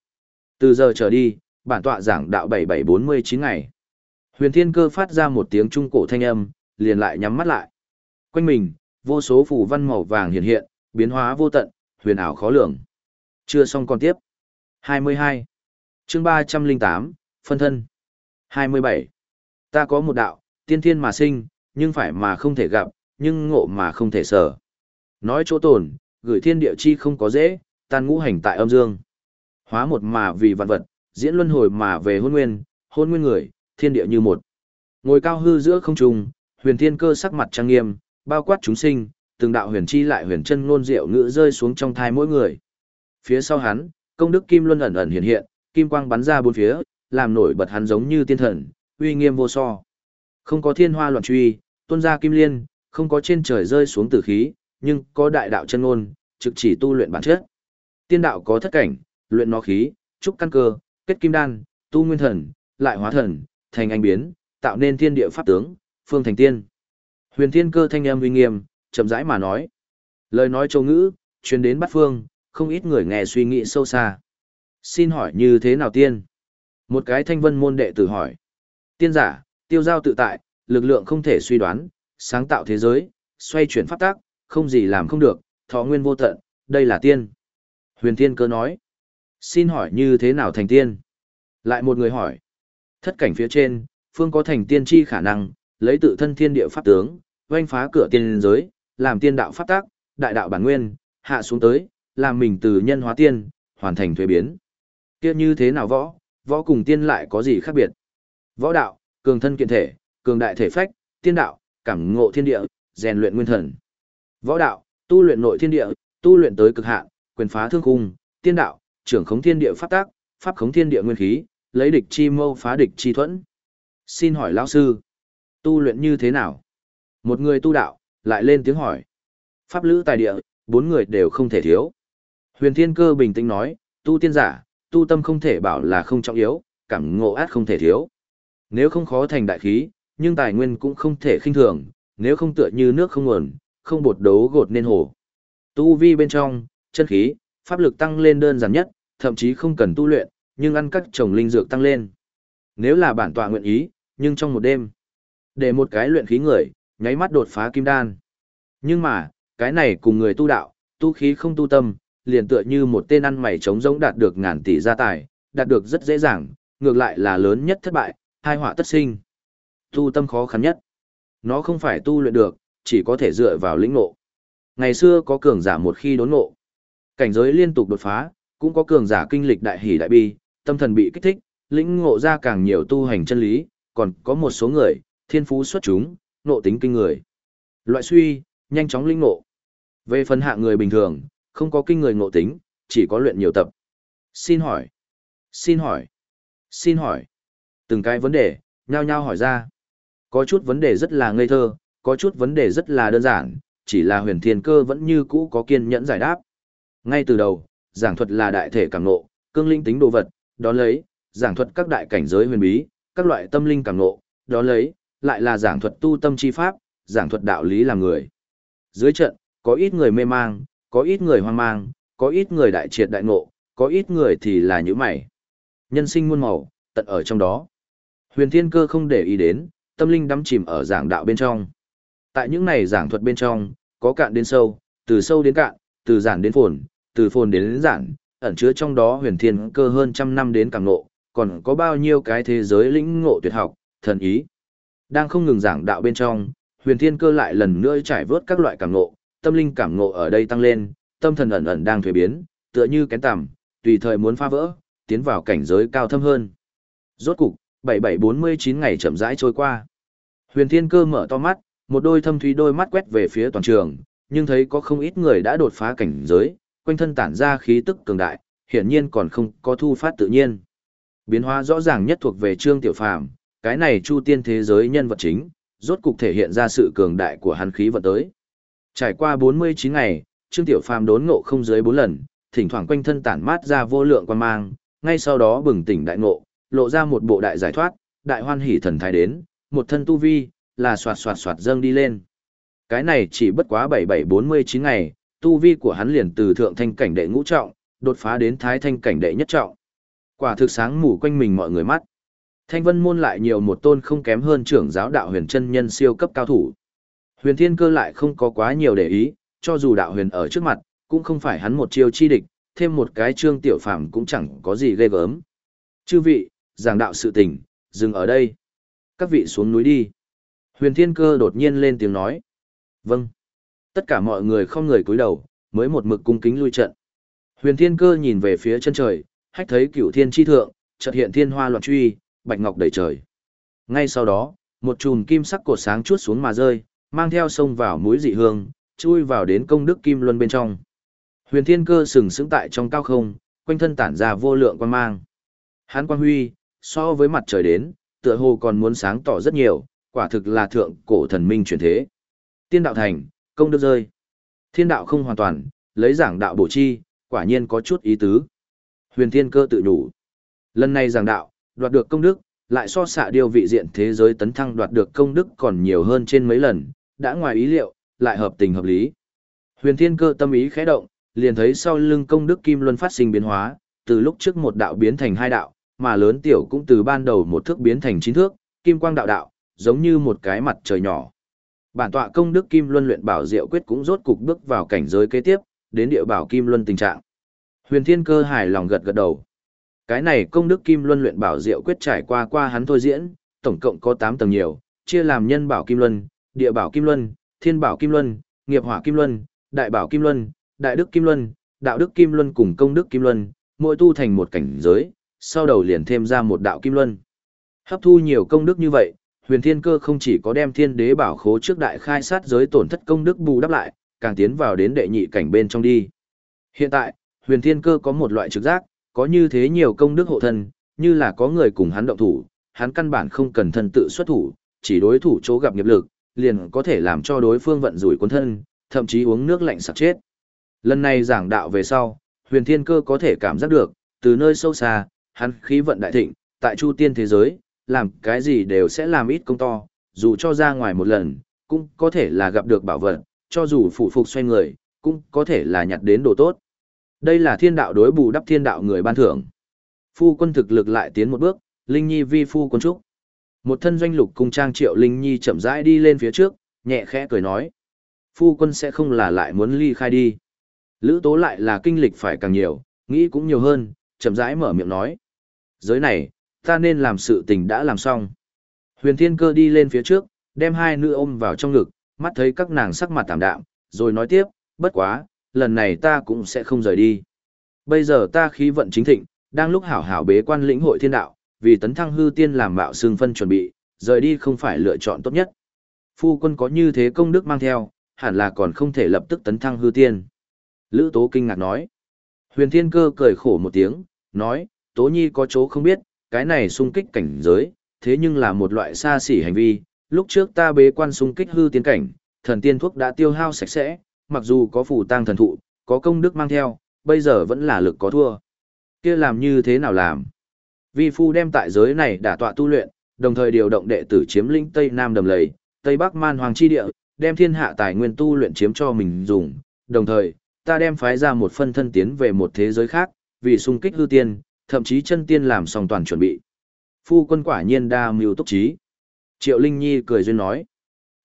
Từ giờ trở đi, bản tọa giảng đạo 7749 ngày. Huyền Thiên Cơ phát ra một tiếng trung cổ thanh âm, liền lại nhắm mắt lại. Quanh mình, vô số phù văn màu vàng hiện hiện, biến hóa vô tận, huyền ảo khó lường. Chưa xong còn tiếp. 22. Chương 308, phân thân. 27. Ta có một đạo, tiên thiên mà sinh, nhưng phải mà không thể gặp, nhưng ngộ mà không thể sở. Nói chỗ tồn, gửi thiên địa chi không có dễ, tan ngũ hành tại âm dương. Hóa một mà vì vạn vật, diễn luân hồi mà về hôn nguyên, hôn nguyên người, thiên địa như một. Ngồi cao hư giữa không trung, huyền thiên cơ sắc mặt trang nghiêm, bao quát chúng sinh, từng đạo huyền chi lại huyền chân ngôn diệu ngữ rơi xuống trong thai mỗi người. Phía sau hắn, công đức kim luân ẩn ẩn hiện hiện, kim quang bắn ra bốn phía, làm nổi bật hắn giống như tiên thần, uy nghiêm vô so. Không có thiên hoa loạn truy, tuôn ra kim liên, không có trên trời rơi xuống tử khí, nhưng có đại đạo chân ngôn, trực chỉ tu luyện bản chất. Tiên đạo có thất cảnh, luyện nó khí, trúc căn cơ, kết kim đan, tu nguyên thần, lại hóa thần, thành anh biến, tạo nên thiên địa pháp tướng, phương thành tiên. Huyền thiên cơ thanh âm uy nghiêm, chậm rãi mà nói. Lời nói châu ngữ, truyền đến bát phương, không ít người nghe suy nghĩ sâu xa. Xin hỏi như thế nào tiên? Một cái thanh vân môn đệ tử hỏi. Tiên giả, tiêu giao tự tại, lực lượng không thể suy đoán, sáng tạo thế giới, xoay chuyển pháp tác, không gì làm không được, thọ nguyên vô tận, đây là tiên. Huyền Thiên Cơ nói. Xin hỏi như thế nào thành tiên? Lại một người hỏi. Thất cảnh phía trên, phương có thành tiên chi khả năng, lấy tự thân thiên địa pháp tướng, oanh phá cửa tiên giới, làm tiên đạo pháp tác, đại đạo bản nguyên, hạ xuống tới, làm mình từ nhân hóa tiên, hoàn thành thuế biến. Kia như thế nào võ, võ cùng tiên lại có gì khác biệt? Võ đạo, cường thân kiện thể, cường đại thể phách, tiên đạo, cảm ngộ thiên địa, rèn luyện nguyên thần. Võ đạo, tu luyện nội thiên địa, tu luyện tới cực hạn, quyền phá thương khung, tiên đạo, trưởng khống thiên địa pháp tác, pháp khống thiên địa nguyên khí, lấy địch chi mâu phá địch chi thuẫn. Xin hỏi lão sư, tu luyện như thế nào? Một người tu đạo, lại lên tiếng hỏi. Pháp lữ tài địa, bốn người đều không thể thiếu. Huyền Thiên Cơ bình tĩnh nói, tu tiên giả, tu tâm không thể bảo là không trọng yếu, cảm ngộ át không thể thiếu. Nếu không khó thành đại khí, nhưng tài nguyên cũng không thể khinh thường, nếu không tựa như nước không nguồn, không bột đấu gột nên hồ. Tu vi bên trong, chân khí, pháp lực tăng lên đơn giản nhất, thậm chí không cần tu luyện, nhưng ăn các trồng linh dược tăng lên. Nếu là bản tọa nguyện ý, nhưng trong một đêm, để một cái luyện khí người, nháy mắt đột phá kim đan. Nhưng mà, cái này cùng người tu đạo, tu khí không tu tâm, liền tựa như một tên ăn mày trống rỗng đạt được ngàn tỷ gia tài, đạt được rất dễ dàng, ngược lại là lớn nhất thất bại, hai họa tất sinh. Tu tâm khó khăn nhất. Nó không phải tu luyện được, chỉ có thể dựa vào lĩnh ngộ. Ngày xưa có cường giả một khi đốn ngộ, cảnh giới liên tục đột phá, cũng có cường giả kinh lịch đại hỷ đại bi, tâm thần bị kích thích, lĩnh ngộ ra càng nhiều tu hành chân lý, còn có một số người, thiên phú xuất chúng, nộ tính kinh người. Loại suy, nhanh chóng linh ngộ. Về phần hạ người bình thường, không có kinh người ngộ tính, chỉ có luyện nhiều tập. Xin hỏi, xin hỏi, xin hỏi. Từng cái vấn đề, nhao nhao hỏi ra. Có chút vấn đề rất là ngây thơ, có chút vấn đề rất là đơn giản, chỉ là huyền thiên cơ vẫn như cũ có kiên nhẫn giải đáp. Ngay từ đầu, giảng thuật là đại thể cảm ngộ, cương linh tính đồ vật, đó lấy, giảng thuật các đại cảnh giới huyền bí, các loại tâm linh cảm ngộ, đó lấy, lại là giảng thuật tu tâm chi pháp, giảng thuật đạo lý làm người. Dưới trận, có ít người mê mang, có ít người hoang mang, có ít người đại triệt đại ngộ, có ít người thì là như mày. Nhân sinh muôn màu, tận ở trong đó. Huyền Thiên Cơ không để ý đến, tâm linh đắm chìm ở giảng đạo bên trong. Tại những này giảng thuật bên trong, có cạn đến sâu, từ sâu đến cạn, từ giản đến phồn, từ phồn đến, đến giản, ẩn chứa trong đó huyền thiên cơ hơn trăm năm đến càng ngộ, còn có bao nhiêu cái thế giới lĩnh ngộ tuyệt học, thần ý. Đang không ngừng giảng đạo bên trong, huyền thiên cơ lại lần nữa trải vớt các loại cảm ngộ, tâm linh cảm ngộ ở đây tăng lên, tâm thần ẩn ẩn đang thuế biến, tựa như kén tằm, tùy thời muốn phá vỡ, tiến vào cảnh giới cao thâm hơn. Rốt cục, 7749 ngày chậm rãi trôi qua. Huyền Thiên Cơ mở to mắt, một đôi thâm thúy đôi mắt quét về phía toàn trường, nhưng thấy có không ít người đã đột phá cảnh giới, quanh thân tản ra khí tức cường đại, hiển nhiên còn không có thu phát tự nhiên. Biến hóa rõ ràng nhất thuộc về Trương Tiểu Phàm, cái này chu tiên thế giới nhân vật chính, rốt cục thể hiện ra sự cường đại của hắn khí vận tới. Trải qua 49 ngày, Trương Tiểu Phàm đốn ngộ không dưới 4 lần, thỉnh thoảng quanh thân tản mát ra vô lượng quan mang, ngay sau đó bừng tỉnh đại ngộ, lộ ra một bộ đại giải thoát, đại hoan hỷ thần thái đến, một thân tu vi, là soạt soạt soạt dâng đi lên. Cái này chỉ bất quá 7749 ngày, tu vi của hắn liền từ thượng thanh cảnh đệ ngũ trọng, đột phá đến thái thanh cảnh đệ nhất trọng. Quả thực sáng mù quanh mình mọi người mắt. Thanh vân môn lại nhiều một tôn không kém hơn trưởng giáo đạo huyền chân nhân siêu cấp cao thủ. Huyền thiên cơ lại không có quá nhiều để ý, cho dù đạo huyền ở trước mặt, cũng không phải hắn một chiêu chi địch, thêm một cái trương tiểu phàm cũng chẳng có gì ghê gớm. Chư vị, giảng đạo sự tình, dừng ở đây. Các vị xuống núi đi. Huyền thiên cơ đột nhiên lên tiếng nói. Vâng. Tất cả mọi người không người cúi đầu, mới một mực cung kính lui trận. Huyền thiên cơ nhìn về phía chân trời, hách thấy cửu thiên chi thượng, chợt hiện thiên hoa loạn truy, bạch ngọc đầy trời. Ngay sau đó, một chùm kim sắc cột sáng chuốt xuống mà rơi, mang theo sông vào mũi dị hương, chui vào đến công đức kim luân bên trong. Huyền thiên cơ sừng sững tại trong cao không, quanh thân tản ra vô lượng quan mang. Hán quang huy, so với mặt trời đến, tựa hồ còn muốn sáng tỏ rất nhiều, quả thực là thượng cổ thần minh chuyển thế. Tiên đạo thành, công đức rơi. Thiên đạo không hoàn toàn, lấy giảng đạo bổ chi, quả nhiên có chút ý tứ. Huyền thiên cơ tự nhủ. Lần này giảng đạo, đoạt được công đức, lại so xạ điều vị diện thế giới tấn thăng đoạt được công đức còn nhiều hơn trên mấy lần, đã ngoài ý liệu, lại hợp tình hợp lý. Huyền thiên cơ tâm ý khẽ động, liền thấy sau lưng công đức kim luân phát sinh biến hóa, từ lúc trước một đạo biến thành hai đạo, mà lớn tiểu cũng từ ban đầu một thước biến thành chín thước, kim quang đạo đạo, giống như một cái mặt trời nhỏ. Bản tọa công đức kim luân luyện bảo diệu quyết cũng rốt cục bước vào cảnh giới kế tiếp, đến địa bảo kim luân tình trạng. Huyền Thiên Cơ hài lòng gật gật đầu. Cái này công đức kim luân luyện bảo diệu quyết trải qua qua hắn thôi diễn, tổng cộng có 8 tầng nhiều, chia làm nhân bảo kim luân, địa bảo kim luân, thiên bảo kim luân, nghiệp hỏa kim luân, đại bảo kim luân, đại đức kim luân, đạo đức kim luân cùng công đức kim luân, mỗi tu thành một cảnh giới, sau đầu liền thêm ra một đạo kim luân. Hấp thu nhiều công đức như vậy, huyền thiên cơ không chỉ có đem thiên đế bảo khố trước đại khai sát giới tổn thất công đức bù đắp lại, càng tiến vào đến đệ nhị cảnh bên trong đi. Hiện tại, huyền thiên cơ có một loại trực giác, có như thế nhiều công đức hộ thân, như là có người cùng hắn động thủ, hắn căn bản không cần thân tự xuất thủ, chỉ đối thủ chỗ gặp nghiệp lực, liền có thể làm cho đối phương vận rủi cuốn thân, thậm chí uống nước lạnh sặc chết. Lần này giảng đạo về sau, huyền thiên cơ có thể cảm giác được, từ nơi sâu xa, hắn khí vận đại thịnh, tại chu tiên thế giới, làm cái gì đều sẽ làm ít công to, dù cho ra ngoài một lần, cũng có thể là gặp được bảo vật, cho dù phụ phục xoay người, cũng có thể là nhặt đến đồ tốt. Đây là thiên đạo đối bù đắp thiên đạo người ban thưởng. Phu quân thực lực lại tiến một bước, Linh Nhi vi phu quân trúc. Một thân doanh lục cung trang triệu Linh Nhi chậm rãi đi lên phía trước, nhẹ khẽ cười nói. Phu quân sẽ không là lại muốn ly khai đi. Lữ tố lại là kinh lịch phải càng nhiều, nghĩ cũng nhiều hơn, chậm rãi mở miệng nói. Giới này, ta nên làm sự tình đã làm xong. Huyền Thiên Cơ đi lên phía trước, đem hai nữ ôm vào trong ngực, mắt thấy các nàng sắc mặt tạm đạm, rồi nói tiếp, bất quá, lần này ta cũng sẽ không rời đi. Bây giờ ta khí vận chính thịnh, đang lúc hảo hảo bế quan lĩnh hội thiên đạo, vì tấn thăng hư tiên làm mạo xương phân chuẩn bị, rời đi không phải lựa chọn tốt nhất. Phu quân có như thế công đức mang theo, hẳn là còn không thể lập tức tấn thăng hư tiên. Lữ Tố kinh ngạc nói. Huyền Thiên Cơ cười khổ một tiếng, nói, Tố Nhi có chỗ không biết, cái này xung kích cảnh giới, thế nhưng là một loại xa xỉ hành vi. Lúc trước ta bế quan xung kích hư tiên cảnh, thần tiên thuốc đã tiêu hao sạch sẽ, mặc dù có phù tang thần thụ, có công đức mang theo, bây giờ vẫn là lực có thua. Kia làm như thế nào làm? Vi phu đem tại giới này đả tọa tu luyện, đồng thời điều động đệ tử chiếm lĩnh Tây Nam đầm lầy, Tây Bắc man hoàng chi địa, đem thiên hạ tài nguyên tu luyện chiếm cho mình dùng, đồng thời, ta đem phái ra một phân thân tiến về một thế giới khác, vì xung kích hư tiên, thậm chí chân tiên làm xong toàn chuẩn bị. Phu quân quả nhiên đa mưu túc trí. Triệu Linh Nhi cười duyên nói.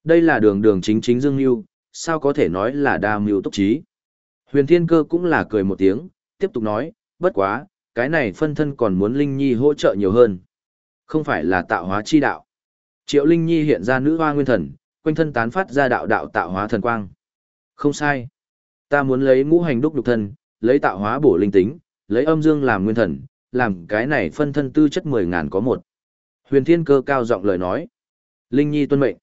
Đây là đường đường chính chính dương mưu, sao có thể nói là đa mưu túc trí. Huyền Thiên Cơ cũng là cười một tiếng, tiếp tục nói, bất quá, cái này phân thân còn muốn Linh Nhi hỗ trợ nhiều hơn. Không phải là tạo hóa chi đạo. Triệu Linh Nhi hiện ra nữ hoa nguyên thần, quanh thân tán phát ra đạo đạo tạo hóa thần quang. Không sai. Ta muốn lấy ngũ hành đúc nhục thân, lấy tạo hóa bổ linh tính, lấy âm dương làm nguyên thần, làm cái này phân thân tư chất mười ngàn có một. Huyền Thiên Cơ cao giọng lời nói. Linh Nhi tuân mệnh.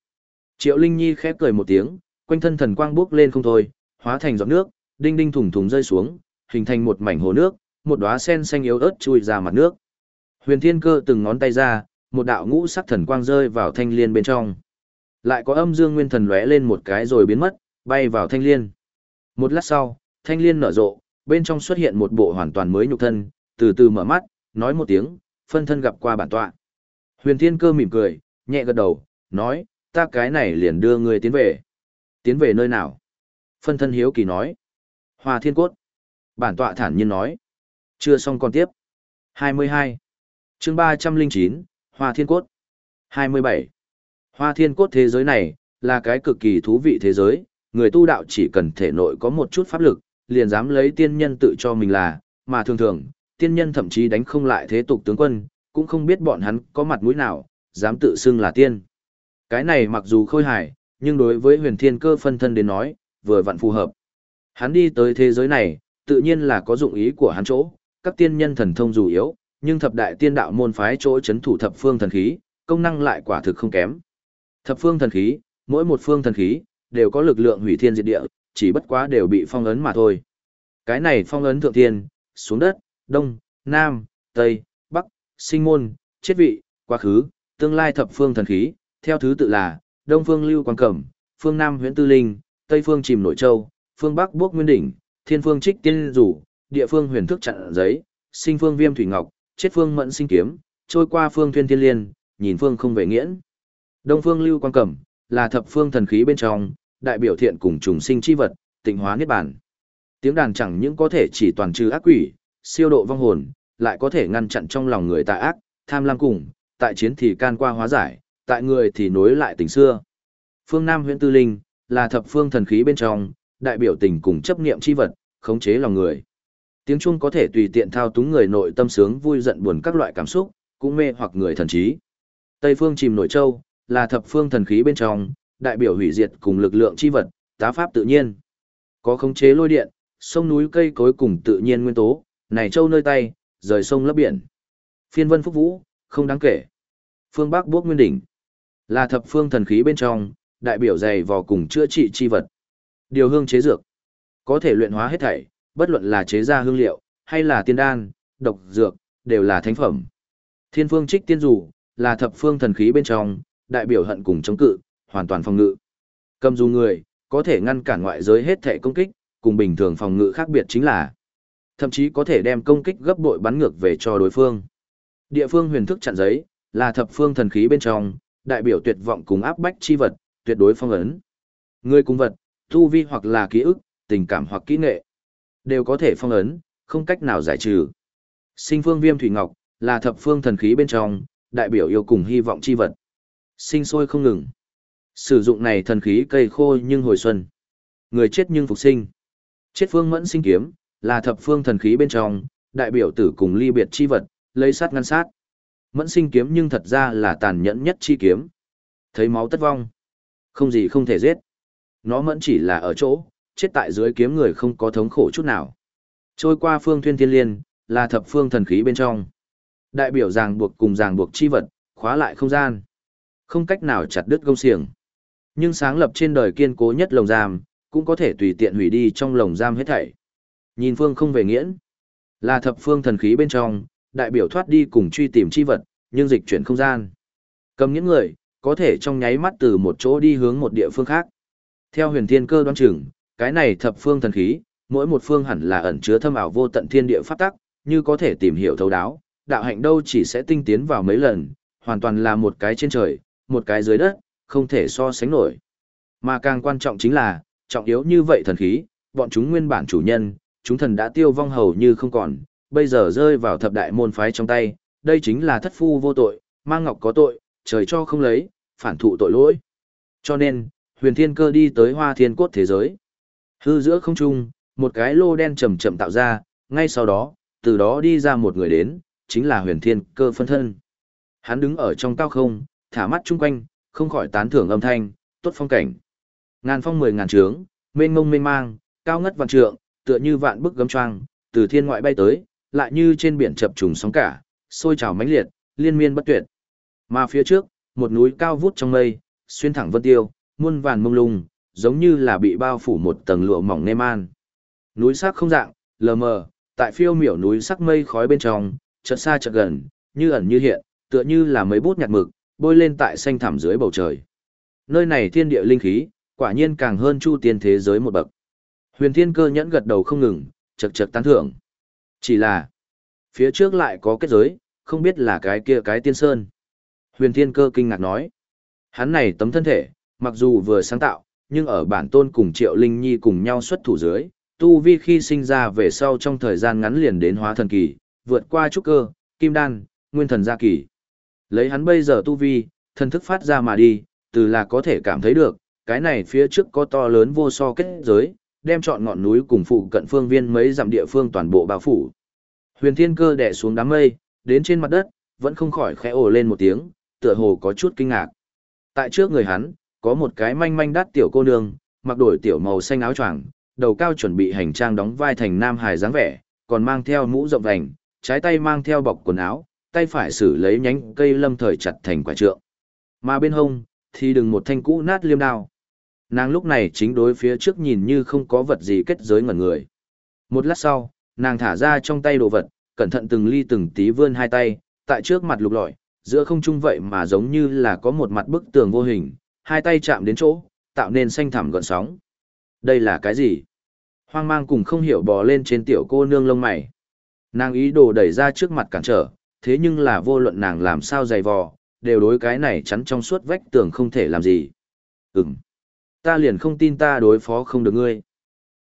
Triệu Linh Nhi khép cười một tiếng, quanh thân thần quang bước lên không thôi, hóa thành giọt nước, đinh đinh thủng thủng rơi xuống, hình thành một mảnh hồ nước, một đóa sen xanh yếu ớt chui ra mặt nước. Huyền Thiên Cơ từng ngón tay ra, một đạo ngũ sắc thần quang rơi vào thanh liên bên trong. Lại có âm dương nguyên thần lóe lên một cái rồi biến mất, bay vào thanh liên. Một lát sau, thanh liên nở rộ, bên trong xuất hiện một bộ hoàn toàn mới nhục thân, từ từ mở mắt, nói một tiếng, phân thân gặp qua bản tọa. Huyền Thiên Cơ mỉm cười, nhẹ gật đầu, nói, ta cái này liền đưa ngươi tiến về. Tiến về nơi nào? Phân thân hiếu kỳ nói. Hoa Thiên Cốt. Bản tọa thản nhiên nói. Chưa xong còn tiếp. 22. chương 309, Hoa Thiên Cốt. 27. Hoa Thiên Cốt thế giới này, là cái cực kỳ thú vị thế giới, người tu đạo chỉ cần thể nội có một chút pháp lực, liền dám lấy tiên nhân tự cho mình là, mà thường thường, tiên nhân thậm chí đánh không lại thế tục tướng quân, cũng không biết bọn hắn có mặt mũi nào, dám tự xưng là tiên. Cái này mặc dù khôi hài, nhưng đối với huyền thiên cơ phân thân đến nói, vừa vặn phù hợp. Hắn đi tới thế giới này, tự nhiên là có dụng ý của hắn chỗ, các tiên nhân thần thông dù yếu, nhưng thập đại tiên đạo môn phái chỗ chấn thủ thập phương thần khí, công năng lại quả thực không kém. Thập phương thần khí, mỗi một phương thần khí, đều có lực lượng hủy thiên diệt địa, chỉ bất quá đều bị phong ấn mà thôi. Cái này phong ấn thượng thiên, xuống đất, đông, nam, tây, bắc, sinh môn, chết vị, quá khứ, tương lai thập phương thần khí, theo thứ tự là, đông phương lưu quang cẩm, phương nam huyễn tư linh, tây phương chìm nội châu, phương bắc bước nguyên đỉnh, thiên phương trích tiên rủ, địa phương huyền thức chặn giấy, sinh phương viêm thủy ngọc, chết phương mẫn sinh kiếm, trôi qua phương thuyên thiên liên, nhìn phương không về nghiễn. Đông phương lưu quang cẩm, là thập phương thần khí bên trong, đại biểu thiện cùng trùng sinh chi vật, tịnh hóa niết bản. Tiếng đàn chẳng những có thể chỉ toàn trừ ác quỷ, siêu độ vong hồn, lại có thể ngăn chặn trong lòng người tà ác, tham lam cùng, tại chiến thì can qua hóa giải, tại người thì nối lại tình xưa. Phương Nam huyện tư linh, là thập phương thần khí bên trong, đại biểu tình cùng chấp niệm chi vật, khống chế lòng người. Tiếng chuông có thể tùy tiện thao túng người nội tâm sướng vui giận buồn các loại cảm xúc, cũng mê hoặc người thần trí. Tây phương chìm nội châu, là thập phương thần khí bên trong, đại biểu hủy diệt cùng lực lượng chi vật, tá pháp tự nhiên. Có khống chế lôi điện, sông núi cây cối cùng tự nhiên nguyên tố, này châu nơi tay, rời sông lấp biển. Phiên vân phúc vũ, không đáng kể. Phương Bắc Bốc Nguyên Đỉnh, là thập phương thần khí bên trong, đại biểu dày vò cùng chữa trị chi vật. Điều hương chế dược, có thể luyện hóa hết thảy, bất luận là chế ra hương liệu, hay là tiên đan, độc dược, đều là thánh phẩm. Thiên phương trích tiên dù, là thập phương thần khí bên trong, đại biểu hận cùng chống cự, hoàn toàn phòng ngự. Cầm dù người, có thể ngăn cản ngoại giới hết thể công kích, cùng bình thường phòng ngự khác biệt chính là thậm chí có thể đem công kích gấp bội bắn ngược về cho đối phương. Địa phương huyền thức chặn giấy, là thập phương thần khí bên trong, đại biểu tuyệt vọng cùng áp bách chi vật, tuyệt đối phong ấn. Người cùng vật, tu vi hoặc là ký ức, tình cảm hoặc kỹ nghệ, đều có thể phong ấn, không cách nào giải trừ. Sinh phương viêm thủy ngọc, là thập phương thần khí bên trong, đại biểu yêu cùng hy vọng chi vật. Sinh sôi không ngừng. Sử dụng này thần khí cây khô nhưng hồi xuân. Người chết nhưng phục sinh. Chết phương mẫn sinh kiếm, là thập phương thần khí bên trong, đại biểu tử cùng ly biệt chi vật, lấy sát ngăn sát. Mẫn sinh kiếm nhưng thật ra là tàn nhẫn nhất chi kiếm. Thấy máu tất vong. Không gì không thể giết. Nó mẫn chỉ là ở chỗ, chết tại dưới kiếm người không có thống khổ chút nào. Trôi qua phương thuyên thiên liên, là thập phương thần khí bên trong. Đại biểu ràng buộc cùng ràng buộc chi vật, khóa lại không gian. Không cách nào chặt đứt gông xiềng. Nhưng sáng lập trên đời kiên cố nhất lồng giam, cũng có thể tùy tiện hủy đi trong lồng giam hết thảy. Nhìn phương không về nghiễn, là thập phương thần khí bên trong, đại biểu thoát đi cùng truy tìm chi vật, nhưng dịch chuyển không gian. Cầm những người, có thể trong nháy mắt từ một chỗ đi hướng một địa phương khác. Theo huyền thiên cơ đoán chừng, cái này thập phương thần khí, mỗi một phương hẳn là ẩn chứa thâm ảo vô tận thiên địa pháp tắc, như có thể tìm hiểu thấu đáo, đạo hạnh đâu chỉ sẽ tinh tiến vào mấy lần, hoàn toàn là một cái trên trời, một cái dưới đất, không thể so sánh nổi. Mà càng quan trọng chính là, trọng yếu như vậy thần khí, bọn chúng nguyên bản chủ nhân, chúng thần đã tiêu vong hầu như không còn, bây giờ rơi vào thập đại môn phái trong tay, đây chính là thất phu vô tội, mang ngọc có tội, trời cho không lấy, phản thụ tội lỗi. Cho nên, huyền thiên cơ đi tới hoa thiên cốt thế giới. Hư giữa không trung, một cái lô đen chậm chậm tạo ra, ngay sau đó, từ đó đi ra một người đến, chính là huyền thiên cơ phân thân. Hắn đứng ở trong cao không, thả mắt chung quanh, không khỏi tán thưởng âm thanh, tốt phong cảnh. Ngàn phong mười ngàn trướng, mênh mông mênh mang, cao ngất vạn trượng, tựa như vạn bức gấm choang, từ thiên ngoại bay tới, lại như trên biển chập trùng sóng cả, sôi trào mãnh liệt, liên miên bất tuyệt. Mà phía trước, một núi cao vút trong mây, xuyên thẳng vân tiêu, muôn vàn mông lung, giống như là bị bao phủ một tầng lụa mỏng nêm an. Núi sắc không dạng, Lờ mờ, tại phiêu miểu núi sắc mây khói bên trong, chợt xa chợt gần, như ẩn như hiện, tựa như là mấy bút nhạt mực, bôi lên tại xanh thẳm dưới bầu trời. Nơi này thiên địa linh khí, quả nhiên càng hơn chu tiên thế giới một bậc. Huyền Thiên Cơ nhẫn gật đầu không ngừng, chậc chậc tán thưởng. Chỉ là, phía trước lại có kết giới, không biết là cái kia cái tiên sơn. Huyền Thiên Cơ kinh ngạc nói, hắn này tấm thân thể, mặc dù vừa sáng tạo, nhưng ở bản tôn cùng Triệu Linh Nhi cùng nhau xuất thủ dưới, tu vi khi sinh ra về sau trong thời gian ngắn liền đến hóa thần kỳ, vượt qua trúc cơ, kim đan, nguyên thần gia kỳ. Lấy hắn bây giờ tu vi, thần thức phát ra mà đi, từ là có thể cảm thấy được, cái này phía trước có to lớn vô so kết giới, đem chọn ngọn núi cùng phụ cận phương viên mấy dặm địa phương toàn bộ bao phủ. Huyền Thiên Cơ đè xuống đám mây, đến trên mặt đất, vẫn không khỏi khẽ ồ lên một tiếng, tựa hồ có chút kinh ngạc. Tại trước người hắn, có một cái manh manh đắt tiểu cô nương, mặc đổi tiểu màu xanh áo choàng, đầu cao chuẩn bị hành trang đóng vai thành nam hài dáng vẻ, còn mang theo mũ rộng vành, trái tay mang theo bọc quần áo, tay phải xử lấy nhánh cây lâm thời chặt thành quả trượng. Mà bên hông, thì đừng một thanh cũ nát liêm đao. Nàng lúc này chính đối phía trước nhìn như không có vật gì kết giới ngẩn người. Một lát sau, nàng thả ra trong tay đồ vật, cẩn thận từng ly từng tí vươn hai tay, tại trước mặt lục lọi, giữa không trung vậy mà giống như là có một mặt bức tường vô hình, hai tay chạm đến chỗ, tạo nên xanh thẳm gợn sóng. Đây là cái gì? Hoang mang cùng không hiểu bò lên trên tiểu cô nương lông mày. Nàng ý đồ đẩy ra trước mặt cản trở, thế nhưng là vô luận nàng làm sao dày vò, đều đối cái này chắn trong suốt vách tường không thể làm gì. Ừm. Ta liền không tin ta đối phó không được ngươi.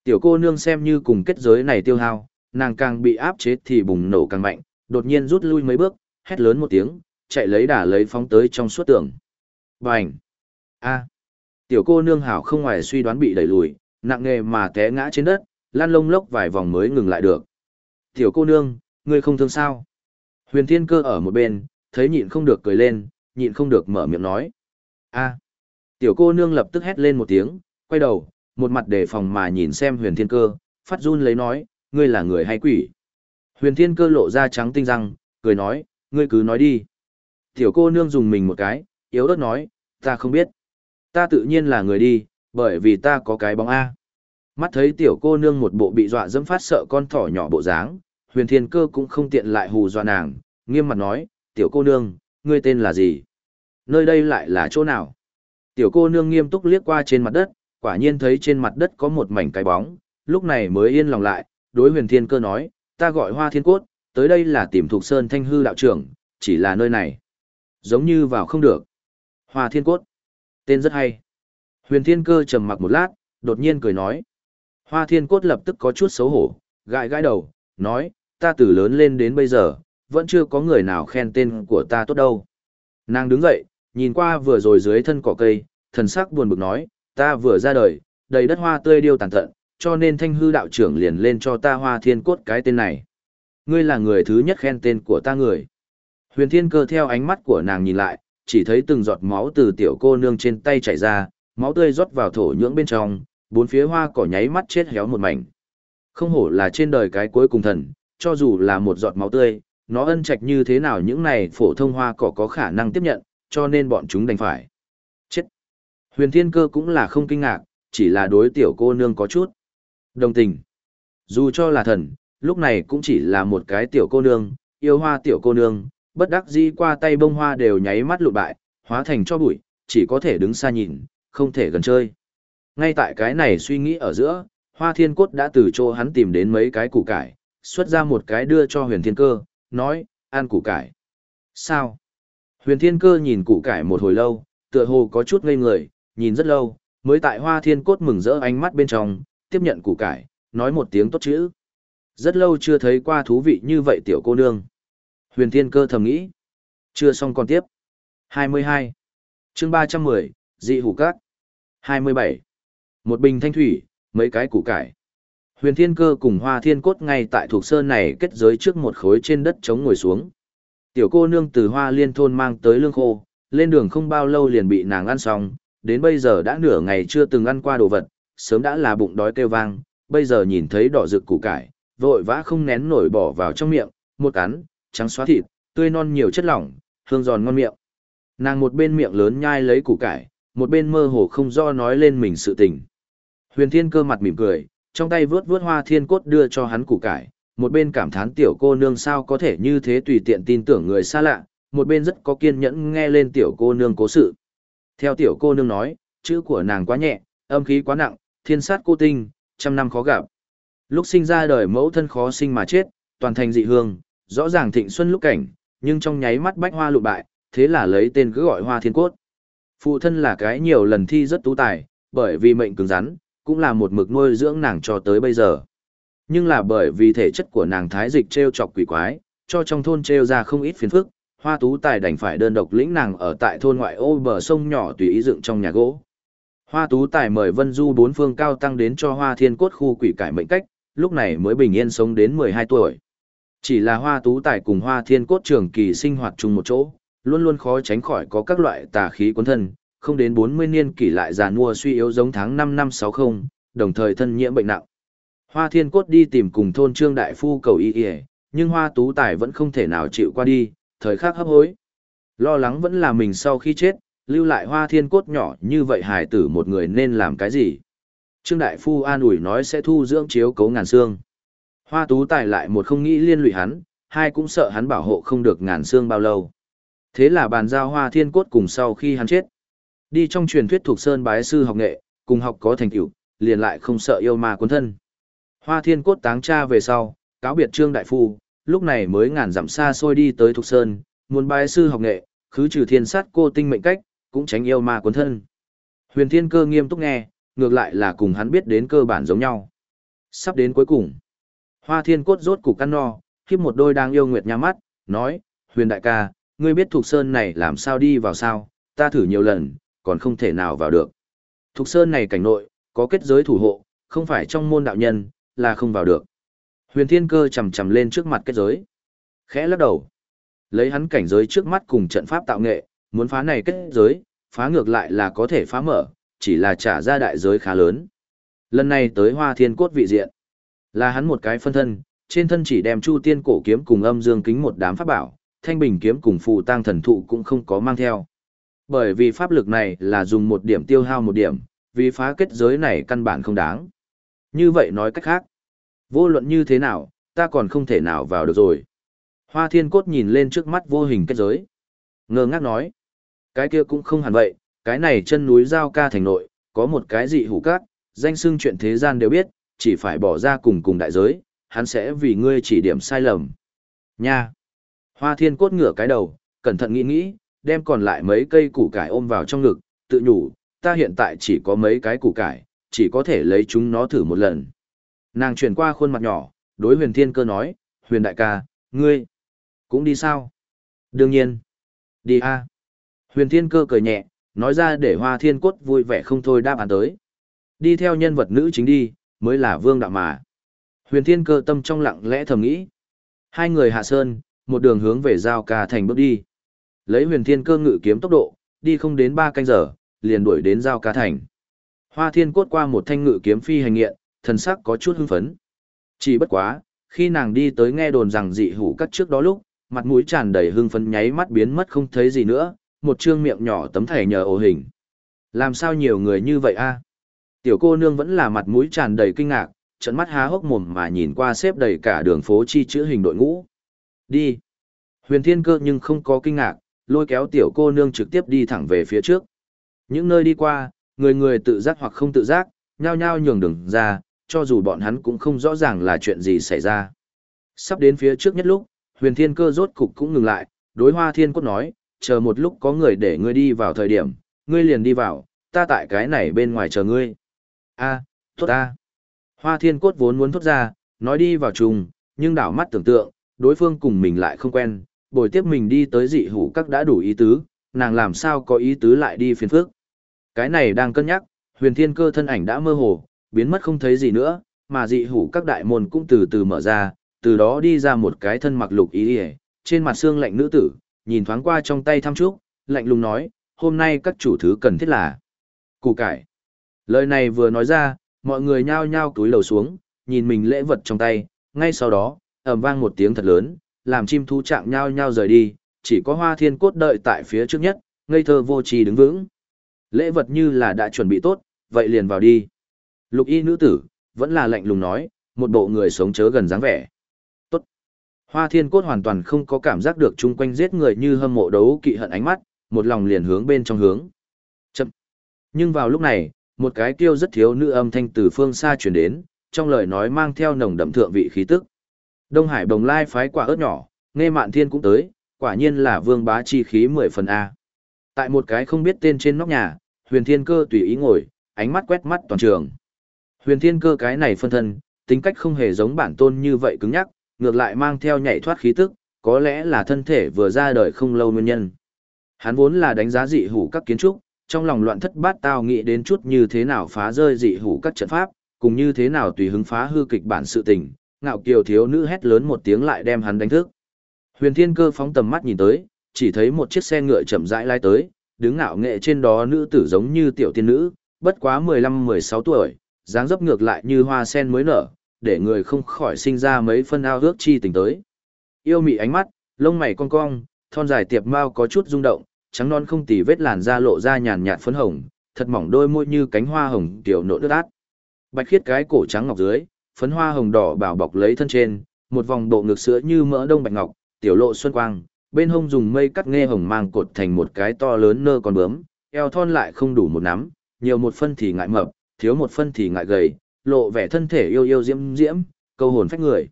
Tiểu cô nương xem như cùng kết giới này tiêu hao, nàng càng bị áp chế thì bùng nổ càng mạnh, đột nhiên rút lui mấy bước, hét lớn một tiếng, chạy lấy đà lấy phóng tới trong suốt tường. Bành! A! Tiểu cô nương hảo không ngoài suy đoán bị đẩy lùi, nặng nghề mà té ngã trên đất, lan lông lốc vài vòng mới ngừng lại được. Tiểu cô nương, ngươi không thương sao? Huyền thiên cơ ở một bên, thấy nhịn không được cười lên, nhịn không được mở miệng nói. A! Tiểu cô nương lập tức hét lên một tiếng, quay đầu, một mặt đề phòng mà nhìn xem huyền thiên cơ, phát run lấy nói, ngươi là người hay quỷ. Huyền thiên cơ lộ ra trắng tinh răng, cười nói, ngươi cứ nói đi. Tiểu cô nương dùng mình một cái, yếu ớt nói, ta không biết. Ta tự nhiên là người đi, bởi vì ta có cái bóng A. Mắt thấy tiểu cô nương một bộ bị dọa dẫm phát sợ con thỏ nhỏ bộ dáng, huyền thiên cơ cũng không tiện lại hù dọa nàng, nghiêm mặt nói, tiểu cô nương, ngươi tên là gì? Nơi đây lại là chỗ nào? Tiểu cô nương nghiêm túc liếc qua trên mặt đất, quả nhiên thấy trên mặt đất có một mảnh cái bóng, lúc này mới yên lòng lại, đối huyền thiên cơ nói, ta gọi hoa thiên cốt, tới đây là tìm thuộc sơn thanh hư đạo trưởng, chỉ là nơi này. Giống như vào không được. Hoa thiên cốt. Tên rất hay. Huyền thiên cơ trầm mặc một lát, đột nhiên cười nói. Hoa thiên cốt lập tức có chút xấu hổ, gãi gãi đầu, nói, ta từ lớn lên đến bây giờ, vẫn chưa có người nào khen tên của ta tốt đâu. Nàng đứng dậy, nhìn qua vừa rồi dưới thân cỏ cây, thần sắc buồn bực nói, ta vừa ra đời, đầy đất hoa tươi điêu tàn tận, cho nên thanh hư đạo trưởng liền lên cho ta hoa thiên cốt cái tên này. Ngươi là người thứ nhất khen tên của ta người. Huyền thiên cơ theo ánh mắt của nàng nhìn lại, chỉ thấy từng giọt máu từ tiểu cô nương trên tay chảy ra, máu tươi rót vào thổ nhưỡng bên trong, bốn phía hoa cỏ nháy mắt chết héo một mảnh. Không hổ là trên đời cái cuối cùng thần, cho dù là một giọt máu tươi, nó ân trạch như thế nào những này phổ thông hoa cỏ có khả năng tiếp nhận, cho nên bọn chúng đành phải. Chết! Huyền thiên cơ cũng là không kinh ngạc, chỉ là đối tiểu cô nương có chút. Đồng tình. Dù cho là thần, lúc này cũng chỉ là một cái tiểu cô nương, yêu hoa tiểu cô nương, bất đắc dĩ qua tay bông hoa đều nháy mắt lụt bại, hóa thành cho bụi, chỉ có thể đứng xa nhìn, không thể gần chơi. Ngay tại cái này suy nghĩ ở giữa, hoa thiên cốt đã từ chỗ hắn tìm đến mấy cái củ cải, xuất ra một cái đưa cho huyền thiên cơ, nói, ăn củ cải. Sao? Huyền thiên cơ nhìn củ cải một hồi lâu, tựa hồ có chút ngây người, nhìn rất lâu, mới tại hoa thiên cốt mừng rỡ ánh mắt bên trong, tiếp nhận củ cải, nói một tiếng tốt chữ. Rất lâu chưa thấy qua thú vị như vậy tiểu cô nương. Huyền thiên cơ thầm nghĩ. Chưa xong còn tiếp. 22. chương 310, dị hủ cát. 27. Một bình thanh thủy, mấy cái củ cải. Huyền thiên cơ cùng hoa thiên cốt ngay tại thuộc sơn này kết giới trước một khối trên đất trống ngồi xuống. Tiểu cô nương từ hoa liên thôn mang tới lương khô, lên đường không bao lâu liền bị nàng ăn xong, đến bây giờ đã nửa ngày chưa từng ăn qua đồ vật, sớm đã là bụng đói kêu vang, bây giờ nhìn thấy đỏ rực củ cải, vội vã không nén nổi bỏ vào trong miệng, một cắn, trắng xóa thịt, tươi non nhiều chất lỏng, hương giòn ngon miệng. Nàng một bên miệng lớn nhai lấy củ cải, một bên mơ hồ không do nói lên mình sự tình. Huyền Thiên cơ mặt mỉm cười, trong tay vướt vướt hoa thiên cốt đưa cho hắn củ cải, một bên cảm thán tiểu cô nương sao có thể như thế tùy tiện tin tưởng người xa lạ, một bên rất có kiên nhẫn nghe lên tiểu cô nương cố sự. Theo tiểu cô nương nói, chữ của nàng quá nhẹ, âm khí quá nặng, thiên sát cô tinh, trăm năm khó gặp. Lúc sinh ra đời mẫu thân khó sinh mà chết, toàn thành dị hương, rõ ràng thịnh xuân lúc cảnh, nhưng trong nháy mắt bách hoa lụt bại, thế là lấy tên cứ gọi hoa thiên cốt. Phụ thân là cái nhiều lần thi rất tú tài, bởi vì mệnh cứng rắn, cũng là một mực nuôi dưỡng nàng cho tới bây giờ. Nhưng là bởi vì thể chất của nàng thái dịch treo chọc quỷ quái, cho trong thôn treo ra không ít phiền phức, hoa tú tài đành phải đơn độc lĩnh nàng ở tại thôn ngoại ô bờ sông nhỏ tùy ý dựng trong nhà gỗ. Hoa tú tài mời Vân Du bốn phương cao tăng đến cho hoa thiên cốt khu quỷ cải mệnh cách, lúc này mới bình yên sống đến 12 tuổi. Chỉ là hoa tú tài cùng hoa thiên cốt trường kỳ sinh hoạt chung một chỗ, luôn luôn khó tránh khỏi có các loại tà khí cuốn thân, không đến 40 niên kỷ lại già nua suy yếu giống tháng 5 năm 60, đồng thời thân nhiễm bệnh nặng. Hoa thiên cốt đi tìm cùng thôn trương đại phu cầu y y, nhưng hoa tú tài vẫn không thể nào chịu qua đi, thời khắc hấp hối. Lo lắng vẫn là mình sau khi chết, lưu lại hoa thiên cốt nhỏ như vậy hải tử một người nên làm cái gì. Trương đại phu an ủi nói sẽ thu dưỡng chiếu cấu ngàn xương. Hoa tú tài lại một không nghĩ liên lụy hắn, hai cũng sợ hắn bảo hộ không được ngàn xương bao lâu. Thế là bàn giao hoa thiên cốt cùng sau khi hắn chết. Đi trong truyền thuyết thuộc sơn bái sư học nghệ, cùng học có thành tựu, liền lại không sợ yêu ma cuốn thân. Hoa thiên cốt táng cha về sau, cáo biệt trương đại phu, lúc này mới ngàn dặm xa xôi đi tới thuộc sơn, muốn bái sư học nghệ, khứ trừ thiên sát cô tinh mệnh cách, cũng tránh yêu ma cuốn thân. Huyền thiên cơ nghiêm túc nghe, ngược lại là cùng hắn biết đến cơ bản giống nhau. Sắp đến cuối cùng. Hoa thiên cốt rốt cục căn no, khiếp một đôi đang yêu nguyệt nhà mắt, nói, huyền đại ca, ngươi biết thuộc sơn này làm sao đi vào sao, ta thử nhiều lần, còn không thể nào vào được. Thục Sơn này cảnh nội, có kết giới thủ hộ, không phải trong môn đạo nhân, là không vào được. Huyền Thiên Cơ chầm chầm lên trước mặt kết giới. Khẽ lắc đầu. Lấy hắn cảnh giới trước mắt cùng trận pháp tạo nghệ, muốn phá này kết giới, phá ngược lại là có thể phá mở, chỉ là trả ra đại giới khá lớn. Lần này tới Hoa Thiên Cốt vị diện, là hắn một cái phân thân, trên thân chỉ đem Chu Tiên cổ kiếm cùng âm dương kính một đám pháp bảo, thanh bình kiếm cùng Phụ tang thần thụ cũng không có mang theo. Bởi vì pháp lực này là dùng một điểm tiêu hao một điểm, vì phá kết giới này căn bản không đáng. Như vậy nói cách khác, vô luận như thế nào, ta còn không thể nào vào được rồi. Hoa thiên cốt nhìn lên trước mắt vô hình kết giới. Ngơ ngác nói, cái kia cũng không hẳn vậy, cái này chân núi giao ca thành nội, có một cái dị hủ cát, danh xưng chuyện thế gian đều biết, chỉ phải bỏ ra cùng cùng đại giới, hắn sẽ vì ngươi chỉ điểm sai lầm. Nha! Hoa thiên cốt ngửa cái đầu, cẩn thận nghĩ nghĩ, đem còn lại mấy cây củ cải ôm vào trong ngực, tự nhủ, ta hiện tại chỉ có mấy cái củ cải, chỉ có thể lấy chúng nó thử một lần. Nàng chuyển qua khuôn mặt nhỏ, đối huyền thiên cơ nói, huyền đại ca, ngươi, cũng đi sao? Đương nhiên, đi a. Huyền thiên cơ cười nhẹ, nói ra để hoa thiên cốt vui vẻ không thôi đáp án tới. Đi theo nhân vật nữ chính đi, mới là vương đạo mà. Huyền thiên cơ tâm trong lặng lẽ thầm nghĩ. Hai người hạ sơn, một đường hướng về giao ca thành bước đi. Lấy huyền thiên cơ ngự kiếm tốc độ, đi không đến ba canh giờ, liền đuổi đến giao ca thành. Hoa thiên cốt qua một thanh ngự kiếm phi hành nghiện, thần sắc có chút hưng phấn. Chỉ bất quá, khi nàng đi tới nghe đồn rằng dị hủ cắt trước đó lúc, mặt mũi tràn đầy hưng phấn nháy mắt biến mất không thấy gì nữa, một trương miệng nhỏ tấm thẻ nhờ ổ hình. Làm sao nhiều người như vậy a? Tiểu cô nương vẫn là mặt mũi tràn đầy kinh ngạc, trận mắt há hốc mồm mà nhìn qua xếp đầy cả đường phố chi chữ hình đội ngũ. Đi. Huyền thiên cơ nhưng không có kinh ngạc, lôi kéo tiểu cô nương trực tiếp đi thẳng về phía trước. Những nơi đi qua, người người tự giác hoặc không tự giác, nhao nhao nhường đường ra, cho dù bọn hắn cũng không rõ ràng là chuyện gì xảy ra. Sắp đến phía trước nhất lúc, huyền thiên cơ rốt cục cũng ngừng lại, đối hoa thiên cốt nói, chờ một lúc có người để ngươi đi vào thời điểm, ngươi liền đi vào, ta tại cái này bên ngoài chờ ngươi. a tốt a Hoa thiên cốt vốn muốn thốt ra, nói đi vào trùng, nhưng đảo mắt tưởng tượng, đối phương cùng mình lại không quen, bồi tiếp mình đi tới dị hủ các đã đủ ý tứ, nàng làm sao có ý tứ lại đi phiền phước. Cái này đang cân nhắc, huyền thiên cơ thân ảnh đã mơ hồ, biến mất không thấy gì nữa, mà dị hủ các đại môn cũng từ từ mở ra, từ đó đi ra một cái thân mặc lục ý hề, trên mặt xương lạnh nữ tử, nhìn thoáng qua trong tay thăm trúc, lạnh lùng nói, hôm nay các chủ thứ cần thiết là củ cải. Lời này vừa nói ra, mọi người nhao nhao túi lầu xuống, nhìn mình lễ vật trong tay, ngay sau đó, ầm vang một tiếng thật lớn, làm chim thú trạng nhao nhao rời đi, chỉ có hoa thiên cốt đợi tại phía trước nhất, ngây thơ vô trì đứng vững. Lễ vật như là đã chuẩn bị tốt, vậy liền vào đi. Lục y nữ tử, vẫn là lạnh lùng nói, một bộ người sống chớ gần dáng vẻ. Tốt. Hoa thiên cốt hoàn toàn không có cảm giác được chung quanh giết người như hâm mộ đấu kỵ hận ánh mắt, một lòng liền hướng bên trong hướng. Chậm. Nhưng vào lúc này, một cái kêu rất thiếu nữ âm thanh từ phương xa truyền đến, trong lời nói mang theo nồng đậm thượng vị khí tức. Đông Hải Bồng Lai phái quả ớt nhỏ, nghe mạn thiên cũng tới, quả nhiên là vương bá chi khí mười phần A. Tại một cái không biết tên trên nóc nhà, huyền thiên cơ tùy ý ngồi, ánh mắt quét mắt toàn trường. Huyền thiên cơ cái này phân thân, tính cách không hề giống bản tôn như vậy cứng nhắc, ngược lại mang theo nhảy thoát khí tức, có lẽ là thân thể vừa ra đời không lâu nguyên nhân. Hắn vốn là đánh giá dị hủ các kiến trúc, trong lòng loạn thất bát tao nghĩ đến chút như thế nào phá rơi dị hủ các trận pháp, cùng như thế nào tùy hứng phá hư kịch bản sự tình, ngạo kiều thiếu nữ hét lớn một tiếng lại đem hắn đánh thức. Huyền Thiên Cơ phóng tầm mắt nhìn tới, chỉ thấy một chiếc xe ngựa chậm rãi lai tới, đứng ngạo nghệ trên đó nữ tử giống như tiểu tiên nữ, bất quá 15-16 tuổi, dáng dấp ngược lại như hoa sen mới nở, để người không khỏi sinh ra mấy phân ao ước chi tình tới. Yêu mị ánh mắt, lông mày cong cong, thon dài tiệp mao có chút rung động, trắng non không tì vết làn da lộ ra nhàn nhạt phấn hồng, thật mỏng đôi môi như cánh hoa hồng tiểu nộ đứt át. Bạch khiết cái cổ trắng ngọc dưới, phấn hoa hồng đỏ bảo bọc lấy thân trên, một vòng bộ ngực sữa như mỡ đông bạch ngọc, tiểu lộ xuân quang, bên hông dùng mây cắt nghe hồng mang cột thành một cái to lớn nơ con bướm, eo thon lại không đủ một nắm, nhiều một phân thì ngại mập, thiếu một phân thì ngại gầy, lộ vẻ thân thể yêu yêu diễm diễm, câu hồn phách người.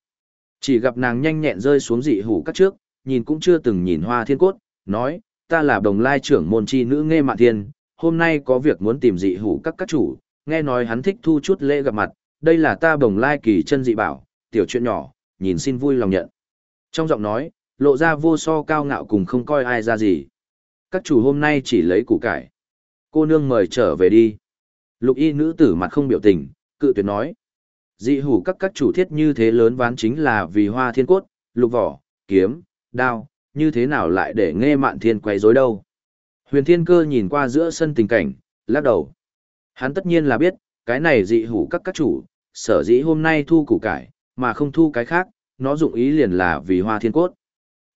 Chỉ gặp nàng nhanh nhẹn rơi xuống dị hủ cắt trước, nhìn cũng chưa từng nhìn hoa thiên cốt, nói, ta là đồng lai trưởng môn chi nữ nghe mạn thiên, hôm nay có việc muốn tìm dị hủ các các chủ, nghe nói hắn thích thu chút lễ gặp mặt, đây là ta đồng lai kỳ chân dị bảo, tiểu chuyện nhỏ, nhìn xin vui lòng nhận. Trong giọng nói, lộ ra vô so cao ngạo cùng không coi ai ra gì. Các chủ hôm nay chỉ lấy củ cải. Cô nương mời trở về đi. Lục y nữ tử mặt không biểu tình, cự tuyệt nói. Dị hủ các các chủ thiết như thế lớn ván chính là vì hoa thiên cốt, lục vỏ, kiếm, đao, như thế nào lại để nghe mạn thiên quay rối đâu. Huyền thiên cơ nhìn qua giữa sân tình cảnh, lắc đầu. Hắn tất nhiên là biết, cái này dị hủ các các chủ, sở dĩ hôm nay thu củ cải, mà không thu cái khác, nó dụng ý liền là vì hoa thiên cốt.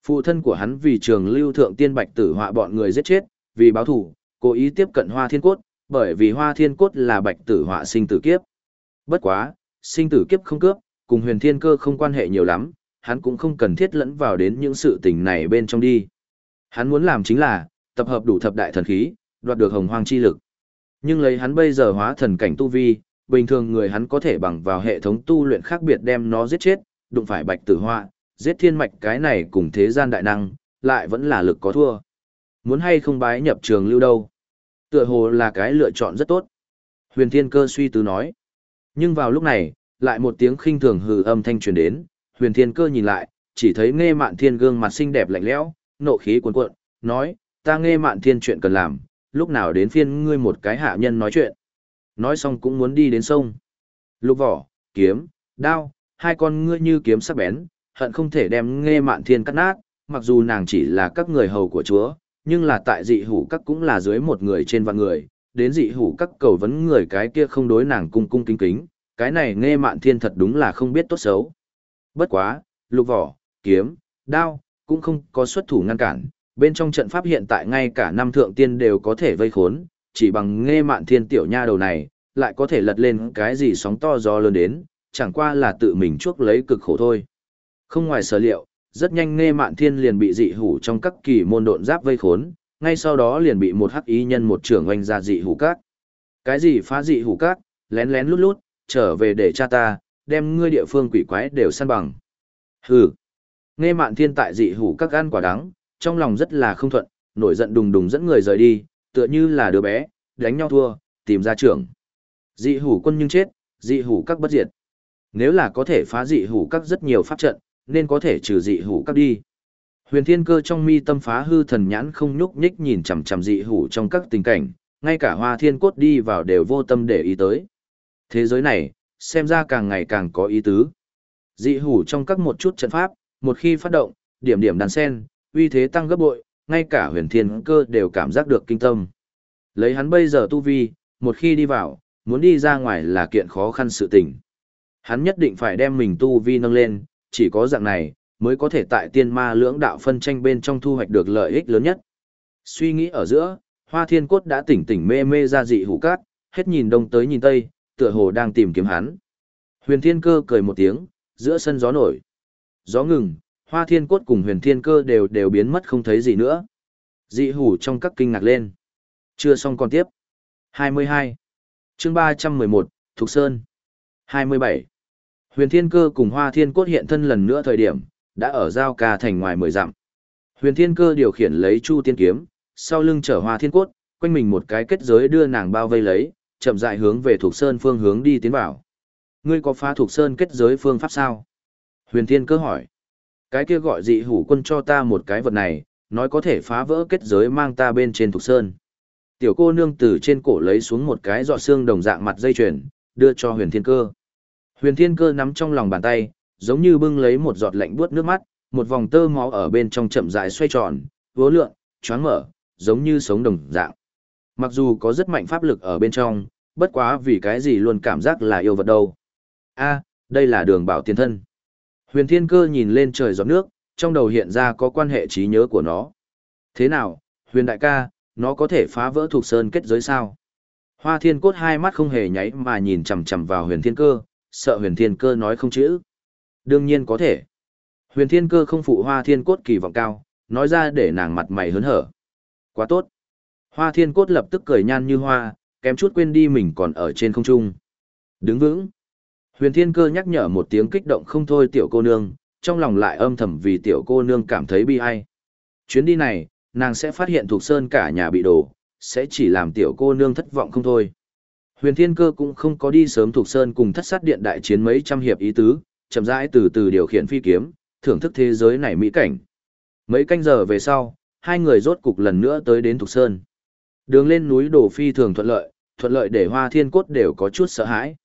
Phụ thân của hắn vì trường lưu thượng tiên bạch tử họa bọn người giết chết, vì báo thủ, cố ý tiếp cận hoa thiên cốt, bởi vì hoa thiên cốt là bạch tử họa sinh tử kiếp. Bất quá, sinh tử kiếp không cướp, cùng huyền thiên cơ không quan hệ nhiều lắm, hắn cũng không cần thiết lẫn vào đến những sự tình này bên trong đi. Hắn muốn làm chính là, tập hợp đủ thập đại thần khí, đoạt được hồng hoang chi lực. Nhưng lấy hắn bây giờ hóa thần cảnh tu vi, bình thường người hắn có thể bằng vào hệ thống tu luyện khác biệt đem nó giết chết, đụng phải bạch tử họa, giết thiên mạch cái này cùng thế gian đại năng, lại vẫn là lực có thua. Muốn hay không bái nhập trường lưu đâu. Tựa hồ là cái lựa chọn rất tốt. Huyền thiên cơ suy tư nói. Nhưng vào lúc này, lại một tiếng khinh thường hừ âm thanh truyền đến, huyền thiên cơ nhìn lại, chỉ thấy nghe mạn thiên gương mặt xinh đẹp lạnh lẽo, nộ khí cuồn cuộn, nói, ta nghe mạn thiên chuyện cần làm, lúc nào đến phiên ngươi một cái hạ nhân nói chuyện. Nói xong cũng muốn đi đến sông. Lục vỏ, kiếm, đao, hai con ngươi như kiếm sắc bén, hận không thể đem nghe mạn thiên cắt nát, mặc dù nàng chỉ là các người hầu của chúa, nhưng là tại dị hủ các cũng là dưới một người trên vạn người, đến dị hủ các cầu vấn người cái kia không đối nàng cung cung kính kính, cái này nghe mạn thiên thật đúng là không biết tốt xấu. Bất quá, lục vỏ, kiếm, đao, cũng không có xuất thủ ngăn cản, bên trong trận pháp hiện tại ngay cả năm thượng tiên đều có thể vây khốn, chỉ bằng nghe mạn thiên tiểu nha đầu này, lại có thể lật lên cái gì sóng to gió lớn đến, chẳng qua là tự mình chuốc lấy cực khổ thôi. Không ngoài sở liệu, rất nhanh nghe mạn thiên liền bị dị hủ trong các kỳ môn độn giáp vây khốn, ngay sau đó liền bị một hắc ý nhân một trưởng oanh ra dị hủ các. Cái gì phá dị hủ các, lén lén lút lút, trở về để cha ta, đem ngươi địa phương quỷ quái đều săn bằng. Hừ. Nghe mạn thiên tại dị hủ các gan quả đắng, trong lòng rất là không thuận, nổi giận đùng đùng dẫn người rời đi, tựa như là đứa bé, đánh nhau thua, tìm ra trưởng. Dị hủ quân nhưng chết, dị hủ các bất diệt. Nếu là có thể phá dị hủ các rất nhiều pháp trận, nên có thể trừ dị hủ các đi. Huyền Thiên Cơ trong mi tâm phá hư thần nhãn không nhúc nhích nhìn chằm chằm dị hủ trong các tình cảnh, ngay cả Hoa Thiên Cốt đi vào đều vô tâm để ý tới. Thế giới này, xem ra càng ngày càng có ý tứ. Dị hủ trong các một chút trận pháp, một khi phát động, điểm điểm đàn sen, uy thế tăng gấp bội, ngay cả huyền thiên cơ đều cảm giác được kinh tâm. Lấy hắn bây giờ tu vi, một khi đi vào, muốn đi ra ngoài là kiện khó khăn sự tình. Hắn nhất định phải đem mình tu vi nâng lên, chỉ có dạng này, mới có thể tại tiên ma lưỡng đạo phân tranh bên trong thu hoạch được lợi ích lớn nhất. Suy nghĩ ở giữa, hoa thiên cốt đã tỉnh tỉnh mê mê ra dị hủ cát, hết nhìn đông tới nhìn tây, tựa hồ đang tìm kiếm hắn. Huyền Thiên Cơ cười một tiếng, giữa sân gió nổi. Gió ngừng, Hoa Thiên Cốt cùng Huyền Thiên Cơ đều đều biến mất không thấy gì nữa. Dị hủ trong các kinh ngạc lên. Chưa xong còn tiếp. 22. chương 311, Thục Sơn. 27. Huyền Thiên Cơ cùng Hoa Thiên Cốt hiện thân lần nữa thời điểm, đã ở giao ca thành ngoài mười dặm. Huyền Thiên Cơ điều khiển lấy Chu Tiên Kiếm, sau lưng chở Hoa Thiên Cốt, quanh mình một cái kết giới đưa nàng bao vây lấy, chậm rãi hướng về Thục Sơn phương hướng đi tiến vào. Ngươi có phá Thục Sơn kết giới phương pháp sao? Huyền Thiên Cơ hỏi. Cái kia gọi dị hủ quân cho ta một cái vật này, nói có thể phá vỡ kết giới mang ta bên trên Thục Sơn. Tiểu cô nương từ trên cổ lấy xuống một cái giọt xương đồng dạng mặt dây chuyền, đưa cho Huyền Thiên Cơ. Huyền Thiên Cơ nắm trong lòng bàn tay, giống như bưng lấy một giọt lạnh buốt nước mắt, một vòng tơ máu ở bên trong chậm rãi xoay tròn, vố lượn, choáng mở, giống như sống đồng dạng. Mặc dù có rất mạnh pháp lực ở bên trong, bất quá vì cái gì luôn cảm giác là yêu vật đâu. A, đây là đường bảo tiên thân. Huyền Thiên Cơ nhìn lên trời giọt nước, trong đầu hiện ra có quan hệ trí nhớ của nó. Thế nào, Huyền Đại ca, nó có thể phá vỡ thuộc sơn kết giới sao? Hoa Thiên Cốt hai mắt không hề nháy mà nhìn chằm chằm vào Huyền Thiên Cơ, sợ Huyền Thiên Cơ nói không chữ. Đương nhiên có thể. Huyền Thiên Cơ không phụ Hoa Thiên Cốt kỳ vọng cao, nói ra để nàng mặt mày hớn hở. Quá tốt. Hoa Thiên Cốt lập tức cười nhan như hoa, kém chút quên đi mình còn ở trên không trung. Đứng vững. Huyền Thiên Cơ nhắc nhở một tiếng kích động không thôi tiểu cô nương, trong lòng lại âm thầm vì tiểu cô nương cảm thấy bi ai. Chuyến đi này, nàng sẽ phát hiện thuộc sơn cả nhà bị đổ, sẽ chỉ làm tiểu cô nương thất vọng không thôi. Huyền Thiên Cơ cũng không có đi sớm thuộc sơn cùng thất sát điện đại chiến mấy trăm hiệp ý tứ, chậm rãi từ từ điều khiển phi kiếm, thưởng thức thế giới này mỹ cảnh. Mấy canh giờ về sau, hai người rốt cục lần nữa tới đến Thuộc Sơn. Đường lên núi đổ phi thường thuận lợi, thuận lợi để Hoa Thiên Cốt đều có chút sợ hãi.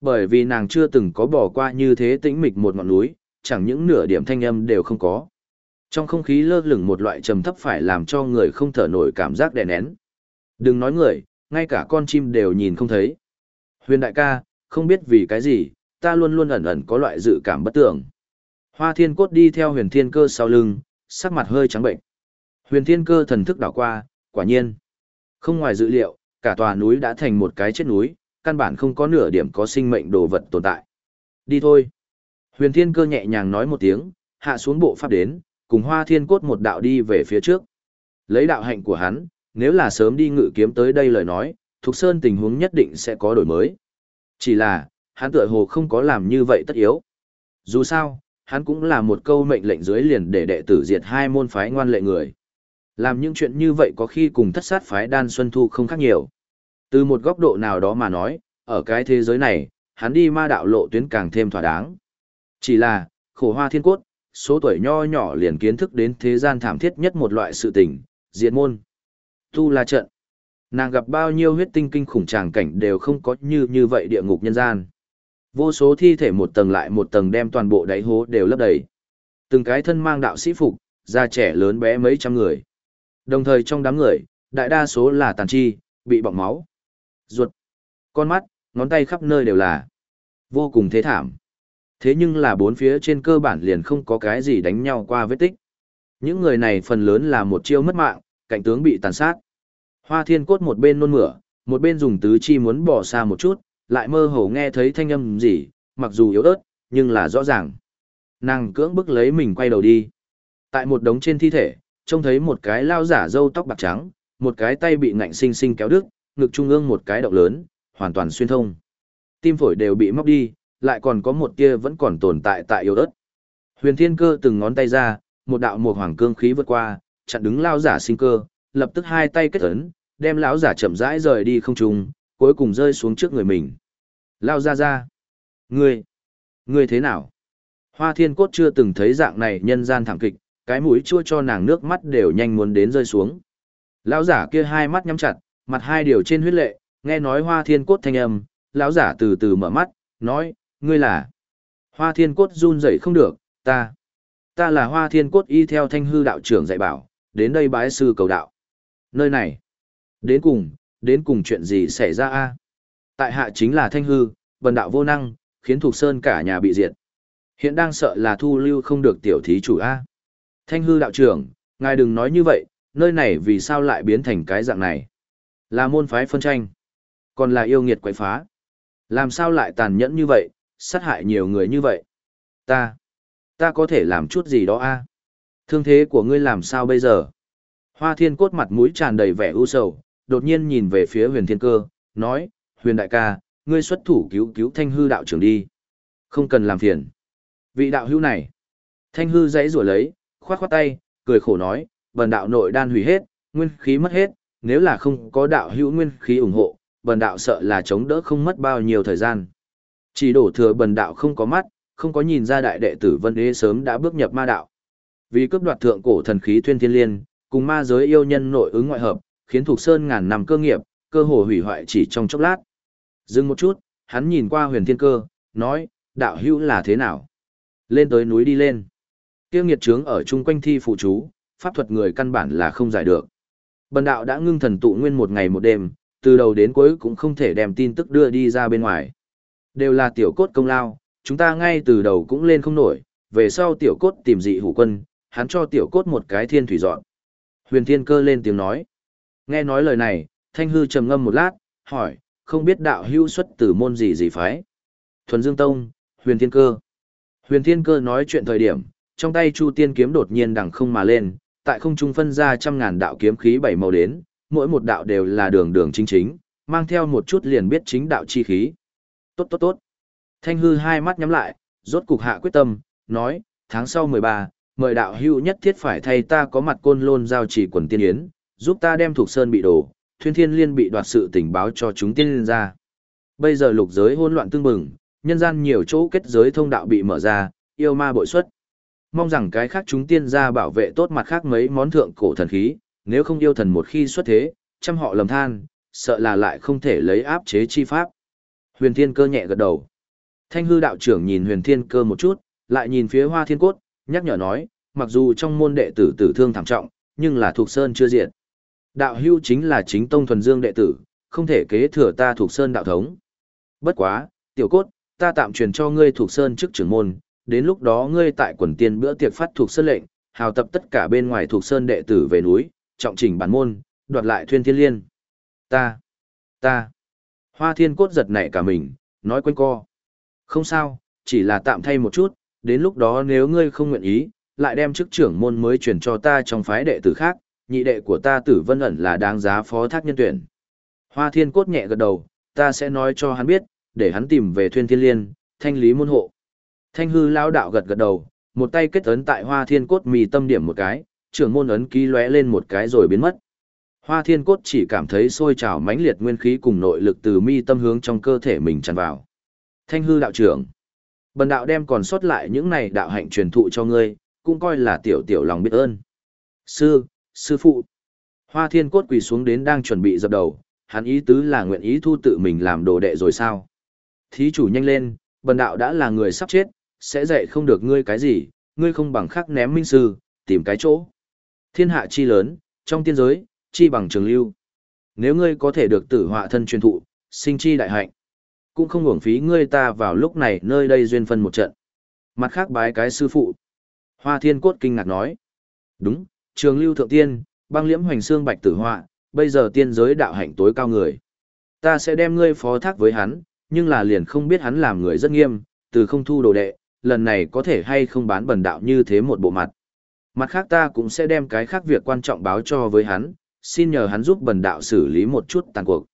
Bởi vì nàng chưa từng có bỏ qua như thế tĩnh mịch một ngọn núi, chẳng những nửa điểm thanh âm đều không có. Trong không khí lơ lửng một loại trầm thấp phải làm cho người không thở nổi cảm giác đè nén. Đừng nói người, ngay cả con chim đều nhìn không thấy. Huyền đại ca, không biết vì cái gì, ta luôn luôn ẩn ẩn có loại dự cảm bất tưởng. Hoa thiên cốt đi theo huyền thiên cơ sau lưng, sắc mặt hơi trắng bệnh. Huyền thiên cơ thần thức đảo qua, quả nhiên. Không ngoài dự liệu, cả tòa núi đã thành một cái chết núi, căn bản không có nửa điểm có sinh mệnh đồ vật tồn tại. Đi thôi. Huyền thiên cơ nhẹ nhàng nói một tiếng, hạ xuống bộ pháp đến, cùng hoa thiên cốt một đạo đi về phía trước. Lấy đạo hạnh của hắn, nếu là sớm đi ngự kiếm tới đây lời nói, Thục Sơn tình huống nhất định sẽ có đổi mới. Chỉ là, hắn tựa hồ không có làm như vậy tất yếu. Dù sao, hắn cũng là một câu mệnh lệnh dưới liền để đệ tử diệt hai môn phái ngoan lệ người. Làm những chuyện như vậy có khi cùng thất sát phái đan xuân thu không khác nhiều. Từ một góc độ nào đó mà nói, ở cái thế giới này, hắn đi ma đạo lộ tuyến càng thêm thỏa đáng. Chỉ là, khổ hoa thiên cốt, số tuổi nho nhỏ liền kiến thức đến thế gian thảm thiết nhất một loại sự tình, diệt môn. Tu là trận. Nàng gặp bao nhiêu huyết tinh kinh khủng tràng cảnh đều không có như như vậy địa ngục nhân gian. Vô số thi thể một tầng lại một tầng đem toàn bộ đáy hố đều lấp đầy. Từng cái thân mang đạo sĩ phục, già trẻ lớn bé mấy trăm người. Đồng thời trong đám người, đại đa số là tàn chi, bị bọng máu. Ruột, con mắt, ngón tay khắp nơi đều là. Vô cùng thế thảm. Thế nhưng là bốn phía trên cơ bản liền không có cái gì đánh nhau qua vết tích. Những người này phần lớn là một chiêu mất mạng, cảnh tướng bị tàn sát. Hoa thiên cốt một bên nôn mửa, một bên dùng tứ chi muốn bỏ xa một chút, lại mơ hồ nghe thấy thanh âm gì, mặc dù yếu ớt, nhưng là rõ ràng. Nàng cưỡng bức lấy mình quay đầu đi. Tại một đống trên thi thể, trông thấy một cái lao giả râu tóc bạc trắng, một cái tay bị ngạnh sinh sinh kéo đứt, ngực trung ương một cái động lớn, hoàn toàn xuyên thông. Tim phổi đều bị móc đi, lại còn có một kia vẫn còn tồn tại tại yếu ớt. Huyền Thiên Cơ từng ngón tay ra, một đạo một hoàng cương khí vượt qua, chặn đứng lao giả sinh cơ, lập tức hai tay kết ấn, đem lão giả chậm rãi rời đi không trung, cuối cùng rơi xuống trước người mình. Lao ra ra. Ngươi, ngươi thế nào? Hoa thiên cốt chưa từng thấy dạng này nhân gian thẳng kịch, cái mũi chua cho nàng nước mắt đều nhanh muốn đến rơi xuống. Lão giả kia hai mắt nhắm chặt, mặt hai điều trên huyết lệ, nghe nói hoa thiên cốt thanh âm, lão giả từ từ mở mắt, nói, ngươi là. Hoa thiên cốt run rẩy không được, ta. Ta là hoa thiên cốt y theo thanh hư đạo trưởng dạy bảo, đến đây bái sư cầu đạo. Nơi này. Đến cùng, đến cùng chuyện gì xảy ra a? Tại hạ chính là thanh hư, bần đạo vô năng, khiến thuộc Sơn cả nhà bị diệt. Hiện đang sợ là thu lưu không được tiểu thí chủ a. Thanh hư đạo trưởng, ngài đừng nói như vậy, nơi này vì sao lại biến thành cái dạng này? Là môn phái phân tranh, còn là yêu nghiệt quậy phá. Làm sao lại tàn nhẫn như vậy, sát hại nhiều người như vậy. Ta, ta có thể làm chút gì đó a? Thương thế của ngươi làm sao bây giờ? Hoa thiên cốt mặt mũi tràn đầy vẻ u sầu, đột nhiên nhìn về phía huyền thiên cơ, nói, huyền đại ca, ngươi xuất thủ cứu cứu thanh hư đạo trưởng đi. Không cần làm phiền. Vị đạo hữu này. Thanh hư dãy rủa lấy, khoát khoát tay, cười khổ nói, bần đạo nội đan hủy hết, nguyên khí mất hết, nếu là không có đạo hữu nguyên khí ủng hộ, bần đạo sợ là chống đỡ không mất bao nhiêu thời gian. Chỉ đổ thừa bần đạo không có mắt, không có nhìn ra đại đệ tử Vân Đế sớm đã bước nhập ma đạo. Vì cướp đoạt thượng cổ thần khí Thuyên Thiên Liên, cùng ma giới yêu nhân nội ứng ngoại hợp, khiến Thuộc Sơn ngàn năm cơ nghiệp, cơ hồ hủy hoại chỉ trong chốc lát. Dừng một chút, hắn nhìn qua Huyền Thiên Cơ, nói, đạo hữu là thế nào? Lên tới núi đi lên. Tiêu nghiệt trướng ở chung quanh thi phụ chú, pháp thuật người căn bản là không giải được. Bần đạo đã ngưng thần tụ nguyên một ngày một đêm, từ đầu đến cuối cũng không thể đem tin tức đưa đi ra bên ngoài. Đều là tiểu cốt công lao, chúng ta ngay từ đầu cũng lên không nổi, về sau tiểu cốt tìm dị hủ quân, hắn cho tiểu cốt một cái thiên thủy dọn. Huyền thiên cơ lên tiếng nói. Nghe nói lời này, thanh hư trầm ngâm một lát, hỏi, không biết đạo hưu xuất từ môn gì gì phái. Thuần Dương Tông, huyền thiên cơ. Huyền thiên cơ nói chuyện thời điểm, trong tay chu tiên kiếm đột nhiên đằng không mà lên, tại không trung phân ra trăm ngàn đạo kiếm khí bảy màu đến, mỗi một đạo đều là đường đường chính chính, mang theo một chút liền biết chính đạo chi khí. Tốt tốt tốt. Thanh hư hai mắt nhắm lại, rốt cục hạ quyết tâm, nói, tháng sau 13, mời đạo hưu nhất thiết phải thay ta có mặt côn lôn giao chỉ quần tiên yến, giúp ta đem thuộc sơn bị đổ, thuyên thiên liên bị đoạt sự tình báo cho chúng tiên liên ra. Bây giờ lục giới hỗn loạn tương bừng, nhân gian nhiều chỗ kết giới thông đạo bị mở ra, yêu ma bội xuất. Mong rằng cái khác chúng tiên gia bảo vệ tốt mặt khác mấy món thượng cổ thần khí, nếu không yêu thần một khi xuất thế, trăm họ lầm than, sợ là lại không thể lấy áp chế chi pháp. Huyền Thiên Cơ nhẹ gật đầu. Thanh hư đạo trưởng nhìn Huyền Thiên Cơ một chút, lại nhìn phía Hoa Thiên Cốt, nhắc nhở nói, mặc dù trong môn đệ tử tử thương thảm trọng, nhưng là thuộc sơn chưa diệt. Đạo hưu chính là chính tông thuần dương đệ tử, không thể kế thừa ta thuộc sơn đạo thống. Bất quá, tiểu cốt, ta tạm truyền cho ngươi thuộc sơn chức trưởng môn, đến lúc đó ngươi tại quần tiên bữa tiệc phát thuộc sơn lệnh, hào tập tất cả bên ngoài thuộc sơn đệ tử về núi, trọng chỉnh bản môn, đoạt lại thuyên thiên liên. Ta, ta, hoa thiên cốt giật nảy cả mình, nói quanh co. Không sao, chỉ là tạm thay một chút, đến lúc đó nếu ngươi không nguyện ý, lại đem chức trưởng môn mới truyền cho ta trong phái đệ tử khác, nhị đệ của ta tử vân ẩn là đáng giá phó thác nhân tuyển. Hoa thiên cốt nhẹ gật đầu, ta sẽ nói cho hắn biết, để hắn tìm về thuyên thiên liên, thanh lý môn hộ. Thanh hư lao đạo gật gật đầu, một tay kết ấn tại hoa thiên cốt mì tâm điểm một cái, trưởng môn ấn ký lóe lên một cái rồi biến mất. Hoa thiên cốt chỉ cảm thấy sôi trào mãnh liệt nguyên khí cùng nội lực từ mi tâm hướng trong cơ thể mình tràn vào. Thanh hư đạo trưởng. Bần đạo đem còn sót lại những này đạo hạnh truyền thụ cho ngươi, cũng coi là tiểu tiểu lòng biết ơn. Sư, sư phụ. Hoa thiên cốt quỳ xuống đến đang chuẩn bị dập đầu, hắn ý tứ là nguyện ý thu tự mình làm đồ đệ rồi sao. Thí chủ nhanh lên, bần đạo đã là người sắp chết, sẽ dạy không được ngươi cái gì, ngươi không bằng khắc ném minh sư, tìm cái chỗ. Thiên hạ chi lớn, trong tiên giới, chi bằng trường lưu. Nếu ngươi có thể được tử họa thân truyền thụ, sinh chi đại hạnh, cũng không uổng phí ngươi ta vào lúc này nơi đây duyên phân một trận. Mặt khác bái cái sư phụ. Hoa thiên cốt kinh ngạc nói. Đúng, trường lưu thượng tiên, băng liễm hoành xương bạch tử họa, bây giờ tiên giới đạo hạnh tối cao người. Ta sẽ đem ngươi phó thác với hắn, nhưng là liền không biết hắn làm người rất nghiêm, từ không thu đồ đệ, lần này có thể hay không bán bần đạo như thế một bộ mặt. Mặt khác ta cũng sẽ đem cái khác việc quan trọng báo cho với hắn, xin nhờ hắn giúp bần đạo xử lý một chút tàn cuộc.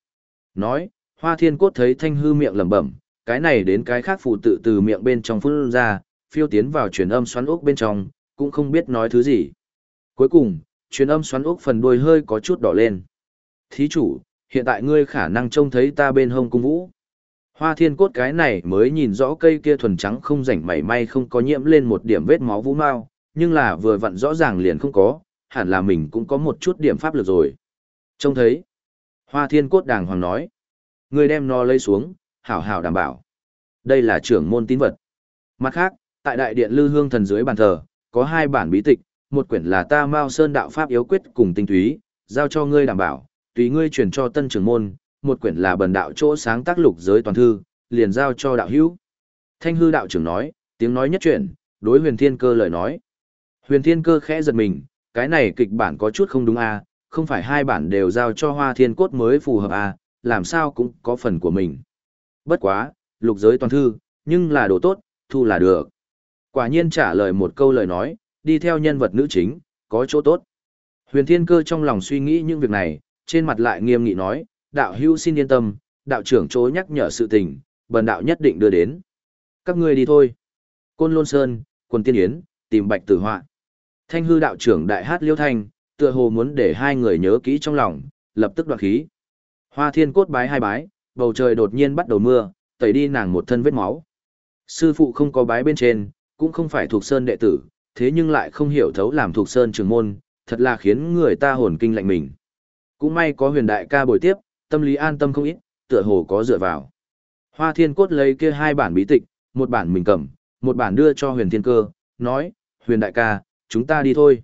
Nói, hoa thiên cốt thấy thanh hư miệng lẩm bẩm, cái này đến cái khác phụ tự từ miệng bên trong phun ra, phiêu tiến vào truyền âm xoắn ốc bên trong, cũng không biết nói thứ gì. Cuối cùng, truyền âm xoắn ốc phần đuôi hơi có chút đỏ lên. Thí chủ, hiện tại ngươi khả năng trông thấy ta bên hông cung vũ. Hoa thiên cốt cái này mới nhìn rõ cây kia thuần trắng không rảnh mảy may không có nhiễm lên một điểm vết máu vũ mau, nhưng là vừa vặn rõ ràng liền không có, hẳn là mình cũng có một chút điểm pháp lực rồi. Trông thấy, hoa thiên cốt đàng hoàng nói, Ngươi đem nó lấy xuống, hảo hảo đảm bảo. Đây là trưởng môn tín vật. Mặt khác, tại đại điện lư hương thần dưới bàn thờ, có hai bản bí tịch, một quyển là ta Mao Sơn đạo pháp yếu quyết cùng tinh túy, giao cho ngươi đảm bảo, tùy ngươi truyền cho tân trưởng môn, một quyển là bần đạo chỗ sáng tác lục giới toàn thư, liền giao cho đạo hữu. Thanh hư đạo trưởng nói, tiếng nói nhất chuyển, đối huyền thiên cơ lời nói. Huyền thiên cơ khẽ giật mình, cái này kịch bản có chút không đúng à, không phải hai bản đều giao cho hoa thiên cốt mới phù hợp à, làm sao cũng có phần của mình. Bất quá, lục giới toàn thư, nhưng là đồ tốt, thu là được. Quả nhiên trả lời một câu lời nói, đi theo nhân vật nữ chính, có chỗ tốt. Huyền Thiên Cơ trong lòng suy nghĩ những việc này, trên mặt lại nghiêm nghị nói, đạo Hưu xin yên tâm, đạo trưởng chối nhắc nhở sự tình, bần đạo nhất định đưa đến. Các ngươi đi thôi. Côn Lôn Sơn, quân tiên yến, tìm bạch tử họa. Thanh hư đạo trưởng đại hát liêu thanh, tựa hồ muốn để hai người nhớ kỹ trong lòng, lập tức đoạt khí. Hoa thiên cốt bái hai bái, bầu trời đột nhiên bắt đầu mưa, tẩy đi nàng một thân vết máu. Sư phụ không có bái bên trên, cũng không phải thuộc sơn đệ tử, thế nhưng lại không hiểu thấu làm thuộc sơn trường môn, thật là khiến người ta hồn kinh lạnh mình. Cũng may có huyền đại ca bồi tiếp, tâm lý an tâm không ít, tựa hồ có dựa vào. Hoa thiên cốt lấy kia hai bản bí tịch, một bản mình cầm, một bản đưa cho huyền thiên cơ, nói, huyền đại ca, chúng ta đi thôi.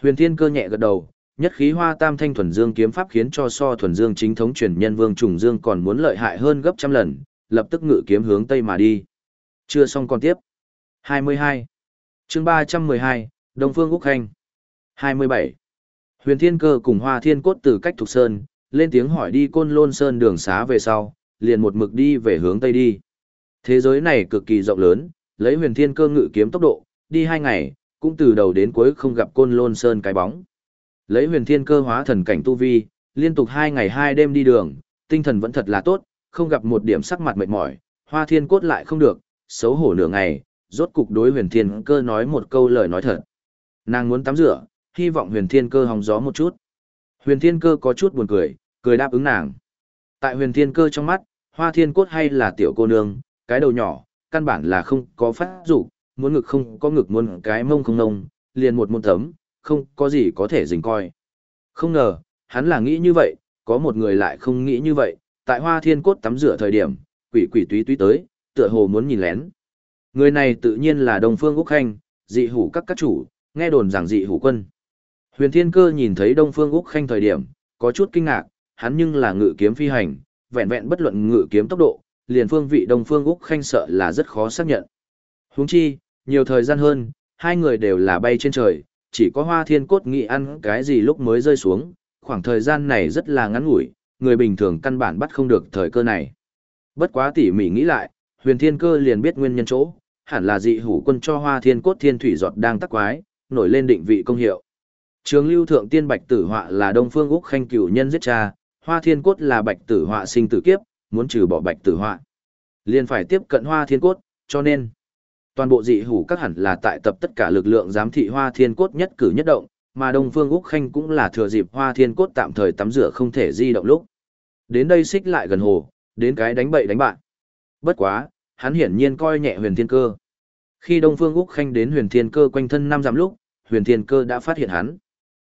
Huyền thiên cơ nhẹ gật đầu, nhất khí hoa tam thanh thuần dương kiếm pháp khiến cho so thuần dương chính thống truyền nhân vương trùng dương còn muốn lợi hại hơn gấp trăm lần, lập tức ngự kiếm hướng tây mà đi. Chưa xong còn tiếp. 22. chương 312, Đông Phương Úc Khanh. 27. Huyền Thiên Cơ cùng Hoa Thiên Cốt từ cách Thục Sơn, lên tiếng hỏi đi Côn Lôn Sơn đường xá về sau, liền một mực đi về hướng Tây đi. Thế giới này cực kỳ rộng lớn, lấy Huyền Thiên Cơ ngự kiếm tốc độ, đi hai ngày, cũng từ đầu đến cuối không gặp Côn Lôn Sơn cái bóng. Lấy Huyền Thiên Cơ hóa thần cảnh tu vi, liên tục hai ngày hai đêm đi đường, tinh thần vẫn thật là tốt, không gặp một điểm sắc mặt mệt mỏi, Hoa Thiên Cốt lại không được, xấu hổ nửa ngày, rốt cục đối Huyền Thiên Cơ nói một câu lời nói thật. Nàng muốn tắm rửa, hy vọng huyền thiên cơ hóng gió một chút. Huyền thiên cơ có chút buồn cười, cười đáp ứng nàng. Tại huyền thiên cơ trong mắt, hoa thiên cốt hay là tiểu cô nương, cái đầu nhỏ, căn bản là không có phát dục muốn ngực không có ngực muốn cái mông không nông, liền một môn tấm, không có gì có thể dình coi. Không ngờ, hắn là nghĩ như vậy, có một người lại không nghĩ như vậy, tại hoa thiên cốt tắm rửa thời điểm, quỷ quỷ túy túy tới, tựa hồ muốn nhìn lén. Người này tự nhiên là Đông Phương Úc Khanh, dị hủ các các chủ, nghe đồn rằng dị hủ quân. Huyền Thiên Cơ nhìn thấy Đông Phương Úc Khanh thời điểm, có chút kinh ngạc, hắn nhưng là ngự kiếm phi hành, vẹn vẹn bất luận ngự kiếm tốc độ, liền phương vị Đông Phương Úc Khanh sợ là rất khó xác nhận. Huống chi, nhiều thời gian hơn, hai người đều là bay trên trời, chỉ có Hoa Thiên Cốt nghĩ ăn cái gì lúc mới rơi xuống, khoảng thời gian này rất là ngắn ngủi, người bình thường căn bản bắt không được thời cơ này. Bất quá tỉ mỉ nghĩ lại, Huyền Thiên Cơ liền biết nguyên nhân chỗ, hẳn là dị hủ quân cho Hoa Thiên Cốt Thiên Thủy giọt đang tắc quái, nổi lên định vị công hiệu. Trường lưu thượng tiên bạch tử họa là đông phương úc khanh cửu nhân giết cha, hoa thiên cốt là bạch tử họa sinh tử kiếp, muốn trừ bỏ bạch tử họa. liền phải tiếp cận hoa thiên cốt, cho nên, toàn bộ dị hủ các hẳn là tại tập tất cả lực lượng giám thị hoa thiên cốt nhất cử nhất động, mà đông phương úc khanh cũng là thừa dịp hoa thiên cốt tạm thời tắm rửa không thể di động lúc. Đến đây xích lại gần hồ, đến cái đánh bậy đánh bạn. Bất quá, hắn hiển nhiên coi nhẹ huyền thiên cơ. Khi Đông Phương Úc Khanh đến huyền thiên cơ quanh thân năm dặm lúc, huyền thiên cơ đã phát hiện hắn.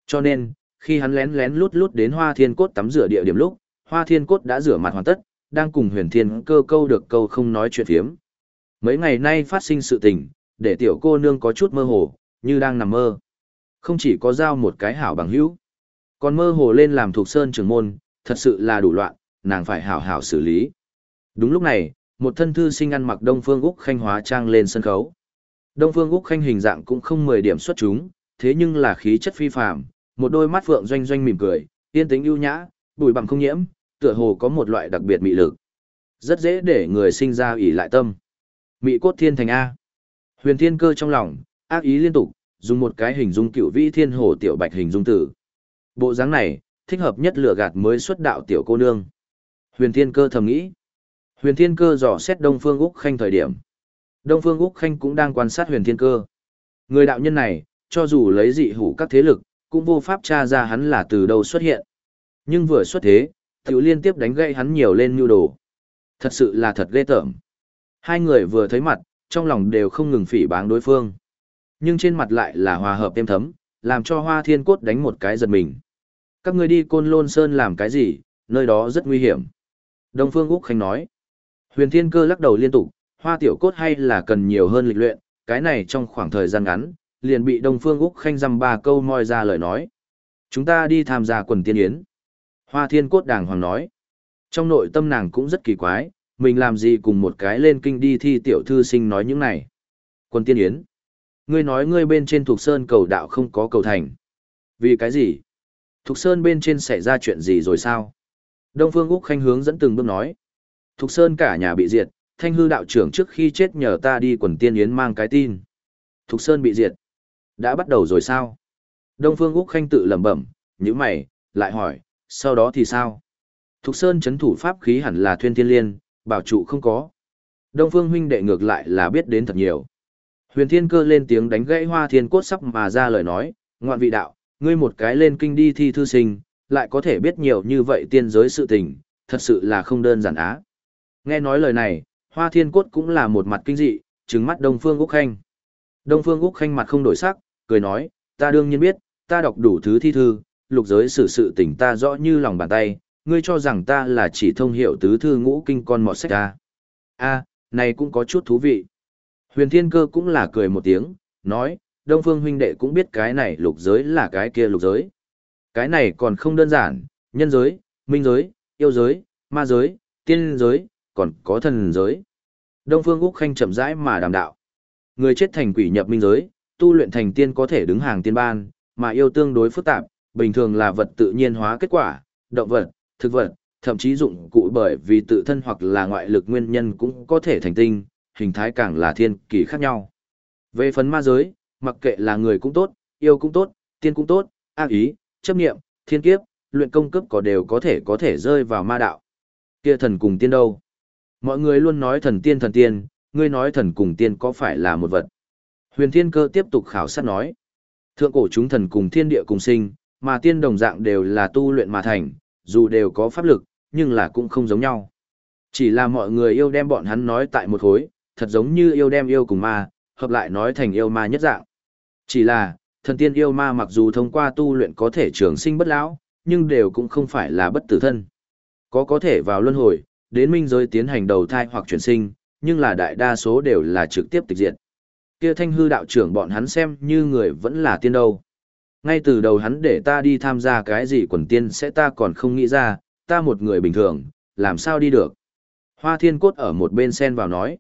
Cho nên, khi hắn lén lén lút lút đến Hoa Thiên Cốt tắm rửa địa điểm lúc, Hoa Thiên Cốt đã rửa mặt hoàn tất, đang cùng Huyền Thiên Cơ câu được câu không nói chuyện phiếm. Mấy ngày nay phát sinh sự tình, để tiểu cô nương có chút mơ hồ, như đang nằm mơ. Không chỉ có giao một cái hảo bằng hữu, còn mơ hồ lên làm thuộc sơn trưởng môn, thật sự là đủ loạn, nàng phải hảo hảo xử lý. Đúng lúc này, một thân thư sinh ăn mặc Đông Phương Úc Khanh hóa trang lên sân khấu. Đông Phương Úc Khanh hình dạng cũng không mười điểm xuất chúng, thế nhưng là khí chất phi phàm, một đôi mắt phượng doanh doanh mỉm cười, yên tĩnh ưu nhã, bụi bặm không nhiễm, tựa hồ có một loại đặc biệt mị lực. Rất dễ để người sinh ra ủy lại tâm. Mị cốt thiên thành A. Huyền thiên cơ trong lòng, ác ý liên tục, dùng một cái hình dung cựu vĩ thiên hồ tiểu bạch hình dung tử. Bộ dáng này, thích hợp nhất lửa gạt mới xuất đạo tiểu cô nương. Huyền thiên cơ thầm nghĩ. Huyền thiên cơ dò xét Đông Phương Úc Khanh thời điểm. Đông Phương Úc Khanh cũng đang quan sát huyền thiên cơ. Người đạo nhân này, cho dù lấy dị hủ các thế lực, cũng vô pháp tra ra hắn là từ đâu xuất hiện. Nhưng vừa xuất thế, tiểu liên tiếp đánh gãy hắn nhiều lên nhu đồ. Thật sự là thật ghê tởm. Hai người vừa thấy mặt, trong lòng đều không ngừng phỉ báng đối phương. Nhưng trên mặt lại là hòa hợp êm thấm, làm cho hoa thiên cốt đánh một cái giật mình. Các người đi côn lôn sơn làm cái gì, nơi đó rất nguy hiểm. Đông Phương Úc Khánh nói. Huyền thiên cơ lắc đầu liên tục, hoa tiểu cốt hay là cần nhiều hơn lịch luyện, cái này trong khoảng thời gian ngắn, liền bị Đông Phương Úc Khanh dăm ba câu moi ra lời nói. Chúng ta đi tham gia quần tiên yến. Hoa thiên cốt đàng hoàng nói. Trong nội tâm nàng cũng rất kỳ quái, mình làm gì cùng một cái lên kinh đi thi tiểu thư sinh nói những này. Quần tiên yến. Ngươi nói ngươi bên trên thuộc Sơn cầu đạo không có cầu thành. Vì cái gì? Thục Sơn bên trên xảy ra chuyện gì rồi sao? Đông Phương Úc Khanh hướng dẫn từng bước nói. Thục Sơn cả nhà bị diệt, thanh hư đạo trưởng trước khi chết nhờ ta đi quần tiên yến mang cái tin. Thục Sơn bị diệt. Đã bắt đầu rồi sao? Đông Phương Úc Khanh tự lẩm bẩm, Những mày, lại hỏi, sau đó thì sao? Thục Sơn chấn thủ pháp khí hẳn là thuyên thiên liên, bảo trụ không có. Đông Phương huynh đệ ngược lại là biết đến thật nhiều. Huyền Thiên Cơ lên tiếng đánh gãy Hoa Thiên Cốt sắp mà ra lời nói, ngoạn vị đạo, ngươi một cái lên kinh đi thi thư sinh, lại có thể biết nhiều như vậy tiên giới sự tình, thật sự là không đơn giản á. Nghe nói lời này, Hoa Thiên Cốt cũng là một mặt kinh dị, trừng mắt Đông Phương Úc Khanh. Đông Phương Úc Khanh mặt không đổi sắc, cười nói, ta đương nhiên biết, ta đọc đủ thứ thi thư, lục giới sự sự tình ta rõ như lòng bàn tay, ngươi cho rằng ta là chỉ thông hiểu tứ thư ngũ kinh con mọt sách ta. a này cũng có chút thú vị. Huyền Thiên Cơ cũng là cười một tiếng, nói, Đông Phương huynh đệ cũng biết cái này lục giới là cái kia lục giới. Cái này còn không đơn giản, nhân giới, minh giới, yêu giới, ma giới, tiên giới, còn có thần giới. Đông Phương Úc Khanh chậm rãi mà đàm đạo. Người chết thành quỷ nhập minh giới, tu luyện thành tiên có thể đứng hàng tiên ban, mà yêu tương đối phức tạp, bình thường là vật tự nhiên hóa kết quả, động vật, thực vật, thậm chí dụng cụ bởi vì tự thân hoặc là ngoại lực nguyên nhân cũng có thể thành tinh, hình thái càng là thiên kỳ khác nhau. Về phần ma giới, mặc kệ là người cũng tốt, yêu cũng tốt, tiên cũng tốt, ác ý, chấp niệm, thiên kiếp, luyện công cấp có đều có thể có thể rơi vào ma đạo. Kia thần cùng tiên đâu? Mọi người luôn nói thần tiên thần tiên, ngươi nói thần cùng tiên có phải là một vật? Huyền Thiên Cơ tiếp tục khảo sát nói. Thượng cổ chúng thần cùng thiên địa cùng sinh, mà tiên đồng dạng đều là tu luyện mà thành, dù đều có pháp lực, nhưng là cũng không giống nhau. Chỉ là mọi người yêu đem bọn hắn nói tại một khối, thật giống như yêu đem yêu cùng ma, hợp lại nói thành yêu ma nhất dạng. Chỉ là, thần tiên yêu ma mặc dù thông qua tu luyện có thể trường sinh bất lão, nhưng đều cũng không phải là bất tử thân. Có có thể vào luân hồi, đến minh giới tiến hành đầu thai hoặc chuyển sinh, nhưng là đại đa số đều là trực tiếp tịch diệt. Kia thanh hư đạo trưởng bọn hắn xem như người vẫn là tiên đâu. Ngay từ đầu hắn để ta đi tham gia cái gì quần tiên sẽ ta còn không nghĩ ra, ta một người bình thường, làm sao đi được. Hoa thiên cốt ở một bên sen vào nói.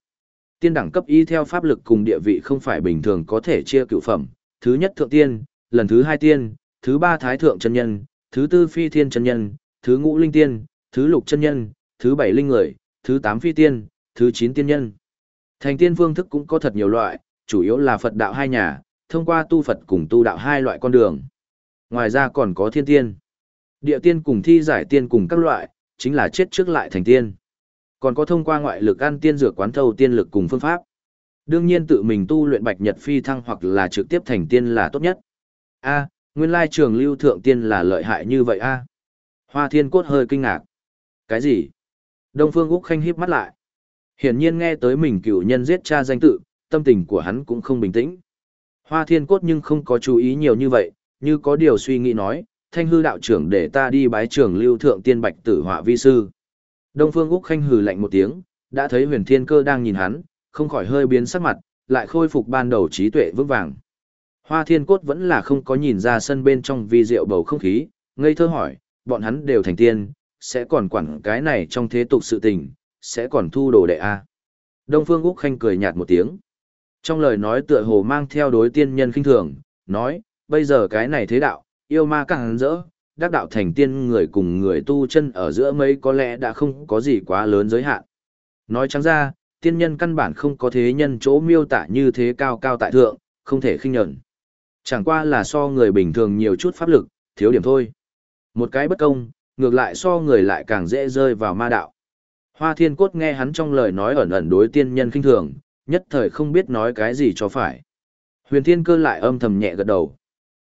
Tiên đẳng cấp y theo pháp lực cùng địa vị không phải bình thường có thể chia cựu phẩm. Thứ nhất thượng tiên, lần thứ hai tiên, thứ ba thái thượng chân nhân, thứ tư phi thiên chân nhân, thứ ngũ linh tiên, thứ lục chân nhân, thứ bảy linh người, thứ tám phi tiên, thứ chín tiên nhân. Thành tiên phương thức cũng có thật nhiều loại, chủ yếu là Phật đạo hai nhà, thông qua tu Phật cùng tu đạo hai loại con đường. Ngoài ra còn có thiên tiên. Địa tiên cùng thi giải tiên cùng các loại, chính là chết trước lại thành tiên. Còn có thông qua ngoại lực ăn tiên dược quán thâu tiên lực cùng phương pháp. Đương nhiên tự mình tu luyện bạch nhật phi thăng hoặc là trực tiếp thành tiên là tốt nhất. A, nguyên lai trường lưu thượng tiên là lợi hại như vậy a. Hoa thiên cốt hơi kinh ngạc. Cái gì? Đông Phương Úc Khanh híp mắt lại. Hiển nhiên nghe tới mình cựu nhân giết cha danh tự, tâm tình của hắn cũng không bình tĩnh. Hoa thiên cốt nhưng không có chú ý nhiều như vậy, như có điều suy nghĩ nói, thanh hư đạo trưởng để ta đi bái trưởng lưu thượng tiên bạch tử họa vi sư. Đông Phương Úc Khanh hừ lạnh một tiếng, đã thấy huyền thiên cơ đang nhìn hắn, không khỏi hơi biến sắc mặt, lại khôi phục ban đầu trí tuệ vững vàng. Hoa thiên cốt vẫn là không có nhìn ra sân bên trong vi diệu bầu không khí, ngây thơ hỏi, bọn hắn đều thành tiên, sẽ còn quản cái này trong thế tục sự tình, sẽ còn thu đồ đệ A. Đông Phương Úc Khanh cười nhạt một tiếng. Trong lời nói tựa hồ mang theo đối tiên nhân khinh thường, nói, bây giờ cái này thế đạo, yêu ma càng rỡ, đắc đạo thành tiên người cùng người tu chân ở giữa mấy có lẽ đã không có gì quá lớn giới hạn. Nói trắng ra, tiên nhân căn bản không có thế nhân chỗ miêu tả như thế cao cao tại thượng, không thể khinh nhẫn. Chẳng qua là so người bình thường nhiều chút pháp lực, thiếu điểm thôi. Một cái bất công, ngược lại so người lại càng dễ rơi vào ma đạo. Hoa thiên cốt nghe hắn trong lời nói ẩn ẩn đối tiên nhân khinh thường, nhất thời không biết nói cái gì cho phải. Huyền thiên cơ lại âm thầm nhẹ gật đầu.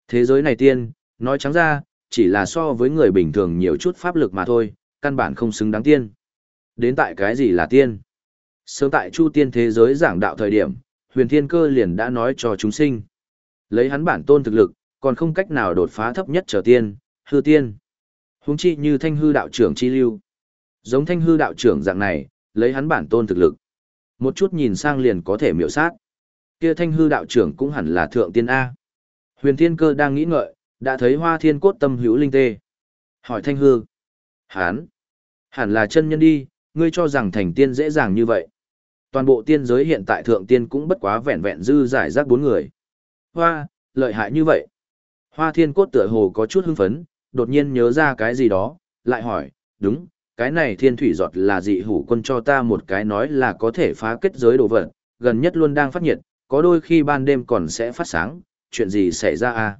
Thế giới này tiên, nói trắng ra, chỉ là so với người bình thường nhiều chút pháp lực mà thôi, căn bản không xứng đáng tiên. Đến tại cái gì là tiên? Sớm tại chu tiên thế giới giảng đạo thời điểm, huyền thiên cơ liền đã nói cho chúng sinh. Lấy hắn bản tôn thực lực, còn không cách nào đột phá thấp nhất trở tiên, hư tiên. Huống chi như thanh hư đạo trưởng chi lưu. Giống thanh hư đạo trưởng dạng này, lấy hắn bản tôn thực lực. Một chút nhìn sang liền có thể miểu sát. Kia thanh hư đạo trưởng cũng hẳn là thượng tiên A. Huyền thiên cơ đang nghĩ ngợi, đã thấy hoa thiên cốt tâm hữu linh tê. Hỏi thanh hư. Hán. Hẳn là chân nhân đi, ngươi cho rằng thành tiên dễ dàng như vậy. Toàn bộ tiên giới hiện tại thượng tiên cũng bất quá vẹn vẹn dư giải rác bốn người. Hoa, lợi hại như vậy. Hoa thiên cốt tựa hồ có chút hưng phấn, đột nhiên nhớ ra cái gì đó, lại hỏi, đúng, cái này thiên thủy giọt là dị hủ quân cho ta một cái nói là có thể phá kết giới đồ vật, gần nhất luôn đang phát nhiệt, có đôi khi ban đêm còn sẽ phát sáng, chuyện gì xảy ra à?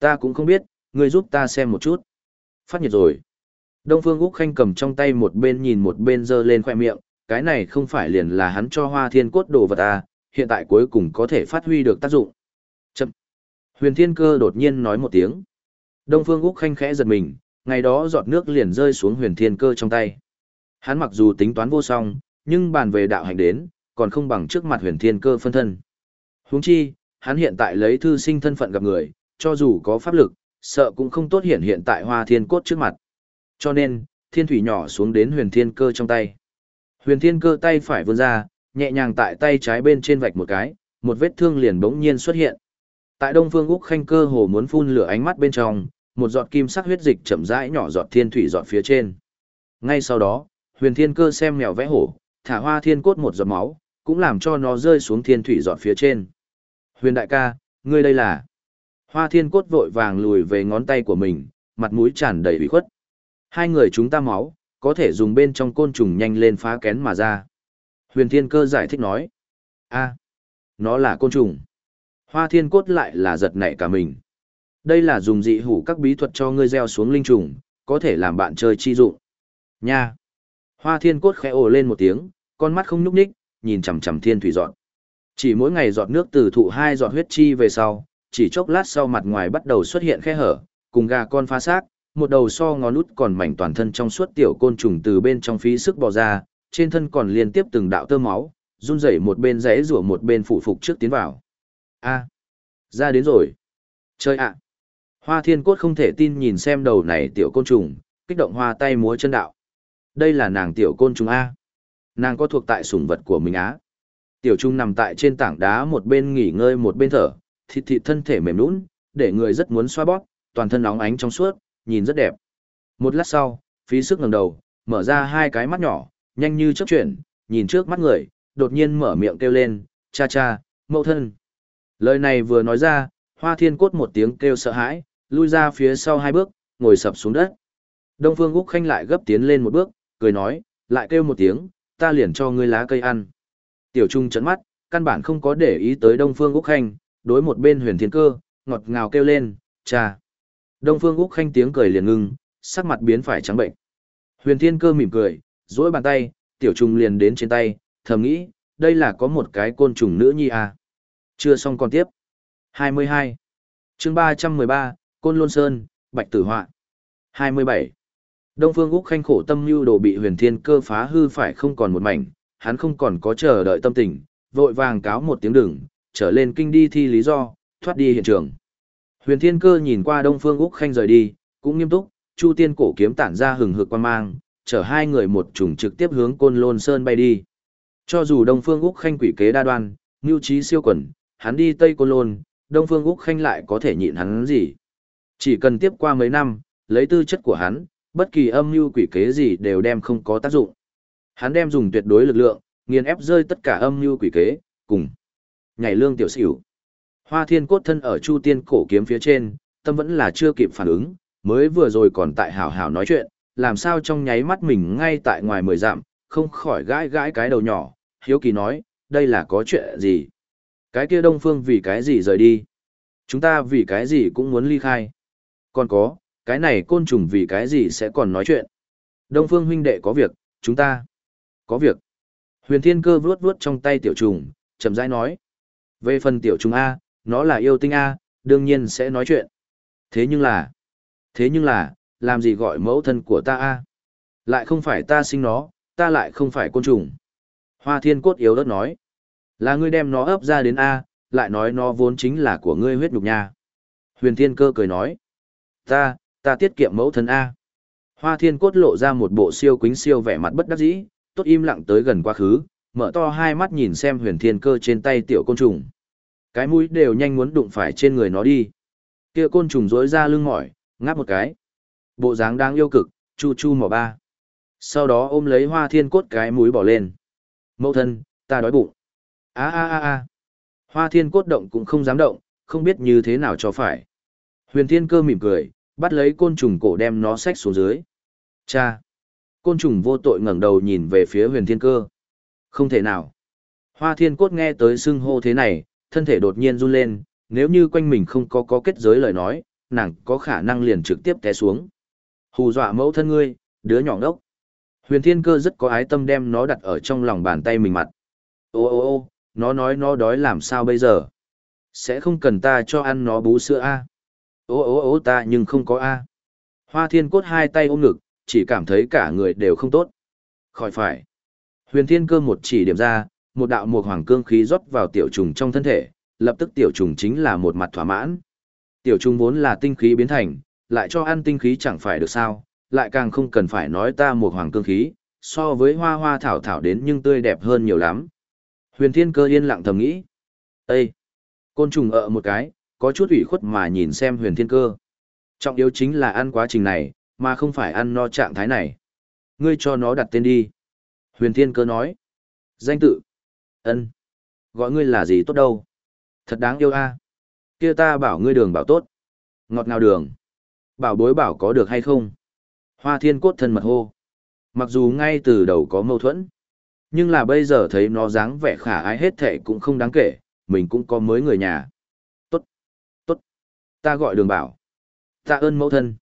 Ta cũng không biết, ngươi giúp ta xem một chút. Phát nhiệt rồi. Đông Phương Úc Khanh cầm trong tay một bên nhìn một bên giơ lên khoe miệng, cái này không phải liền là hắn cho hoa thiên cốt đồ vật à, hiện tại cuối cùng có thể phát huy được tác dụng. Chậm. Huyền Thiên Cơ đột nhiên nói một tiếng. Đông Phương Úc Khanh khẽ giật mình, ngày đó giọt nước liền rơi xuống Huyền Thiên Cơ trong tay. Hắn mặc dù tính toán vô song, nhưng bàn về đạo hành đến, còn không bằng trước mặt Huyền Thiên Cơ phân thân. Huống chi, hắn hiện tại lấy thư sinh thân phận gặp người, cho dù có pháp lực, sợ cũng không tốt hiện hiện tại Hoa Thiên Cốt trước mặt. Cho nên, thiên thủy nhỏ xuống đến Huyền Thiên Cơ trong tay. Huyền Thiên Cơ tay phải vươn ra, nhẹ nhàng tại tay trái bên trên vạch một cái, một vết thương liền bỗng nhiên xuất hiện. Tại Đông Phương Úc Khanh cơ hồ muốn phun lửa ánh mắt bên trong, một giọt kim sắc huyết dịch chậm rãi nhỏ giọt thiên thủy giọt phía trên. Ngay sau đó, Huyền Thiên Cơ xem mèo vẽ hổ, thả hoa thiên cốt một giọt máu, cũng làm cho nó rơi xuống thiên thủy giọt phía trên. Huyền đại ca, ngươi đây là? Hoa thiên cốt vội vàng lùi về ngón tay của mình, mặt mũi tràn đầy ủy khuất. Hai người chúng ta máu, có thể dùng bên trong côn trùng nhanh lên phá kén mà ra. Huyền Thiên Cơ giải thích nói. a nó là côn trùng. Hoa Thiên Cốt lại là giật nảy cả mình. Đây là dùng dị hủ các bí thuật cho ngươi gieo xuống linh trùng, có thể làm bạn chơi chi dụng. Nha. Hoa Thiên Cốt khẽ ồ lên một tiếng, con mắt không nhúc nhích, nhìn chằm chằm thiên thủy giọt. Chỉ mỗi ngày giọt nước từ thụ hai giọt huyết chi về sau, chỉ chốc lát sau mặt ngoài bắt đầu xuất hiện khe hở, cùng gà con phá xác, một đầu so ngón út còn mảnh toàn thân trong suốt tiểu côn trùng từ bên trong phí sức bò ra, trên thân còn liên tiếp từng đạo tơ máu, run rẩy một bên rẽ rủa một bên phủ phục trước tiến vào. A, ra đến rồi. Chơi ạ. Hoa thiên cốt không thể tin nhìn xem đầu này tiểu côn trùng, kích động hoa tay múa chân đạo. Đây là nàng tiểu côn trùng A. Nàng có thuộc tại sủng vật của mình á. Tiểu trung nằm tại trên tảng đá một bên nghỉ ngơi một bên thở, thịt thịt thân thể mềm nũng, để người rất muốn xoa bóp, toàn thân nóng ánh trong suốt, nhìn rất đẹp. Một lát sau, phí sức ngẩng đầu, mở ra hai cái mắt nhỏ, nhanh như chớp chuyển, nhìn trước mắt người, đột nhiên mở miệng kêu lên, cha cha, mẫu thân. Lời này vừa nói ra, hoa thiên cốt một tiếng kêu sợ hãi, lui ra phía sau hai bước, ngồi sập xuống đất. Đông Phương Úc Khanh lại gấp tiến lên một bước, cười nói, lại kêu một tiếng, ta liền cho ngươi lá cây ăn. Tiểu Trung trấn mắt, căn bản không có để ý tới Đông Phương Úc Khanh, đối một bên huyền thiên cơ, ngọt ngào kêu lên, cha. Đông Phương Úc Khanh tiếng cười liền ngưng, sắc mặt biến phải trắng bệnh. Huyền thiên cơ mỉm cười, duỗi bàn tay, tiểu Trung liền đến trên tay, thầm nghĩ, đây là có một cái côn trùng nữ nhi à. Chưa xong còn tiếp. 22. chương 313, Côn Lôn Sơn, Bạch Tử Họa. 27. Đông Phương Úc Khanh khổ tâm lưu đồ bị huyền thiên cơ phá hư phải không còn một mảnh, hắn không còn có chờ đợi tâm tình, vội vàng cáo một tiếng đừng, trở lên kinh đi thi lý do, thoát đi hiện trường. Huyền thiên cơ nhìn qua Đông Phương Úc Khanh rời đi, cũng nghiêm túc, Chu Tiên cổ kiếm tản ra hừng hực quan mang, chở hai người một trùng trực tiếp hướng Côn Lôn Sơn bay đi. Cho dù Đông Phương Úc Khanh quỷ kế đa đoan, mưu trí siêu quần, hắn đi Tây Côn Lôn, Đông Phương Úc Khanh lại có thể nhịn hắn gì. Chỉ cần tiếp qua mấy năm, lấy tư chất của hắn, bất kỳ âm mưu quỷ kế gì đều đem không có tác dụng. Hắn đem dùng tuyệt đối lực lượng, nghiền ép rơi tất cả âm mưu quỷ kế, cùng nhảy lương tiểu xỉu. Hoa Thiên cốt thân ở Chu Tiên cổ kiếm phía trên, tâm vẫn là chưa kịp phản ứng, mới vừa rồi còn tại hào hào nói chuyện, làm sao trong nháy mắt mình ngay tại ngoài mười dặm, không khỏi gãi gãi cái đầu nhỏ, hiếu kỳ nói, đây là có chuyện gì? Cái kia đông phương vì cái gì rời đi? Chúng ta vì cái gì cũng muốn ly khai. Còn có, cái này côn trùng vì cái gì sẽ còn nói chuyện. Đông phương huynh đệ có việc, chúng ta có việc. Huyền thiên cơ vuốt vuốt trong tay tiểu trùng, chậm rãi nói. Về phần tiểu trùng A, nó là yêu tinh A, đương nhiên sẽ nói chuyện. Thế nhưng là, thế nhưng là, làm gì gọi mẫu thân của ta A? Lại không phải ta sinh nó, ta lại không phải côn trùng. Hoa thiên cốt yếu đất nói. Là ngươi đem nó ấp ra đến A, lại nói nó vốn chính là của ngươi huyết nhục nha. Huyền thiên cơ cười nói. Ta, ta tiết kiệm mẫu thân A. Hoa thiên cốt lộ ra một bộ siêu quính siêu vẻ mặt bất đắc dĩ, tốt im lặng tới gần quá khứ, mở to hai mắt nhìn xem huyền thiên cơ trên tay tiểu côn trùng. Cái mũi đều nhanh muốn đụng phải trên người nó đi. Kia côn trùng rối ra lưng mỏi, ngáp một cái. Bộ dáng đang yêu cực, chu chu mỏ ba. Sau đó ôm lấy hoa thiên cốt cái mũi bỏ lên. Mẫu thân, ta đói bụng. a a a a Hoa thiên cốt động cũng không dám động, không biết như thế nào cho phải. Huyền thiên cơ mỉm cười, bắt lấy côn trùng cổ đem nó xách xuống dưới. Cha! Côn trùng vô tội ngẩng đầu nhìn về phía huyền thiên cơ. Không thể nào. Hoa thiên cốt nghe tới xưng hô thế này, thân thể đột nhiên run lên, nếu như quanh mình không có có kết giới lời nói, nàng có khả năng liền trực tiếp té xuống. Hù dọa mẫu thân ngươi, đứa nhỏ ngốc. Huyền thiên cơ rất có ái tâm đem nó đặt ở trong lòng bàn tay mình mặt. Ô ô ô, nó nói nó đói làm sao bây giờ? Sẽ không cần ta cho ăn nó bú sữa a? Ô ô ô ta nhưng không có a. Hoa thiên cốt hai tay ôm ngực, chỉ cảm thấy cả người đều không tốt. Khỏi phải. Huyền thiên cơ một chỉ điểm ra, một đạo mục hoàng cương khí rót vào tiểu trùng trong thân thể, lập tức tiểu trùng chính là một mặt thỏa mãn. Tiểu trùng vốn là tinh khí biến thành, lại cho ăn tinh khí chẳng phải được sao, lại càng không cần phải nói ta một hoàng cương khí, so với hoa hoa thảo thảo đến nhưng tươi đẹp hơn nhiều lắm. Huyền thiên cơ yên lặng thầm nghĩ. Ê! Côn trùng ợ một cái, có chút ủy khuất mà nhìn xem huyền thiên cơ. Trọng yếu chính là ăn quá trình này, mà không phải ăn no trạng thái này. Ngươi cho nó đặt tên đi. Huyền thiên cơ nói. Danh tự. ân Gọi ngươi là gì tốt đâu. Thật đáng yêu a. Kia ta bảo ngươi đường bảo tốt. Ngọt ngào đường. Bảo bối bảo có được hay không? Hoa thiên cốt thân mật hô. Mặc dù ngay từ đầu có mâu thuẫn, nhưng là bây giờ thấy nó dáng vẻ khả ái hết thệ cũng không đáng kể, mình cũng có mới người nhà. Ta gọi đường bảo. Ta ơn mẫu thân.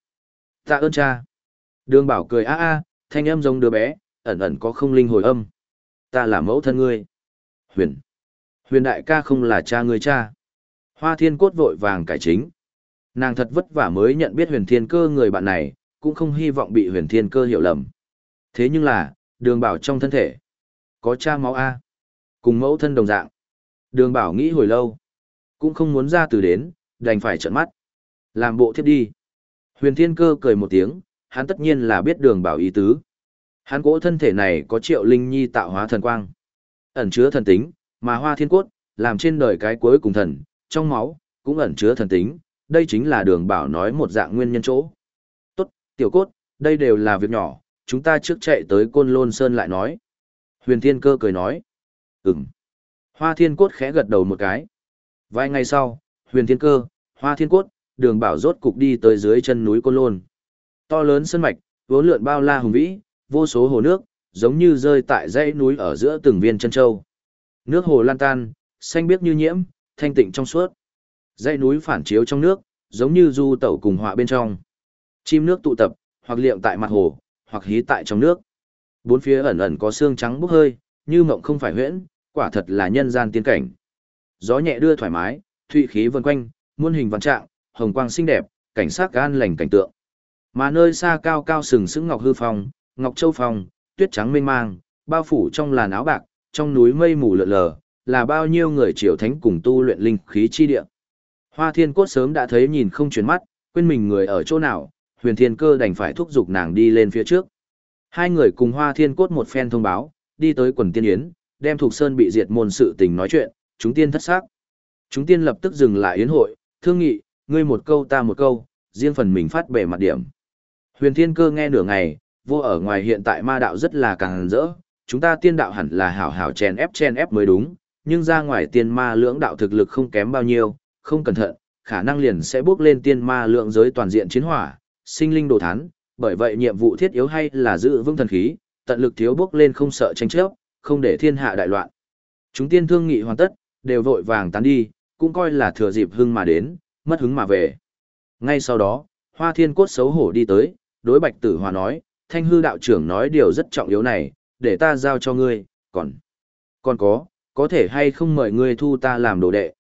Ta ơn cha. Đường bảo cười a a, thanh âm giống đứa bé, ẩn ẩn có không linh hồi âm. Ta là mẫu thân ngươi. Huyền. Huyền đại ca không là cha ngươi cha. Hoa thiên cốt vội vàng cải chính. Nàng thật vất vả mới nhận biết huyền thiên cơ người bạn này, cũng không hy vọng bị huyền thiên cơ hiểu lầm. Thế nhưng là, đường bảo trong thân thể, có cha máu A, cùng mẫu thân đồng dạng. Đường bảo nghĩ hồi lâu, cũng không muốn ra từ đến, đành phải trợn mắt. Làm bộ thiết đi. Huyền thiên cơ cười một tiếng, hắn tất nhiên là biết đường bảo ý tứ. Hắn cỗ thân thể này có triệu linh nhi tạo hóa thần quang. Ẩn chứa thần tính, mà hoa thiên cốt, làm trên đời cái cuối cùng thần, trong máu, cũng ẩn chứa thần tính. Đây chính là đường bảo nói một dạng nguyên nhân chỗ. Tốt, tiểu cốt, đây đều là việc nhỏ, chúng ta trước chạy tới Côn Lôn Sơn lại nói. Huyền Thiên Cơ cười nói. Ừm. Hoa Thiên Cốt khẽ gật đầu một cái. Vài ngày sau, Huyền Thiên Cơ, Hoa Thiên Cốt, đường bảo rốt cục đi tới dưới chân núi Côn Lôn. To lớn sân mạch, vốn lượn bao la hùng vĩ, vô số hồ nước, giống như rơi tại dãy núi ở giữa từng viên chân châu. Nước hồ lan tan, xanh biếc như nhiễm, thanh tịnh trong suốt. Dãy núi phản chiếu trong nước, giống như du tẩu cùng họa bên trong. Chim nước tụ tập, hoặc liệm tại mặt hồ, hoặc hí tại trong nước. Bốn phía ẩn ẩn có xương trắng bốc hơi, như mộng không phải huyễn, quả thật là nhân gian tiên cảnh. Gió nhẹ đưa thoải mái, thụy khí vần quanh, muôn hình vạn trạng, hồng quang xinh đẹp, cảnh sát gan lành cảnh tượng. Mà nơi xa cao cao sừng sững ngọc hư phong, ngọc châu phong, tuyết trắng mênh mang, bao phủ trong làn áo bạc, trong núi mây mù lượn lờ, là bao nhiêu người triều thánh cùng tu luyện linh khí chi địa. Hoa Thiên Cốt sớm đã thấy nhìn không chuyển mắt, quên mình người ở chỗ nào, huyền thiên cơ đành phải thúc giục nàng đi lên phía trước. Hai người cùng hoa thiên cốt một phen thông báo, đi tới quần tiên yến, đem thuộc sơn bị diệt môn sự tình nói chuyện, chúng tiên thất xác. Chúng tiên lập tức dừng lại yến hội, thương nghị, ngươi một câu ta một câu, riêng phần mình phát bề mặt điểm. Huyền thiên cơ nghe nửa ngày, vô ở ngoài hiện tại ma đạo rất là càng rỡ, chúng ta tiên đạo hẳn là hảo hảo chèn ép chèn ép mới đúng, nhưng ra ngoài tiên ma lưỡng đạo thực lực không kém bao nhiêu, không cẩn thận, khả năng liền sẽ bước lên tiên ma lượng giới toàn diện chiến hỏa, sinh linh đồ thán, bởi vậy nhiệm vụ thiết yếu hay là giữ vững thần khí, tận lực thiếu bước lên không sợ tranh chấp, không để thiên hạ đại loạn. Chúng tiên thương nghị hoàn tất, đều vội vàng tán đi, cũng coi là thừa dịp hưng mà đến, mất hứng mà về. Ngay sau đó, Hoa Thiên Cốt xấu hổ đi tới, đối Bạch Tử Hòa nói, Thanh hư đạo trưởng nói điều rất trọng yếu này, để ta giao cho ngươi, còn... Còn có, có thể hay không mời ngươi thu ta làm đồ đệ.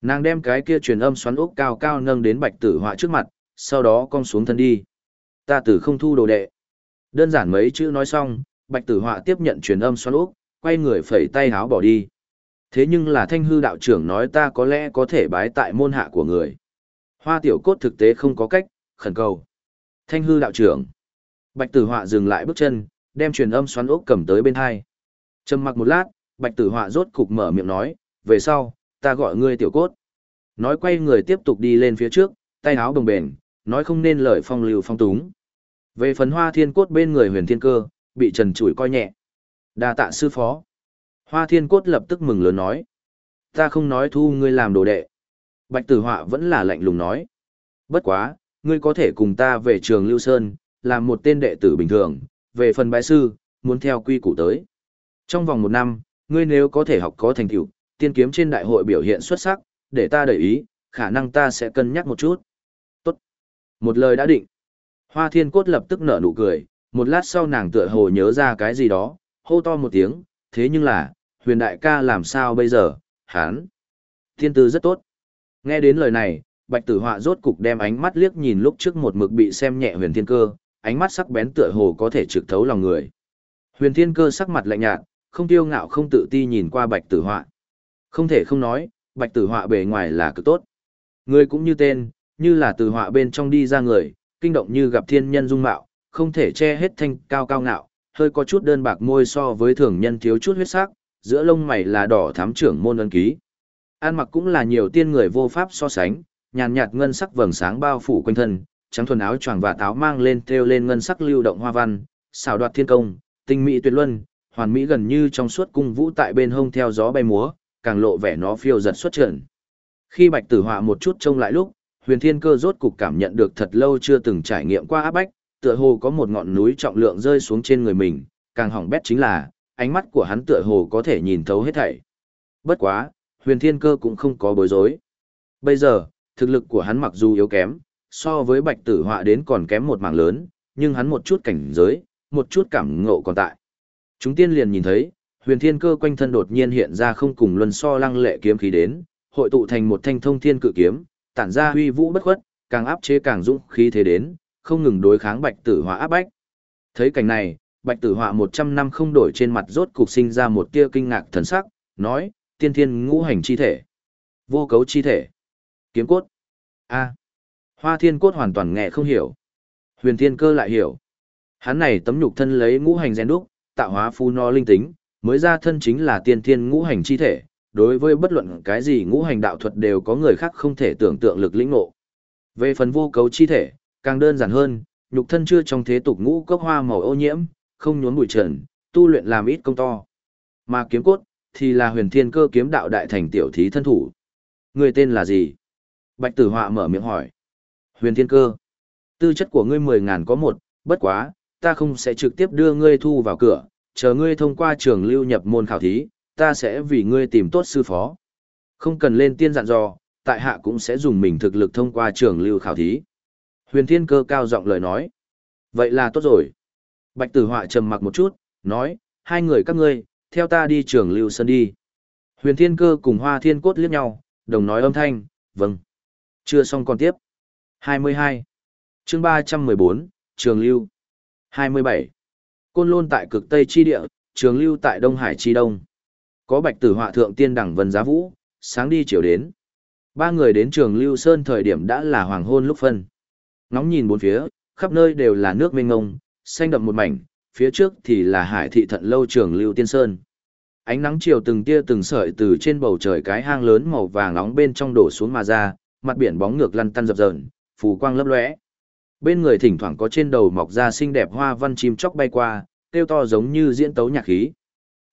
Nàng đem cái kia truyền âm xoắn ốc cao cao nâng đến Bạch Tử Hòa trước mặt, sau đó cong xuống thân đi. Ta tử không thu đồ đệ. Đơn giản mấy chữ nói xong, bạch tử họa tiếp nhận truyền âm xoắn ốc, quay người phẩy tay háo bỏ đi. Thế nhưng là thanh hư đạo trưởng nói ta có lẽ có thể bái tại môn hạ của người. Hoa tiểu cốt thực tế không có cách, khẩn cầu. Thanh hư đạo trưởng. Bạch tử họa dừng lại bước chân, đem truyền âm xoắn ốc cầm tới bên hai. Trầm mặc một lát, bạch tử họa rốt cục mở miệng nói, về sau, ta gọi ngươi tiểu cốt. Nói quay người tiếp tục đi lên phía trước, tay áo đồng bền, nói không nên lời phong lưu phong túng. Về phần hoa thiên cốt bên người huyền thiên cơ, bị trần chủi coi nhẹ. đa tạ sư phó. Hoa thiên cốt lập tức mừng lớn nói. Ta không nói thu ngươi làm đồ đệ. Bạch tử họa vẫn là lạnh lùng nói. Bất quá, ngươi có thể cùng ta về trường Lưu Sơn, làm một tên đệ tử bình thường, về phần bái sư, muốn theo quy củ tới. Trong vòng một năm, ngươi nếu có thể học có thành tựu, tiên kiếm trên đại hội biểu hiện xuất sắc, để ta đợi ý, khả năng ta sẽ cân nhắc một chút. Tốt. Một lời đã định. Hoa thiên cốt lập tức nở nụ cười, một lát sau nàng tựa hồ nhớ ra cái gì đó, hô to một tiếng, thế nhưng là, huyền đại ca làm sao bây giờ, hán. Thiên tư rất tốt. Nghe đến lời này, bạch tử họa rốt cục đem ánh mắt liếc nhìn lúc trước một mực bị xem nhẹ huyền thiên cơ, ánh mắt sắc bén tựa hồ có thể trực thấu lòng người. Huyền thiên cơ sắc mặt lạnh nhạt, không tiêu ngạo không tự ti nhìn qua bạch tử họa. Không thể không nói, bạch tử họa bề ngoài là cực tốt. Người cũng như tên, như là từ họa bên trong đi ra người, kinh động như gặp thiên nhân dung mạo, không thể che hết thanh cao cao ngạo, hơi có chút đơn bạc môi so với thường nhân thiếu chút huyết sắc, giữa lông mày là đỏ thám trưởng môn ân ký. An mặc cũng là nhiều tiên người vô pháp so sánh, nhàn nhạt ngân sắc vầng sáng bao phủ quanh thân, trắng thuần áo choàng và táo mang lên thêu lên ngân sắc lưu động hoa văn, xảo đoạt thiên công, tinh mỹ tuyệt luân, hoàn mỹ gần như trong suốt cung vũ tại bên hông theo gió bay múa, càng lộ vẻ nó phiêu giật xuất trận. Khi Bạch Tử Họa một chút trông lại lúc, Huyền Thiên Cơ rốt cục cảm nhận được thật lâu chưa từng trải nghiệm qua áp bách, tựa hồ có một ngọn núi trọng lượng rơi xuống trên người mình, càng hỏng bét chính là, ánh mắt của hắn tựa hồ có thể nhìn thấu hết thảy. Bất quá, Huyền Thiên Cơ cũng không có bối rối. Bây giờ, thực lực của hắn mặc dù yếu kém, so với Bạch Tử Họa đến còn kém một mảng lớn, nhưng hắn một chút cảnh giới, một chút cảm ngộ còn tại. Chúng tiên liền nhìn thấy, huyền thiên cơ quanh thân đột nhiên hiện ra không cùng luân so lăng lệ kiếm khí đến, hội tụ thành một thanh thông thiên cự kiếm, tản ra huy vũ bất khuất, càng áp chế càng dũng khí thế đến, không ngừng đối kháng bạch tử họa áp bách. Thấy cảnh này, bạch tử họa một trăm năm không đổi trên mặt rốt cục sinh ra một tia kinh ngạc thần sắc, nói, tiên thiên ngũ hành chi thể, vô cấu chi thể, kiếm cốt. a hoa thiên cốt hoàn toàn nghe không hiểu. Huyền thiên cơ lại hiểu. Hắn này tấm nhục thân lấy ngũ hành gen đúc, tạo hóa phu no linh tính, mới ra thân chính là tiên thiên ngũ hành chi thể, đối với bất luận cái gì ngũ hành đạo thuật đều có người khác không thể tưởng tượng lực lĩnh ngộ. Về phần vô cấu chi thể, càng đơn giản hơn, nhục thân chưa trong thế tục ngũ cốc hoa màu ô nhiễm, không nhốn bụi trần, tu luyện làm ít công to. Mà kiếm cốt, thì là huyền thiên cơ kiếm đạo đại thành tiểu thí thân thủ. Người tên là gì? Bạch tử họa mở miệng hỏi. Huyền thiên cơ. Tư chất của ngươi mười ngàn có một, bất quá, ta không sẽ trực tiếp đưa ngươi thu vào cửa, chờ ngươi thông qua trường lưu nhập môn khảo thí, ta sẽ vì ngươi tìm tốt sư phó. Không cần lên tiên dặn dò, tại hạ cũng sẽ dùng mình thực lực thông qua trường lưu khảo thí. Huyền Thiên Cơ cao giọng lời nói. Vậy là tốt rồi. Bạch Tử Họa trầm mặc một chút, nói, hai người các ngươi, theo ta đi trường lưu sân đi. Huyền Thiên Cơ cùng Hoa Thiên Cốt liếc nhau, đồng nói âm thanh, vâng. Chưa xong còn tiếp. 22. chương 314, Trường Lưu. 27. Côn Lôn tại cực Tây chi địa, Trường Lưu tại Đông Hải chi đông. Có Bạch Tử Họa thượng tiên đẳng vân giá vũ, sáng đi chiều đến. Ba người đến Trường Lưu Sơn thời điểm đã là hoàng hôn lúc phân. Ngóng nhìn bốn phía, khắp nơi đều là nước mênh ngông, xanh đậm một mảnh, phía trước thì là hải thị thận lâu Trường Lưu Tiên Sơn. Ánh nắng chiều từng tia từng sợi từ trên bầu trời cái hang lớn màu vàng nóng bên trong đổ xuống mà ra, mặt biển bóng ngược lăn tăn dập dờn, phù quang lấp lóe. Bên người thỉnh thoảng có trên đầu mọc ra xinh đẹp hoa văn chim chóc bay qua, kêu to giống như diễn tấu nhạc khí.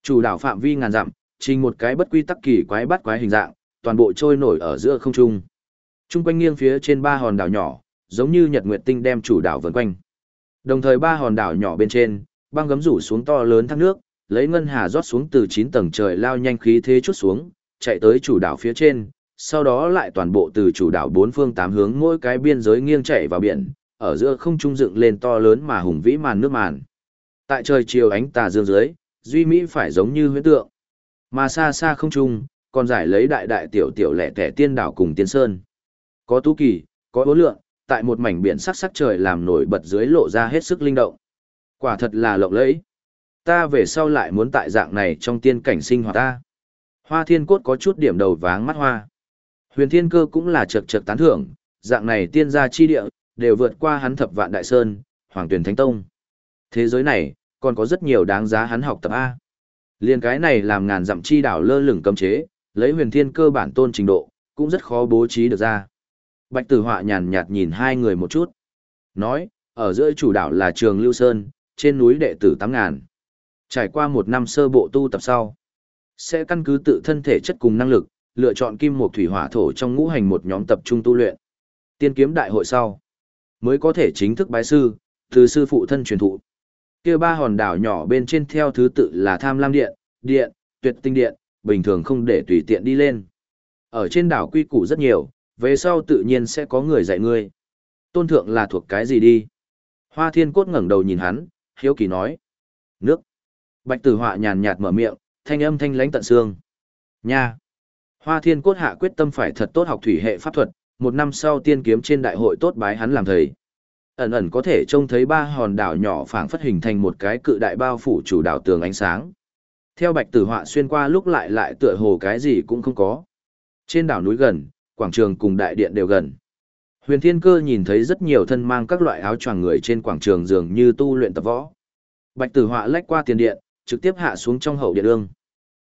Chủ đảo phạm vi ngàn dặm, trình một cái bất quy tắc kỳ quái bắt quái hình dạng, toàn bộ trôi nổi ở giữa không trung. Trung quanh nghiêng phía trên ba hòn đảo nhỏ, giống như nhật nguyệt tinh đem chủ đảo vần quanh. Đồng thời ba hòn đảo nhỏ bên trên, băng gấm rủ xuống to lớn thác nước, lấy ngân hà rót xuống từ 9 tầng trời lao nhanh khí thế chút xuống, chạy tới chủ đảo phía trên, sau đó lại toàn bộ từ chủ đảo bốn phương tám hướng mỗi cái biên giới nghiêng chạy vào biển, ở giữa không trung dựng lên to lớn mà hùng vĩ màn nước màn. Tại trời chiều ánh tà dương dưới, duy mỹ phải giống như huyễn tượng. Mà xa xa không trung, còn giải lấy đại đại tiểu tiểu lẻ tẻ tiên đảo cùng tiên sơn. Có tú kỳ, có ố lượng, tại một mảnh biển sắc sắc trời làm nổi bật dưới lộ ra hết sức linh động. Quả thật là lộng lẫy. Ta về sau lại muốn tại dạng này trong tiên cảnh sinh hoạt ta. Hoa thiên cốt có chút điểm đầu váng mắt hoa. Huyền thiên cơ cũng là chật chật tán thưởng, dạng này tiên gia chi địa, đều vượt qua hắn thập vạn đại sơn, hoàng tuyển thánh tông. Thế giới này, còn có rất nhiều đáng giá hắn học tập A. Liên cái này làm ngàn dặm chi đảo lơ lửng cấm chế, lấy huyền thiên cơ bản tôn trình độ, cũng rất khó bố trí được ra. Bạch tử họa nhàn nhạt nhìn hai người một chút. Nói, ở giữa chủ đảo là trường Lưu Sơn, trên núi đệ tử tám ngàn. Trải qua một năm sơ bộ tu tập sau, sẽ căn cứ tự thân thể chất cùng năng lực, lựa chọn kim một thủy hỏa thổ trong ngũ hành một nhóm tập trung tu luyện. Tiên kiếm đại hội sau, mới có thể chính thức bái sư, từ sư phụ thân truyền thụ. Kia ba hòn đảo nhỏ bên trên theo thứ tự là Tham Lam Điện, Điện, Tuyệt Tinh Điện, bình thường không để tùy tiện đi lên. Ở trên đảo quy củ rất nhiều, về sau tự nhiên sẽ có người dạy ngươi. Tôn thượng là thuộc cái gì đi? Hoa thiên cốt ngẩng đầu nhìn hắn, hiếu kỳ nói. Nước. Bạch tử họa nhàn nhạt mở miệng, thanh âm thanh lãnh tận xương. Nha. Hoa thiên cốt hạ quyết tâm phải thật tốt học thủy hệ pháp thuật, một năm sau tiên kiếm trên đại hội tốt bái hắn làm thầy. Ẩn ẩn có thể trông thấy ba hòn đảo nhỏ phảng phất hình thành một cái cự đại bao phủ chủ đảo tường ánh sáng. Theo bạch tử họa xuyên qua lúc lại lại tựa hồ cái gì cũng không có. Trên đảo núi gần, quảng trường cùng đại điện đều gần. Huyền Thiên Cơ nhìn thấy rất nhiều thân mang các loại áo choàng người trên quảng trường dường như tu luyện tập võ. Bạch Tử Họa lách qua tiền điện, trực tiếp hạ xuống trong hậu điện ương.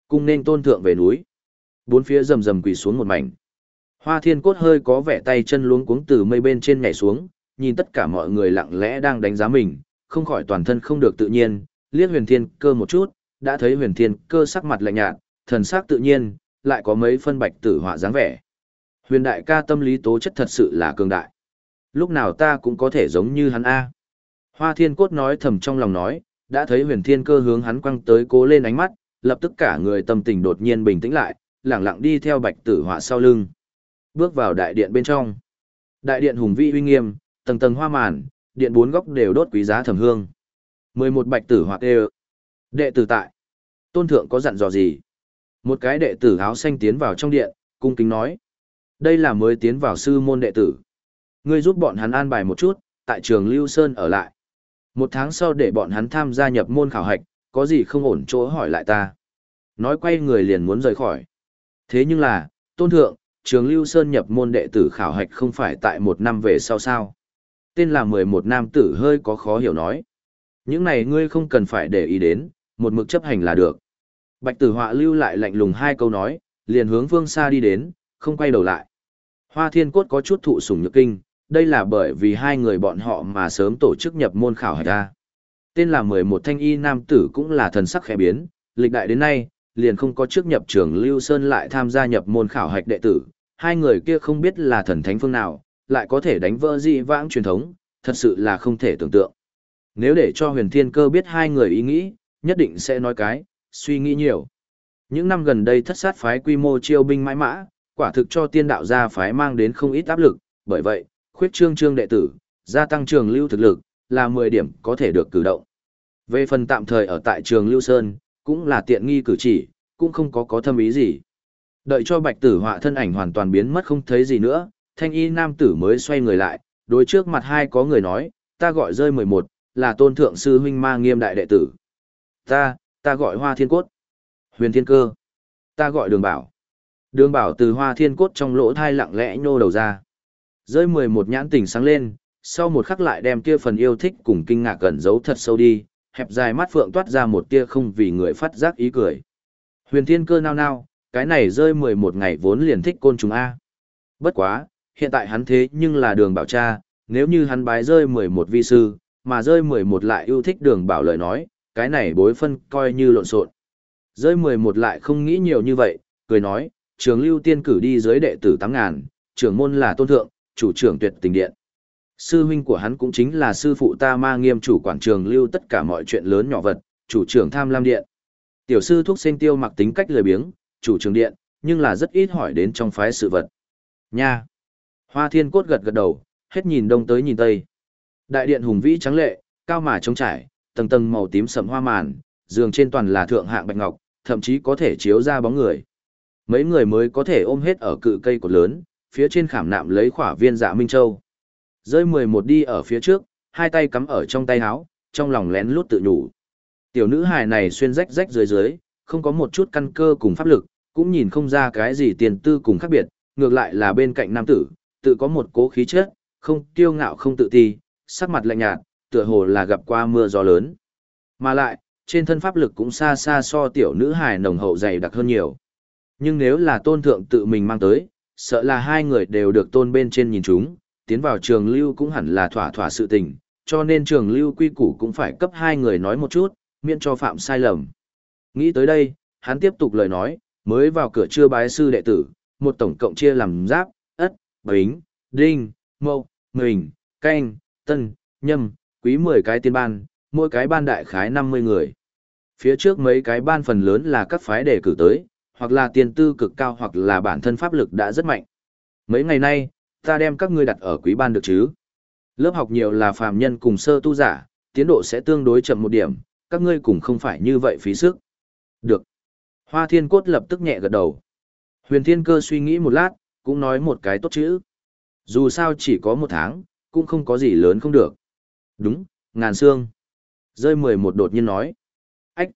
Cung nên tôn thượng về núi. Bốn phía rầm rầm quỳ xuống một mảnh. Hoa Thiên Cốt hơi có vẻ tay chân luống cuống từ mây bên trên nhảy xuống, nhìn tất cả mọi người lặng lẽ đang đánh giá mình, không khỏi toàn thân không được tự nhiên, liếc Huyền Thiên Cơ một chút, đã thấy Huyền Thiên Cơ sắc mặt lạnh nhạt, thần sắc tự nhiên, lại có mấy phân Bạch Tử Họa dáng vẻ. Huyền đại ca tâm lý tố chất thật sự là cường đại. Lúc nào ta cũng có thể giống như hắn A. Hoa thiên cốt nói thầm trong lòng nói, đã thấy huyền thiên cơ hướng hắn quăng tới cố lên ánh mắt, lập tức cả người tâm tình đột nhiên bình tĩnh lại, lẳng lặng đi theo bạch tử họa sau lưng. Bước vào đại điện bên trong. Đại điện hùng vĩ uy nghiêm, tầng tầng hoa màn, điện bốn góc đều đốt quý giá thẩm hương. mười một bạch tử họa đều. Đệ tử tại. Tôn thượng có dặn dò gì? Một cái đệ tử áo xanh tiến vào trong điện, cung kính nói. Đây là mới tiến vào sư môn đệ tử. Ngươi giúp bọn hắn an bài một chút, tại trường Lưu Sơn ở lại. Một tháng sau để bọn hắn tham gia nhập môn khảo hạch, có gì không ổn chỗ hỏi lại ta. Nói quay người liền muốn rời khỏi. Thế nhưng là, tôn thượng, trường Lưu Sơn nhập môn đệ tử khảo hạch không phải tại một năm về sau sao. Tên là mười một nam tử hơi có khó hiểu nói. Những này ngươi không cần phải để ý đến, một mực chấp hành là được. Bạch tử họa lưu lại lạnh lùng hai câu nói, liền hướng phương xa đi đến, không quay đầu lại. Hoa thiên cốt có chút thụ sủng nhược kinh, đây là bởi vì hai người bọn họ mà sớm tổ chức nhập môn khảo hạch ra. Tên là 11 thanh y nam tử cũng là thần sắc khẽ biến, lịch đại đến nay, liền không có trước nhập trường Lưu Sơn lại tham gia nhập môn khảo hạch đệ tử, hai người kia không biết là thần thánh phương nào, lại có thể đánh vỡ dị vãng truyền thống, thật sự là không thể tưởng tượng. Nếu để cho huyền thiên cơ biết hai người ý nghĩ, nhất định sẽ nói cái, suy nghĩ nhiều. Những năm gần đây thất sát phái quy mô chiêu binh mãi mã, quả thực cho tiên đạo gia phái mang đến không ít áp lực, bởi vậy, khuyết trương trương đệ tử, gia tăng trường lưu thực lực, là 10 điểm có thể được cử động. Về phần tạm thời ở tại trường Lưu Sơn, cũng là tiện nghi cử chỉ, cũng không có có thâm ý gì. Đợi cho bạch tử họa thân ảnh hoàn toàn biến mất không thấy gì nữa, thanh y nam tử mới xoay người lại, đối trước mặt hai có người nói, ta gọi rơi 11, là tôn thượng sư huynh ma nghiêm đại đệ tử. Ta, ta gọi hoa thiên cốt. Huyền thiên cơ. Ta gọi đường bảo. Đường bảo từ hoa thiên cốt trong lỗ thai lặng lẽ nhô đầu ra. Rơi mười một nhãn tỉnh sáng lên, sau một khắc lại đem kia phần yêu thích cùng kinh ngạc gần giấu thật sâu đi, hẹp dài mắt phượng toát ra một tia không vì người phát giác ý cười. Huyền thiên cơ nao nao, cái này rơi mười một ngày vốn liền thích côn trùng A. Bất quá, hiện tại hắn thế nhưng là đường bảo cha, nếu như hắn bái rơi mười một vi sư, mà rơi mười một lại yêu thích đường bảo lời nói, cái này bối phân coi như lộn xộn. Rơi mười một lại không nghĩ nhiều như vậy, cười nói, trường lưu tiên cử đi dưới đệ tử tám ngàn, trưởng môn là tôn thượng, chủ trưởng tuyệt tình điện. Sư huynh của hắn cũng chính là sư phụ ta ma nghiêm chủ quản trường lưu tất cả mọi chuyện lớn nhỏ vật, chủ trưởng tham lam điện. Tiểu sư thuốc sinh tiêu mặc tính cách lười biếng, chủ trưởng điện, nhưng là rất ít hỏi đến trong phái sự vật. Nha! Hoa thiên cốt gật gật đầu, hết nhìn đông tới nhìn tây. Đại điện hùng vĩ trắng lệ, cao mà trống trải, tầng tầng màu tím sẫm hoa màn, giường trên toàn là thượng hạng bạch ngọc, thậm chí có thể chiếu ra bóng người. Mấy người mới có thể ôm hết ở cự cây cột lớn, phía trên khảm nạm lấy khỏa viên dạ Minh Châu. Rơi mười một đi ở phía trước, hai tay cắm ở trong tay áo, trong lòng lén lút tự nhủ. Tiểu nữ hài này xuyên rách rách dưới dưới, không có một chút căn cơ cùng pháp lực, cũng nhìn không ra cái gì tiền tư cùng khác biệt, ngược lại là bên cạnh nam tử, tự có một cố khí chất, không kiêu ngạo không tự ti, sắc mặt lạnh nhạt, tựa hồ là gặp qua mưa gió lớn. Mà lại, trên thân pháp lực cũng xa xa so tiểu nữ hài nồng hậu dày đặc hơn nhiều. Nhưng nếu là tôn thượng tự mình mang tới, sợ là hai người đều được tôn bên trên nhìn chúng, tiến vào trường lưu cũng hẳn là thỏa thỏa sự tình, cho nên trường lưu quy củ cũng phải cấp hai người nói một chút, miễn cho phạm sai lầm. Nghĩ tới đây, hắn tiếp tục lời nói, mới vào cửa chưa bái sư đệ tử, một tổng cộng chia làm giáp, ất, bính, đinh, mậu, mình, canh, tân, nhâm, quý 10 cái tiên ban, mỗi cái ban đại khái 50 người. Phía trước mấy cái ban phần lớn là các phái đề cử tới, hoặc là tiền tư cực cao hoặc là bản thân pháp lực đã rất mạnh. Mấy ngày nay, ta đem các ngươi đặt ở quý ban được chứ. Lớp học nhiều là phàm nhân cùng sơ tu giả, tiến độ sẽ tương đối chậm một điểm, các ngươi cũng không phải như vậy phí sức. Được. Hoa thiên cốt lập tức nhẹ gật đầu. Huyền thiên cơ suy nghĩ một lát, cũng nói một cái tốt chữ. Dù sao chỉ có một tháng, cũng không có gì lớn không được. Đúng, ngàn xương. Rơi mười một đột nhiên nói. Ách!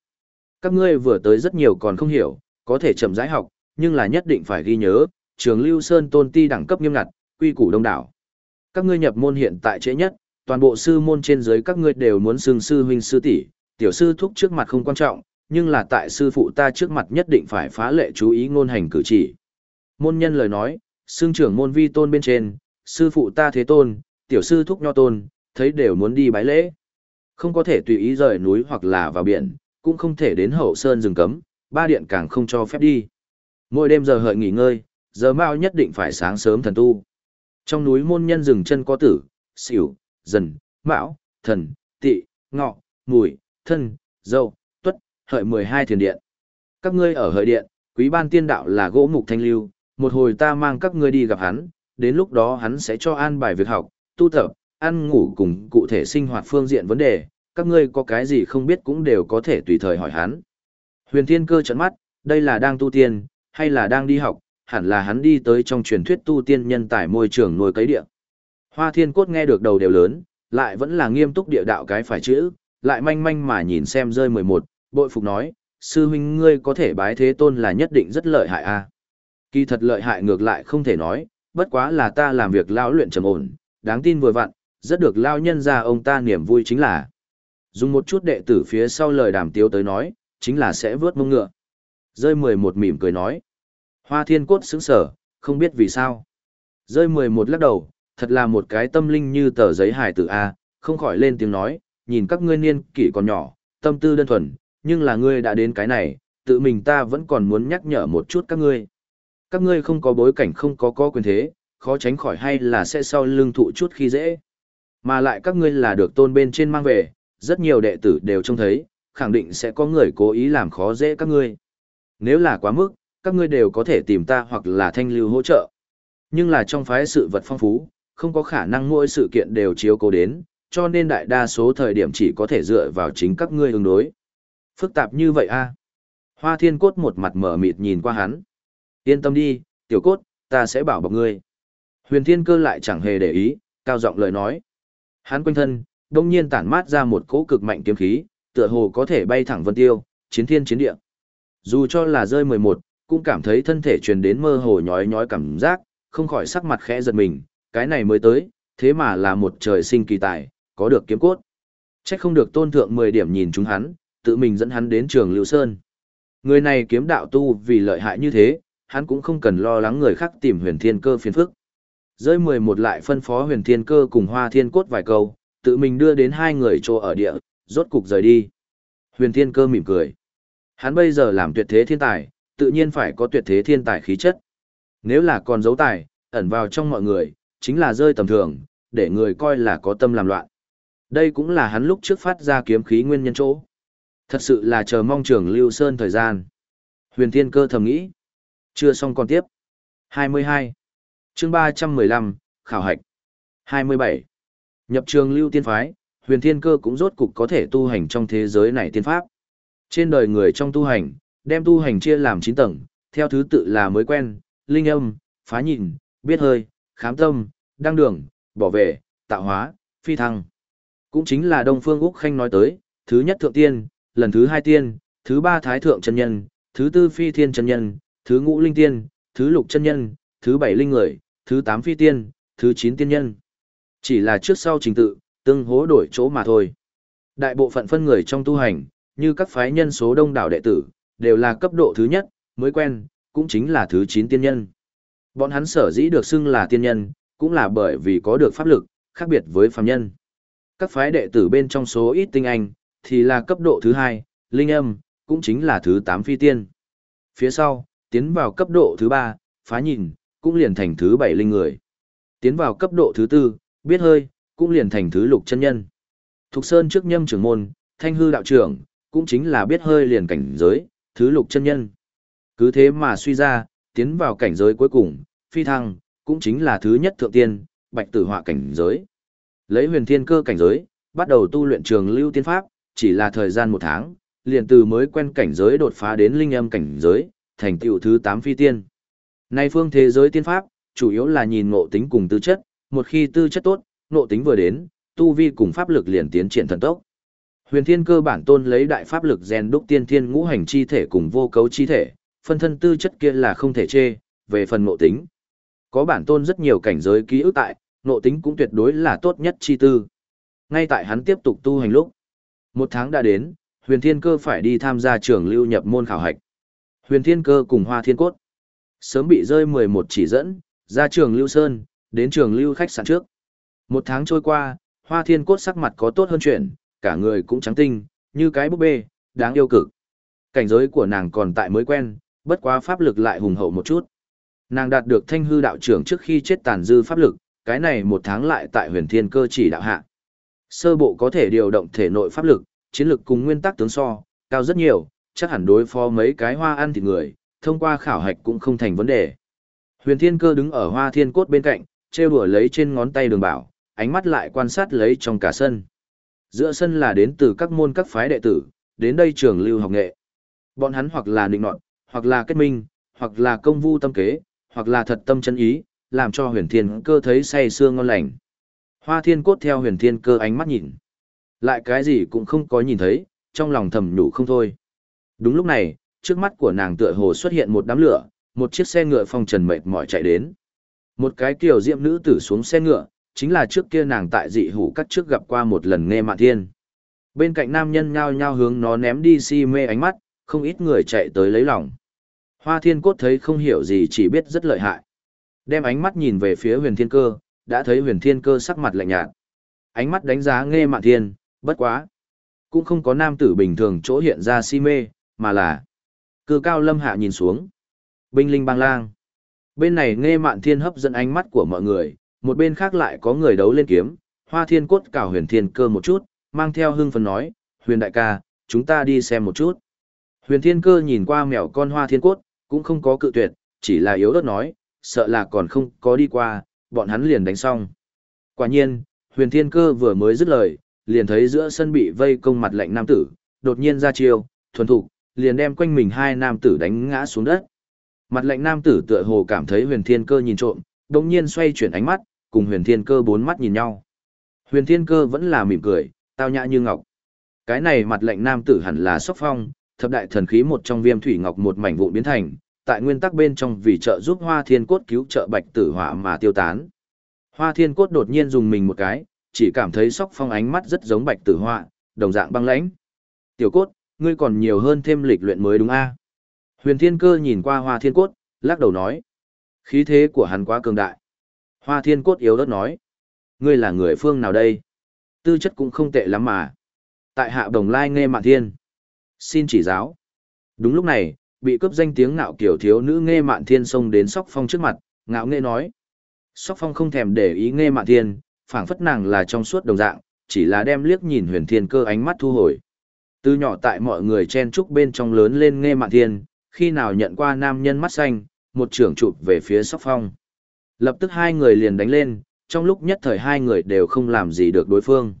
Các ngươi vừa tới rất nhiều còn không hiểu, có thể chậm rãi học, nhưng là nhất định phải ghi nhớ, trường Lưu Sơn tôn ti đẳng cấp nghiêm ngặt, quy củ đông đảo. Các ngươi nhập môn hiện tại trễ nhất, toàn bộ sư môn trên dưới các ngươi đều muốn xưng sư huynh sư tỷ, tiểu sư thúc trước mặt không quan trọng, nhưng là tại sư phụ ta trước mặt nhất định phải phá lệ chú ý ngôn hành cử chỉ. Môn nhân lời nói, xương trưởng môn vi tôn bên trên, sư phụ ta thế tôn, tiểu sư thúc nho tôn, thấy đều muốn đi bái lễ. Không có thể tùy ý rời núi hoặc là vào biển, cũng không thể đến hậu sơn rừng cấm, ba điện càng không cho phép đi. Mỗi đêm giờ hợi nghỉ ngơi, giờ mao nhất định phải sáng sớm thần tu. Trong núi môn nhân rừng chân có tử, xỉu, dần, mão, thần, tị, ngọ, mùi, thân, dâu, tuất, hợi 12 thiền điện. Các ngươi ở hợi điện, quý ban tiên đạo là gỗ mục thanh lưu, một hồi ta mang các ngươi đi gặp hắn, đến lúc đó hắn sẽ cho an bài việc học, tu tập, ăn ngủ cùng cụ thể sinh hoạt phương diện vấn đề, các ngươi có cái gì không biết cũng đều có thể tùy thời hỏi hắn. Huyền Thiên Cơ trợn mắt, đây là đang tu tiên, hay là đang đi học, hẳn là hắn đi tới trong truyền thuyết tu tiên nhân tài môi trường nuôi cấy địa. Hoa Thiên Cốt nghe được đầu đều lớn, lại vẫn là nghiêm túc địa đạo cái phải chữ, lại manh manh mà nhìn xem rơi 11, bội phục nói, sư huynh ngươi có thể bái thế tôn là nhất định rất lợi hại a. Kỳ thật lợi hại ngược lại không thể nói, bất quá là ta làm việc lão luyện trầm ổn, đáng tin vừa vặn, rất được lao nhân ra ông ta niềm vui chính là. Dùng một chút đệ tử phía sau lời đàm tiếu tới nói, chính là sẽ vớt mông ngựa. Rơi 11 mỉm cười nói. Hoa thiên cốt sững sở, không biết vì sao. Rơi 11 lắc đầu, thật là một cái tâm linh như tờ giấy hài tử A, không khỏi lên tiếng nói, nhìn các ngươi niên kỷ còn nhỏ, tâm tư đơn thuần, nhưng là ngươi đã đến cái này, tự mình ta vẫn còn muốn nhắc nhở một chút các ngươi. Các ngươi không có bối cảnh không có có quyền thế, khó tránh khỏi hay là sẽ sau lưng thụ chút khi dễ. Mà lại các ngươi là được tôn bên trên mang về, rất nhiều đệ tử đều trông thấy, khẳng định sẽ có người cố ý làm khó dễ các ngươi. Nếu là quá mức, các ngươi đều có thể tìm ta hoặc là thanh lưu hỗ trợ. Nhưng là trong phái sự vật phong phú, không có khả năng mỗi sự kiện đều chiếu cố đến, cho nên đại đa số thời điểm chỉ có thể dựa vào chính các ngươi ứng đối. Phức tạp như vậy a Hoa thiên cốt một mặt mở mịt nhìn qua hắn. Yên tâm đi, tiểu cốt, ta sẽ bảo bọc ngươi. Huyền thiên cơ lại chẳng hề để ý, cao giọng lời nói. Hắn quanh thân, đông nhiên tản mát ra một cỗ cực mạnh kiếm khí, tựa hồ có thể bay thẳng vân tiêu, chiến thiên chiến địa. Dù cho là rơi 11, cũng cảm thấy thân thể truyền đến mơ hồ nhói nhói cảm giác, không khỏi sắc mặt khẽ giật mình, cái này mới tới, thế mà là một trời sinh kỳ tài, có được kiếm cốt. Chắc không được tôn thượng 10 điểm nhìn chúng hắn, tự mình dẫn hắn đến trường Lưu Sơn. Người này kiếm đạo tu vì lợi hại như thế, hắn cũng không cần lo lắng người khác tìm huyền thiên cơ phiền phức. Rơi 11 lại phân phó huyền thiên cơ cùng hoa thiên cốt vài câu, tự mình đưa đến hai người chỗ ở địa, rốt cục rời đi. Huyền thiên cơ mỉm cười. Hắn bây giờ làm tuyệt thế thiên tài, tự nhiên phải có tuyệt thế thiên tài khí chất. Nếu là còn dấu tài, ẩn vào trong mọi người, chính là rơi tầm thường, để người coi là có tâm làm loạn. Đây cũng là hắn lúc trước phát ra kiếm khí nguyên nhân chỗ. Thật sự là chờ mong trường Lưu Sơn thời gian. Huyền Thiên Cơ thầm nghĩ. Chưa xong còn tiếp. 22. chương 315, Khảo hạch. 27. Nhập trường Lưu Tiên Phái, Huyền Thiên Cơ cũng rốt cục có thể tu hành trong thế giới này tiên pháp. Trên đời người trong tu hành, đem tu hành chia làm 9 tầng, theo thứ tự là mới quen, linh âm, phá nhìn, biết hơi, khám tâm, đăng đường, bỏ về, tạo hóa, phi thăng. Cũng chính là Đông Phương Úc Khanh nói tới, thứ nhất thượng tiên, lần thứ hai tiên, thứ ba thái thượng chân nhân, thứ tư phi thiên chân nhân, thứ ngũ linh tiên, thứ lục chân nhân, thứ bảy linh người, thứ tám phi tiên, thứ chín tiên nhân. Chỉ là trước sau trình tự, tương hố đổi chỗ mà thôi. Đại bộ phận phân người trong tu hành, như các phái nhân số đông đảo đệ tử, đều là cấp độ thứ nhất, mới quen, cũng chính là thứ chín tiên nhân. Bọn hắn sở dĩ được xưng là tiên nhân, cũng là bởi vì có được pháp lực, khác biệt với phàm nhân. Các phái đệ tử bên trong số ít tinh anh, thì là cấp độ thứ hai, linh âm, cũng chính là thứ tám phi tiên. Phía sau, tiến vào cấp độ thứ ba, phá nhìn, cũng liền thành thứ bảy linh người. Tiến vào cấp độ thứ tư, biết hơi, cũng liền thành thứ lục chân nhân. Thục Sơn trước nhâm trưởng môn, thanh hư đạo trưởng, cũng chính là biết hơi liền cảnh giới, thứ lục chân nhân. Cứ thế mà suy ra, tiến vào cảnh giới cuối cùng, phi thăng, cũng chính là thứ nhất thượng tiên, bạch tử họa cảnh giới. Lấy huyền thiên cơ cảnh giới, bắt đầu tu luyện trường lưu tiên pháp, chỉ là thời gian một tháng, liền từ mới quen cảnh giới đột phá đến linh âm cảnh giới, thành tựu thứ 8 phi tiên. Nay phương thế giới tiên pháp, chủ yếu là nhìn ngộ tính cùng tư chất, một khi tư chất tốt, nộ tính vừa đến, tu vi cùng pháp lực liền tiến triển thần tốc. Huyền Thiên cơ bản tôn lấy đại pháp lực rèn đúc tiên thiên ngũ hành chi thể cùng vô cấu chi thể, phân thân tư chất kia là không thể chê, về phần ngộ tính. Có bản tôn rất nhiều cảnh giới ký ức tại, ngộ tính cũng tuyệt đối là tốt nhất chi tư. Ngay tại hắn tiếp tục tu hành lúc, một tháng đã đến, Huyền Thiên Cơ phải đi tham gia trường lưu nhập môn khảo hạch. Huyền Thiên Cơ cùng Hoa Thiên Cốt sớm bị rơi 11 chỉ dẫn, ra trường lưu sơn, đến trường lưu khách sạn trước. Một tháng trôi qua, Hoa Thiên Cốt sắc mặt có tốt hơn chuyện, cả người cũng trắng tinh, như cái búp bê, đáng yêu cực. Cảnh giới của nàng còn tại mới quen, bất quá pháp lực lại hùng hậu một chút. Nàng đạt được thanh hư đạo trưởng trước khi chết tàn dư pháp lực, cái này một tháng lại tại huyền thiên cơ chỉ đạo hạ. Sơ bộ có thể điều động thể nội pháp lực, chiến lực cùng nguyên tắc tướng so, cao rất nhiều, chắc hẳn đối phó mấy cái hoa ăn thịt người, thông qua khảo hạch cũng không thành vấn đề. Huyền thiên cơ đứng ở hoa thiên cốt bên cạnh, trêu đùa lấy trên ngón tay đường bảo, ánh mắt lại quan sát lấy trong cả sân. Giữa sân là đến từ các môn các phái đệ tử, đến đây trường lưu học nghệ. Bọn hắn hoặc là định nọt, hoặc là kết minh, hoặc là công vu tâm kế, hoặc là thật tâm chân ý, làm cho huyền thiên cơ thấy say sương ngon lành. Hoa thiên cốt theo huyền thiên cơ ánh mắt nhìn. Lại cái gì cũng không có nhìn thấy, trong lòng thầm nhủ không thôi. Đúng lúc này, trước mắt của nàng tựa hồ xuất hiện một đám lửa, một chiếc xe ngựa phong trần mệt mỏi chạy đến. Một cái kiểu diệm nữ tử xuống xe ngựa, chính là trước kia nàng tại dị hủ cắt trước gặp qua một lần nghe mạn thiên. Bên cạnh nam nhân nhao nhao hướng nó ném đi si mê ánh mắt, không ít người chạy tới lấy lòng. Hoa thiên cốt thấy không hiểu gì chỉ biết rất lợi hại. Đem ánh mắt nhìn về phía huyền thiên cơ, đã thấy huyền thiên cơ sắc mặt lạnh nhạt. Ánh mắt đánh giá nghe mạn thiên, bất quá. Cũng không có nam tử bình thường chỗ hiện ra si mê, mà là cư cao lâm hạ nhìn xuống. Binh linh bang lang. Bên này nghe mạn thiên hấp dẫn ánh mắt của mọi người, một bên khác lại có người đấu lên kiếm, hoa thiên cốt cào huyền thiên cơ một chút, mang theo hưng phấn nói, huyền đại ca, chúng ta đi xem một chút. Huyền thiên cơ nhìn qua mèo con hoa thiên cốt, cũng không có cự tuyệt, chỉ là yếu ớt nói, sợ là còn không có đi qua, bọn hắn liền đánh xong. Quả nhiên, huyền thiên cơ vừa mới dứt lời, liền thấy giữa sân bị vây công mặt lạnh nam tử, đột nhiên ra chiêu, thuần thục, liền đem quanh mình hai nam tử đánh ngã xuống đất. Mặt lạnh nam tử tựa hồ cảm thấy huyền thiên cơ nhìn trộm, đồng nhiên xoay chuyển ánh mắt, cùng huyền thiên cơ bốn mắt nhìn nhau. Huyền thiên cơ vẫn là mỉm cười, tao nhã như ngọc. Cái này mặt lệnh nam tử hẳn là sóc phong, thập đại thần khí một trong viêm thủy ngọc một mảnh vụn biến thành, tại nguyên tắc bên trong vì trợ giúp hoa thiên cốt cứu trợ bạch tử hỏa mà tiêu tán. Hoa thiên cốt đột nhiên dùng mình một cái, chỉ cảm thấy sóc phong ánh mắt rất giống bạch tử hỏa, đồng dạng băng lãnh. Tiểu cốt, ngươi còn nhiều hơn thêm lịch luyện mới đúng a Huyền thiên cơ nhìn qua hoa thiên cốt, lắc đầu nói. Khí thế của hắn quá cường đại. Hoa thiên cốt yếu đất nói. Ngươi là người phương nào đây? Tư chất cũng không tệ lắm mà. Tại hạ đồng lai nghe mạn thiên. Xin chỉ giáo. Đúng lúc này, bị cướp danh tiếng ngạo kiểu thiếu nữ nghe mạn thiên xông đến sóc phong trước mặt, ngạo nghe nói. Sóc phong không thèm để ý nghe mạn thiên, phảng phất nàng là trong suốt đồng dạng, chỉ là đem liếc nhìn huyền thiên cơ ánh mắt thu hồi. Từ nhỏ tại mọi người chen trúc bên trong lớn lên nghe mạn thiên, khi nào nhận qua nam nhân mắt xanh, một trưởng chụp về phía sóc phong. Lập tức hai người liền đánh lên, trong lúc nhất thời hai người đều không làm gì được đối phương.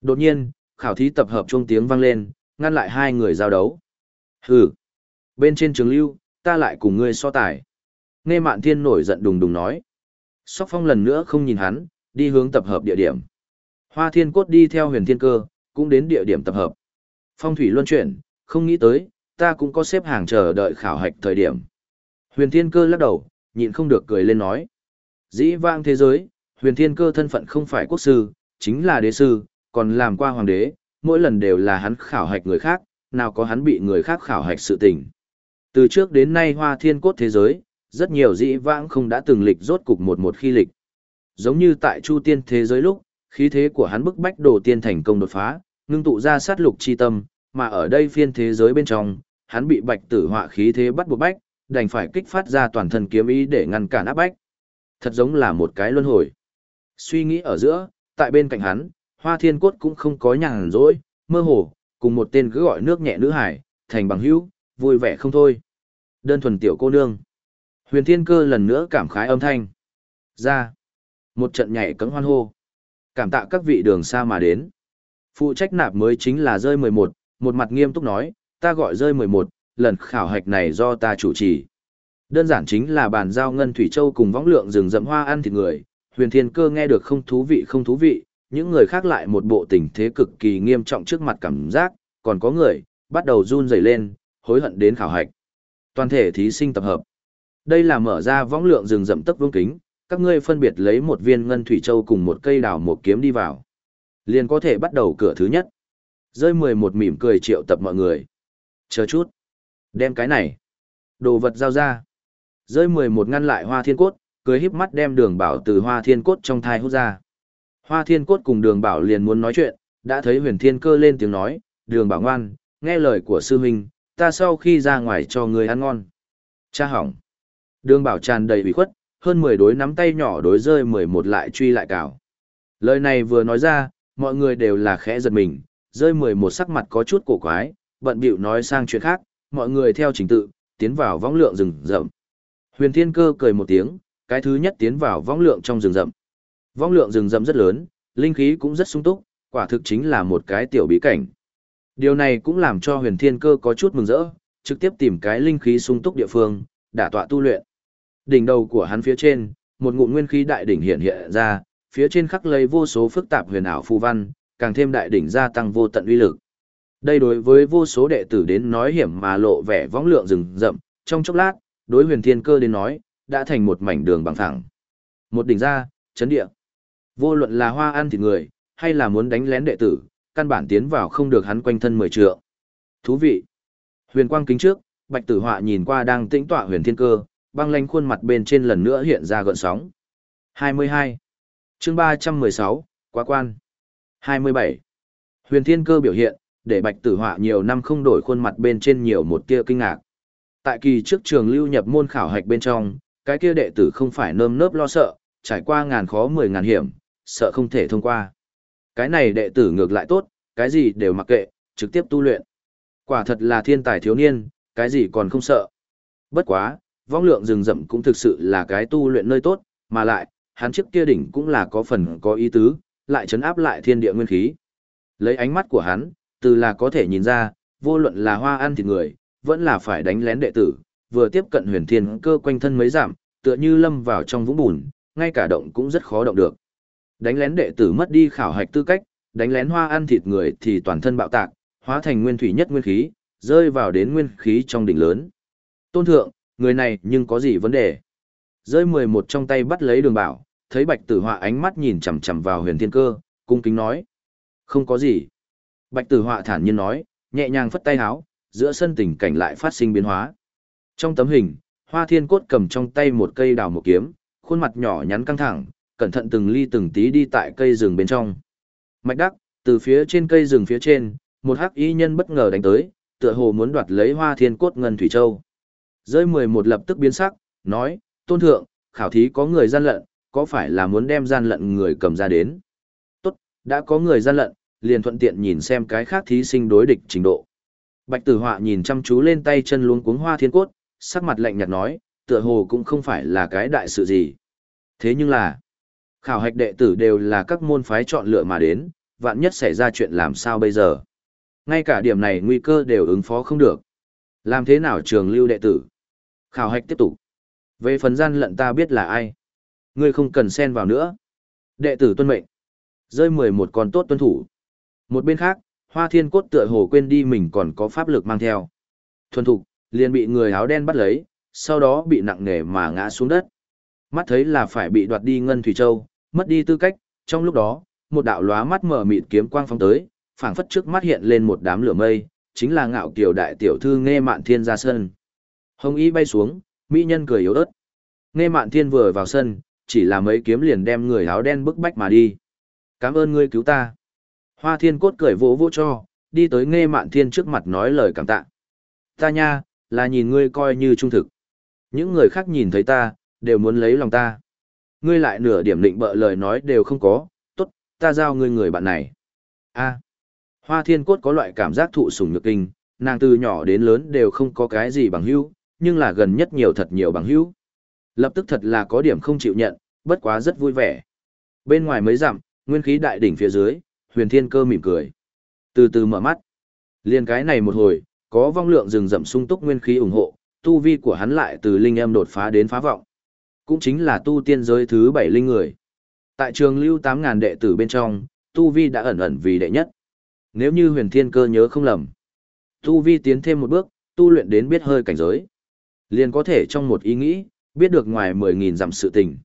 Đột nhiên, khảo thí tập hợp chung tiếng vang lên, ngăn lại hai người giao đấu. Hừ, bên trên trường lưu, ta lại cùng ngươi so tài. Nghe mạn thiên nổi giận đùng đùng nói. Sóc phong lần nữa không nhìn hắn, đi hướng tập hợp địa điểm. Hoa thiên cốt đi theo huyền thiên cơ, cũng đến địa điểm tập hợp. Phong thủy luân chuyển, không nghĩ tới, ta cũng có xếp hàng chờ đợi khảo hạch thời điểm. Huyền thiên cơ lắc đầu, nhịn không được cười lên nói. Dĩ vang thế giới, huyền thiên cơ thân phận không phải quốc sư, chính là đế sư, còn làm qua hoàng đế, mỗi lần đều là hắn khảo hạch người khác, nào có hắn bị người khác khảo hạch sự tình. Từ trước đến nay hoa thiên cốt thế giới, rất nhiều dĩ vãng không đã từng lịch rốt cục một một khi lịch. Giống như tại chu tiên thế giới lúc, khí thế của hắn bức bách đồ tiên thành công đột phá, ngưng tụ ra sát lục chi tâm, mà ở đây phiên thế giới bên trong, hắn bị bạch tử họa khí thế bắt buộc bách, đành phải kích phát ra toàn thân kiếm ý để ngăn cản áp bách. Thật giống là một cái luân hồi. Suy nghĩ ở giữa, tại bên cạnh hắn, Hoa thiên cốt cũng không có nhàn rỗi, mơ hồ, cùng một tên cứ gọi nước nhẹ nữ hải, thành bằng hữu, vui vẻ không thôi. Đơn thuần tiểu cô nương. Huyền thiên cơ lần nữa cảm khái âm thanh. Ra. Một trận nhảy cấm hoan hô. Cảm tạ các vị đường xa mà đến. Phụ trách nạp mới chính là rơi 11, một mặt nghiêm túc nói, ta gọi rơi 11, lần khảo hạch này do ta chủ trì. Đơn giản chính là bàn giao ngân thủy châu cùng võng lượng rừng rậm hoa ăn thịt người, huyền thiên cơ nghe được không thú vị không thú vị, những người khác lại một bộ tình thế cực kỳ nghiêm trọng trước mặt cảm giác, còn có người, bắt đầu run rẩy lên, hối hận đến khảo hạch. Toàn thể thí sinh tập hợp. Đây là mở ra võng lượng rừng rậm tấc vương kính, các ngươi phân biệt lấy một viên ngân thủy châu cùng một cây đào một kiếm đi vào. Liền có thể bắt đầu cửa thứ nhất. Rơi mười một mỉm cười triệu tập mọi người. Chờ chút. Đem cái này. Đồ vật giao ra. Rơi mười một ngăn lại hoa thiên cốt, cười híp mắt đem đường bảo từ hoa thiên cốt trong thai hút ra. Hoa thiên cốt cùng đường bảo liền muốn nói chuyện, đã thấy huyền thiên cơ lên tiếng nói, đường bảo ngoan, nghe lời của sư huynh, ta sau khi ra ngoài cho người ăn ngon. Cha hỏng. Đường bảo tràn đầy ủy khuất, hơn mười đối nắm tay nhỏ đối rơi mười một lại truy lại cào. Lời này vừa nói ra, mọi người đều là khẽ giật mình, rơi mười một sắc mặt có chút cổ quái, bận bịu nói sang chuyện khác, mọi người theo trình tự, tiến vào võng lượng rừng rậm. Huyền Thiên Cơ cười một tiếng, cái thứ nhất tiến vào vong lượng trong rừng rậm. Vong lượng rừng rậm rất lớn, linh khí cũng rất sung túc, quả thực chính là một cái tiểu bí cảnh. Điều này cũng làm cho Huyền Thiên Cơ có chút mừng rỡ, trực tiếp tìm cái linh khí sung túc địa phương, đả tọa tu luyện. Đỉnh đầu của hắn phía trên, một ngụm nguyên khí đại đỉnh hiện hiện ra, phía trên khắc lấy vô số phức tạp huyền ảo phù văn, càng thêm đại đỉnh gia tăng vô tận uy lực. Đây đối với vô số đệ tử đến nói hiểm mà lộ vẻ võng lượng rừng rậm, trong chốc lát, đối huyền thiên cơ đến nói, đã thành một mảnh đường bằng thẳng, Một đỉnh ra, chấn địa. Vô luận là hoa ăn thịt người, hay là muốn đánh lén đệ tử, căn bản tiến vào không được hắn quanh thân mười trượng. Thú vị. Huyền quang kính trước, Bạch Tử Họa nhìn qua đang tĩnh tọa huyền thiên cơ, băng lanh khuôn mặt bên trên lần nữa hiện ra gợn sóng. 22. Chương 316, quá quan. 27. Huyền thiên cơ biểu hiện, để Bạch Tử Họa nhiều năm không đổi khuôn mặt bên trên nhiều một tia kinh ngạc. Tại kỳ trước trường lưu nhập môn khảo hạch bên trong, cái kia đệ tử không phải nơm nớp lo sợ, trải qua ngàn khó mười ngàn hiểm, sợ không thể thông qua. Cái này đệ tử ngược lại tốt, cái gì đều mặc kệ, trực tiếp tu luyện. Quả thật là thiên tài thiếu niên, cái gì còn không sợ. Bất quá, vong lượng rừng rậm cũng thực sự là cái tu luyện nơi tốt, mà lại, hắn trước kia đỉnh cũng là có phần có ý tứ, lại chấn áp lại thiên địa nguyên khí. Lấy ánh mắt của hắn, từ là có thể nhìn ra, vô luận là hoa ăn thịt người, vẫn là phải đánh lén đệ tử, vừa tiếp cận huyền thiên cơ quanh thân mấy giảm, tựa như lâm vào trong vũng bùn, ngay cả động cũng rất khó động được. Đánh lén đệ tử mất đi khảo hạch tư cách, đánh lén hoa ăn thịt người thì toàn thân bạo tạc, hóa thành nguyên thủy nhất nguyên khí, rơi vào đến nguyên khí trong đỉnh lớn. Tôn thượng, người này nhưng có gì vấn đề? Rơi 11 trong tay bắt lấy đường bảo, thấy bạch tử họa ánh mắt nhìn chằm chằm vào huyền thiên cơ, cung kính nói. Không có gì. Bạch tử họa thản nhiên nói, nhẹ nhàng phất tay háo, giữa sân tình cảnh lại phát sinh biến hóa. Trong tấm hình, Hoa Thiên Cốt cầm trong tay một cây đào một kiếm, khuôn mặt nhỏ nhắn căng thẳng, cẩn thận từng ly từng tí đi tại cây rừng bên trong. Mạch Đắc, từ phía trên cây rừng phía trên, một hắc y nhân bất ngờ đánh tới, tựa hồ muốn đoạt lấy Hoa Thiên Cốt ngân thủy châu. Rơi 11 lập tức biến sắc, nói: "Tôn thượng, khảo thí có người gian lận, có phải là muốn đem gian lận người cầm ra đến?" "Tốt, đã có người gian lận, liền thuận tiện nhìn xem cái khác thí sinh đối địch trình độ." Bạch Tử Họa nhìn chăm chú lên tay chân luống cuống hoa thiên cốt, sắc mặt lạnh nhạt nói, tựa hồ cũng không phải là cái đại sự gì. Thế nhưng là, khảo hạch đệ tử đều là các môn phái chọn lựa mà đến, vạn nhất xảy ra chuyện làm sao bây giờ. Ngay cả điểm này nguy cơ đều ứng phó không được. Làm thế nào trường lưu đệ tử? Khảo hạch tiếp tục. Về phần gian lận ta biết là ai. Ngươi không cần xen vào nữa. Đệ tử tuân mệnh. Rơi 11 con tốt tuân thủ. Một bên khác, Hoa thiên cốt tựa hồ quên đi mình còn có pháp lực mang theo. Thuần thục, liền bị người áo đen bắt lấy, sau đó bị nặng nề mà ngã xuống đất. Mắt thấy là phải bị đoạt đi Ngân Thủy Châu, mất đi tư cách, trong lúc đó, một đạo lóa mắt mở mịt kiếm quang phóng tới, phảng phất trước mắt hiện lên một đám lửa mây, chính là ngạo kiều đại tiểu thư Nghe Mạn Thiên ra sân. Hồng y bay xuống, mỹ nhân cười yếu ớt. Nghe Mạn Thiên vừa vào sân, chỉ là mấy kiếm liền đem người áo đen bức bách mà đi. Cảm ơn ngươi cứu ta. Hoa thiên cốt cười vỗ vỗ cho, đi tới nghe mạn thiên trước mặt nói lời cảm tạ. Ta nha, là nhìn ngươi coi như trung thực. Những người khác nhìn thấy ta, đều muốn lấy lòng ta. Ngươi lại nửa điểm định bợ lời nói đều không có, tốt, ta giao ngươi người bạn này. A. Hoa thiên cốt có loại cảm giác thụ sủng nhược kinh, nàng từ nhỏ đến lớn đều không có cái gì bằng hữu, nhưng là gần nhất nhiều thật nhiều bằng hữu. Lập tức thật là có điểm không chịu nhận, bất quá rất vui vẻ. Bên ngoài mới dặm, nguyên khí đại đỉnh phía dưới, huyền thiên cơ mỉm cười. Từ từ mở mắt. Liên cái này một hồi, có vong lượng rừng rậm sung túc nguyên khí ủng hộ, tu vi của hắn lại từ linh em đột phá đến phá vọng. Cũng chính là tu tiên giới thứ bảy linh người. Tại trường lưu tám ngàn đệ tử bên trong, tu vi đã ẩn ẩn vì đệ nhất. Nếu như huyền thiên cơ nhớ không lầm, tu vi tiến thêm một bước, tu luyện đến biết hơi cảnh giới. Liền có thể trong một ý nghĩ, biết được ngoài mười nghìn dặm sự tình.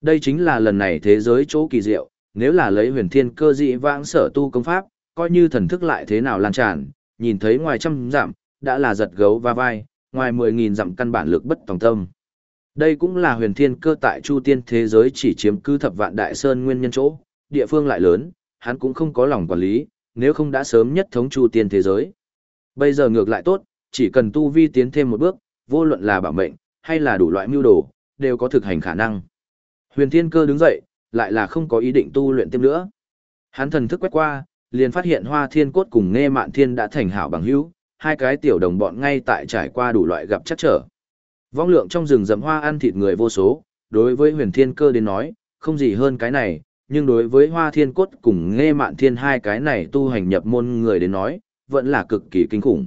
Đây chính là lần này thế giới chỗ kỳ diệu, nếu là lấy huyền thiên cơ dị vãng sở tu công pháp, coi như thần thức lại thế nào lan tràn, nhìn thấy ngoài trăm dặm, đã là giật gấu va vai, ngoài mười nghìn dặm căn bản lực bất tòng tâm. Đây cũng là huyền thiên cơ tại chu tiên thế giới chỉ chiếm cứ thập vạn đại sơn nguyên nhân chỗ, địa phương lại lớn, hắn cũng không có lòng quản lý, nếu không đã sớm nhất thống chu tiên thế giới. Bây giờ ngược lại tốt, chỉ cần tu vi tiến thêm một bước, vô luận là bảo mệnh, hay là đủ loại mưu đồ, đều có thực hành khả năng. Huyền thiên cơ đứng dậy, lại là không có ý định tu luyện thêm nữa. Hắn thần thức quét qua, liền phát hiện hoa thiên cốt cùng nghe mạn thiên đã thành hảo bằng hữu, hai cái tiểu đồng bọn ngay tại trải qua đủ loại gặp chắc trở. Vong lượng trong rừng rậm hoa ăn thịt người vô số, đối với huyền thiên cơ đến nói, không gì hơn cái này, nhưng đối với hoa thiên cốt cùng nghe mạn thiên hai cái này tu hành nhập môn người đến nói, vẫn là cực kỳ kinh khủng.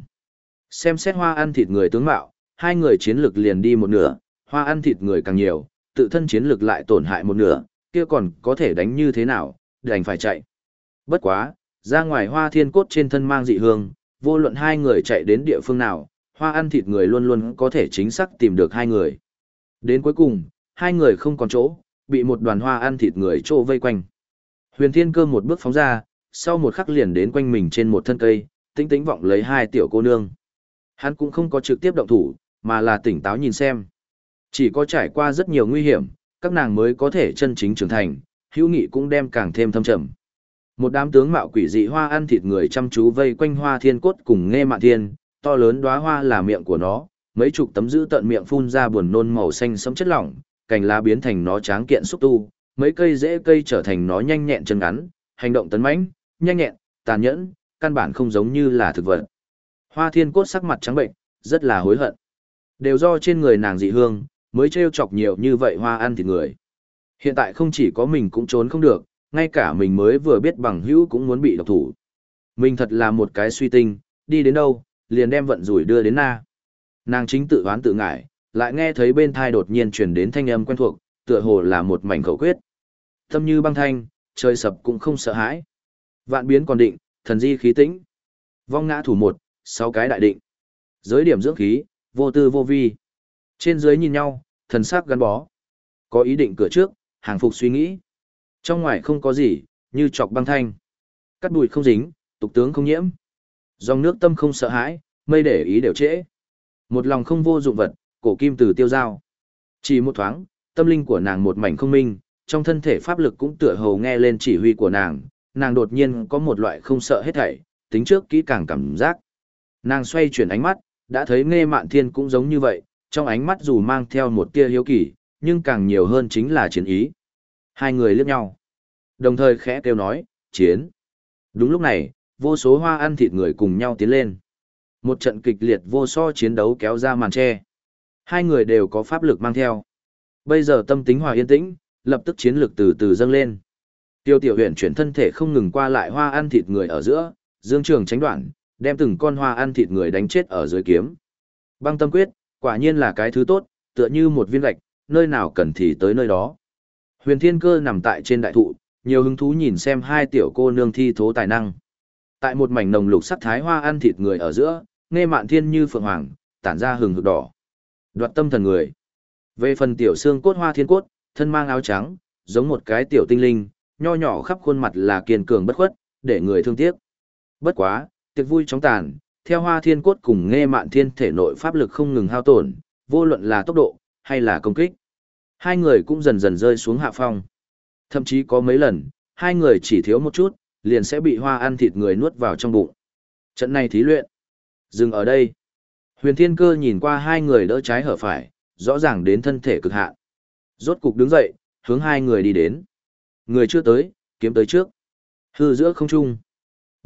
Xem xét hoa ăn thịt người tướng mạo, hai người chiến lực liền đi một nửa, hoa ăn thịt người càng nhiều, tự thân chiến lực lại tổn hại một nửa, kia còn có thể đánh như thế nào, đành phải chạy. Bất quá, ra ngoài hoa thiên cốt trên thân mang dị hương, vô luận hai người chạy đến địa phương nào, hoa ăn thịt người luôn luôn có thể chính xác tìm được hai người. Đến cuối cùng, hai người không còn chỗ, bị một đoàn hoa ăn thịt người trô vây quanh. Huyền thiên cơ một bước phóng ra, sau một khắc liền đến quanh mình trên một thân cây, tính tĩnh vọng lấy hai tiểu cô nương. Hắn cũng không có trực tiếp động thủ, mà là tỉnh táo nhìn xem. Chỉ có trải qua rất nhiều nguy hiểm, các nàng mới có thể chân chính trưởng thành, hữu nghị cũng đem càng thêm thâm trầm. Một đám tướng mạo quỷ dị hoa ăn thịt người chăm chú vây quanh hoa thiên cốt cùng nghe mạn thiên, to lớn đóa hoa là miệng của nó, mấy chục tấm giữ tận miệng phun ra buồn nôn màu xanh sẫm chất lỏng, cành lá biến thành nó tráng kiện xúc tu, mấy cây rễ cây trở thành nó nhanh nhẹn chân ngắn, hành động tấn mãnh, nhanh nhẹn, tàn nhẫn, căn bản không giống như là thực vật. Hoa thiên cốt sắc mặt trắng bệnh, rất là hối hận. Đều do trên người nàng dị hương, mới trêu chọc nhiều như vậy hoa ăn thịt người. Hiện tại không chỉ có mình cũng trốn không được, ngay cả mình mới vừa biết bằng hữu cũng muốn bị độc thủ. Mình thật là một cái suy tinh, đi đến đâu, liền đem vận rủi đưa đến na. Nàng chính tự oán tự ngại, lại nghe thấy bên thai đột nhiên truyền đến thanh âm quen thuộc, tựa hồ là một mảnh khẩu quyết. Tâm như băng thanh, trời sập cũng không sợ hãi. Vạn biến còn định, thần di khí tĩnh. Vong ngã thủ một, sáu cái đại định. Giới điểm dưỡng khí, vô tư vô vi. Trên dưới nhìn nhau, thần sắc gắn bó. Có ý định cửa trước, hàng phục suy nghĩ. Trong ngoài không có gì, như chọc băng thanh. Cắt bụi không dính, tục tướng không nhiễm. Dòng nước tâm không sợ hãi, mây để ý đều trễ. Một lòng không vô dụng vật, cổ kim từ tiêu giao. Chỉ một thoáng, tâm linh của nàng một mảnh không minh, trong thân thể pháp lực cũng tựa hồ nghe lên chỉ huy của nàng, nàng đột nhiên có một loại không sợ hết thảy, tính trước kỹ càng cảm giác. Nàng xoay chuyển ánh mắt, đã thấy nghe mạn thiên cũng giống như vậy, trong ánh mắt dù mang theo một tia hiếu kỳ, nhưng càng nhiều hơn chính là chiến ý. Hai người liếc nhau. Đồng thời khẽ kêu nói, chiến. Đúng lúc này, vô số hoa ăn thịt người cùng nhau tiến lên. Một trận kịch liệt vô so chiến đấu kéo ra màn tre. Hai người đều có pháp lực mang theo. Bây giờ tâm tính hòa yên tĩnh, lập tức chiến lực từ từ dâng lên. Tiêu tiểu huyện chuyển thân thể không ngừng qua lại hoa ăn thịt người ở giữa, dương trường tránh đoạn, đem từng con hoa ăn thịt người đánh chết ở dưới kiếm. Băng tâm quyết, quả nhiên là cái thứ tốt, tựa như một viên gạch, nơi nào cần thì tới nơi đó. Huyền Thiên Cơ nằm tại trên đại thụ, nhiều hứng thú nhìn xem hai tiểu cô nương thi thố tài năng. Tại một mảnh nồng lục sắc thái hoa ăn thịt người ở giữa, nghe mạn thiên như phượng hoàng, tản ra hừng hực đỏ. Đoạt tâm thần người. Về phần tiểu xương cốt hoa thiên cốt, thân mang áo trắng, giống một cái tiểu tinh linh, nho nhỏ khắp khuôn mặt là kiên cường bất khuất, để người thương tiếc. Bất quá, tiệc vui chóng tàn, theo hoa thiên cốt cùng nghe mạn thiên thể nội pháp lực không ngừng hao tổn, vô luận là tốc độ, hay là công kích. Hai người cũng dần dần rơi xuống hạ phong. Thậm chí có mấy lần, hai người chỉ thiếu một chút, liền sẽ bị hoa ăn thịt người nuốt vào trong bụng. Trận này thí luyện. Dừng ở đây. Huyền Thiên Cơ nhìn qua hai người đỡ trái hở phải, rõ ràng đến thân thể cực hạn. Rốt cục đứng dậy, hướng hai người đi đến. Người chưa tới, kiếm tới trước. Hư giữa không trung.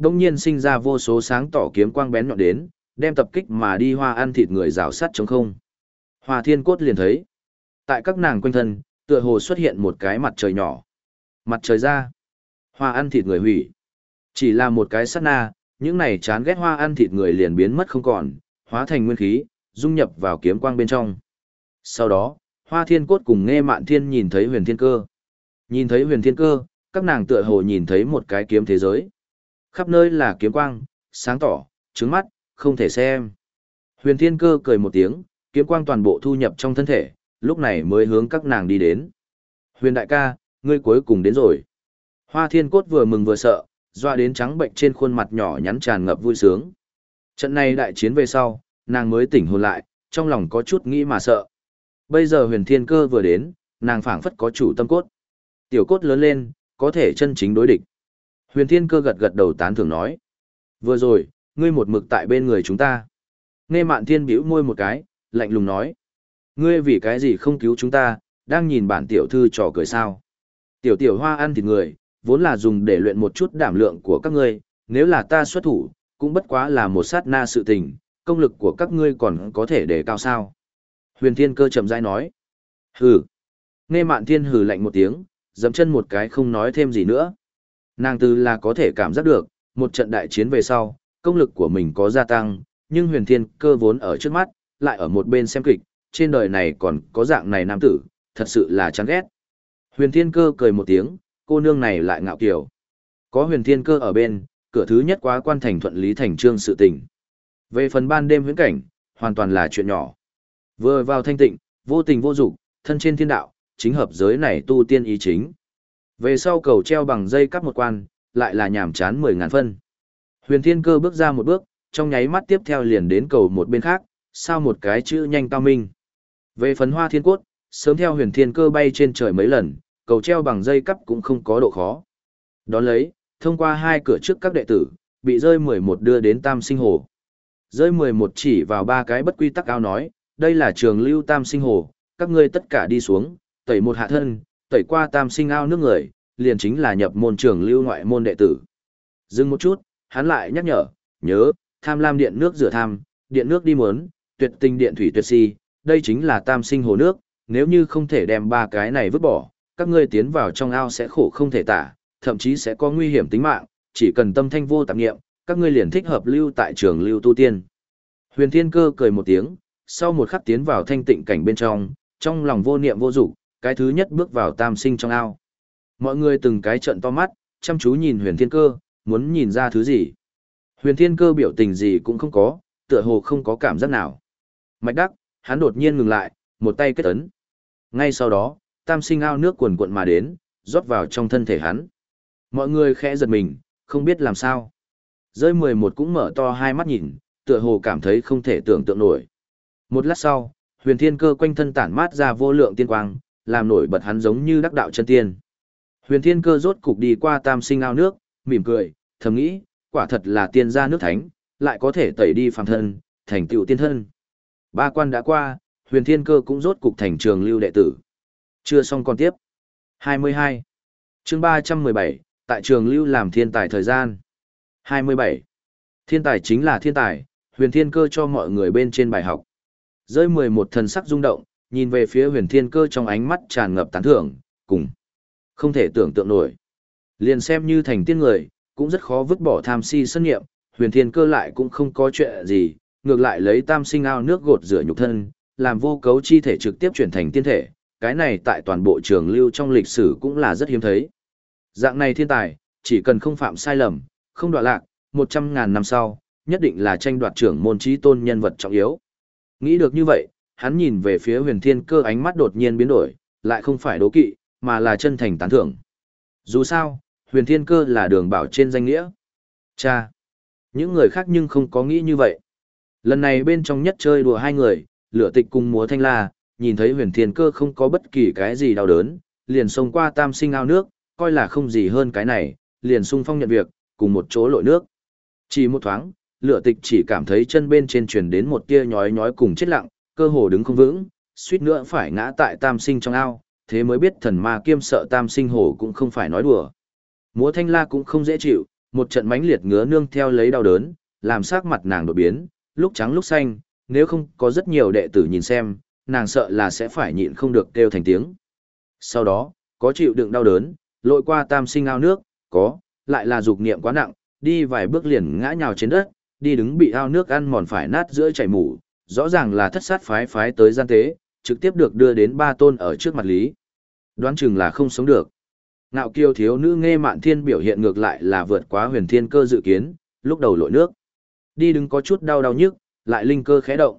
Đông nhiên sinh ra vô số sáng tỏ kiếm quang bén nhọn đến, đem tập kích mà đi hoa ăn thịt người rào sắt chống không. Hoa thiên cốt liền thấy. Tại các nàng quanh thân, tựa hồ xuất hiện một cái mặt trời nhỏ. Mặt trời ra. Hoa ăn thịt người hủy. Chỉ là một cái sát na, những này chán ghét hoa ăn thịt người liền biến mất không còn, hóa thành nguyên khí, dung nhập vào kiếm quang bên trong. Sau đó, hoa thiên cốt cùng nghe mạn thiên nhìn thấy huyền thiên cơ. Nhìn thấy huyền thiên cơ, các nàng tựa hồ nhìn thấy một cái kiếm thế giới. Khắp nơi là kiếm quang, sáng tỏ, trứng mắt, không thể xem. Huyền thiên cơ cười một tiếng, kiếm quang toàn bộ thu nhập trong thân thể, lúc này mới hướng các nàng đi đến. Huyền đại ca, ngươi cuối cùng đến rồi. Hoa thiên cốt vừa mừng vừa sợ, doa đến trắng bệnh trên khuôn mặt nhỏ nhắn tràn ngập vui sướng. Trận này đại chiến về sau, nàng mới tỉnh hồn lại, trong lòng có chút nghĩ mà sợ. Bây giờ huyền thiên cơ vừa đến, nàng phảng phất có chủ tâm cốt. Tiểu cốt lớn lên, có thể chân chính đối địch. Huyền thiên cơ gật gật đầu tán thưởng nói. Vừa rồi, ngươi một mực tại bên người chúng ta. Nghe mạn thiên bĩu môi một cái, lạnh lùng nói. Ngươi vì cái gì không cứu chúng ta, đang nhìn bản tiểu thư trò cười sao. Tiểu tiểu hoa ăn thịt người, vốn là dùng để luyện một chút đảm lượng của các ngươi, nếu là ta xuất thủ, cũng bất quá là một sát na sự tình, công lực của các ngươi còn có thể đề cao sao. Huyền thiên cơ chậm rãi nói. Hừ. Nghe mạn thiên hừ lạnh một tiếng, dậm chân một cái không nói thêm gì nữa. Nàng từ là có thể cảm giác được, một trận đại chiến về sau, công lực của mình có gia tăng, nhưng huyền thiên cơ vốn ở trước mắt, lại ở một bên xem kịch, trên đời này còn có dạng này nam tử, thật sự là chán ghét. Huyền thiên cơ cười một tiếng, cô nương này lại ngạo kiểu. Có huyền thiên cơ ở bên, cửa thứ nhất quá quan thành thuận lý thành trương sự tình. Về phần ban đêm huyễn cảnh, hoàn toàn là chuyện nhỏ. Vừa vào thanh tịnh, vô tình vô dục, thân trên thiên đạo, chính hợp giới này tu tiên ý chính. Về sau cầu treo bằng dây cắp một quan, lại là nhảm chán mười ngàn phân. Huyền thiên cơ bước ra một bước, trong nháy mắt tiếp theo liền đến cầu một bên khác, sao một cái chữ nhanh cao minh. Về phấn hoa thiên cốt, sớm theo huyền thiên cơ bay trên trời mấy lần, cầu treo bằng dây cắp cũng không có độ khó. Đón lấy, thông qua hai cửa trước các đệ tử, bị rơi 11 đưa đến tam sinh hồ. Rơi 11 chỉ vào ba cái bất quy tắc ao nói, đây là trường lưu tam sinh hồ, các ngươi tất cả đi xuống, tẩy một hạ thân, tẩy qua tam sinh ao nước người, liền chính là nhập môn trường lưu ngoại môn đệ tử. Dừng một chút, hắn lại nhắc nhở, nhớ, tham lam điện nước rửa tham, điện nước đi muốn, tuyệt tình điện thủy tuyệt si, đây chính là tam sinh hồ nước, nếu như không thể đem ba cái này vứt bỏ, các ngươi tiến vào trong ao sẽ khổ không thể tả, thậm chí sẽ có nguy hiểm tính mạng, chỉ cần tâm thanh vô tạp nghiệm, các ngươi liền thích hợp lưu tại trường lưu tu tiên. Huyền Thiên Cơ cười một tiếng, sau một khắc tiến vào thanh tịnh cảnh bên trong, trong lòng vô niệm vô dục, cái thứ nhất bước vào tam sinh trong ao. Mọi người từng cái trận to mắt, chăm chú nhìn Huyền Thiên Cơ, muốn nhìn ra thứ gì. Huyền Thiên Cơ biểu tình gì cũng không có, tựa hồ không có cảm giác nào. Mạch đắc, hắn đột nhiên ngừng lại, một tay kết ấn. Ngay sau đó, tam sinh ao nước cuồn cuộn mà đến, rót vào trong thân thể hắn. Mọi người khẽ giật mình, không biết làm sao. Rơi mười một cũng mở to hai mắt nhìn, tựa hồ cảm thấy không thể tưởng tượng nổi. Một lát sau, huyền thiên cơ quanh thân tản mát ra vô lượng tiên quang, làm nổi bật hắn giống như đắc đạo chân tiên. Huyền thiên cơ rốt cục đi qua tam sinh ao nước, mỉm cười, thầm nghĩ, quả thật là tiên gia nước thánh, lại có thể tẩy đi phàm thân, thành tựu tiên thân. Ba quan đã qua, huyền thiên cơ cũng rốt cục thành trường lưu đệ tử. Chưa xong còn tiếp. 22. chương 317, tại trường lưu làm thiên tài thời gian. 27. Thiên tài chính là thiên tài, huyền thiên cơ cho mọi người bên trên bài học. Rơi 11 thần sắc rung động, nhìn về phía huyền thiên cơ trong ánh mắt tràn ngập tán thưởng, cùng. Không thể tưởng tượng nổi. Liền xem như thành tiên người, cũng rất khó vứt bỏ tham si sân nghiệm, huyền thiên cơ lại cũng không có chuyện gì, ngược lại lấy tam sinh ao nước gột rửa nhục thân, làm vô cấu chi thể trực tiếp chuyển thành tiên thể, cái này tại toàn bộ trường lưu trong lịch sử cũng là rất hiếm thấy. Dạng này thiên tài, chỉ cần không phạm sai lầm, không đoạn lạc, một trăm ngàn năm sau, nhất định là tranh đoạt trưởng môn trí tôn nhân vật trọng yếu. Nghĩ được như vậy, hắn nhìn về phía huyền thiên cơ ánh mắt đột nhiên biến đổi, lại không phải đố kỵ, mà là chân thành tán thưởng. Dù sao, huyền thiên cơ là đường bảo trên danh nghĩa. Cha! Những người khác nhưng không có nghĩ như vậy. Lần này bên trong nhất chơi đùa hai người, lửa tịch cùng múa thanh la, nhìn thấy huyền thiên cơ không có bất kỳ cái gì đau đớn, liền xông qua tam sinh ao nước, coi là không gì hơn cái này, liền sung phong nhận việc, cùng một chỗ lội nước. Chỉ một thoáng, lửa tịch chỉ cảm thấy chân bên trên truyền đến một tia nhói nhói cùng chết lặng, cơ hồ đứng không vững, suýt nữa phải ngã tại tam sinh trong ao, thế mới biết thần ma kiêm sợ tam sinh hồ cũng không phải nói đùa. Múa thanh la cũng không dễ chịu, một trận mãnh liệt ngứa nương theo lấy đau đớn, làm sắc mặt nàng đột biến, lúc trắng lúc xanh, nếu không có rất nhiều đệ tử nhìn xem, nàng sợ là sẽ phải nhịn không được kêu thành tiếng. Sau đó, có chịu đựng đau đớn, lội qua tam sinh ao nước, có, lại là dục niệm quá nặng, đi vài bước liền ngã nhào trên đất, đi đứng bị ao nước ăn mòn phải nát giữa chảy mủ, rõ ràng là thất sát phái phái tới gian tế, trực tiếp được đưa đến ba tôn ở trước mặt lý. Đoán chừng là không sống được. Ngạo kiêu thiếu nữ nghe mạn thiên biểu hiện ngược lại là vượt quá huyền thiên cơ dự kiến, lúc đầu lội nước. Đi đứng có chút đau đau nhức, lại linh cơ khẽ động.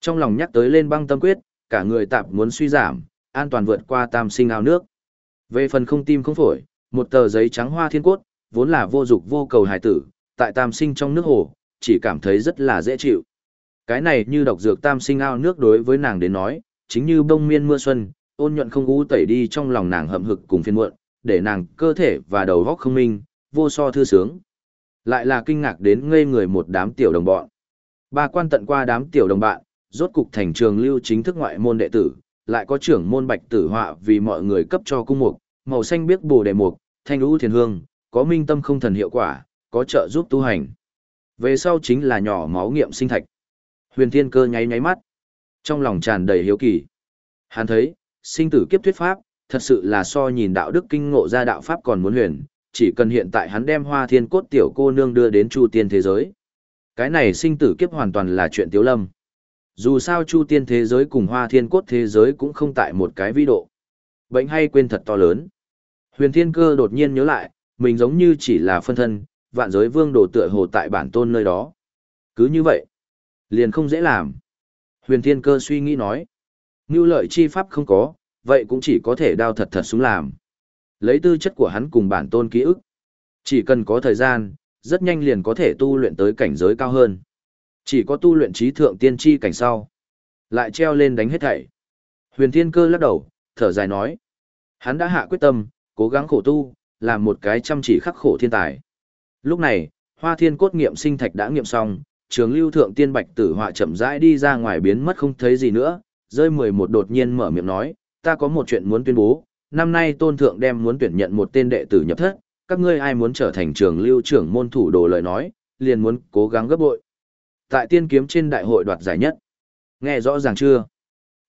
Trong lòng nhắc tới lên băng tâm quyết, cả người tạp muốn suy giảm, an toàn vượt qua tam sinh ao nước. Về phần không tim không phổi, một tờ giấy trắng hoa thiên cốt, vốn là vô dục vô cầu hài tử, tại tam sinh trong nước hồ, chỉ cảm thấy rất là dễ chịu. Cái này như độc dược tam sinh ao nước đối với nàng đến nói, chính như bông miên mưa xuân, ôn nhuận không u tẩy đi trong lòng nàng hậm hực cùng phiên muộn, để nàng cơ thể và đầu óc không minh, vô so thư sướng. Lại là kinh ngạc đến ngây người một đám tiểu đồng bọn. Ba quan tận qua đám tiểu đồng bạn, rốt cục thành trường lưu chính thức ngoại môn đệ tử, lại có trưởng môn bạch tử họa vì mọi người cấp cho cung mục, màu xanh biếc bồ đề mục, thanh lũ thiền hương, có minh tâm không thần hiệu quả, có trợ giúp tu hành. Về sau chính là nhỏ máu nghiệm sinh thạch. Huyền thiên cơ nháy nháy mắt, trong lòng tràn đầy hiếu kỳ. Hắn thấy, sinh tử kiếp thuyết pháp, thật sự là so nhìn đạo đức kinh ngộ ra đạo pháp còn muốn huyền, chỉ cần hiện tại hắn đem hoa thiên cốt tiểu cô nương đưa đến chu tiên thế giới. Cái này sinh tử kiếp hoàn toàn là chuyện tiếu lâm. Dù sao chu tiên thế giới cùng hoa thiên cốt thế giới cũng không tại một cái vi độ. Bệnh hay quên thật to lớn. Huyền thiên cơ đột nhiên nhớ lại, mình giống như chỉ là phân thân, vạn giới vương đồ tựa hồ tại bản tôn nơi đó. Cứ như vậy, liền không dễ làm. Huyền thiên cơ suy nghĩ nói, ngưu lợi chi pháp không có, vậy cũng chỉ có thể đao thật thật xuống làm. Lấy tư chất của hắn cùng bản tôn ký ức. Chỉ cần có thời gian, rất nhanh liền có thể tu luyện tới cảnh giới cao hơn. Chỉ có tu luyện trí thượng tiên tri cảnh sau. Lại treo lên đánh hết thảy. Huyền thiên cơ lắc đầu, thở dài nói. Hắn đã hạ quyết tâm, cố gắng khổ tu, làm một cái chăm chỉ khắc khổ thiên tài. Lúc này, hoa thiên cốt nghiệm sinh thạch đã nghiệm xong, trường lưu thượng tiên bạch tử họa chậm rãi đi ra ngoài biến mất không thấy gì nữa, rơi mười một đột nhiên mở miệng nói, ta có một chuyện muốn tuyên bố, năm nay tôn thượng đem muốn tuyển nhận một tên đệ tử nhập thất, các ngươi ai muốn trở thành trường lưu trưởng môn thủ đồ lời nói, liền muốn cố gắng gấp bội. Tại tiên kiếm trên đại hội đoạt giải nhất. Nghe rõ ràng chưa?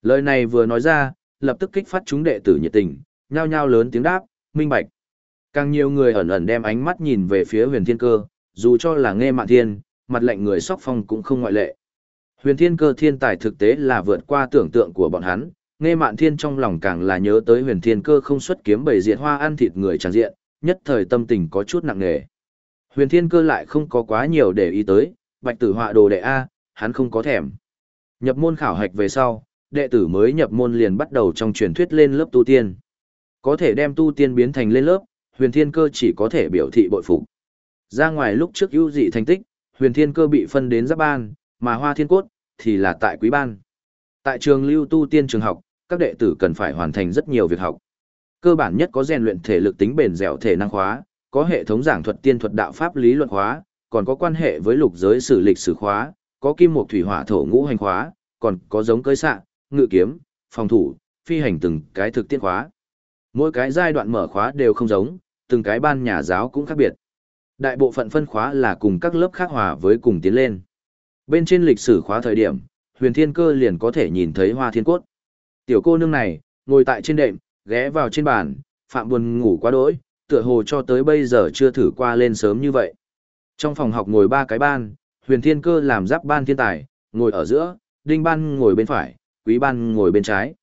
Lời này vừa nói ra, lập tức kích phát chúng đệ tử nhiệt tình, nhao nhao lớn tiếng đáp, minh bạch. Càng nhiều người ẩn ẩn đem ánh mắt nhìn về phía huyền thiên cơ, dù cho là nghe mạng thiên, mặt lạnh người sóc phong cũng không ngoại lệ. Huyền thiên cơ thiên tài thực tế là vượt qua tưởng tượng của bọn hắn, nghe mạn thiên trong lòng càng là nhớ tới huyền thiên cơ không xuất kiếm bầy diệt hoa ăn thịt người tràn diện, nhất thời tâm tình có chút nặng nề. Huyền thiên cơ lại không có quá nhiều để ý tới, bạch tử họa đồ đệ A, hắn không có thèm. Nhập môn khảo hạch về sau, đệ tử mới nhập môn liền bắt đầu trong truyền thuyết lên lớp tu tiên. Có thể đem tu tiên biến thành lên lớp, huyền thiên cơ chỉ có thể biểu thị bội phục. Ra ngoài lúc trước ưu dị thành tích, huyền thiên cơ bị phân đến giáp ban, mà hoa thiên cốt, thì là tại quý ban. Tại trường lưu tu tiên trường học, các đệ tử cần phải hoàn thành rất nhiều việc học. Cơ bản nhất có rèn luyện thể lực tính bền dẻo thể năng khóa, có hệ thống giảng thuật tiên thuật đạo pháp lý luận khóa, còn có quan hệ với lục giới sử lịch sử khóa, có kim mộc thủy hỏa thổ ngũ hành khóa, còn có giống cơi xạ, ngự kiếm, phòng thủ, phi hành từng cái thực tiễn khóa. Mỗi cái giai đoạn mở khóa đều không giống, từng cái ban nhà giáo cũng khác biệt. Đại bộ phận phân khóa là cùng các lớp khác hòa với cùng tiến lên. Bên trên lịch sử khóa thời điểm, huyền thiên cơ liền có thể nhìn thấy hoa thiên cốt. Tiểu cô nương này, ngồi tại trên đệm, ghé vào trên bàn, phạm buồn ngủ quá đỗi, tựa hồ cho tới bây giờ chưa thử qua lên sớm như vậy. Trong phòng học ngồi ba cái ban, huyền thiên cơ làm giáp ban thiên tài, ngồi ở giữa, đinh ban ngồi bên phải, quý ban ngồi bên trái.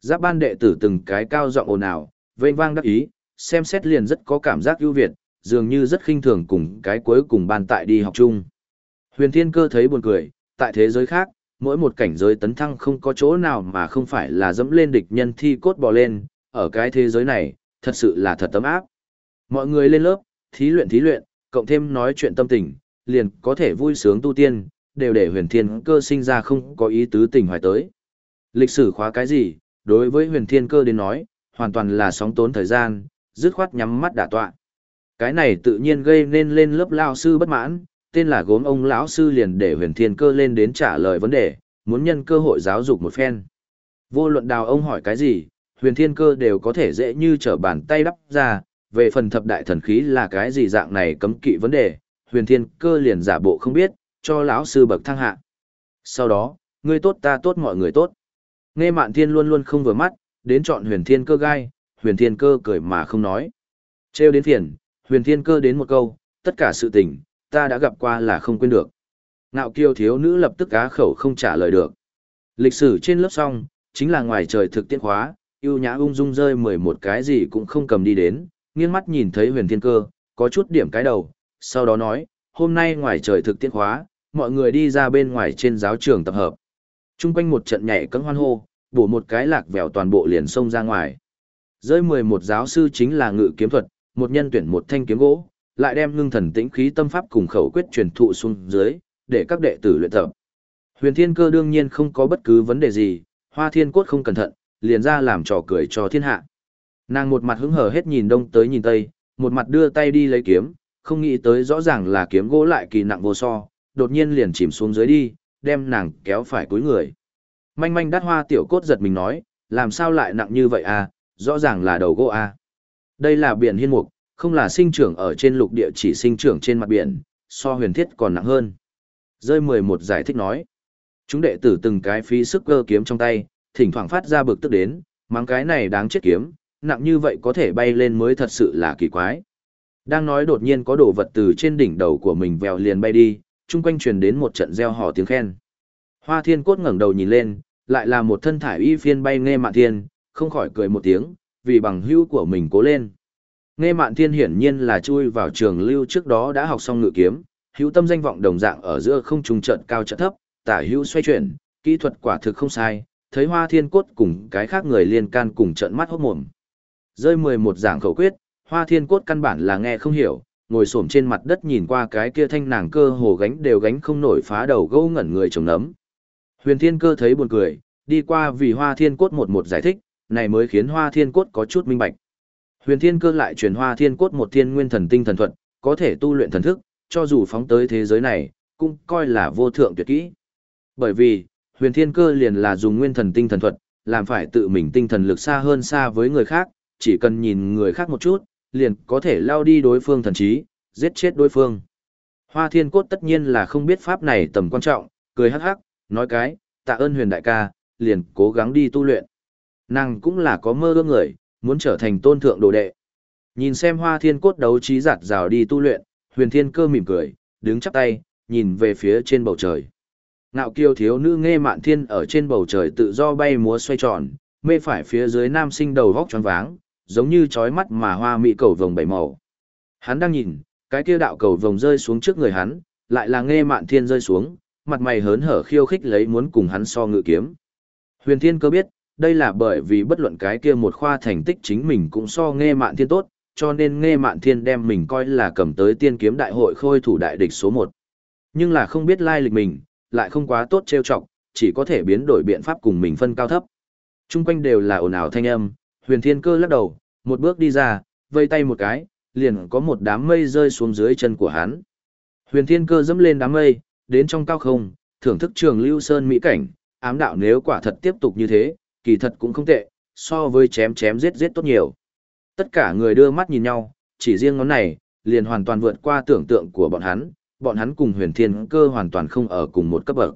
Giáp ban đệ tử từng cái cao giọng ồn ào, vênh vang đắc ý, xem xét liền rất có cảm giác ưu việt, dường như rất khinh thường cùng cái cuối cùng ban tại đi học chung. Huyền thiên cơ thấy buồn cười, tại thế giới khác, mỗi một cảnh giới tấn thăng không có chỗ nào mà không phải là dẫm lên địch nhân thi cốt bò lên, ở cái thế giới này, thật sự là thật tấm áp. Mọi người lên lớp, thí luyện thí luyện, cộng thêm nói chuyện tâm tình, liền có thể vui sướng tu tiên, đều để huyền thiên cơ sinh ra không có ý tứ tình hoài tới. Lịch sử khóa cái gì, đối với huyền thiên cơ đến nói, hoàn toàn là sóng tốn thời gian, dứt khoát nhắm mắt đả tọa. Cái này tự nhiên gây nên lên lớp lao sư bất mãn, tên là gốm ông lão sư liền để huyền thiên cơ lên đến trả lời vấn đề, muốn nhân cơ hội giáo dục một phen. Vô luận đào ông hỏi cái gì, huyền thiên cơ đều có thể dễ như trở bàn tay đắp ra, về phần thập đại thần khí là cái gì dạng này cấm kỵ vấn đề, huyền thiên cơ liền giả bộ không biết, cho lão sư bậc thăng hạ. Sau đó, ngươi tốt ta tốt mọi người tốt. Nghe mạn thiên luôn luôn không vừa mắt, đến chọn huyền thiên cơ gai, huyền thiên cơ cười mà không nói. Trêu đến phiền, huyền thiên cơ đến một câu, tất cả sự tình, ta đã gặp qua là không quên được. Ngạo kiêu thiếu nữ lập tức á khẩu không trả lời được. Lịch sử trên lớp xong, chính là ngoài trời thực tiễn khóa, yêu nhã ung dung rơi mười một cái gì cũng không cầm đi đến, nghiêng mắt nhìn thấy huyền thiên cơ, có chút điểm cái đầu, sau đó nói, hôm nay ngoài trời thực tiễn khóa, mọi người đi ra bên ngoài trên giáo trường tập hợp. Trung quanh một trận nhảy cẫng hoan hô, bổ một cái lạc vèo toàn bộ liền xông ra ngoài. Rơi mười một giáo sư chính là ngự kiếm thuật, một nhân tuyển một thanh kiếm gỗ, lại đem ngưng thần tĩnh khí tâm pháp cùng khẩu quyết truyền thụ xuống dưới, để các đệ tử luyện tập. Huyền Thiên Cơ đương nhiên không có bất cứ vấn đề gì, Hoa Thiên Cốt không cẩn thận, liền ra làm trò cười cho thiên hạ. Nàng một mặt hứng hờ hết nhìn đông tới nhìn tây, một mặt đưa tay đi lấy kiếm, không nghĩ tới rõ ràng là kiếm gỗ lại kỳ nặng vô so, đột nhiên liền chìm xuống dưới đi, đem nàng kéo phải cuối người. Manh manh đắt hoa tiểu cốt giật mình nói, làm sao lại nặng như vậy à, rõ ràng là đầu gỗ à. Đây là biển hiên mục, không là sinh trưởng ở trên lục địa chỉ sinh trưởng trên mặt biển, so huyền thiết còn nặng hơn. Rơi 11 giải thích nói. Chúng đệ tử từng cái phí sức cơ kiếm trong tay, thỉnh thoảng phát ra bực tức đến, mang cái này đáng chết kiếm, nặng như vậy có thể bay lên mới thật sự là kỳ quái. Đang nói đột nhiên có đồ vật từ trên đỉnh đầu của mình vèo liền bay đi, chung quanh truyền đến một trận reo hò tiếng khen. Hoa thiên cốt ngẩng đầu nhìn lên, lại là một thân thải y phiên bay nghe mạn thiên, không khỏi cười một tiếng, vì bằng hữu của mình cố lên. Nghe mạn thiên hiển nhiên là chui vào trường lưu trước đó đã học xong ngự kiếm, hữu tâm danh vọng đồng dạng ở giữa không trùng trận cao trận thấp, tả hữu xoay chuyển, kỹ thuật quả thực không sai, thấy hoa thiên cốt cùng cái khác người liên can cùng trận mắt hốt mồm. Rơi mười một giảng khẩu quyết, hoa thiên cốt căn bản là nghe không hiểu, ngồi xổm trên mặt đất nhìn qua cái kia thanh nàng cơ hồ gánh đều gánh không nổi phá đầu gâu ngẩn người chồng nấm. Huyền thiên cơ thấy buồn cười, đi qua vì hoa thiên cốt một một giải thích, này mới khiến hoa thiên cốt có chút minh bạch. Huyền thiên cơ lại truyền hoa thiên cốt một thiên nguyên thần tinh thần thuật, có thể tu luyện thần thức, cho dù phóng tới thế giới này, cũng coi là vô thượng tuyệt kỹ. Bởi vì, huyền thiên cơ liền là dùng nguyên thần tinh thần thuật, làm phải tự mình tinh thần lực xa hơn xa với người khác, chỉ cần nhìn người khác một chút, liền có thể lao đi đối phương thần trí, giết chết đối phương. Hoa thiên cốt tất nhiên là không biết pháp này tầm quan trọng, cười hắc hắc, nói cái, tạ ơn huyền đại ca, liền cố gắng đi tu luyện. Nàng cũng là có mơ ước người, muốn trở thành tôn thượng đồ đệ. Nhìn xem hoa thiên cốt đấu trí giặt rào đi tu luyện, huyền thiên cơ mỉm cười, đứng chắp tay, nhìn về phía trên bầu trời. Ngạo kiêu thiếu nữ nghe mạn thiên ở trên bầu trời tự do bay múa xoay tròn, mê phải phía dưới nam sinh đầu vóc tròn váng, giống như trói mắt mà hoa mỹ cầu vồng bảy màu. Hắn đang nhìn, cái kia đạo cầu vồng rơi xuống trước người hắn, lại là nghe mạn thiên rơi xuống, mặt mày hớn hở khiêu khích lấy muốn cùng hắn so ngự kiếm. Huyền thiên cơ biết, đây là bởi vì bất luận cái kia một khoa thành tích chính mình cũng so nghe mạn thiên tốt, cho nên nghe mạn thiên đem mình coi là cầm tới tiên kiếm đại hội khôi thủ đại địch số một, Nhưng là không biết lai lịch mình, lại không quá tốt trêu chọc, chỉ có thể biến đổi biện pháp cùng mình phân cao thấp. Trung quanh đều là ồn ào thanh âm, huyền thiên cơ lắc đầu, một bước đi ra, vây tay một cái, liền có một đám mây rơi xuống dưới chân của hắn. Huyền thiên cơ dẫm lên đám mây, đến trong cao không, thưởng thức trường lưu sơn mỹ cảnh, ám đạo nếu quả thật tiếp tục như thế, kỳ thật cũng không tệ, so với chém chém giết giết tốt nhiều. Tất cả người đưa mắt nhìn nhau, chỉ riêng ngón này, liền hoàn toàn vượt qua tưởng tượng của bọn hắn, bọn hắn cùng huyền thiên cơ hoàn toàn không ở cùng một cấp bậc.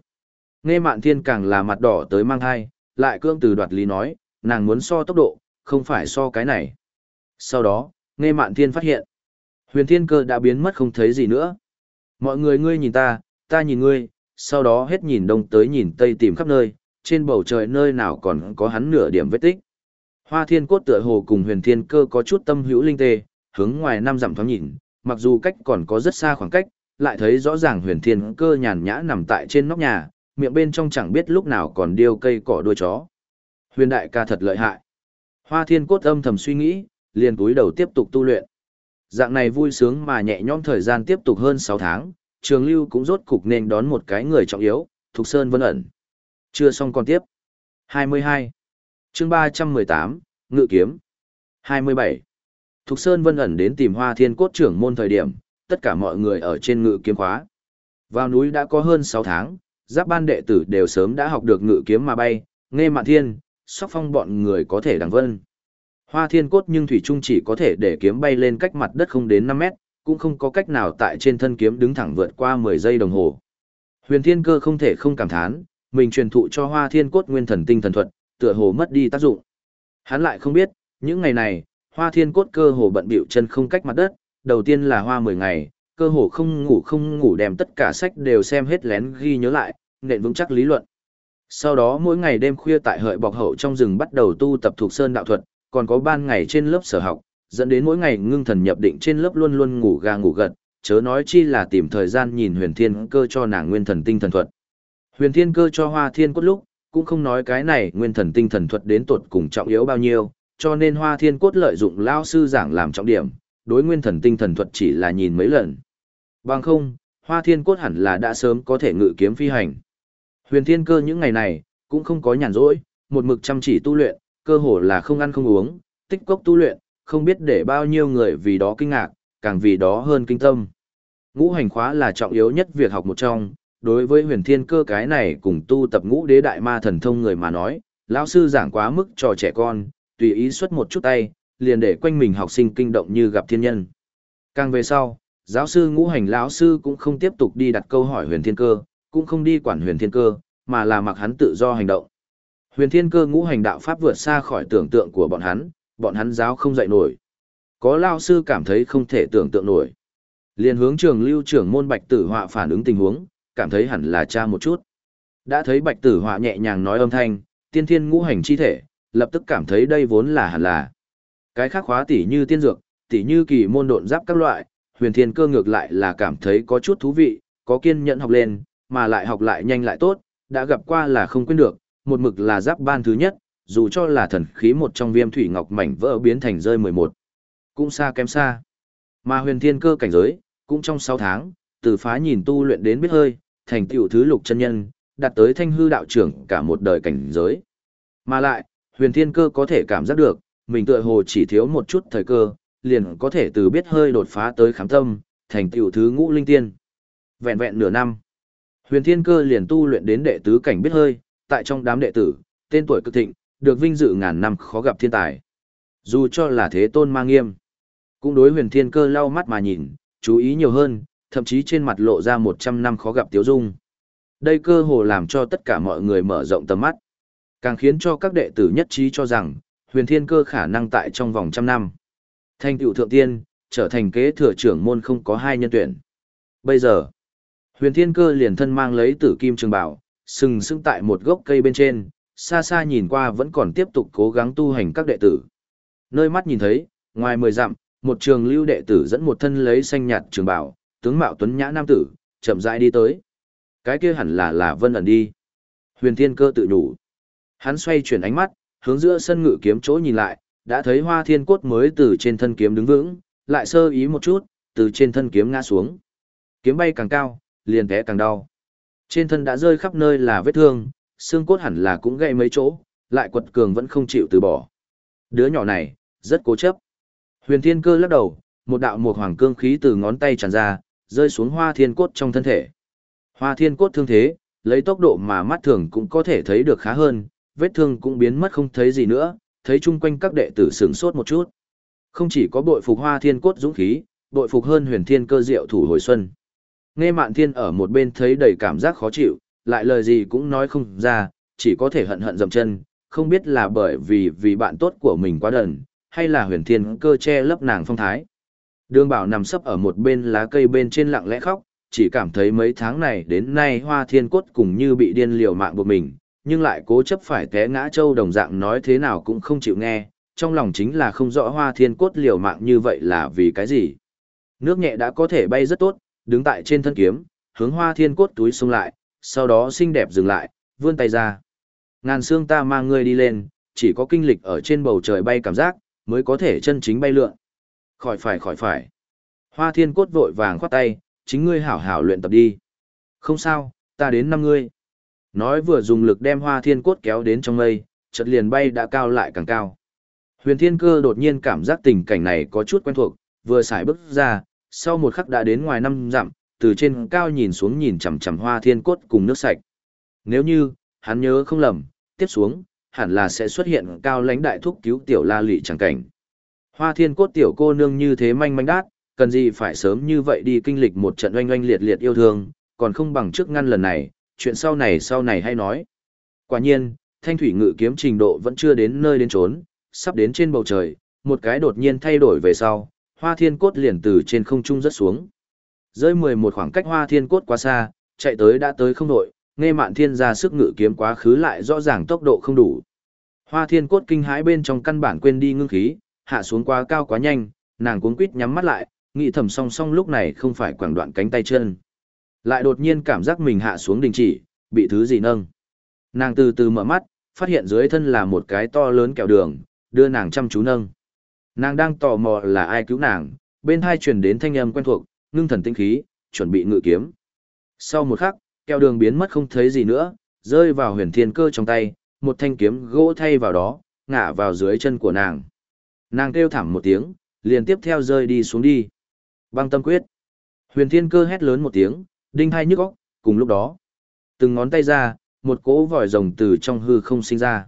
Nghe mạn thiên càng là mặt đỏ tới mang hai, lại cương từ đoạt lý nói, nàng muốn so tốc độ, không phải so cái này. Sau đó, nghe mạn thiên phát hiện, huyền thiên cơ đã biến mất không thấy gì nữa. Mọi người ngươi nhìn ta, ta nhìn ngươi, sau đó hết nhìn đông tới nhìn tây tìm khắp nơi, trên bầu trời nơi nào còn có hắn nửa điểm vết tích. Hoa thiên cốt tựa hồ cùng huyền thiên cơ có chút tâm hữu linh tê, hướng ngoài năm dặm thoáng nhìn, mặc dù cách còn có rất xa khoảng cách, lại thấy rõ ràng huyền thiên cơ nhàn nhã nằm tại trên nóc nhà, miệng bên trong chẳng biết lúc nào còn điêu cây cỏ đuôi chó. Huyền đại ca thật lợi hại. Hoa thiên cốt âm thầm suy nghĩ, liền túi đầu tiếp tục tu luyện. Dạng này vui sướng mà nhẹ nhõm thời gian tiếp tục hơn 6 tháng, trường lưu cũng rốt cục nên đón một cái người trọng yếu, Thục Sơn Vân ẩn. Chưa xong còn tiếp. 22. chương 318, Ngự Kiếm. 27. Thục Sơn Vân ẩn đến tìm Hoa Thiên Cốt trưởng môn thời điểm, tất cả mọi người ở trên ngự kiếm khóa. Vào núi đã có hơn 6 tháng, giáp ban đệ tử đều sớm đã học được ngự kiếm mà bay, nghe mạn thiên, sóc phong bọn người có thể đằng vân. Hoa thiên cốt nhưng thủy trung chỉ có thể để kiếm bay lên cách mặt đất không đến 5 mét, cũng không có cách nào tại trên thân kiếm đứng thẳng vượt qua 10 giây đồng hồ. Huyền Thiên Cơ không thể không cảm thán, mình truyền thụ cho Hoa Thiên Cốt nguyên thần tinh thần thuật, tựa hồ mất đi tác dụng. Hắn lại không biết, những ngày này, Hoa Thiên Cốt cơ hồ bận bịu chân không cách mặt đất, đầu tiên là hoa 10 ngày, cơ hồ không ngủ không ngủ đem tất cả sách đều xem hết lén ghi nhớ lại, nền vững chắc lý luận. Sau đó mỗi ngày đêm khuya tại hợi bọc hậu trong rừng bắt đầu tu tập thuộc sơn đạo thuật, còn có ban ngày trên lớp sở học, dẫn đến mỗi ngày ngưng thần nhập định trên lớp luôn luôn ngủ gà ngủ gật, chớ nói chi là tìm thời gian nhìn huyền thiên cơ cho nàng nguyên thần tinh thần thuật. Huyền thiên cơ cho hoa thiên cốt lúc, cũng không nói cái này nguyên thần tinh thần thuật đến tột cùng trọng yếu bao nhiêu, cho nên hoa thiên cốt lợi dụng lao sư giảng làm trọng điểm, đối nguyên thần tinh thần thuật chỉ là nhìn mấy lần. Bằng không, hoa thiên cốt hẳn là đã sớm có thể ngự kiếm phi hành. Huyền thiên cơ những ngày này, cũng không có nhàn rỗi, một mực chăm chỉ tu luyện, cơ hồ là không ăn không uống, tích cốc tu luyện, không biết để bao nhiêu người vì đó kinh ngạc, càng vì đó hơn kinh tâm. Ngũ hành khóa là trọng yếu nhất việc học một trong, đối với huyền thiên cơ cái này cùng tu tập ngũ đế đại ma thần thông người mà nói, lão sư giảng quá mức cho trẻ con, tùy ý xuất một chút tay, liền để quanh mình học sinh kinh động như gặp thiên nhân. Càng về sau, giáo sư ngũ hành lão sư cũng không tiếp tục đi đặt câu hỏi huyền thiên cơ, cũng không đi quản huyền thiên cơ, mà là mặc hắn tự do hành động. Huyền thiên cơ ngũ hành đạo pháp vượt xa khỏi tưởng tượng của bọn hắn, bọn hắn giáo không dạy nổi. Có lao sư cảm thấy không thể tưởng tượng nổi. Liền hướng trường lưu trưởng môn bạch tử họa phản ứng tình huống, cảm thấy hẳn là cha một chút. Đã thấy bạch tử họa nhẹ nhàng nói âm thanh, tiên thiên ngũ hành chi thể, lập tức cảm thấy đây vốn là hẳn là. Cái khác khóa tỉ như tiên dược, tỉ như kỳ môn độn giáp các loại, huyền thiên cơ ngược lại là cảm thấy có chút thú vị, có kiên nhẫn học lên, mà lại học lại nhanh lại tốt, đã gặp qua là không quên được, một mực là giáp ban thứ nhất, dù cho là thần khí một trong viêm thủy ngọc mảnh vỡ biến thành rơi 11. Cũng xa kém xa. Mà huyền thiên cơ cảnh giới, cũng trong 6 tháng, từ phá nhìn tu luyện đến biết hơi, thành tựu thứ lục chân nhân, đạt tới thanh hư đạo trưởng cả một đời cảnh giới. Mà lại, huyền thiên cơ có thể cảm giác được, mình tựa hồ chỉ thiếu một chút thời cơ, liền có thể từ biết hơi đột phá tới khám tâm, thành tựu thứ ngũ linh tiên. Vẹn vẹn nửa năm, huyền thiên cơ liền tu luyện đến đệ tứ cảnh biết hơi, tại trong đám đệ tử, tên tuổi cực thịnh, được vinh dự ngàn năm khó gặp thiên tài. Dù cho là thế tôn mang nghiêm, cũng đối huyền thiên cơ lau mắt mà nhìn, chú ý nhiều hơn, thậm chí trên mặt lộ ra một trăm năm khó gặp tiếu dung. Đây cơ hồ làm cho tất cả mọi người mở rộng tầm mắt. Càng khiến cho các đệ tử nhất trí cho rằng, huyền thiên cơ khả năng tại trong vòng trăm năm. Thanh tựu thượng tiên, trở thành kế thừa trưởng môn không có hai nhân tuyển. Bây giờ, huyền thiên cơ liền thân mang lấy tử kim trường bảo, sừng sững tại một gốc cây bên trên, xa xa nhìn qua vẫn còn tiếp tục cố gắng tu hành các đệ tử. Nơi mắt nhìn thấy, ngoài mười dặm, một trường lưu đệ tử dẫn một thân lấy xanh nhạt trường bảo, tướng mạo tuấn nhã nam tử, chậm rãi đi tới. Cái kia hẳn là là Vân ẩn đi. Huyền Thiên Cơ tự nhủ. Hắn xoay chuyển ánh mắt, hướng giữa sân ngự kiếm chỗ nhìn lại, đã thấy Hoa Thiên Cốt mới từ trên thân kiếm đứng vững, lại sơ ý một chút, từ trên thân kiếm ngã xuống. Kiếm bay càng cao, liền té càng đau. Trên thân đã rơi khắp nơi là vết thương, xương cốt hẳn là cũng gãy mấy chỗ, lại quật cường vẫn không chịu từ bỏ. Đứa nhỏ này, rất cố chấp. Huyền Thiên Cơ lắc đầu, một đạo mục hoàng cương khí từ ngón tay tràn ra, rơi xuống Hoa Thiên Cốt trong thân thể. Hoa Thiên Cốt thương thế, lấy tốc độ mà mắt thường cũng có thể thấy được khá hơn, vết thương cũng biến mất không thấy gì nữa, thấy chung quanh các đệ tử sửng sốt một chút. Không chỉ có bội phục Hoa Thiên Cốt dũng khí, bội phục hơn Huyền Thiên Cơ diệu thủ hồi xuân. Nghe Mạn Thiên ở một bên thấy đầy cảm giác khó chịu, lại lời gì cũng nói không ra, chỉ có thể hận hận dậm chân, không biết là bởi vì vì bạn tốt của mình quá đần, hay là huyền thiên cơ che lấp nàng phong thái. Đường bảo nằm sấp ở một bên lá cây bên trên lặng lẽ khóc, chỉ cảm thấy mấy tháng này đến nay hoa thiên cốt cùng như bị điên liều mạng buộc mình, nhưng lại cố chấp phải té ngã châu đồng dạng nói thế nào cũng không chịu nghe, trong lòng chính là không rõ hoa thiên cốt liều mạng như vậy là vì cái gì. Nước nhẹ đã có thể bay rất tốt, đứng tại trên thân kiếm, hướng hoa thiên cốt túi xuống lại, sau đó xinh đẹp dừng lại, vươn tay ra. Ngàn xương ta mang ngươi đi lên, chỉ có kinh lịch ở trên bầu trời bay cảm giác, mới có thể chân chính bay lượn. Khỏi phải khỏi phải. Hoa thiên cốt vội vàng khoát tay, chính ngươi hảo hảo luyện tập đi. Không sao, ta đến năm ngươi. Nói vừa dùng lực đem hoa thiên cốt kéo đến trong mây, chợt liền bay đã cao lại càng cao. Huyền thiên cơ đột nhiên cảm giác tình cảnh này có chút quen thuộc, vừa xài bước ra, sau một khắc đã đến ngoài năm dặm, từ trên cao nhìn xuống nhìn chằm chằm hoa thiên cốt cùng nước sạch. Nếu như, hắn nhớ không lầm, tiếp xuống, hẳn là sẽ xuất hiện cao lãnh đại thúc cứu tiểu la lị chẳng cảnh. Hoa thiên cốt tiểu cô nương như thế manh manh đát, cần gì phải sớm như vậy đi kinh lịch một trận oanh oanh liệt liệt yêu thương, còn không bằng trước ngăn lần này, chuyện sau này sau này hay nói. Quả nhiên, thanh thủy ngự kiếm trình độ vẫn chưa đến nơi đến trốn, sắp đến trên bầu trời, một cái đột nhiên thay đổi về sau, hoa thiên cốt liền từ trên không trung rất xuống. Rơi mười một khoảng cách hoa thiên cốt quá xa, chạy tới đã tới không đội, nghe mạn thiên ra sức ngự kiếm quá khứ lại rõ ràng tốc độ không đủ. Hoa thiên cốt kinh hãi bên trong căn bản quên đi ngưng khí, hạ xuống quá cao quá nhanh, nàng cuống quýt nhắm mắt lại, nghĩ thầm song song lúc này không phải quảng đoạn cánh tay chân. Lại đột nhiên cảm giác mình hạ xuống đình chỉ, bị thứ gì nâng. Nàng từ từ mở mắt, phát hiện dưới thân là một cái to lớn kẹo đường, đưa nàng chăm chú nâng. Nàng đang tò mò là ai cứu nàng, bên hai truyền đến thanh âm quen thuộc, ngưng thần tinh khí, chuẩn bị ngự kiếm. Sau một khắc, kẹo đường biến mất không thấy gì nữa, rơi vào huyền thiên cơ trong tay, một thanh kiếm gỗ thay vào đó, ngã vào dưới chân của nàng. Nàng kêu thảm một tiếng, liền tiếp theo rơi đi xuống đi. Băng tâm quyết. Huyền thiên cơ hét lớn một tiếng, đinh hai nhức óc, cùng lúc đó. Từng ngón tay ra, một cỗ vòi rồng từ trong hư không sinh ra.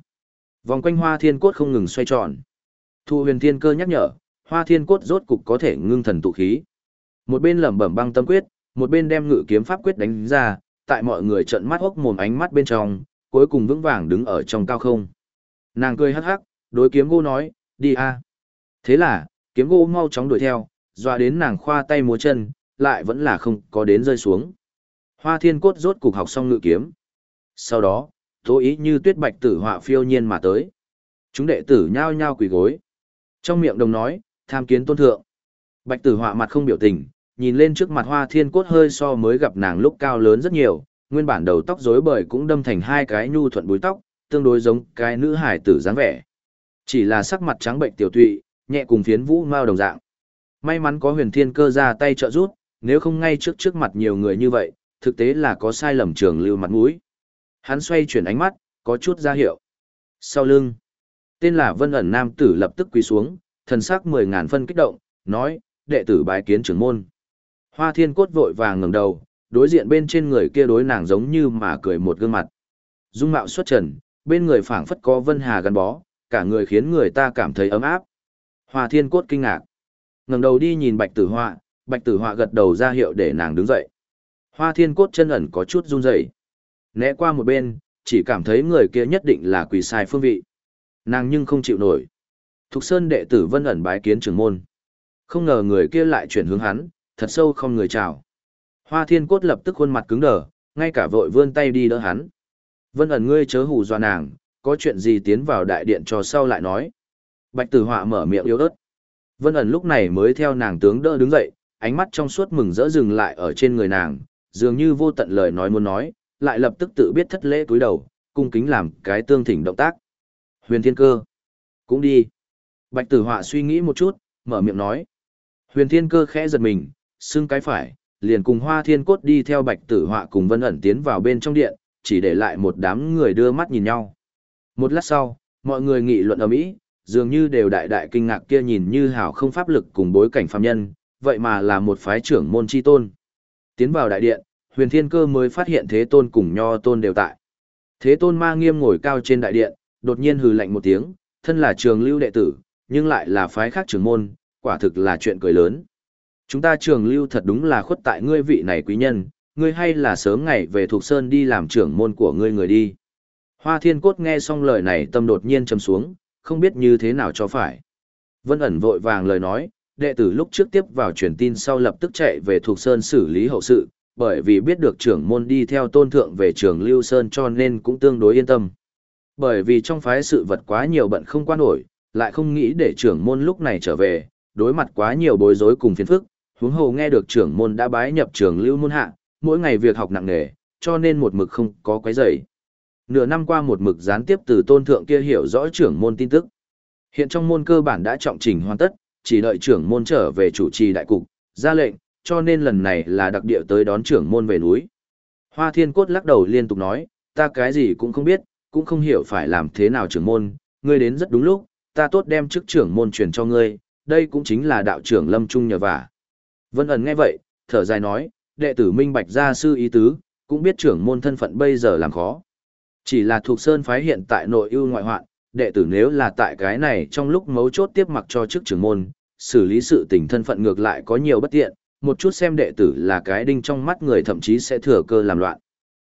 Vòng quanh hoa thiên cốt không ngừng xoay tròn. Thu huyền thiên cơ nhắc nhở, hoa thiên cốt rốt cục có thể ngưng thần tụ khí. Một bên lẩm bẩm băng tâm quyết, một bên đem ngự kiếm pháp quyết đánh ra, tại mọi người trợn mắt hốc mồm ánh mắt bên trong, cuối cùng vững vàng đứng ở trong cao không. Nàng cười hắc hắc, đối kiếm gô nói, đi a. Thế là, kiếm gỗ mau chóng đuổi theo, dọa đến nàng khoa tay múa chân, lại vẫn là không có đến rơi xuống. Hoa thiên cốt rốt cục học xong ngự kiếm. Sau đó, tố ý như tuyết bạch tử họa phiêu nhiên mà tới. Chúng đệ tử nhao nhao quỳ gối. Trong miệng đồng nói, tham kiến tôn thượng. Bạch tử họa mặt không biểu tình, nhìn lên trước mặt hoa thiên cốt hơi so mới gặp nàng lúc cao lớn rất nhiều, nguyên bản đầu tóc rối bời cũng đâm thành hai cái nhu thuận búi tóc, tương đối giống cái nữ hải tử dáng vẻ. Chỉ là sắc mặt trắng bệnh tiểu tụy, nhẹ cùng phiến vũ mao đồng dạng. May mắn có huyền thiên cơ ra tay trợ giúp, nếu không ngay trước trước mặt nhiều người như vậy, thực tế là có sai lầm trường lưu mặt mũi. Hắn xoay chuyển ánh mắt, có chút ra hiệu. Sau lưng, tên là Vân ẩn nam tử lập tức quỳ xuống, thần sắc mười ngàn phân kích động, nói, đệ tử bái kiến trưởng môn. Hoa thiên cốt vội vàng ngẩng đầu, đối diện bên trên người kia đối nàng giống như mà cười một gương mặt. Dung mạo xuất trần, bên người phảng phất có vân hà gắn bó, cả người khiến người ta cảm thấy ấm áp. Hoa thiên cốt kinh ngạc. ngẩng đầu đi nhìn bạch tử họa, bạch tử họa gật đầu ra hiệu để nàng đứng dậy. Hoa thiên cốt chân ẩn có chút run rẩy. Né qua một bên, chỉ cảm thấy người kia nhất định là quỷ sai phương vị. Nàng nhưng không chịu nổi. Thục Sơn đệ tử vân ẩn bái kiến trưởng môn. Không ngờ người kia lại chuyển hướng hắn, thật sâu không người chào. Hoa thiên cốt lập tức khuôn mặt cứng đờ, ngay cả vội vươn tay đi đỡ hắn. Vân ẩn ngươi chớ hù dọa nàng, có chuyện gì tiến vào đại điện cho sau lại nói. Bạch tử họa mở miệng yếu ớt. Vân ẩn lúc này mới theo nàng tướng đỡ đứng dậy, ánh mắt trong suốt mừng rỡ dừng lại ở trên người nàng, dường như vô tận lời nói muốn nói, lại lập tức tự biết thất lễ cúi đầu, cung kính làm cái tương thỉnh động tác. Huyền Thiên Cơ, cũng đi. Bạch Tử Họa suy nghĩ một chút, mở miệng nói. Huyền Thiên Cơ khẽ giật mình, xưng cái phải, liền cùng Hoa Thiên Cốt đi theo Bạch Tử Họa cùng Vân ẩn tiến vào bên trong điện, chỉ để lại một đám người đưa mắt nhìn nhau. Một lát sau, mọi người nghị luận ầm ĩ, dường như đều đại đại kinh ngạc kia nhìn như hảo không pháp lực cùng bối cảnh phàm nhân, vậy mà là một phái trưởng môn chi tôn. Tiến vào đại điện, huyền thiên cơ mới phát hiện thế tôn cùng nho tôn đều tại. Thế tôn ma nghiêm ngồi cao trên đại điện, đột nhiên hừ lạnh một tiếng, thân là trường lưu đệ tử, nhưng lại là phái khác trưởng môn, quả thực là chuyện cười lớn. Chúng ta trường lưu thật đúng là khuất tại ngươi vị này quý nhân, ngươi hay là sớm ngày về thuộc sơn đi làm trưởng môn của ngươi người đi. Hoa thiên cốt nghe xong lời này tâm đột nhiên trầm xuống, không biết như thế nào cho phải. Vân ẩn vội vàng lời nói, đệ tử lúc trước tiếp vào truyền tin sau lập tức chạy về thuộc sơn xử lý hậu sự, bởi vì biết được trưởng môn đi theo tôn thượng về trường Lưu Sơn cho nên cũng tương đối yên tâm. Bởi vì trong phái sự vật quá nhiều bận không quan nổi, lại không nghĩ để trưởng môn lúc này trở về, đối mặt quá nhiều bối rối cùng phiền phức, huống hồ nghe được trưởng môn đã bái nhập trường Lưu môn hạ, mỗi ngày việc học nặng nề, cho nên một mực không có quấy rầy. Nửa năm qua một mực gián tiếp từ tôn thượng kia hiểu rõ trưởng môn tin tức. Hiện trong môn cơ bản đã trọng trình hoàn tất, chỉ đợi trưởng môn trở về chủ trì đại cục, ra lệnh, cho nên lần này là đặc địa tới đón trưởng môn về núi. Hoa thiên cốt lắc đầu liên tục nói, ta cái gì cũng không biết, cũng không hiểu phải làm thế nào trưởng môn, ngươi đến rất đúng lúc, ta tốt đem chức trưởng môn truyền cho ngươi, đây cũng chính là đạo trưởng lâm trung nhờ vả. Vân ẩn nghe vậy, thở dài nói, đệ tử minh bạch gia sư ý tứ, cũng biết trưởng môn thân phận bây giờ làm khó. Chỉ là thuộc sơn phái hiện tại nội ưu ngoại hoạn, đệ tử nếu là tại cái này trong lúc mấu chốt tiếp mặc cho chức trưởng môn, xử lý sự tình thân phận ngược lại có nhiều bất tiện, một chút xem đệ tử là cái đinh trong mắt người thậm chí sẽ thừa cơ làm loạn.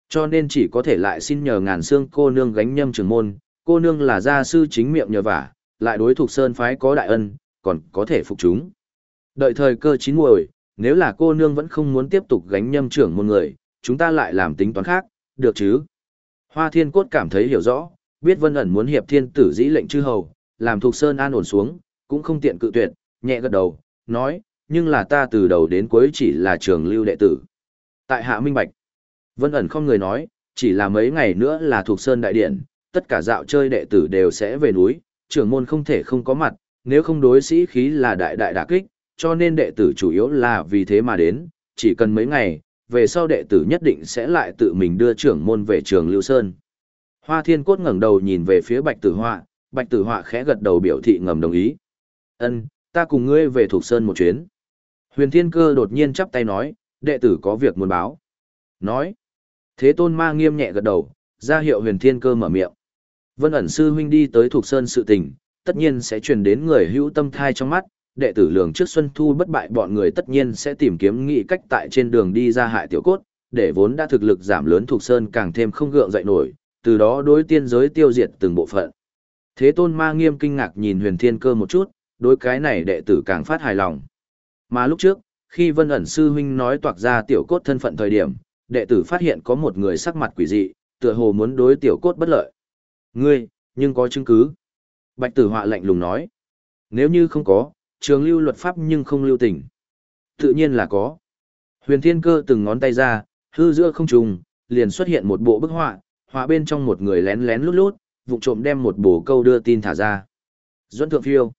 Cho nên chỉ có thể lại xin nhờ ngàn xương cô nương gánh nhâm trưởng môn, cô nương là gia sư chính miệng nhờ vả, lại đối thuộc sơn phái có đại ân, còn có thể phục chúng. Đợi thời cơ chín muồi, nếu là cô nương vẫn không muốn tiếp tục gánh nhâm trưởng môn người, chúng ta lại làm tính toán khác, được chứ? Hoa thiên cốt cảm thấy hiểu rõ, biết vân ẩn muốn hiệp thiên tử dĩ lệnh chư hầu, làm thuộc sơn an ổn xuống, cũng không tiện cự tuyệt, nhẹ gật đầu, nói, nhưng là ta từ đầu đến cuối chỉ là trường lưu đệ tử. Tại hạ minh bạch, vân ẩn không người nói, chỉ là mấy ngày nữa là thuộc sơn đại điện, tất cả dạo chơi đệ tử đều sẽ về núi, trưởng môn không thể không có mặt, nếu không đối sĩ khí là đại đại đả kích, cho nên đệ tử chủ yếu là vì thế mà đến, chỉ cần mấy ngày, về sau đệ tử nhất định sẽ lại tự mình đưa trưởng môn về trường Lưu Sơn. Hoa Thiên Cốt ngẩng đầu nhìn về phía Bạch Tử Họa, Bạch Tử Họa khẽ gật đầu biểu thị ngầm đồng ý. "Ân, ta cùng ngươi về thuộc sơn một chuyến." Huyền Thiên Cơ đột nhiên chắp tay nói, "Đệ tử có việc muốn báo." Nói. Thế Tôn Ma nghiêm nhẹ gật đầu, ra hiệu Huyền Thiên Cơ mở miệng. Vân ẩn sư huynh đi tới thuộc sơn sự tình, tất nhiên sẽ truyền đến người hữu tâm thai trong mắt, đệ tử lường trước Xuân Thu bất bại bọn người tất nhiên sẽ tìm kiếm nghị cách tại trên đường đi ra hại tiểu cốt, để vốn đã thực lực giảm lớn thuộc sơn càng thêm không gượng dậy nổi, từ đó đối tiên giới tiêu diệt từng bộ phận. Thế tôn ma nghiêm kinh ngạc nhìn huyền thiên cơ một chút, đối cái này đệ tử càng phát hài lòng. Mà lúc trước, khi vân ẩn sư huynh nói toạc ra tiểu cốt thân phận thời điểm, đệ tử phát hiện có một người sắc mặt quỷ dị, tựa hồ muốn đối tiểu cốt bất lợi. Ngươi, nhưng có chứng cứ. Bạch tử họa lạnh lùng nói. Nếu như không có, trường lưu luật pháp nhưng không lưu tình. Tự nhiên là có. Huyền thiên cơ từng ngón tay ra, hư giữa không trùng, liền xuất hiện một bộ bức họa, họa bên trong một người lén lén lút lút, vụ trộm đem một bổ câu đưa tin thả ra. Duẫn thượng phiêu.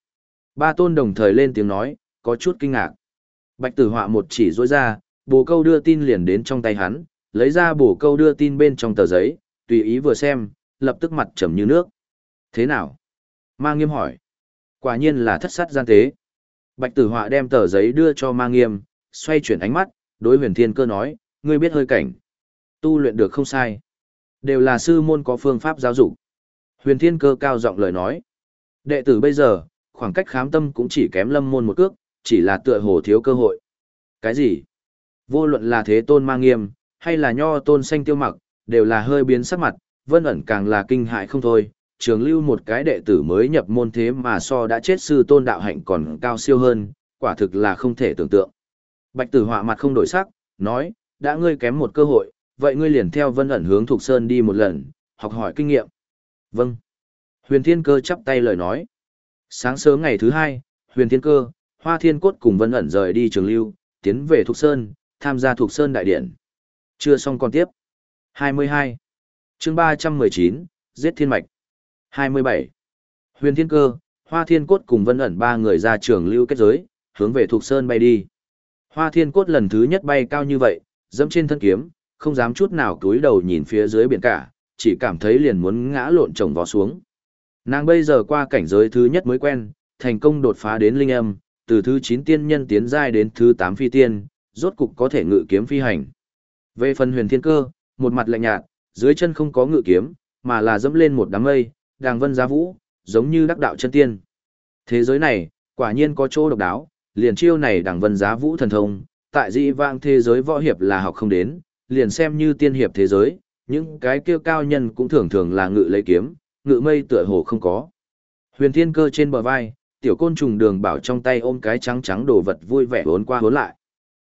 Ba tôn đồng thời lên tiếng nói, có chút kinh ngạc. Bạch tử họa một chỉ rối ra, bổ câu đưa tin liền đến trong tay hắn, lấy ra bổ câu đưa tin bên trong tờ giấy, tùy ý vừa xem, lập tức mặt trầm như nước. Thế nào? Ma nghiêm hỏi. Quả nhiên là thất sát gian tế. Bạch tử họa đem tờ giấy đưa cho ma nghiêm, xoay chuyển ánh mắt, đối huyền thiên cơ nói, ngươi biết hơi cảnh. Tu luyện được không sai. Đều là sư môn có phương pháp giáo dục. Huyền thiên cơ cao giọng lời nói. Đệ tử bây giờ, khoảng cách khám tâm cũng chỉ kém lâm môn một cước, chỉ là tựa hồ thiếu cơ hội. Cái gì? Vô luận là thế tôn ma nghiêm, hay là nho tôn xanh tiêu mặc, đều là hơi biến sắc mặt, vân ẩn càng là kinh hại không thôi. Trường lưu một cái đệ tử mới nhập môn thế mà so đã chết sư tôn đạo hạnh còn cao siêu hơn, quả thực là không thể tưởng tượng. Bạch tử họa mặt không đổi sắc, nói, đã ngươi kém một cơ hội, vậy ngươi liền theo vân ẩn hướng Thục Sơn đi một lần, học hỏi kinh nghiệm. Vâng. Huyền Thiên Cơ chắp tay lời nói. Sáng sớm ngày thứ hai, Huyền Thiên Cơ, Hoa Thiên Cốt cùng vân ẩn rời đi trường lưu, tiến về Thục Sơn, tham gia Thục Sơn Đại Điện. Chưa xong còn tiếp. 22. chương 319, Giết Thiên Mạch. 27. Huyền Thiên Cơ, Hoa Thiên Cốt cùng vân ẩn ba người ra trường lưu kết giới, hướng về Thục Sơn bay đi. Hoa Thiên Cốt lần thứ nhất bay cao như vậy, dẫm trên thân kiếm, không dám chút nào cúi đầu nhìn phía dưới biển cả, chỉ cảm thấy liền muốn ngã lộn chồng vó xuống. Nàng bây giờ qua cảnh giới thứ nhất mới quen, thành công đột phá đến linh âm, từ thứ 9 tiên nhân tiến giai đến thứ 8 phi tiên, rốt cục có thể ngự kiếm phi hành. Về phần huyền thiên cơ, một mặt lạnh nhạt, dưới chân không có ngự kiếm, mà là dẫm lên một đám mây, đàng vân giá vũ, giống như đắc đạo chân tiên. Thế giới này, quả nhiên có chỗ độc đáo, liền chiêu này đàng vân giá vũ thần thông, tại dị vang thế giới võ hiệp là học không đến, liền xem như tiên hiệp thế giới, những cái kêu cao nhân cũng thường thường là ngự lấy kiếm, ngự mây tựa hồ không có. Huyền thiên cơ trên bờ vai, tiểu côn trùng đường bảo trong tay ôm cái trắng trắng đồ vật vui vẻ vốn qua vốn lại.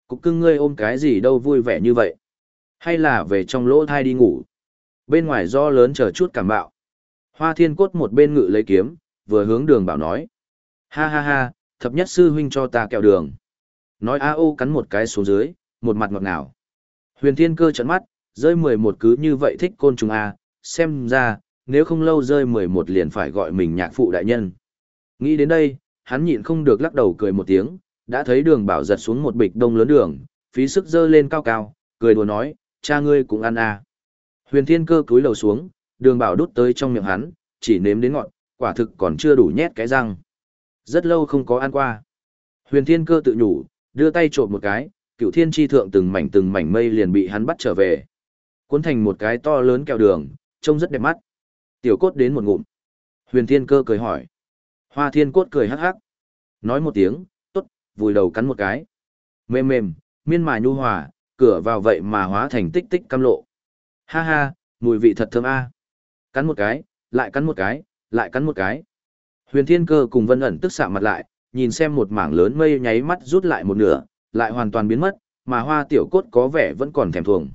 Cục cưng ngươi ôm cái gì đâu vui vẻ như vậy? Hay là về trong lỗ thai đi ngủ? Bên ngoài do lớn chờ chút cảm bạo. Hoa thiên cốt một bên ngự lấy kiếm, vừa hướng đường bảo nói. Ha ha ha, thập nhất sư huynh cho ta kẹo đường. Nói a ô cắn một cái xuống dưới, một mặt ngọt ngào. Huyền Thiên Cơ trợn mắt, rơi 11 cứ như vậy thích côn trùng A, xem ra, nếu không lâu rơi 11 liền phải gọi mình nhạc phụ đại nhân. Nghĩ đến đây, hắn nhịn không được lắc đầu cười một tiếng, đã thấy đường bảo giật xuống một bịch đông lớn đường, phí sức dơ lên cao cao, cười đùa nói, cha ngươi cũng ăn a. Huyền Thiên Cơ cúi đầu xuống, đường bảo đút tới trong miệng hắn, chỉ nếm đến ngọn, quả thực còn chưa đủ nhét cái răng. Rất lâu không có ăn qua. Huyền Thiên Cơ tự nhủ, đưa tay trộm một cái, cựu thiên Chi thượng từng mảnh từng mảnh mây liền bị hắn bắt trở về. Cuốn thành một cái to lớn kẹo đường, trông rất đẹp mắt. Tiểu cốt đến một ngụm. Huyền Thiên Cơ cười hỏi. Hoa Thiên Cốt cười hắc hắc. Nói một tiếng, tốt, vùi đầu cắn một cái. Mềm mềm, miên mài nhu hòa, cửa vào vậy mà hóa thành tích tích cam lộ. Ha ha, mùi vị thật thơm a. Cắn một cái, lại cắn một cái, lại cắn một cái. Huyền Thiên Cơ cùng Vân ẩn tức sạm mặt lại, nhìn xem một mảng lớn mây nháy mắt rút lại một nửa, lại hoàn toàn biến mất, mà hoa tiểu cốt có vẻ vẫn còn thèm thuồng.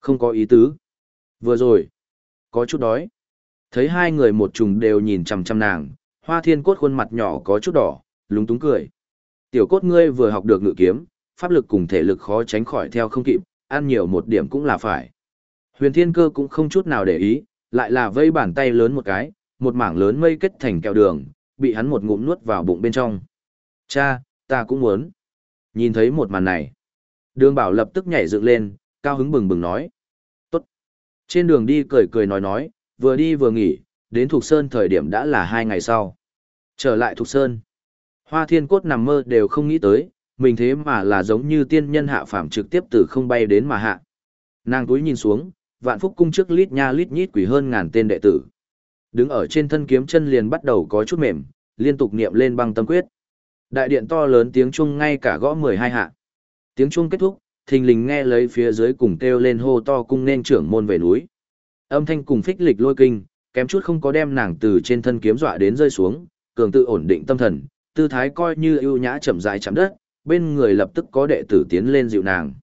Không có ý tứ. Vừa rồi, có chút đói. Thấy hai người một trùng đều nhìn chằm chằm nàng, hoa thiên cốt khuôn mặt nhỏ có chút đỏ, lúng túng cười. Tiểu cốt ngươi vừa học được ngự kiếm, pháp lực cùng thể lực khó tránh khỏi theo không kịp, ăn nhiều một điểm cũng là phải. Huyền thiên cơ cũng không chút nào để ý, lại là vây bàn tay lớn một cái, một mảng lớn mây kết thành kẹo đường, bị hắn một ngụm nuốt vào bụng bên trong. Cha, ta cũng muốn. Nhìn thấy một màn này. Đường bảo lập tức nhảy dựng lên, cao hứng bừng bừng nói. Tốt. Trên đường đi cười cười nói nói, vừa đi vừa nghỉ, đến Thục Sơn thời điểm đã là hai ngày sau. Trở lại Thục Sơn. Hoa thiên cốt nằm mơ đều không nghĩ tới, mình thế mà là giống như tiên nhân hạ phàm trực tiếp từ không bay đến mà hạ. Nàng túi nhìn xuống, vạn phúc cung trước lít nha lít nhít quỷ hơn ngàn tên đệ tử. Đứng ở trên thân kiếm chân liền bắt đầu có chút mềm, liên tục niệm lên băng tâm quyết. Đại điện to lớn tiếng chuông ngay cả gõ 12 hạ. Tiếng chuông kết thúc, thình lình nghe lấy phía dưới cùng kêu lên hô to cung nên trưởng môn về núi. Âm thanh cùng phích lịch lôi kinh, kém chút không có đem nàng từ trên thân kiếm dọa đến rơi xuống, cường tự ổn định tâm thần, tư thái coi như ưu nhã chậm rãi chạm đất, bên người lập tức có đệ tử tiến lên dịu nàng.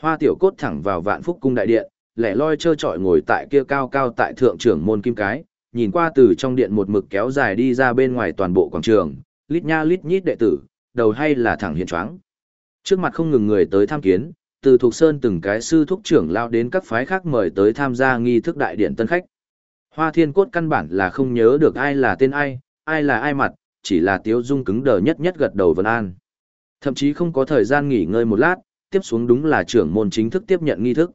Hoa tiểu cốt thẳng vào vạn phúc cung đại điện, lẻ loi trơ trọi ngồi tại kia cao cao tại thượng trưởng môn kim cái, nhìn qua từ trong điện một mực kéo dài đi ra bên ngoài toàn bộ quảng trường, lít nha lít nhít đệ tử, đầu hay là thẳng hiện choáng. Trước mặt không ngừng người tới tham kiến, từ thuộc sơn từng cái sư thúc trưởng lao đến các phái khác mời tới tham gia nghi thức đại điện tân khách. Hoa thiên cốt căn bản là không nhớ được ai là tên ai, ai là ai mặt, chỉ là tiếu dung cứng đờ nhất nhất gật đầu vân an. Thậm chí không có thời gian nghỉ ngơi một lát, tiếp xuống đúng là trưởng môn chính thức tiếp nhận nghi thức.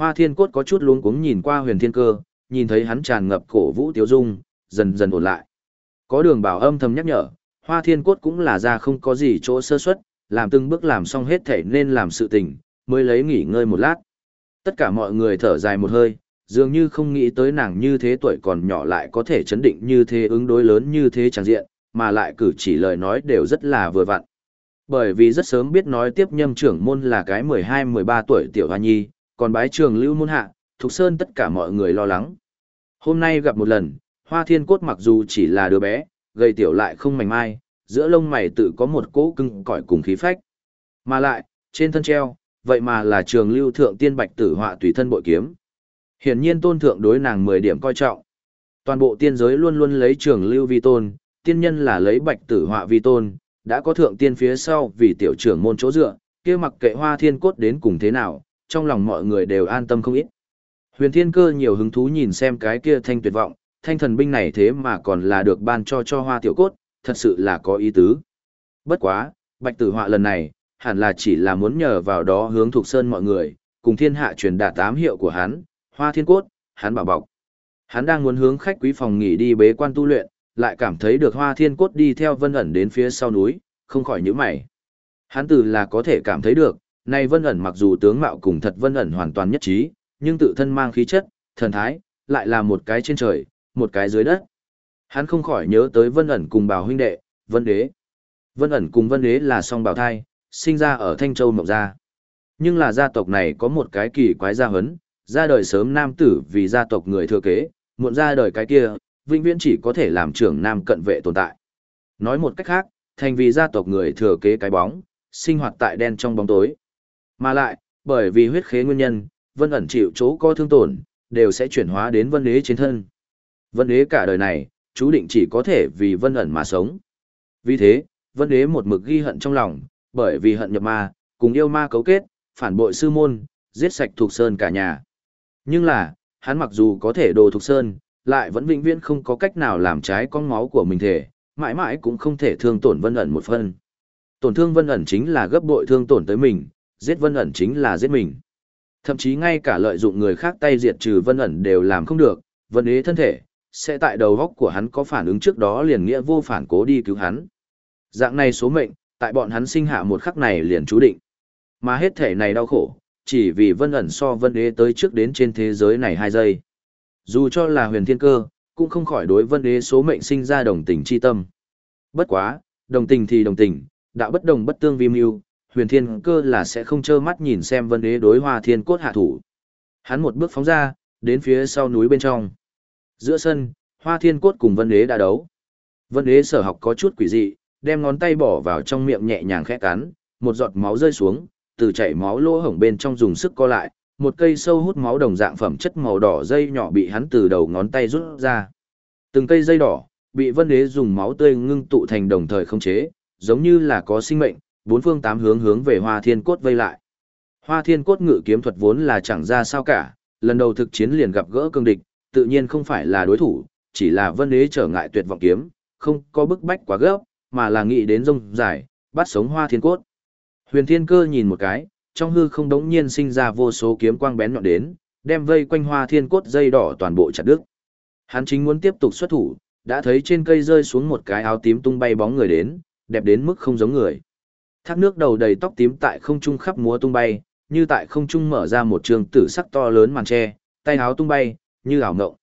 Hoa thiên cốt có chút luống cuống nhìn qua huyền thiên cơ, nhìn thấy hắn tràn ngập cổ vũ tiêu dung, dần dần ổn lại. Có đường bảo âm thầm nhắc nhở, hoa thiên cốt cũng là ra không có gì chỗ sơ suất, làm từng bước làm xong hết thể nên làm sự tình, mới lấy nghỉ ngơi một lát. Tất cả mọi người thở dài một hơi, dường như không nghĩ tới nàng như thế tuổi còn nhỏ lại có thể chấn định như thế ứng đối lớn như thế chẳng diện, mà lại cử chỉ lời nói đều rất là vừa vặn. Bởi vì rất sớm biết nói tiếp nhâm trưởng môn là cái 12-13 tuổi tiểu hoa nhi, còn bái trường lưu môn hạ, Thục Sơn tất cả mọi người lo lắng. Hôm nay gặp một lần, Hoa Thiên Cốt mặc dù chỉ là đứa bé, gầy tiểu lại không mảnh mai, giữa lông mày tự có một cỗ cưng cõi cùng khí phách. Mà lại, trên thân treo, vậy mà là trường lưu thượng tiên bạch tử họa tùy thân bội kiếm. Hiển nhiên tôn thượng đối nàng 10 điểm coi trọng. Toàn bộ tiên giới luôn luôn lấy trường lưu vi tôn, tiên nhân là lấy bạch tử họa vi tôn, đã có thượng tiên phía sau vì tiểu trưởng môn chỗ dựa, kia mặc kệ hoa thiên cốt đến cùng thế nào, trong lòng mọi người đều an tâm không ít. Huyền Thiên Cơ nhiều hứng thú nhìn xem cái kia thanh tuyệt vọng, thanh thần binh này thế mà còn là được ban cho cho hoa tiểu cốt, thật sự là có ý tứ. Bất quá, Bạch Tử Họa lần này, hẳn là chỉ là muốn nhờ vào đó hướng thuộc sơn mọi người, cùng thiên hạ truyền đạt tám hiệu của hắn, hoa thiên cốt, hắn bảo bọc. Hắn đang muốn hướng khách quý phòng nghỉ đi bế quan tu luyện, lại cảm thấy được hoa thiên cốt đi theo vân ẩn đến phía sau núi, không khỏi nhíu mày. Hắn từ là có thể cảm thấy được, này vân ẩn mặc dù tướng mạo cùng thật vân ẩn hoàn toàn nhất trí, nhưng tự thân mang khí chất, thần thái, lại là một cái trên trời, một cái dưới đất. Hắn không khỏi nhớ tới Vân ẩn cùng bào huynh đệ, Vân Đế. Vân ẩn cùng Vân Đế là song bào thai, sinh ra ở Thanh Châu Mộc Gia. Nhưng là gia tộc này có một cái kỳ quái gia hấn, ra đời sớm nam tử vì gia tộc người thừa kế, muộn ra đời cái kia, vĩnh viễn chỉ có thể làm trưởng nam cận vệ tồn tại. Nói một cách khác, thành vì gia tộc người thừa kế cái bóng, sinh hoạt tại đen trong bóng tối. Mà lại, bởi vì huyết khế nguyên nhân, vân ẩn chịu chỗ có thương tổn, đều sẽ chuyển hóa đến vân đế trên thân. Vân đế cả đời này, chú định chỉ có thể vì vân ẩn mà sống. Vì thế, vân đế một mực ghi hận trong lòng, bởi vì hận nhập ma, cùng yêu ma cấu kết, phản bội sư môn, giết sạch thuộc sơn cả nhà. Nhưng là, hắn mặc dù có thể đồ thuộc sơn, lại vẫn vĩnh viễn không có cách nào làm trái con máu của mình thể, mãi mãi cũng không thể thương tổn vân ẩn một phân. Tổn thương vân ẩn chính là gấp bội thương tổn tới mình, giết vân ẩn chính là giết mình. Thậm chí ngay cả lợi dụng người khác tay diệt trừ vân ẩn đều làm không được, vân ế thân thể, sẽ tại đầu góc của hắn có phản ứng trước đó liền nghĩa vô phản cố đi cứu hắn. Dạng này số mệnh, tại bọn hắn sinh hạ một khắc này liền chú định. Mà hết thể này đau khổ, chỉ vì vân ẩn so vân ế tới trước đến trên thế giới này hai giây. Dù cho là huyền thiên cơ, cũng không khỏi đối vân đế số mệnh sinh ra đồng tình chi tâm. Bất quá, đồng tình thì đồng tình, đạo bất đồng bất tương vi mưu, huyền thiên cơ là sẽ không trơ mắt nhìn xem vân đế đối hoa thiên cốt hạ thủ. Hắn một bước phóng ra, đến phía sau núi bên trong. Giữa sân, hoa thiên cốt cùng vân đế đã đấu. Vân đế sở học có chút quỷ dị, đem ngón tay bỏ vào trong miệng nhẹ nhàng khẽ cắn, một giọt máu rơi xuống, từ chảy máu lỗ hổng bên trong dùng sức co lại, một cây sâu hút máu đồng dạng phẩm chất màu đỏ dây nhỏ bị hắn từ đầu ngón tay rút ra. Từng cây dây đỏ, bị vân đế dùng máu tươi ngưng tụ thành đồng thời không chế, giống như là có sinh mệnh, bốn phương tám hướng hướng về hoa thiên cốt vây lại. Hoa thiên cốt ngự kiếm thuật vốn là chẳng ra sao cả, lần đầu thực chiến liền gặp gỡ cương địch, tự nhiên không phải là đối thủ, chỉ là vân đế trở ngại tuyệt vọng kiếm, không có bức bách quá gấp, mà là nghĩ đến rông dài, bắt sống hoa thiên cốt. Huyền thiên cơ nhìn một cái, trong hư không đống nhiên sinh ra vô số kiếm quang bén nhọn đến, đem vây quanh hoa thiên cốt dây đỏ toàn bộ chặt đứt. Hắn chính muốn tiếp tục xuất thủ, đã thấy trên cây rơi xuống một cái áo tím tung bay bóng người đến, đẹp đến mức không giống người. Thác nước đầu đầy tóc tím tại không trung khắp múa tung bay, như tại không trung mở ra một trường tử sắc to lớn màn tre, tay áo tung bay, như ảo ngộng.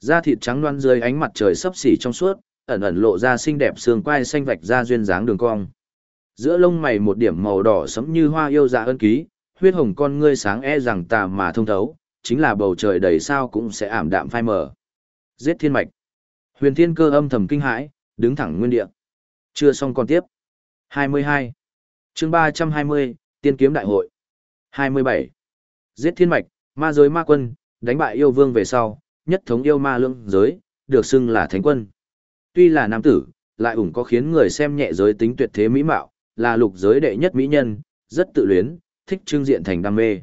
Da thịt trắng loan dưới ánh mặt trời sấp xỉ trong suốt, ẩn ẩn lộ ra xinh đẹp xương quai xanh vạch ra duyên dáng đường cong. Giữa lông mày một điểm màu đỏ sẫm như hoa yêu dạ ân ký, huyết hồng con ngươi sáng e rằng tà mà thông thấu, chính là bầu trời đầy sao cũng sẽ ảm đạm phai mờ. Giết thiên mạch. Huyền thiên cơ âm thầm kinh hãi, đứng thẳng nguyên địa. Chưa xong còn tiếp. 22 chương 320, Tiên kiếm đại hội. 27. Giết thiên mạch, ma giới ma quân, đánh bại yêu vương về sau, nhất thống yêu ma lương giới, được xưng là thánh quân. Tuy là nam tử, lại ủng có khiến người xem nhẹ giới tính tuyệt thế mỹ mạo, là lục giới đệ nhất mỹ nhân, rất tự luyến, thích trưng diện thành đam mê.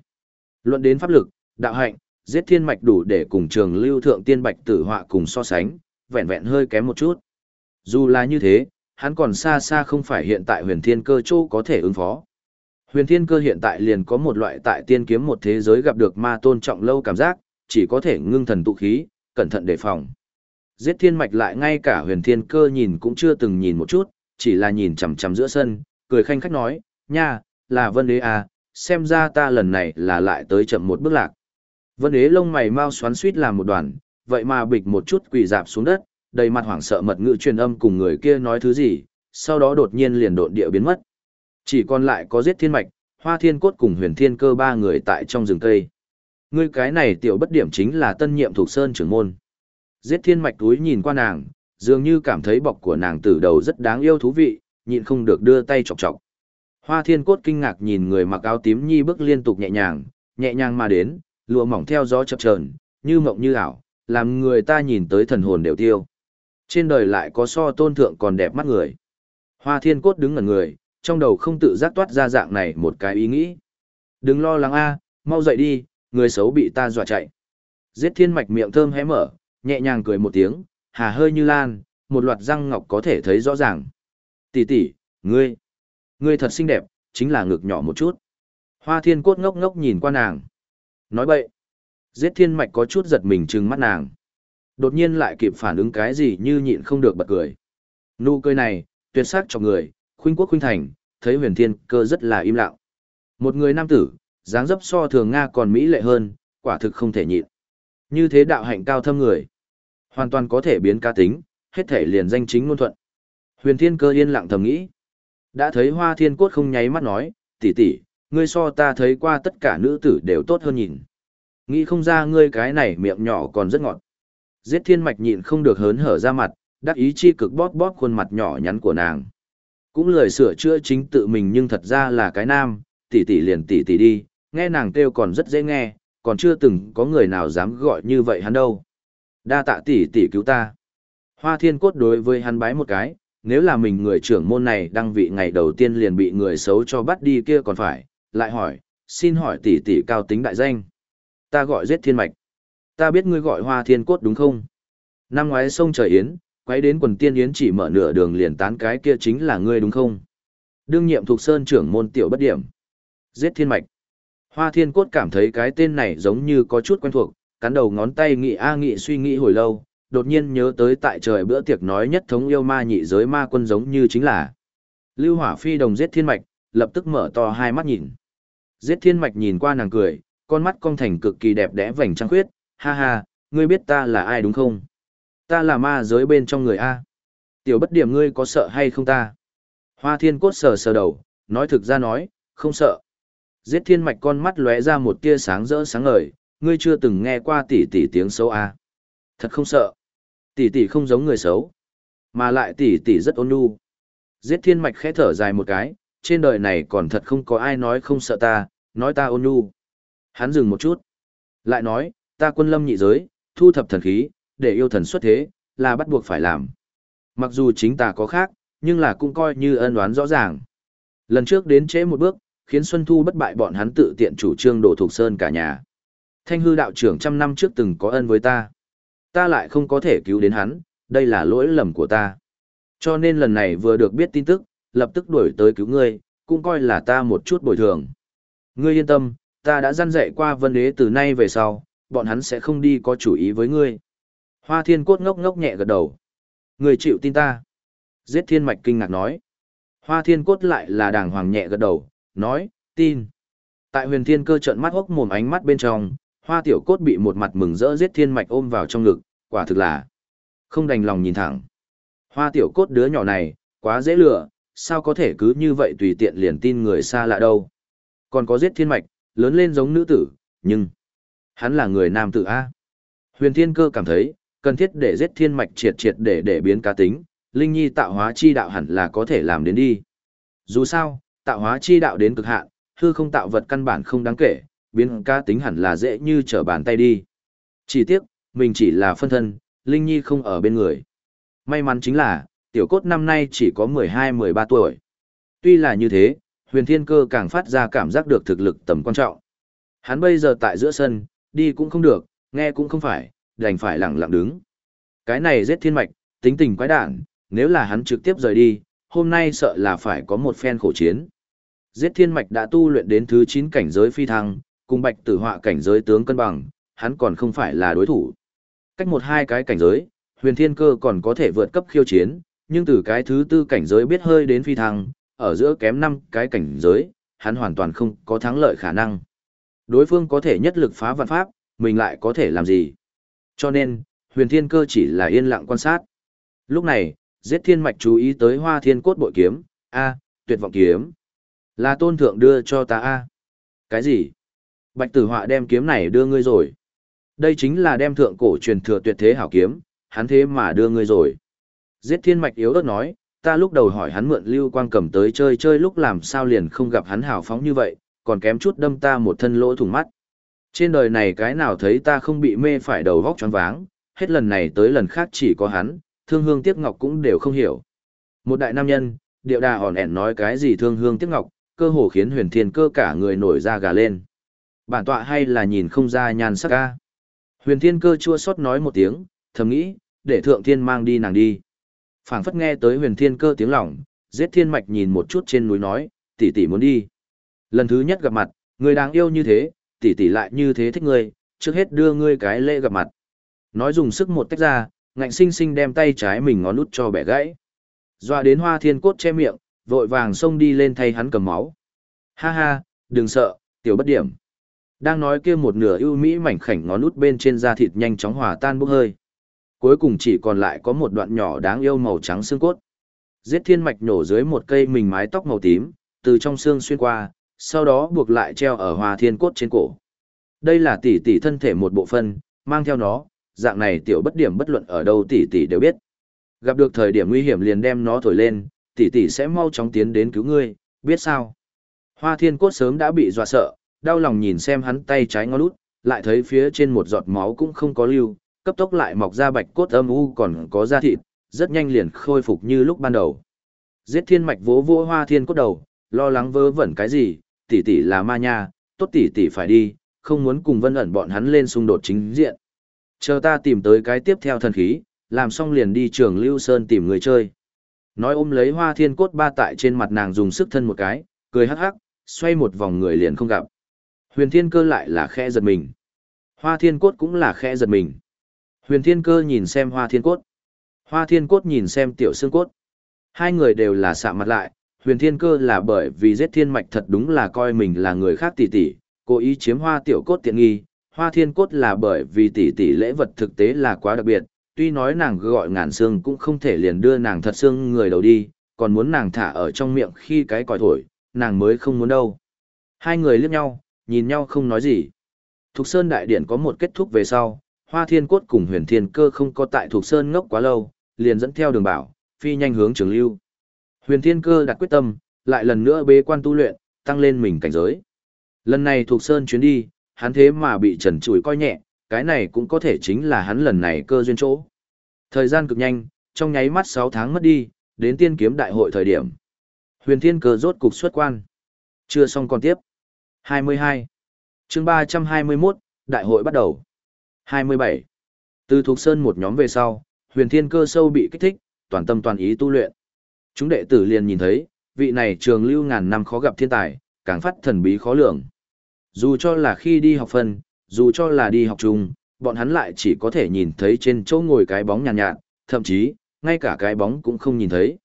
Luận đến pháp lực, đạo hạnh, giết thiên mạch đủ để cùng trường lưu thượng tiên bạch tử họa cùng so sánh, vẹn vẹn hơi kém một chút. Dù là như thế, hắn còn xa xa không phải hiện tại huyền thiên cơ châu có thể ứng phó. Huyền thiên cơ hiện tại liền có một loại tại tiên kiếm một thế giới gặp được ma tôn trọng lâu cảm giác, chỉ có thể ngưng thần tụ khí, cẩn thận đề phòng. Giết thiên mạch lại ngay cả huyền thiên cơ nhìn cũng chưa từng nhìn một chút, chỉ là nhìn chằm chằm giữa sân, cười khanh khách nói, nha, là vân đế à, xem ra ta lần này là lại tới chậm một bước lạc. Vân đế lông mày mau xoắn suýt làm một đoàn, vậy mà bịch một chút quỳ dạp xuống đất, đầy mặt hoảng sợ mật ngữ truyền âm cùng người kia nói thứ gì, sau đó đột nhiên liền độn địa biến mất. Chỉ còn lại có giết thiên mạch, hoa thiên cốt cùng huyền thiên cơ ba người tại trong rừng cây. Ngươi cái này tiểu bất điểm chính là tân nhiệm thuộc sơn trưởng môn. Giết thiên mạch túi nhìn qua nàng, dường như cảm thấy bọc của nàng từ đầu rất đáng yêu thú vị, nhịn không được đưa tay chọc chọc. Hoa thiên cốt kinh ngạc nhìn người mặc áo tím nhi bước liên tục nhẹ nhàng, nhẹ nhàng mà đến, lụa mỏng theo gió chập chờn, như mộng như ảo, làm người ta nhìn tới thần hồn đều tiêu. Trên đời lại có so tôn thượng còn đẹp mắt người. Hoa thiên cốt đứng ngẩn người, trong đầu không tự giác toát ra dạng này một cái ý nghĩ. Đừng lo lắng a, mau dậy đi, người xấu bị ta dọa chạy. Giết thiên mạch miệng thơm hé mở, nhẹ nhàng cười một tiếng, hà hơi như lan, một loạt răng ngọc có thể thấy rõ ràng. Tỷ tỷ, ngươi, ngươi thật xinh đẹp, chính là ngực nhỏ một chút. Hoa thiên cốt ngốc ngốc nhìn qua nàng. Nói bậy. Giết thiên mạch có chút giật mình trừng mắt nàng. Đột nhiên lại kịp phản ứng cái gì như nhịn không được bật cười. Nụ cười này, tuyệt sắc cho người, khuynh quốc khuynh thành, thấy huyền thiên cơ rất là im lặng. Một người nam tử, dáng dấp so thường Nga còn mỹ lệ hơn, quả thực không thể nhịn. Như thế đạo hạnh cao thâm người, hoàn toàn có thể biến ca tính, hết thể liền danh chính ngôn thuận. Huyền thiên cơ yên lặng thầm nghĩ. Đã thấy hoa thiên cốt không nháy mắt nói, tỷ tỷ, ngươi so ta thấy qua tất cả nữ tử đều tốt hơn nhìn. Nghĩ không ra ngươi cái này miệng nhỏ còn rất ngọt. Giết thiên mạch nhịn không được hớn hở ra mặt, đắc ý chi cực bóp bóp khuôn mặt nhỏ nhắn của nàng. Cũng lời sửa chữa chính tự mình nhưng thật ra là cái nam, tỷ tỷ liền tỷ tỷ đi, nghe nàng kêu còn rất dễ nghe, còn chưa từng có người nào dám gọi như vậy hắn đâu. Đa tạ tỷ tỷ cứu ta. Hoa thiên cốt đối với hắn bái một cái, nếu là mình người trưởng môn này đăng vị ngày đầu tiên liền bị người xấu cho bắt đi kia còn phải, lại hỏi, xin hỏi tỷ tỷ cao tính đại danh. Ta gọi giết thiên mạch. Ta biết ngươi gọi hoa thiên cốt đúng không? Năm ngoái sông trời yến, quay đến quần tiên yến chỉ mở nửa đường liền tán cái kia chính là ngươi đúng không? Đương nhiệm thuộc sơn trưởng môn tiểu bất điểm. Giết thiên mạch. Hoa thiên cốt cảm thấy cái tên này giống như có chút quen thuộc, cắn đầu ngón tay nghị a nghị suy nghĩ hồi lâu, đột nhiên nhớ tới tại trời bữa tiệc nói nhất thống yêu ma nhị giới ma quân giống như chính là. Lưu hỏa phi đồng giết thiên mạch, lập tức mở to hai mắt nhìn. Giết thiên mạch nhìn qua nàng cười, con mắt cong thành cực kỳ đẹp đẽ vành trăng khuyết, ha ha, ngươi biết ta là ai đúng không? Ta là ma giới bên trong người A. Tiểu bất điểm ngươi có sợ hay không ta? Hoa thiên cốt sờ sờ đầu, nói thực ra nói, không sợ. Giết thiên mạch con mắt lóe ra một tia sáng rỡ sáng ngời, ngươi chưa từng nghe qua tỷ tỷ tiếng xấu A. Thật không sợ. Tỷ tỷ không giống người xấu, mà lại tỷ tỷ rất ôn nhu. Giết thiên mạch khẽ thở dài một cái, trên đời này còn thật không có ai nói không sợ ta, nói ta ôn nhu. Hắn dừng một chút. Lại nói, ta quân lâm nhị giới, thu thập thần khí, để yêu thần xuất thế, là bắt buộc phải làm. Mặc dù chính ta có khác, nhưng là cũng coi như ân oán rõ ràng. Lần trước đến trễ một bước, khiến Xuân Thu bất bại bọn hắn tự tiện chủ trương đổ thuộc sơn cả nhà. Thanh hư đạo trưởng trăm năm trước từng có ân với ta. Ta lại không có thể cứu đến hắn, đây là lỗi lầm của ta. Cho nên lần này vừa được biết tin tức, lập tức đuổi tới cứu ngươi, cũng coi là ta một chút bồi thường. Ngươi yên tâm, ta đã dăn dạy qua vân đế từ nay về sau, bọn hắn sẽ không đi có chủ ý với ngươi. Hoa thiên cốt ngốc ngốc nhẹ gật đầu. Ngươi chịu tin ta. Giết thiên mạch kinh ngạc nói. Hoa thiên cốt lại là đàng hoàng nhẹ gật đầu, nói, tin. Tại huyền thiên cơ trận mắt hốc mồm ánh mắt bên trong, hoa tiểu cốt bị một mặt mừng rỡ giết thiên mạch ôm vào trong ngực, quả thực là không đành lòng nhìn thẳng. Hoa tiểu cốt đứa nhỏ này, quá dễ lừa, sao có thể cứ như vậy tùy tiện liền tin người xa lạ đâu. Còn có giết thiên mạch, lớn lên giống nữ tử, nhưng hắn là người nam tử A. Huyền thiên cơ cảm thấy, cần thiết để giết thiên mạch triệt triệt để để biến cá tính, linh nhi tạo hóa chi đạo hẳn là có thể làm đến đi. Dù sao, tạo hóa chi đạo đến cực hạn, hư không tạo vật căn bản không đáng kể, biến cá tính hẳn là dễ như trở bàn tay đi. Chỉ tiếc, mình chỉ là phân thân, linh nhi không ở bên người. May mắn chính là, tiểu cốt năm nay chỉ có 12-13 tuổi. Tuy là như thế, huyền thiên cơ càng phát ra cảm giác được thực lực tầm quan trọng. Hắn bây giờ tại giữa sân, đi cũng không được, nghe cũng không phải, đành phải lặng lặng đứng. Cái này giết thiên mạch, tính tình quái đản, nếu là hắn trực tiếp rời đi, hôm nay sợ là phải có một phen khổ chiến. Giết thiên mạch đã tu luyện đến thứ 9 cảnh giới phi thăng, cùng bạch tử họa cảnh giới tướng cân bằng, hắn còn không phải là đối thủ. Cách một hai cái cảnh giới, huyền thiên cơ còn có thể vượt cấp khiêu chiến, nhưng từ cái thứ tư cảnh giới biết hơi đến phi thăng, ở giữa kém năm cái cảnh giới, hắn hoàn toàn không có thắng lợi khả năng. Đối phương có thể nhất lực phá vạn pháp, mình lại có thể làm gì? Cho nên, huyền thiên cơ chỉ là yên lặng quan sát. Lúc này, giết thiên mạch chú ý tới hoa thiên cốt bội kiếm, a tuyệt vọng kiếm. Là tôn thượng đưa cho ta a Cái gì? Bạch tử họa đem kiếm này đưa ngươi rồi. Đây chính là đem thượng cổ truyền thừa tuyệt thế hảo kiếm, hắn thế mà đưa ngươi rồi. Giết thiên mạch yếu ớt nói, ta lúc đầu hỏi hắn mượn lưu quang cầm tới chơi chơi lúc làm sao liền không gặp hắn hào phóng như vậy, còn kém chút đâm ta một thân lỗ thủng mắt. Trên đời này cái nào thấy ta không bị mê phải đầu vóc choáng váng, hết lần này tới lần khác chỉ có hắn, thương hương tiếc ngọc cũng đều không hiểu. Một đại nam nhân, điệu đà hòn ẻn nói cái gì thương hương tiếc ngọc, cơ hồ khiến huyền thiên cơ cả người nổi da gà lên. Bản tọa hay là nhìn không ra nhàn sắc ca. Huyền thiên cơ chua xót nói một tiếng, thầm nghĩ, để thượng thiên mang đi nàng đi. phảng phất nghe tới huyền thiên cơ tiếng lỏng giết thiên mạch nhìn một chút trên núi nói, tỷ tỷ muốn đi. Lần thứ nhất gặp mặt, người đáng yêu như thế, tỷ tỷ lại như thế thích ngươi, trước hết đưa ngươi cái lễ gặp mặt. Nói dùng sức một tách ra, ngạnh sinh sinh đem tay trái mình ngón út cho bẻ gãy. Doa đến hoa thiên cốt che miệng, vội vàng xông đi lên thay hắn cầm máu. Ha ha, đừng sợ, tiểu bất điểm. Đang nói kia một nửa ưu mỹ mảnh khảnh ngón út bên trên da thịt nhanh chóng hòa tan bốc hơi. Cuối cùng chỉ còn lại có một đoạn nhỏ đáng yêu màu trắng xương cốt. Giết thiên mạch nổ dưới một cây mình mái tóc màu tím, từ trong xương xuyên qua, sau đó buộc lại treo ở hòa thiên cốt trên cổ. Đây là tỷ tỷ thân thể một bộ phân, mang theo nó, dạng này tiểu bất điểm bất luận ở đâu tỷ tỷ đều biết. Gặp được thời điểm nguy hiểm liền đem nó thổi lên, tỷ tỷ sẽ mau chóng tiến đến cứu ngươi, biết sao? Hoa thiên cốt sớm đã bị dọa sợ, đau lòng nhìn xem hắn tay trái ngó lút, lại thấy phía trên một giọt máu cũng không có lưu, cấp tốc lại mọc ra bạch cốt âm u còn có da thịt, rất nhanh liền khôi phục như lúc ban đầu. Giết thiên mạch vỗ vỗ hoa thiên cốt đầu, lo lắng vớ vẩn cái gì, tỷ tỷ là ma nha, tốt tỷ tỷ phải đi, không muốn cùng vân ẩn bọn hắn lên xung đột chính diện. Chờ ta tìm tới cái tiếp theo thần khí, làm xong liền đi trường Lưu Sơn tìm người chơi. Nói ôm lấy hoa thiên cốt ba tại trên mặt nàng dùng sức thân một cái, cười hắc hắc, xoay một vòng người liền không gặp. Huyền thiên cơ lại là khẽ giật mình. Hoa thiên cốt cũng là khẽ giật mình. Huyền thiên cơ nhìn xem hoa thiên cốt. Hoa thiên cốt nhìn xem tiểu xương cốt. Hai người đều là sạ mặt lại, huyền thiên cơ là bởi vì giết thiên mạch thật đúng là coi mình là người khác tỷ tỷ, cố ý chiếm hoa tiểu cốt tiện nghi. Hoa thiên cốt là bởi vì tỷ tỷ lễ vật thực tế là quá đặc biệt, tuy nói nàng gọi ngàn xương cũng không thể liền đưa nàng thật xương người đầu đi, còn muốn nàng thả ở trong miệng khi cái còi thổi, nàng mới không muốn đâu. Hai người liếc nhau, nhìn nhau không nói gì. Thục Sơn Đại Điển có một kết thúc về sau, Hoa Thiên Cốt cùng Huyền Thiên Cơ không có tại Thục Sơn ngốc quá lâu, liền dẫn theo đường bảo, phi nhanh hướng trường lưu. Huyền Thiên Cơ đặt quyết tâm, lại lần nữa bế quan tu luyện, tăng lên mình cảnh giới. Lần này Thuộc Sơn chuyến đi, hắn thế mà bị trần trụi coi nhẹ, cái này cũng có thể chính là hắn lần này cơ duyên chỗ. Thời gian cực nhanh, trong nháy mắt 6 tháng mất đi, đến tiên kiếm đại hội thời điểm. Huyền Thiên Cơ rốt cục xuất quan. Chưa xong còn tiếp. 22. chương 321, đại hội bắt đầu. 27. Từ Thuộc Sơn một nhóm về sau, huyền thiên cơ sâu bị kích thích, toàn tâm toàn ý tu luyện. Chúng đệ tử liền nhìn thấy, vị này trường lưu ngàn năm khó gặp thiên tài, càng phát thần bí khó lường. Dù cho là khi đi học phân, dù cho là đi học chung, bọn hắn lại chỉ có thể nhìn thấy trên chỗ ngồi cái bóng nhàn nhạt, nhạt, thậm chí, ngay cả cái bóng cũng không nhìn thấy.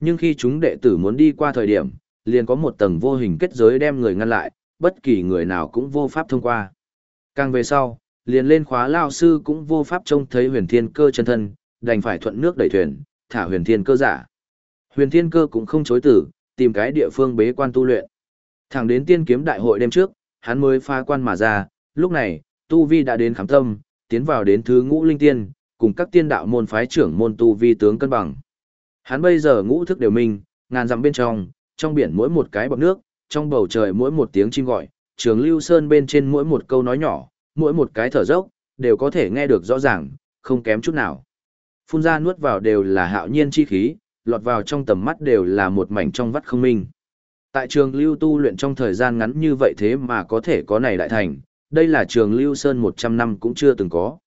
Nhưng khi chúng đệ tử muốn đi qua thời điểm, liền có một tầng vô hình kết giới đem người ngăn lại, bất kỳ người nào cũng vô pháp thông qua. Càng về sau, liền lên khóa lao sư cũng vô pháp trông thấy huyền thiên cơ chân thân, đành phải thuận nước đẩy thuyền, thả huyền thiên cơ giả. Huyền thiên cơ cũng không chối tử, tìm cái địa phương bế quan tu luyện. Thẳng đến tiên kiếm đại hội đêm trước, hắn mới pha quan mà ra, lúc này, Tu Vi đã đến khám tâm, tiến vào đến thứ ngũ linh tiên, cùng các tiên đạo môn phái trưởng môn Tu Vi tướng cân bằng. Hắn bây giờ ngũ thức đều minh, ngàn dặm bên trong, trong biển mỗi một cái bọt nước, trong bầu trời mỗi một tiếng chim gọi, trường lưu sơn bên trên mỗi một câu nói nhỏ, mỗi một cái thở dốc, đều có thể nghe được rõ ràng, không kém chút nào. Phun ra nuốt vào đều là hạo nhiên chi khí, lọt vào trong tầm mắt đều là một mảnh trong vắt không minh. Tại trường lưu tu luyện trong thời gian ngắn như vậy thế mà có thể có này đại thành, đây là trường lưu sơn 100 năm cũng chưa từng có.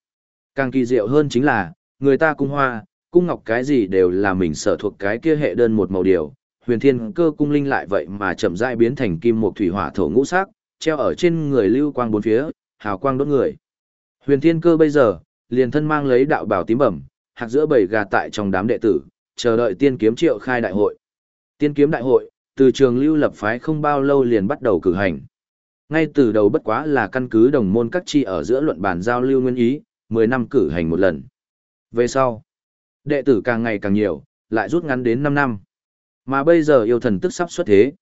Càng kỳ diệu hơn chính là, người ta cung hoa, cung ngọc cái gì đều là mình sở thuộc cái kia hệ đơn một màu điều, huyền thiên cơ cung linh lại vậy mà chậm rãi biến thành kim một thủy hỏa thổ ngũ sắc, treo ở trên người lưu quang bốn phía, hào quang đốt người. Huyền thiên cơ bây giờ, liền thân mang lấy đạo bảo tím bẩm, hạt giữa bầy gà tại trong đám đệ tử, chờ đợi tiên kiếm triệu khai đại hội. Tiên kiếm đại hội, từ trường lưu lập phái không bao lâu liền bắt đầu cử hành. Ngay từ đầu bất quá là căn cứ đồng môn các chi ở giữa luận bàn giao lưu nguyên ý, 10 năm cử hành một lần. Về sau, đệ tử càng ngày càng nhiều, lại rút ngắn đến 5 năm. Mà bây giờ yêu thần tức sắp xuất thế.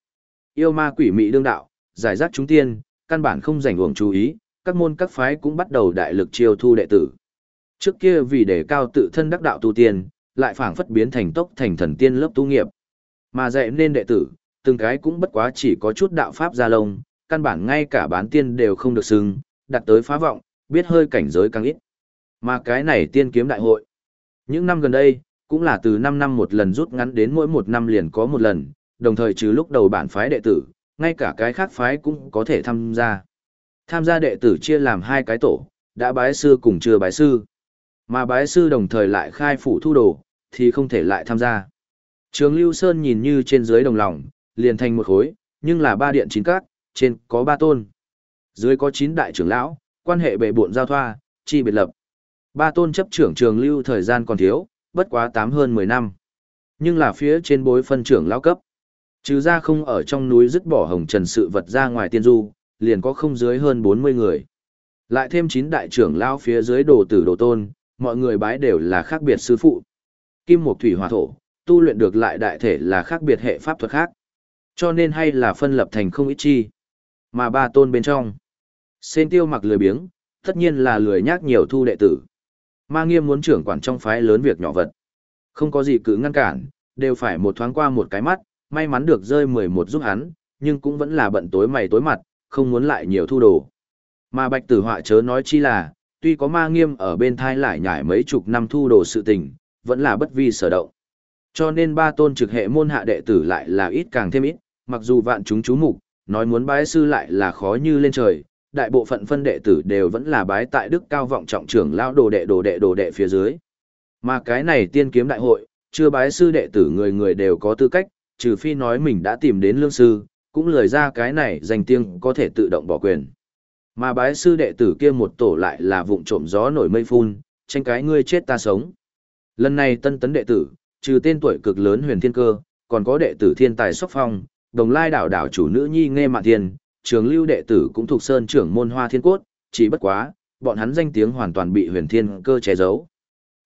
Yêu ma quỷ mị đương đạo, giải rác chúng tiên, căn bản không dành uổng chú ý, các môn các phái cũng bắt đầu đại lực chiêu thu đệ tử. Trước kia vì để cao tự thân đắc đạo tu tiên, lại phảng phất biến thành tốc thành thần tiên lớp tu nghiệp. Mà dạy nên đệ tử, từng cái cũng bất quá chỉ có chút đạo pháp gia lông, căn bản ngay cả bán tiên đều không được xưng, đặt tới phá vọng, biết hơi cảnh giới càng ít. Mà cái này tiên kiếm đại hội. Những năm gần đây, cũng là từ 5 năm một lần rút ngắn đến mỗi một năm liền có một lần, đồng thời trừ lúc đầu bản phái đệ tử, ngay cả cái khác phái cũng có thể tham gia. Tham gia đệ tử chia làm hai cái tổ, đã bái sư cùng chưa bái sư. Mà bái sư đồng thời lại khai phủ thu đồ, thì không thể lại tham gia. Trường Lưu Sơn nhìn như trên dưới đồng lòng, liền thành một khối, nhưng là ba điện chín cát, trên có ba tôn. Dưới có chín đại trưởng lão, quan hệ bệ buộn giao thoa, chi biệt lập. Ba tôn chấp trưởng trường lưu thời gian còn thiếu, bất quá tám hơn mười năm. Nhưng là phía trên bối phân trưởng lão cấp. Trừ ra không ở trong núi dứt bỏ hồng trần sự vật ra ngoài tiên du, liền có không dưới hơn bốn mươi người. Lại thêm chín đại trưởng lão phía dưới đồ tử đồ tôn, mọi người bái đều là khác biệt sư phụ. Kim Mộc Thủy Hỏa Thổ, tu luyện được lại đại thể là khác biệt hệ pháp thuật khác. Cho nên hay là phân lập thành không ít chi. Mà ba tôn bên trong. Sen tiêu mặc lười biếng, tất nhiên là lười nhác nhiều thu đệ tử. Ma nghiêm muốn trưởng quản trong phái lớn việc nhỏ vật. Không có gì cứ ngăn cản, đều phải một thoáng qua một cái mắt, may mắn được rơi 11 giúp hắn, nhưng cũng vẫn là bận tối mày tối mặt, không muốn lại nhiều thu đồ. Mà bạch tử họa chớ nói chi là, tuy có ma nghiêm ở bên thai lại nhải mấy chục năm thu đồ sự tình, vẫn là bất vi sở động. Cho nên ba tôn trực hệ môn hạ đệ tử lại là ít càng thêm ít, mặc dù vạn chúng chú mục, nói muốn bái sư lại là khó như lên trời, đại bộ phận phân đệ tử đều vẫn là bái tại đức cao vọng trọng trưởng lão đồ đệ đồ đệ đồ đệ phía dưới. Mà cái này tiên kiếm đại hội, chưa bái sư đệ tử người người đều có tư cách, trừ phi nói mình đã tìm đến lương sư, cũng lời ra cái này danh tiếng có thể tự động bỏ quyền. Mà bái sư đệ tử kia một tổ lại là vụng trộm gió nổi mây phun, tranh cái ngươi chết ta sống. Lần này tân tấn đệ tử, trừ tên tuổi cực lớn huyền thiên cơ, còn có đệ tử thiên tài sóc phong, đồng lai đảo đảo chủ nữ nhi nghe mạn thiên, trường lưu đệ tử cũng thuộc sơn trưởng môn hoa thiên cốt, chỉ bất quá, bọn hắn danh tiếng hoàn toàn bị huyền thiên cơ che giấu.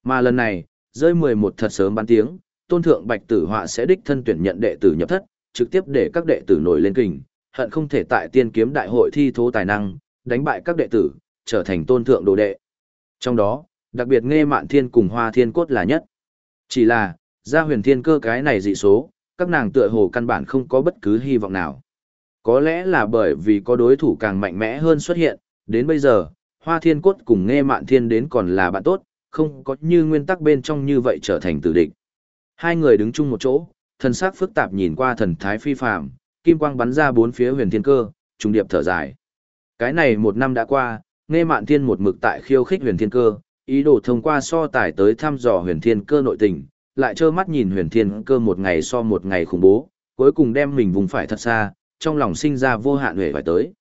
Mà lần này, rơi 11 thật sớm bán tiếng, tôn thượng bạch tử họa sẽ đích thân tuyển nhận đệ tử nhập thất, trực tiếp để các đệ tử nổi lên kình, hận không thể tại tiên kiếm đại hội thi thố tài năng, đánh bại các đệ tử, trở thành tôn thượng đồ đệ. Trong đó, đặc biệt nghe mạn thiên cùng hoa thiên cốt là nhất. Chỉ là, ra huyền thiên cơ cái này dị số, các nàng tựa hồ căn bản không có bất cứ hy vọng nào. Có lẽ là bởi vì có đối thủ càng mạnh mẽ hơn xuất hiện, đến bây giờ, hoa thiên cốt cùng nghe mạn thiên đến còn là bạn tốt, không có như nguyên tắc bên trong như vậy trở thành tử địch. Hai người đứng chung một chỗ, thần sắc phức tạp nhìn qua thần thái phi phàm, kim quang bắn ra bốn phía huyền thiên cơ, trùng điệp thở dài. Cái này một năm đã qua, nghe mạn thiên một mực tại khiêu khích huyền thiên cơ, ý đồ thông qua so tài tới thăm dò huyền thiên cơ nội tình, lại trơ mắt nhìn huyền thiên cơ một ngày so một ngày khủng bố, cuối cùng đem mình vùng phải thật xa, trong lòng sinh ra vô hạn huệ phải tới.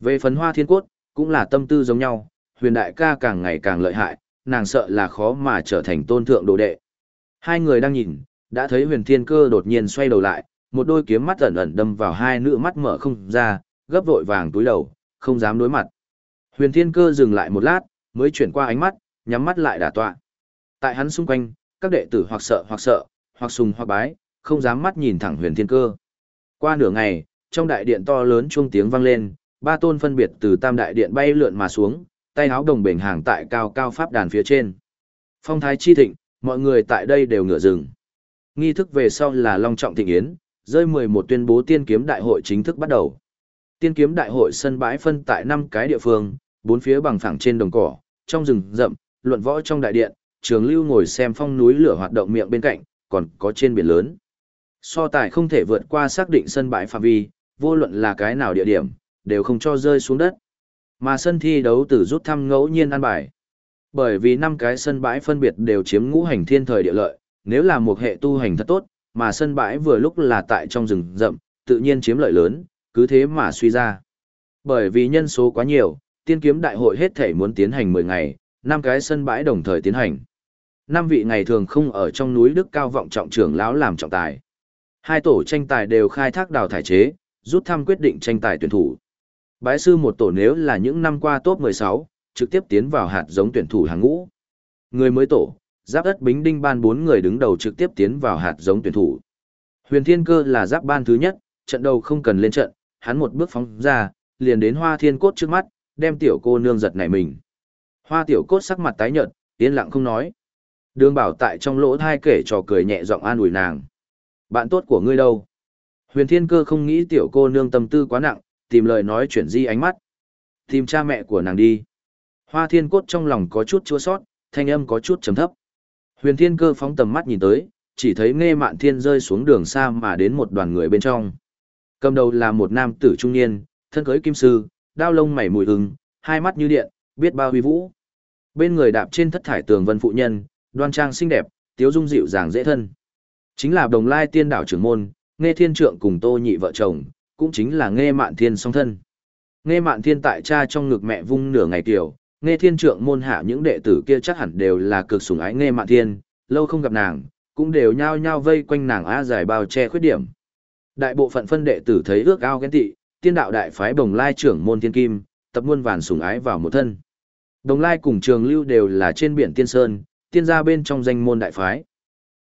Về phấn hoa thiên cốt, cũng là tâm tư giống nhau, huyền đại ca càng ngày càng lợi hại, nàng sợ là khó mà trở thành tôn thượng đồ đệ. Hai người đang nhìn, đã thấy huyền thiên cơ đột nhiên xoay đầu lại, một đôi kiếm mắt ẩn ẩn đâm vào hai nữ mắt mở không ra, gấp vội vàng túi đầu, không dám đối mặt. Huyền thiên cơ dừng lại một lát, mới chuyển qua ánh mắt, nhắm mắt lại đả tọa. Tại hắn xung quanh, các đệ tử hoặc sợ hoặc sợ, hoặc sùng hoặc bái, không dám mắt nhìn thẳng huyền thiên cơ. Qua nửa ngày, trong đại điện to lớn chuông tiếng vang lên, ba tôn phân biệt từ tam đại điện bay lượn mà xuống, tay áo đồng bền hàng tại cao cao pháp đàn phía trên. Phong thái chi thịnh, mọi người tại đây đều ngựa rừng. Nghi thức về sau là long trọng thịnh yến, rơi 11 tuyên bố tiên kiếm đại hội chính thức bắt đầu. Tiên kiếm đại hội sân bãi phân tại 5 cái địa phương, bốn phía bằng phẳng trên đồng cỏ, trong rừng rậm, luận võ trong đại điện, trường lưu ngồi xem phong núi lửa hoạt động miệng bên cạnh, còn có trên biển lớn. So tài không thể vượt qua xác định sân bãi phạm vi, vô luận là cái nào địa điểm, đều không cho rơi xuống đất. Mà sân thi đấu từ rút thăm ngẫu nhiên ăn bài. Bởi vì năm cái sân bãi phân biệt đều chiếm ngũ hành thiên thời địa lợi, nếu là một hệ tu hành thật tốt, mà sân bãi vừa lúc là tại trong rừng rậm, tự nhiên chiếm lợi lớn, cứ thế mà suy ra. Bởi vì nhân số quá nhiều, tiên kiếm đại hội hết thể muốn tiến hành 10 ngày, năm cái sân bãi đồng thời tiến hành. Năm vị ngày thường không ở trong núi Đức cao vọng trọng trưởng lão làm trọng tài. Hai tổ tranh tài đều khai thác đào thải chế, rút thăm quyết định tranh tài tuyển thủ. Bái sư một tổ nếu là những năm qua top 16, trực tiếp tiến vào hạt giống tuyển thủ hàng ngũ. Người mới tổ, giáp đất bính đinh ban bốn người đứng đầu trực tiếp tiến vào hạt giống tuyển thủ. Huyền Thiên Cơ là giáp ban thứ nhất, trận đầu không cần lên trận, hắn một bước phóng ra, liền đến Hoa Thiên Cốt trước mắt, đem tiểu cô nương giật nảy mình. Hoa tiểu cốt sắc mặt tái nhợt, yên lặng không nói. Đường bảo tại trong lỗ thai kể trò cười nhẹ giọng an ủi nàng. Bạn tốt của ngươi đâu? Huyền Thiên Cơ không nghĩ tiểu cô nương tâm tư quá nặng, tìm lời nói chuyển di ánh mắt. Tìm cha mẹ của nàng đi. Hoa Thiên Cốt trong lòng có chút chua sót, thanh âm có chút trầm thấp. Huyền Thiên Cơ phóng tầm mắt nhìn tới, chỉ thấy Nghe Mạn Thiên rơi xuống đường xa mà đến một đoàn người bên trong. Cầm đầu là một nam tử trung niên, thân cưới kim sư, đao lông mảy mùi hừng, hai mắt như điện, biết bao huy vũ. Bên người đạp trên thất thải tường vân phụ nhân, đoan trang xinh đẹp, tiếu dung dịu dàng dễ thân. Chính là đồng lai tiên đảo trưởng môn, nghe thiên trượng cùng tô nhị vợ chồng, cũng chính là nghe mạn thiên song thân. Nghe mạn thiên tại cha trong ngực mẹ vung nửa ngày tiểu, nghe thiên trượng môn hạ những đệ tử kia chắc hẳn đều là cực sủng ái nghe mạn thiên, lâu không gặp nàng, cũng đều nhao nhao vây quanh nàng á dài bao che khuyết điểm. Đại bộ phận phân đệ tử thấy ước ao ghen tị, tiên đạo đại phái bồng lai trưởng môn thiên kim, tập muôn vàn sủng ái vào một thân. Đồng Lai cùng Trường Lưu đều là trên biển Tiên Sơn, tiên gia bên trong danh môn đại phái.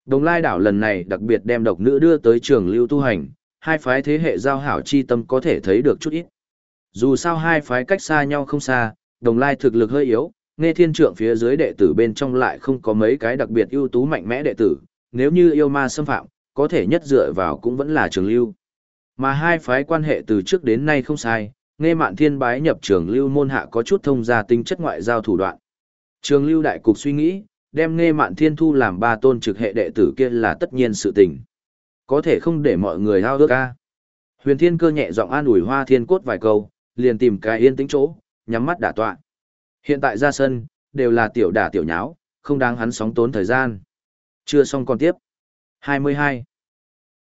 Đồng Lai đảo lần này đặc biệt đem độc nữ đưa tới Trường Lưu tu hành, hai phái thế hệ giao hảo chi tâm có thể thấy được chút ít. Dù sao hai phái cách xa nhau không xa, Đồng Lai thực lực hơi yếu, nghe thiên trượng phía dưới đệ tử bên trong lại không có mấy cái đặc biệt ưu tú mạnh mẽ đệ tử, nếu như yêu ma xâm phạm, có thể nhất dựa vào cũng vẫn là Trường Lưu. Mà hai phái quan hệ từ trước đến nay không sai, nghe mạn thiên bái nhập trường lưu môn hạ có chút thông gia tính chất ngoại giao thủ đoạn. Trường lưu đại cục suy nghĩ, đem nghe mạn thiên thu làm ba tôn trực hệ đệ tử kia là tất nhiên sự tình. Có thể không để mọi người hao ước ca. Huyền thiên cơ nhẹ giọng an ủi hoa thiên cốt vài câu, liền tìm cái yên tĩnh chỗ, nhắm mắt đả tọa. Hiện tại ra sân, đều là tiểu đả tiểu nháo, không đáng hắn sóng tốn thời gian. Chưa xong còn tiếp. 22.